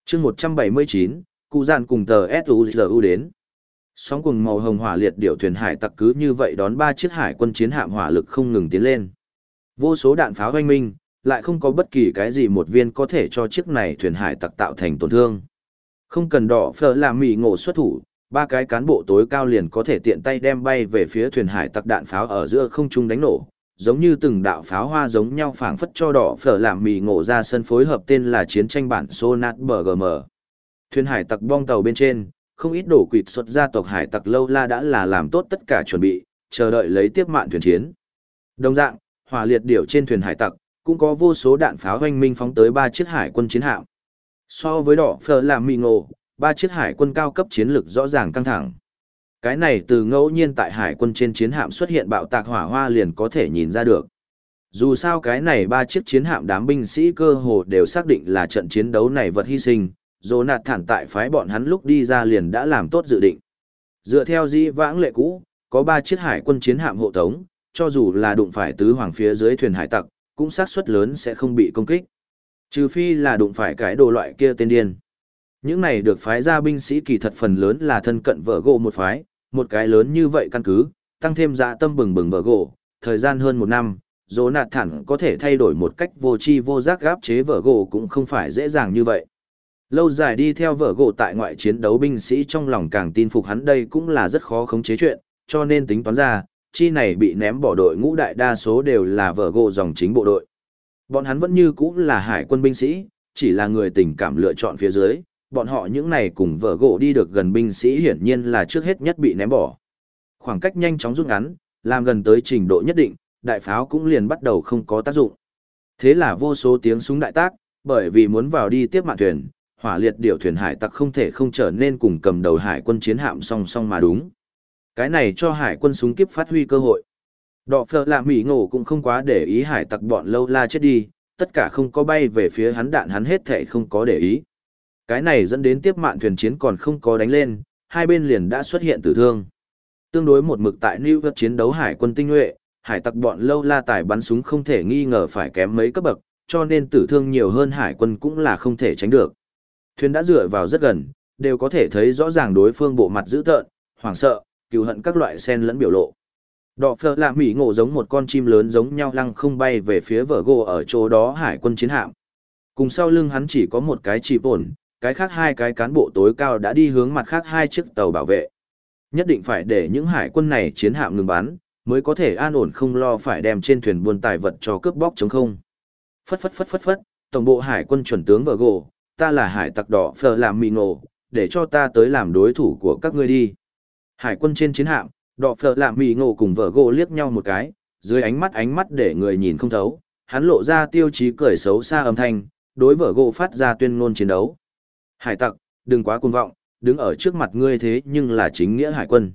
chương 179, cụ dàn cùng tờ SUZU đến. Sóng cùng màu hồng hỏa liệt điệu thuyền hải tặc cứ như vậy đón ba chiếc hải quân chiến hạm hỏa lực không ngừng tiến lên. Vô số đạn pháo hoanh minh, lại không có bất kỳ cái gì một viên có thể cho chiếc này thuyền hải tặc tạo thành tổn thương. Không cần đỏ phở làm mì ngộ xuất thủ, ba cái cán bộ tối cao liền có thể tiện tay đem bay về phía thuyền hải tặc đạn pháo ở giữa không trung đánh nổ, giống như từng đạo pháo hoa giống nhau phảng phất cho đỏ phở làm mì ngộ ra sân phối hợp tên là chiến tranh bản Sonat BGM. Thuyền hải tặc bong tàu bên trên, không ít đổ quỵt xuất gia tộc hải tặc lâu la đã là làm tốt tất cả chuẩn bị, chờ đợi lấy tiếp mạn thuyền chiến. Đồng dạng, hỏa liệt điểu trên thuyền hải tặc, cũng có vô số đạn pháo hoanh minh phóng tới ba chiếc hải quân chiến hạm. So với đỏ phở làm mì ngộ, ba chiếc hải quân cao cấp chiến lược rõ ràng căng thẳng. Cái này từ ngẫu nhiên tại hải quân trên chiến hạm xuất hiện bạo tạc hỏa hoa liền có thể nhìn ra được. Dù sao cái này ba chiếc chiến hạm đám binh sĩ cơ hồ đều xác định là trận chiến đấu này vật hy sinh, dồ nạt thản tại phái bọn hắn lúc đi ra liền đã làm tốt dự định. Dựa theo di vãng lệ cũ, có ba chiếc hải quân chiến hạm hộ tống, cho dù là đụng phải tứ hoàng phía dưới thuyền hải tặc, cũng xác suất lớn sẽ không bị công kích. Trừ phi là đụng phải cái đồ loại kia tên điên. Những này được phái ra binh sĩ kỳ thật phần lớn là thân cận vợ gỗ một phái, một cái lớn như vậy căn cứ, tăng thêm dạ tâm bừng bừng vợ gỗ, thời gian hơn một năm, dỗ nạt thẳng có thể thay đổi một cách vô tri vô giác gáp chế vợ gỗ cũng không phải dễ dàng như vậy. Lâu dài đi theo vợ gỗ tại ngoại chiến đấu binh sĩ trong lòng càng tin phục hắn đây cũng là rất khó khống chế chuyện, cho nên tính toán ra, chi này bị ném bỏ đội ngũ đại đa số đều là vợ gỗ dòng chính bộ đội. Bọn hắn vẫn như cũ là hải quân binh sĩ, chỉ là người tình cảm lựa chọn phía dưới, bọn họ những này cùng vợ gỗ đi được gần binh sĩ hiển nhiên là trước hết nhất bị ném bỏ. Khoảng cách nhanh chóng rút ngắn, làm gần tới trình độ nhất định, đại pháo cũng liền bắt đầu không có tác dụng. Thế là vô số tiếng súng đại tác, bởi vì muốn vào đi tiếp mạng thuyền, hỏa liệt điều thuyền hải tặc không thể không trở nên cùng cầm đầu hải quân chiến hạm song song mà đúng. Cái này cho hải quân súng kiếp phát huy cơ hội. Đọ phở là mỉ ngộ cũng không quá để ý hải tặc bọn lâu la chết đi, tất cả không có bay về phía hắn đạn hắn hết thể không có để ý. Cái này dẫn đến tiếp mạn thuyền chiến còn không có đánh lên, hai bên liền đã xuất hiện tử thương. Tương đối một mực tại New York chiến đấu hải quân tinh nhuệ, hải tặc bọn lâu la tài bắn súng không thể nghi ngờ phải kém mấy cấp bậc, cho nên tử thương nhiều hơn hải quân cũng là không thể tránh được. Thuyền đã dựa vào rất gần, đều có thể thấy rõ ràng đối phương bộ mặt dữ tợn, hoảng sợ, cừu hận các loại sen lẫn biểu lộ. Đọ phở là mỉ ngộ giống một con chim lớn giống nhau lăng không bay về phía vở gỗ ở chỗ đó hải quân chiến hạm. Cùng sau lưng hắn chỉ có một cái chỉ ổn, cái khác hai cái cán bộ tối cao đã đi hướng mặt khác hai chiếc tàu bảo vệ. Nhất định phải để những hải quân này chiến hạm ngừng bắn, mới có thể an ổn không lo phải đem trên thuyền buôn tài vật cho cướp bóc chống không. Phất phất phất phất phất, tổng bộ hải quân chuẩn tướng vợ gỗ, ta là hải tặc đỏ phờ làm mì ngộ, để cho ta tới làm đối thủ của các ngươi đi. Hải quân trên chiến hạm, đỏ phờ làm mì ngộ cùng vợ gỗ liếc nhau một cái, dưới ánh mắt ánh mắt để người nhìn không thấu, hắn lộ ra tiêu chí cười xấu xa âm thanh, đối vợ gỗ phát ra tuyên ngôn chiến đấu. Hải tặc, đừng quá cuồng vọng, đứng ở trước mặt ngươi thế nhưng là chính nghĩa hải quân.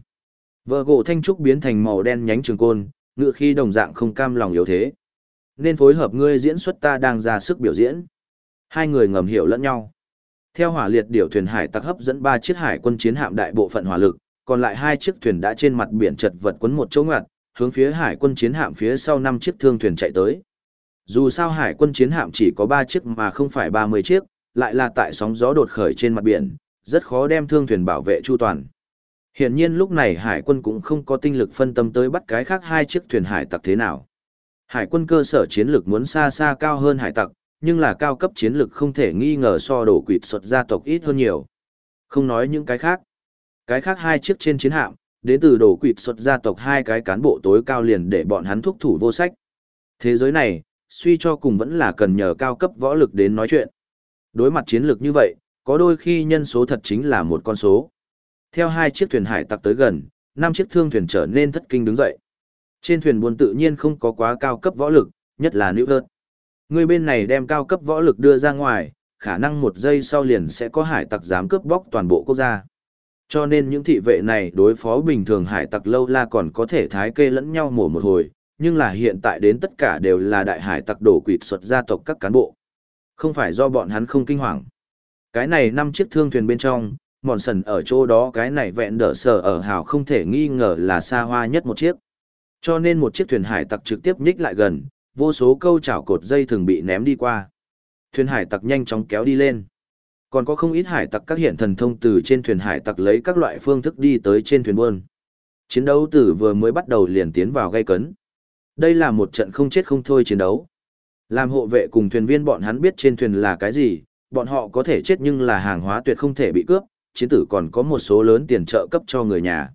Vợ gỗ thanh trúc biến thành màu đen nhánh trường côn, ngựa khi đồng dạng không cam lòng yếu thế. Nên phối hợp ngươi diễn xuất ta đang ra sức biểu diễn. Hai người ngầm hiểu lẫn nhau. Theo hỏa liệt điều thuyền hải tặc hấp dẫn ba chiếc hải quân chiến hạm đại bộ phận hỏa lực, còn lại hai chiếc thuyền đã trên mặt biển chật vật quấn một chỗ ngoặt, hướng phía hải quân chiến hạm phía sau năm chiếc thương thuyền chạy tới. Dù sao hải quân chiến hạm chỉ có ba chiếc mà không phải ba mươi chiếc, lại là tại sóng gió đột khởi trên mặt biển, rất khó đem thương thuyền bảo vệ chu toàn. Hiển nhiên lúc này hải quân cũng không có tinh lực phân tâm tới bắt cái khác hai chiếc thuyền hải tặc thế nào. Hải quân cơ sở chiến lược muốn xa xa cao hơn hải tặc, nhưng là cao cấp chiến lược không thể nghi ngờ so đổ quỵt xuất gia tộc ít hơn nhiều. Không nói những cái khác. Cái khác hai chiếc trên chiến hạm, đến từ đổ quỵt xuất gia tộc hai cái cán bộ tối cao liền để bọn hắn thúc thủ vô sách. Thế giới này, suy cho cùng vẫn là cần nhờ cao cấp võ lực đến nói chuyện. Đối mặt chiến lược như vậy, có đôi khi nhân số thật chính là một con số. Theo hai chiếc thuyền hải tặc tới gần, năm chiếc thương thuyền trở nên thất kinh đứng dậy. Trên thuyền buôn tự nhiên không có quá cao cấp võ lực, nhất là nữ ớt. Người bên này đem cao cấp võ lực đưa ra ngoài, khả năng một giây sau liền sẽ có hải tặc dám cướp bóc toàn bộ quốc gia. Cho nên những thị vệ này đối phó bình thường hải tặc lâu la còn có thể thái kê lẫn nhau mổ một hồi, nhưng là hiện tại đến tất cả đều là đại hải tặc đổ quỵt xuất gia tộc các cán bộ. Không phải do bọn hắn không kinh hoàng. Cái này năm chiếc thương thuyền bên trong, mòn sần ở chỗ đó cái này vẹn đỡ sở ở hào không thể nghi ngờ là xa hoa nhất một chiếc. Cho nên một chiếc thuyền hải tặc trực tiếp nhích lại gần, vô số câu chảo cột dây thường bị ném đi qua. Thuyền hải tặc nhanh chóng kéo đi lên. Còn có không ít hải tặc các hiện thần thông từ trên thuyền hải tặc lấy các loại phương thức đi tới trên thuyền buôn. Chiến đấu từ vừa mới bắt đầu liền tiến vào gây cấn. Đây là một trận không chết không thôi chiến đấu. Làm hộ vệ cùng thuyền viên bọn hắn biết trên thuyền là cái gì, bọn họ có thể chết nhưng là hàng hóa tuyệt không thể bị cướp, chiến tử còn có một số lớn tiền trợ cấp cho người nhà.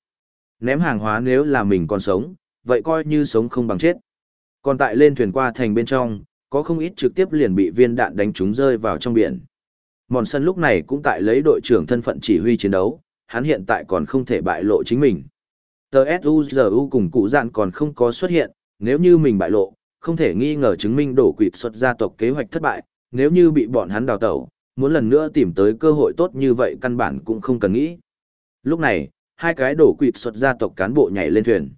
Ném hàng hóa nếu là mình còn sống, vậy coi như sống không bằng chết. Còn tại lên thuyền qua thành bên trong, có không ít trực tiếp liền bị viên đạn đánh trúng rơi vào trong biển. Mòn sân lúc này cũng tại lấy đội trưởng thân phận chỉ huy chiến đấu, hắn hiện tại còn không thể bại lộ chính mình. Tờ S.U.G.U. cùng cụ dạn còn không có xuất hiện, nếu như mình bại lộ, không thể nghi ngờ chứng minh đổ quỵt xuất gia tộc kế hoạch thất bại, nếu như bị bọn hắn đào tẩu, muốn lần nữa tìm tới cơ hội tốt như vậy căn bản cũng không cần nghĩ. Lúc này, hai cái đổ quỵt xuất gia tộc cán bộ nhảy lên thuyền.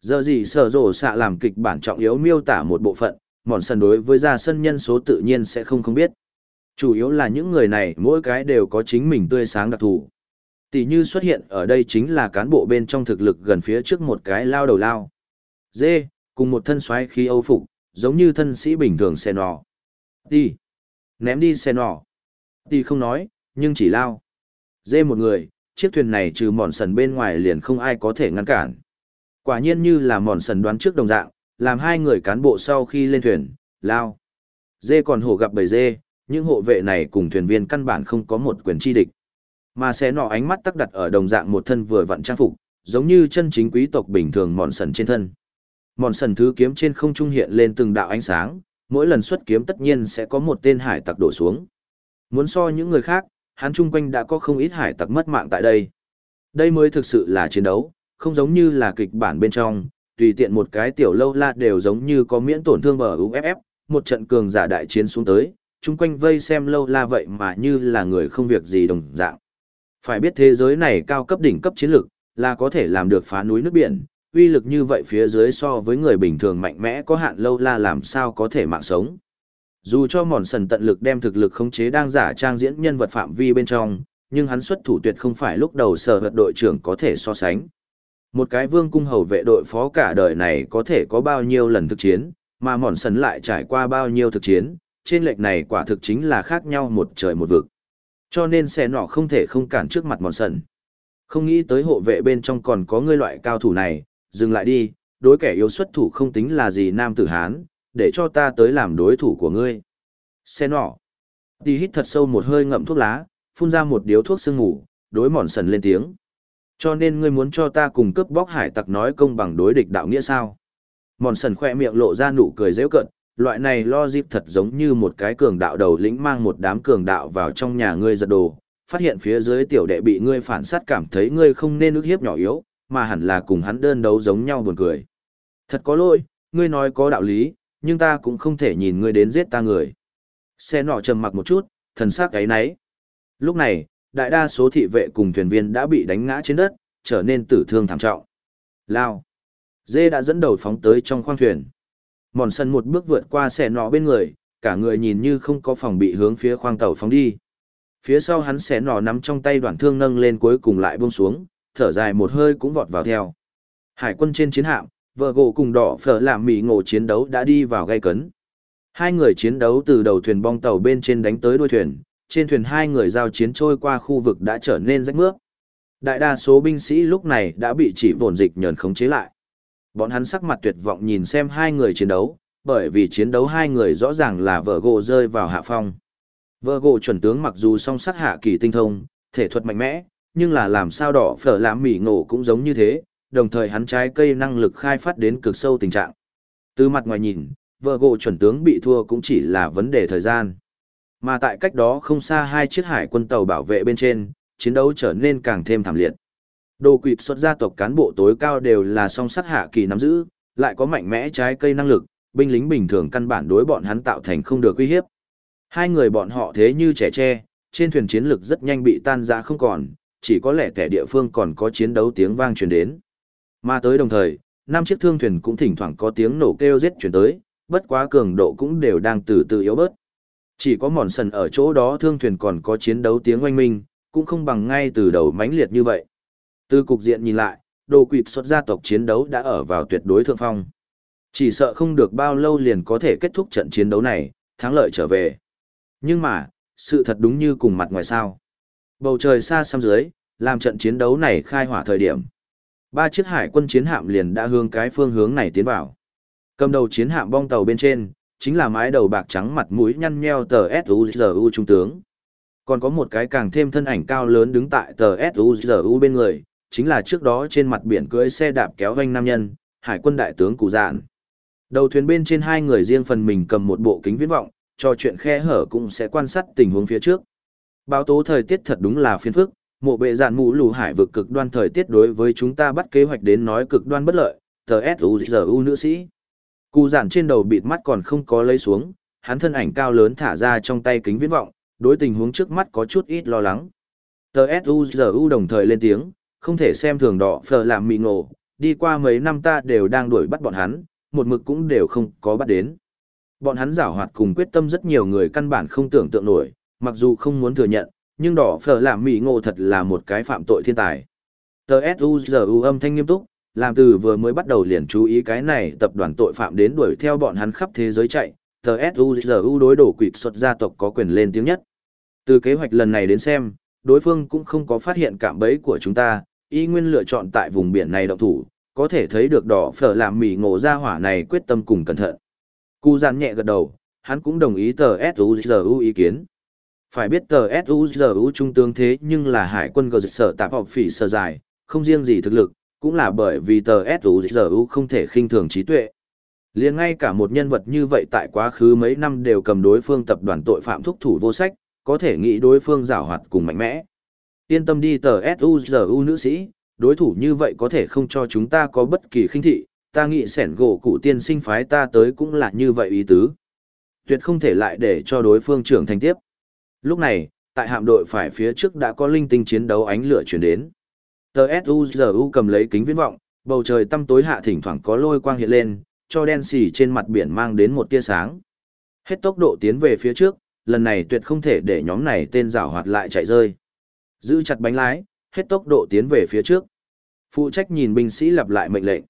Giờ gì sở rổ xạ làm kịch bản trọng yếu miêu tả một bộ phận, mòn sân đối với gia sân nhân số tự nhiên sẽ không không biết. Chủ yếu là những người này mỗi cái đều có chính mình tươi sáng đặc thù. Tỷ như xuất hiện ở đây chính là cán bộ bên trong thực lực gần phía trước một cái lao đầu lao. Dê, cùng một thân xoáy khí âu phục, giống như thân sĩ bình thường xe nỏ. Đi. Ném đi xe nỏ. Đi không nói, nhưng chỉ lao. Dê một người, chiếc thuyền này trừ mòn sần bên ngoài liền không ai có thể ngăn cản. Quả nhiên như là mòn sần đoán trước đồng dạng, làm hai người cán bộ sau khi lên thuyền, lao. Dê còn hổ gặp bầy dê, những hộ vệ này cùng thuyền viên căn bản không có một quyền chi địch. Mà sẽ nọ ánh mắt tắc đặt ở đồng dạng một thân vừa vặn trang phục, giống như chân chính quý tộc bình thường mòn sần trên thân. Mòn sần thứ kiếm trên không trung hiện lên từng đạo ánh sáng, mỗi lần xuất kiếm tất nhiên sẽ có một tên hải tặc đổ xuống. Muốn so những người khác, hắn chung quanh đã có không ít hải tặc mất mạng tại đây. Đây mới thực sự là chiến đấu, không giống như là kịch bản bên trong, tùy tiện một cái tiểu lâu la đều giống như có miễn tổn thương bờ UFF, một trận cường giả đại chiến xuống tới, chung quanh vây xem lâu la vậy mà như là người không việc gì đồng dạng. Phải biết thế giới này cao cấp đỉnh cấp chiến lược là có thể làm được phá núi nước biển, uy lực như vậy phía dưới so với người bình thường mạnh mẽ có hạn lâu la làm sao có thể mạng sống. Dù cho mòn sần tận lực đem thực lực khống chế đang giả trang diễn nhân vật phạm vi bên trong, nhưng hắn xuất thủ tuyệt không phải lúc đầu sở vật đội trưởng có thể so sánh. Một cái vương cung hầu vệ đội phó cả đời này có thể có bao nhiêu lần thực chiến, mà mòn sần lại trải qua bao nhiêu thực chiến, trên lệch này quả thực chính là khác nhau một trời một vực. Cho nên xe nọ không thể không cản trước mặt mòn sần. Không nghĩ tới hộ vệ bên trong còn có người loại cao thủ này, dừng lại đi, đối kẻ yếu xuất thủ không tính là gì nam tử Hán, để cho ta tới làm đối thủ của ngươi. Xe nọ. Đi hít thật sâu một hơi ngậm thuốc lá, phun ra một điếu thuốc sương ngủ, đối mòn sần lên tiếng. Cho nên ngươi muốn cho ta cùng cướp bóc hải tặc nói công bằng đối địch đạo nghĩa sao? Mòn sần khoe miệng lộ ra nụ cười dễ cận, loại này lo dịp thật giống như một cái cường đạo đầu lĩnh mang một đám cường đạo vào trong nhà ngươi giật đồ, phát hiện phía dưới tiểu đệ bị ngươi phản sát cảm thấy ngươi không nên ức hiếp nhỏ yếu, mà hẳn là cùng hắn đơn đấu giống nhau buồn cười. Thật có lỗi, ngươi nói có đạo lý, nhưng ta cũng không thể nhìn ngươi đến giết ta người. Xe nọ trầm mặc một chút, thần sắc ấy nấy. Lúc này, đại đa số thị vệ cùng thuyền viên đã bị đánh ngã trên đất, trở nên tử thương thảm trọng. Lao. Dê đã dẫn đầu phóng tới trong khoang thuyền. Mòn sân một bước vượt qua xe nọ bên người, cả người nhìn như không có phòng bị hướng phía khoang tàu phóng đi. Phía sau hắn xé nọ nắm trong tay đoạn thương nâng lên cuối cùng lại buông xuống, thở dài một hơi cũng vọt vào theo. Hải quân trên chiến hạm, vợ gỗ cùng đỏ phở làm mì ngộ chiến đấu đã đi vào gây cấn. Hai người chiến đấu từ đầu thuyền bong tàu bên trên đánh tới đuôi thuyền, trên thuyền hai người giao chiến trôi qua khu vực đã trở nên rách mướp. Đại đa số binh sĩ lúc này đã bị chỉ vồn dịch nhờn khống chế lại. Bọn hắn sắc mặt tuyệt vọng nhìn xem hai người chiến đấu, bởi vì chiến đấu hai người rõ ràng là vợ gỗ rơi vào hạ phong. Vợ gỗ chuẩn tướng mặc dù song sắc hạ kỳ tinh thông, thể thuật mạnh mẽ, nhưng là làm sao đỏ phở làm mỉ ngộ cũng giống như thế, đồng thời hắn trái cây năng lực khai phát đến cực sâu tình trạng. Từ mặt ngoài nhìn, vợ gỗ chuẩn tướng bị thua cũng chỉ là vấn đề thời gian. Mà tại cách đó không xa hai chiếc hải quân tàu bảo vệ bên trên, chiến đấu trở nên càng thêm thảm liệt. Đồ quỵt xuất gia tộc cán bộ tối cao đều là song sắt hạ kỳ nắm giữ, lại có mạnh mẽ trái cây năng lực, binh lính bình thường căn bản đối bọn hắn tạo thành không được uy hiếp. Hai người bọn họ thế như trẻ tre, trên thuyền chiến lực rất nhanh bị tan ra không còn, chỉ có lẽ kẻ địa phương còn có chiến đấu tiếng vang truyền đến. Mà tới đồng thời, năm chiếc thương thuyền cũng thỉnh thoảng có tiếng nổ kêu giết truyền tới, bất quá cường độ cũng đều đang từ từ yếu bớt. Chỉ có mòn sần ở chỗ đó thương thuyền còn có chiến đấu tiếng oanh minh, cũng không bằng ngay từ đầu mãnh liệt như vậy. Từ cục diện nhìn lại, đồ quỵt xuất gia tộc chiến đấu đã ở vào tuyệt đối thượng phong. Chỉ sợ không được bao lâu liền có thể kết thúc trận chiến đấu này, thắng lợi trở về. Nhưng mà, sự thật đúng như cùng mặt ngoài sao. Bầu trời xa xăm dưới, làm trận chiến đấu này khai hỏa thời điểm. Ba chiếc hải quân chiến hạm liền đã hướng cái phương hướng này tiến vào. Cầm đầu chiến hạm bong tàu bên trên, chính là mái đầu bạc trắng mặt mũi nhăn nheo tờ S.U.G.U. trung tướng. Còn có một cái càng thêm thân ảnh cao lớn đứng tại tờ S.U.G.U. bên người, chính là trước đó trên mặt biển cưỡi xe đạp kéo vanh nam nhân, hải quân đại tướng Cụ Dạn. Đầu thuyền bên trên hai người riêng phần mình cầm một bộ kính viễn vọng, cho chuyện khe hở cũng sẽ quan sát tình huống phía trước. Báo tố thời tiết thật đúng là phiền phức, mộ bệ dạn mũ lù hải vực cực đoan thời tiết đối với chúng ta bắt kế hoạch đến nói cực đoan bất lợi, tờ S.U.G.U. nữ sĩ. Cụ giản trên đầu bịt mắt còn không có lấy xuống, hắn thân ảnh cao lớn thả ra trong tay kính viễn vọng, đối tình huống trước mắt có chút ít lo lắng. Tờ S.U.G.U. đồng thời lên tiếng, không thể xem thường đỏ phờ làm mị ngộ, đi qua mấy năm ta đều đang đuổi bắt bọn hắn, một mực cũng đều không có bắt đến. Bọn hắn giảo hoạt cùng quyết tâm rất nhiều người căn bản không tưởng tượng nổi, mặc dù không muốn thừa nhận, nhưng đỏ phở làm mị ngộ thật là một cái phạm tội thiên tài. Tờ giờ u âm thanh nghiêm túc, làm từ vừa mới bắt đầu liền chú ý cái này tập đoàn tội phạm đến đuổi theo bọn hắn khắp thế giới chạy, tờ giờ u đối đổ quỵt xuất gia tộc có quyền lên tiếng nhất. Từ kế hoạch lần này đến xem, đối phương cũng không có phát hiện cạm bẫy của chúng ta, y nguyên lựa chọn tại vùng biển này động thủ, có thể thấy được đỏ phở làm mỹ ngộ ra hỏa này quyết tâm cùng cẩn thận. Cú gian nhẹ gật đầu, hắn cũng đồng ý tờ giờ u ý kiến. Phải biết tờ S.U.G.U trung tướng thế nhưng là hải quân gờ sở tạp học phỉ sở dài, không riêng gì thực lực, cũng là bởi vì tờ S.U.G.U không thể khinh thường trí tuệ. liền ngay cả một nhân vật như vậy tại quá khứ mấy năm đều cầm đối phương tập đoàn tội phạm thúc thủ vô sách, có thể nghĩ đối phương giảo hoạt cùng mạnh mẽ. Yên tâm đi tờ S.U.G.U nữ sĩ, đối thủ như vậy có thể không cho chúng ta có bất kỳ khinh thị, ta nghĩ sẻn gỗ cụ tiên sinh phái ta tới cũng là như vậy ý tứ. Tuyệt không thể lại để cho đối phương trưởng thành tiếp. Lúc này, tại hạm đội phải phía trước đã có linh tinh chiến đấu ánh lửa chuyển đến. Tờ S.U.G.U cầm lấy kính viễn vọng, bầu trời tăm tối hạ thỉnh thoảng có lôi quang hiện lên, cho đen xì trên mặt biển mang đến một tia sáng. Hết tốc độ tiến về phía trước, lần này tuyệt không thể để nhóm này tên rào hoạt lại chạy rơi. Giữ chặt bánh lái, hết tốc độ tiến về phía trước. Phụ trách nhìn binh sĩ lặp lại mệnh lệnh.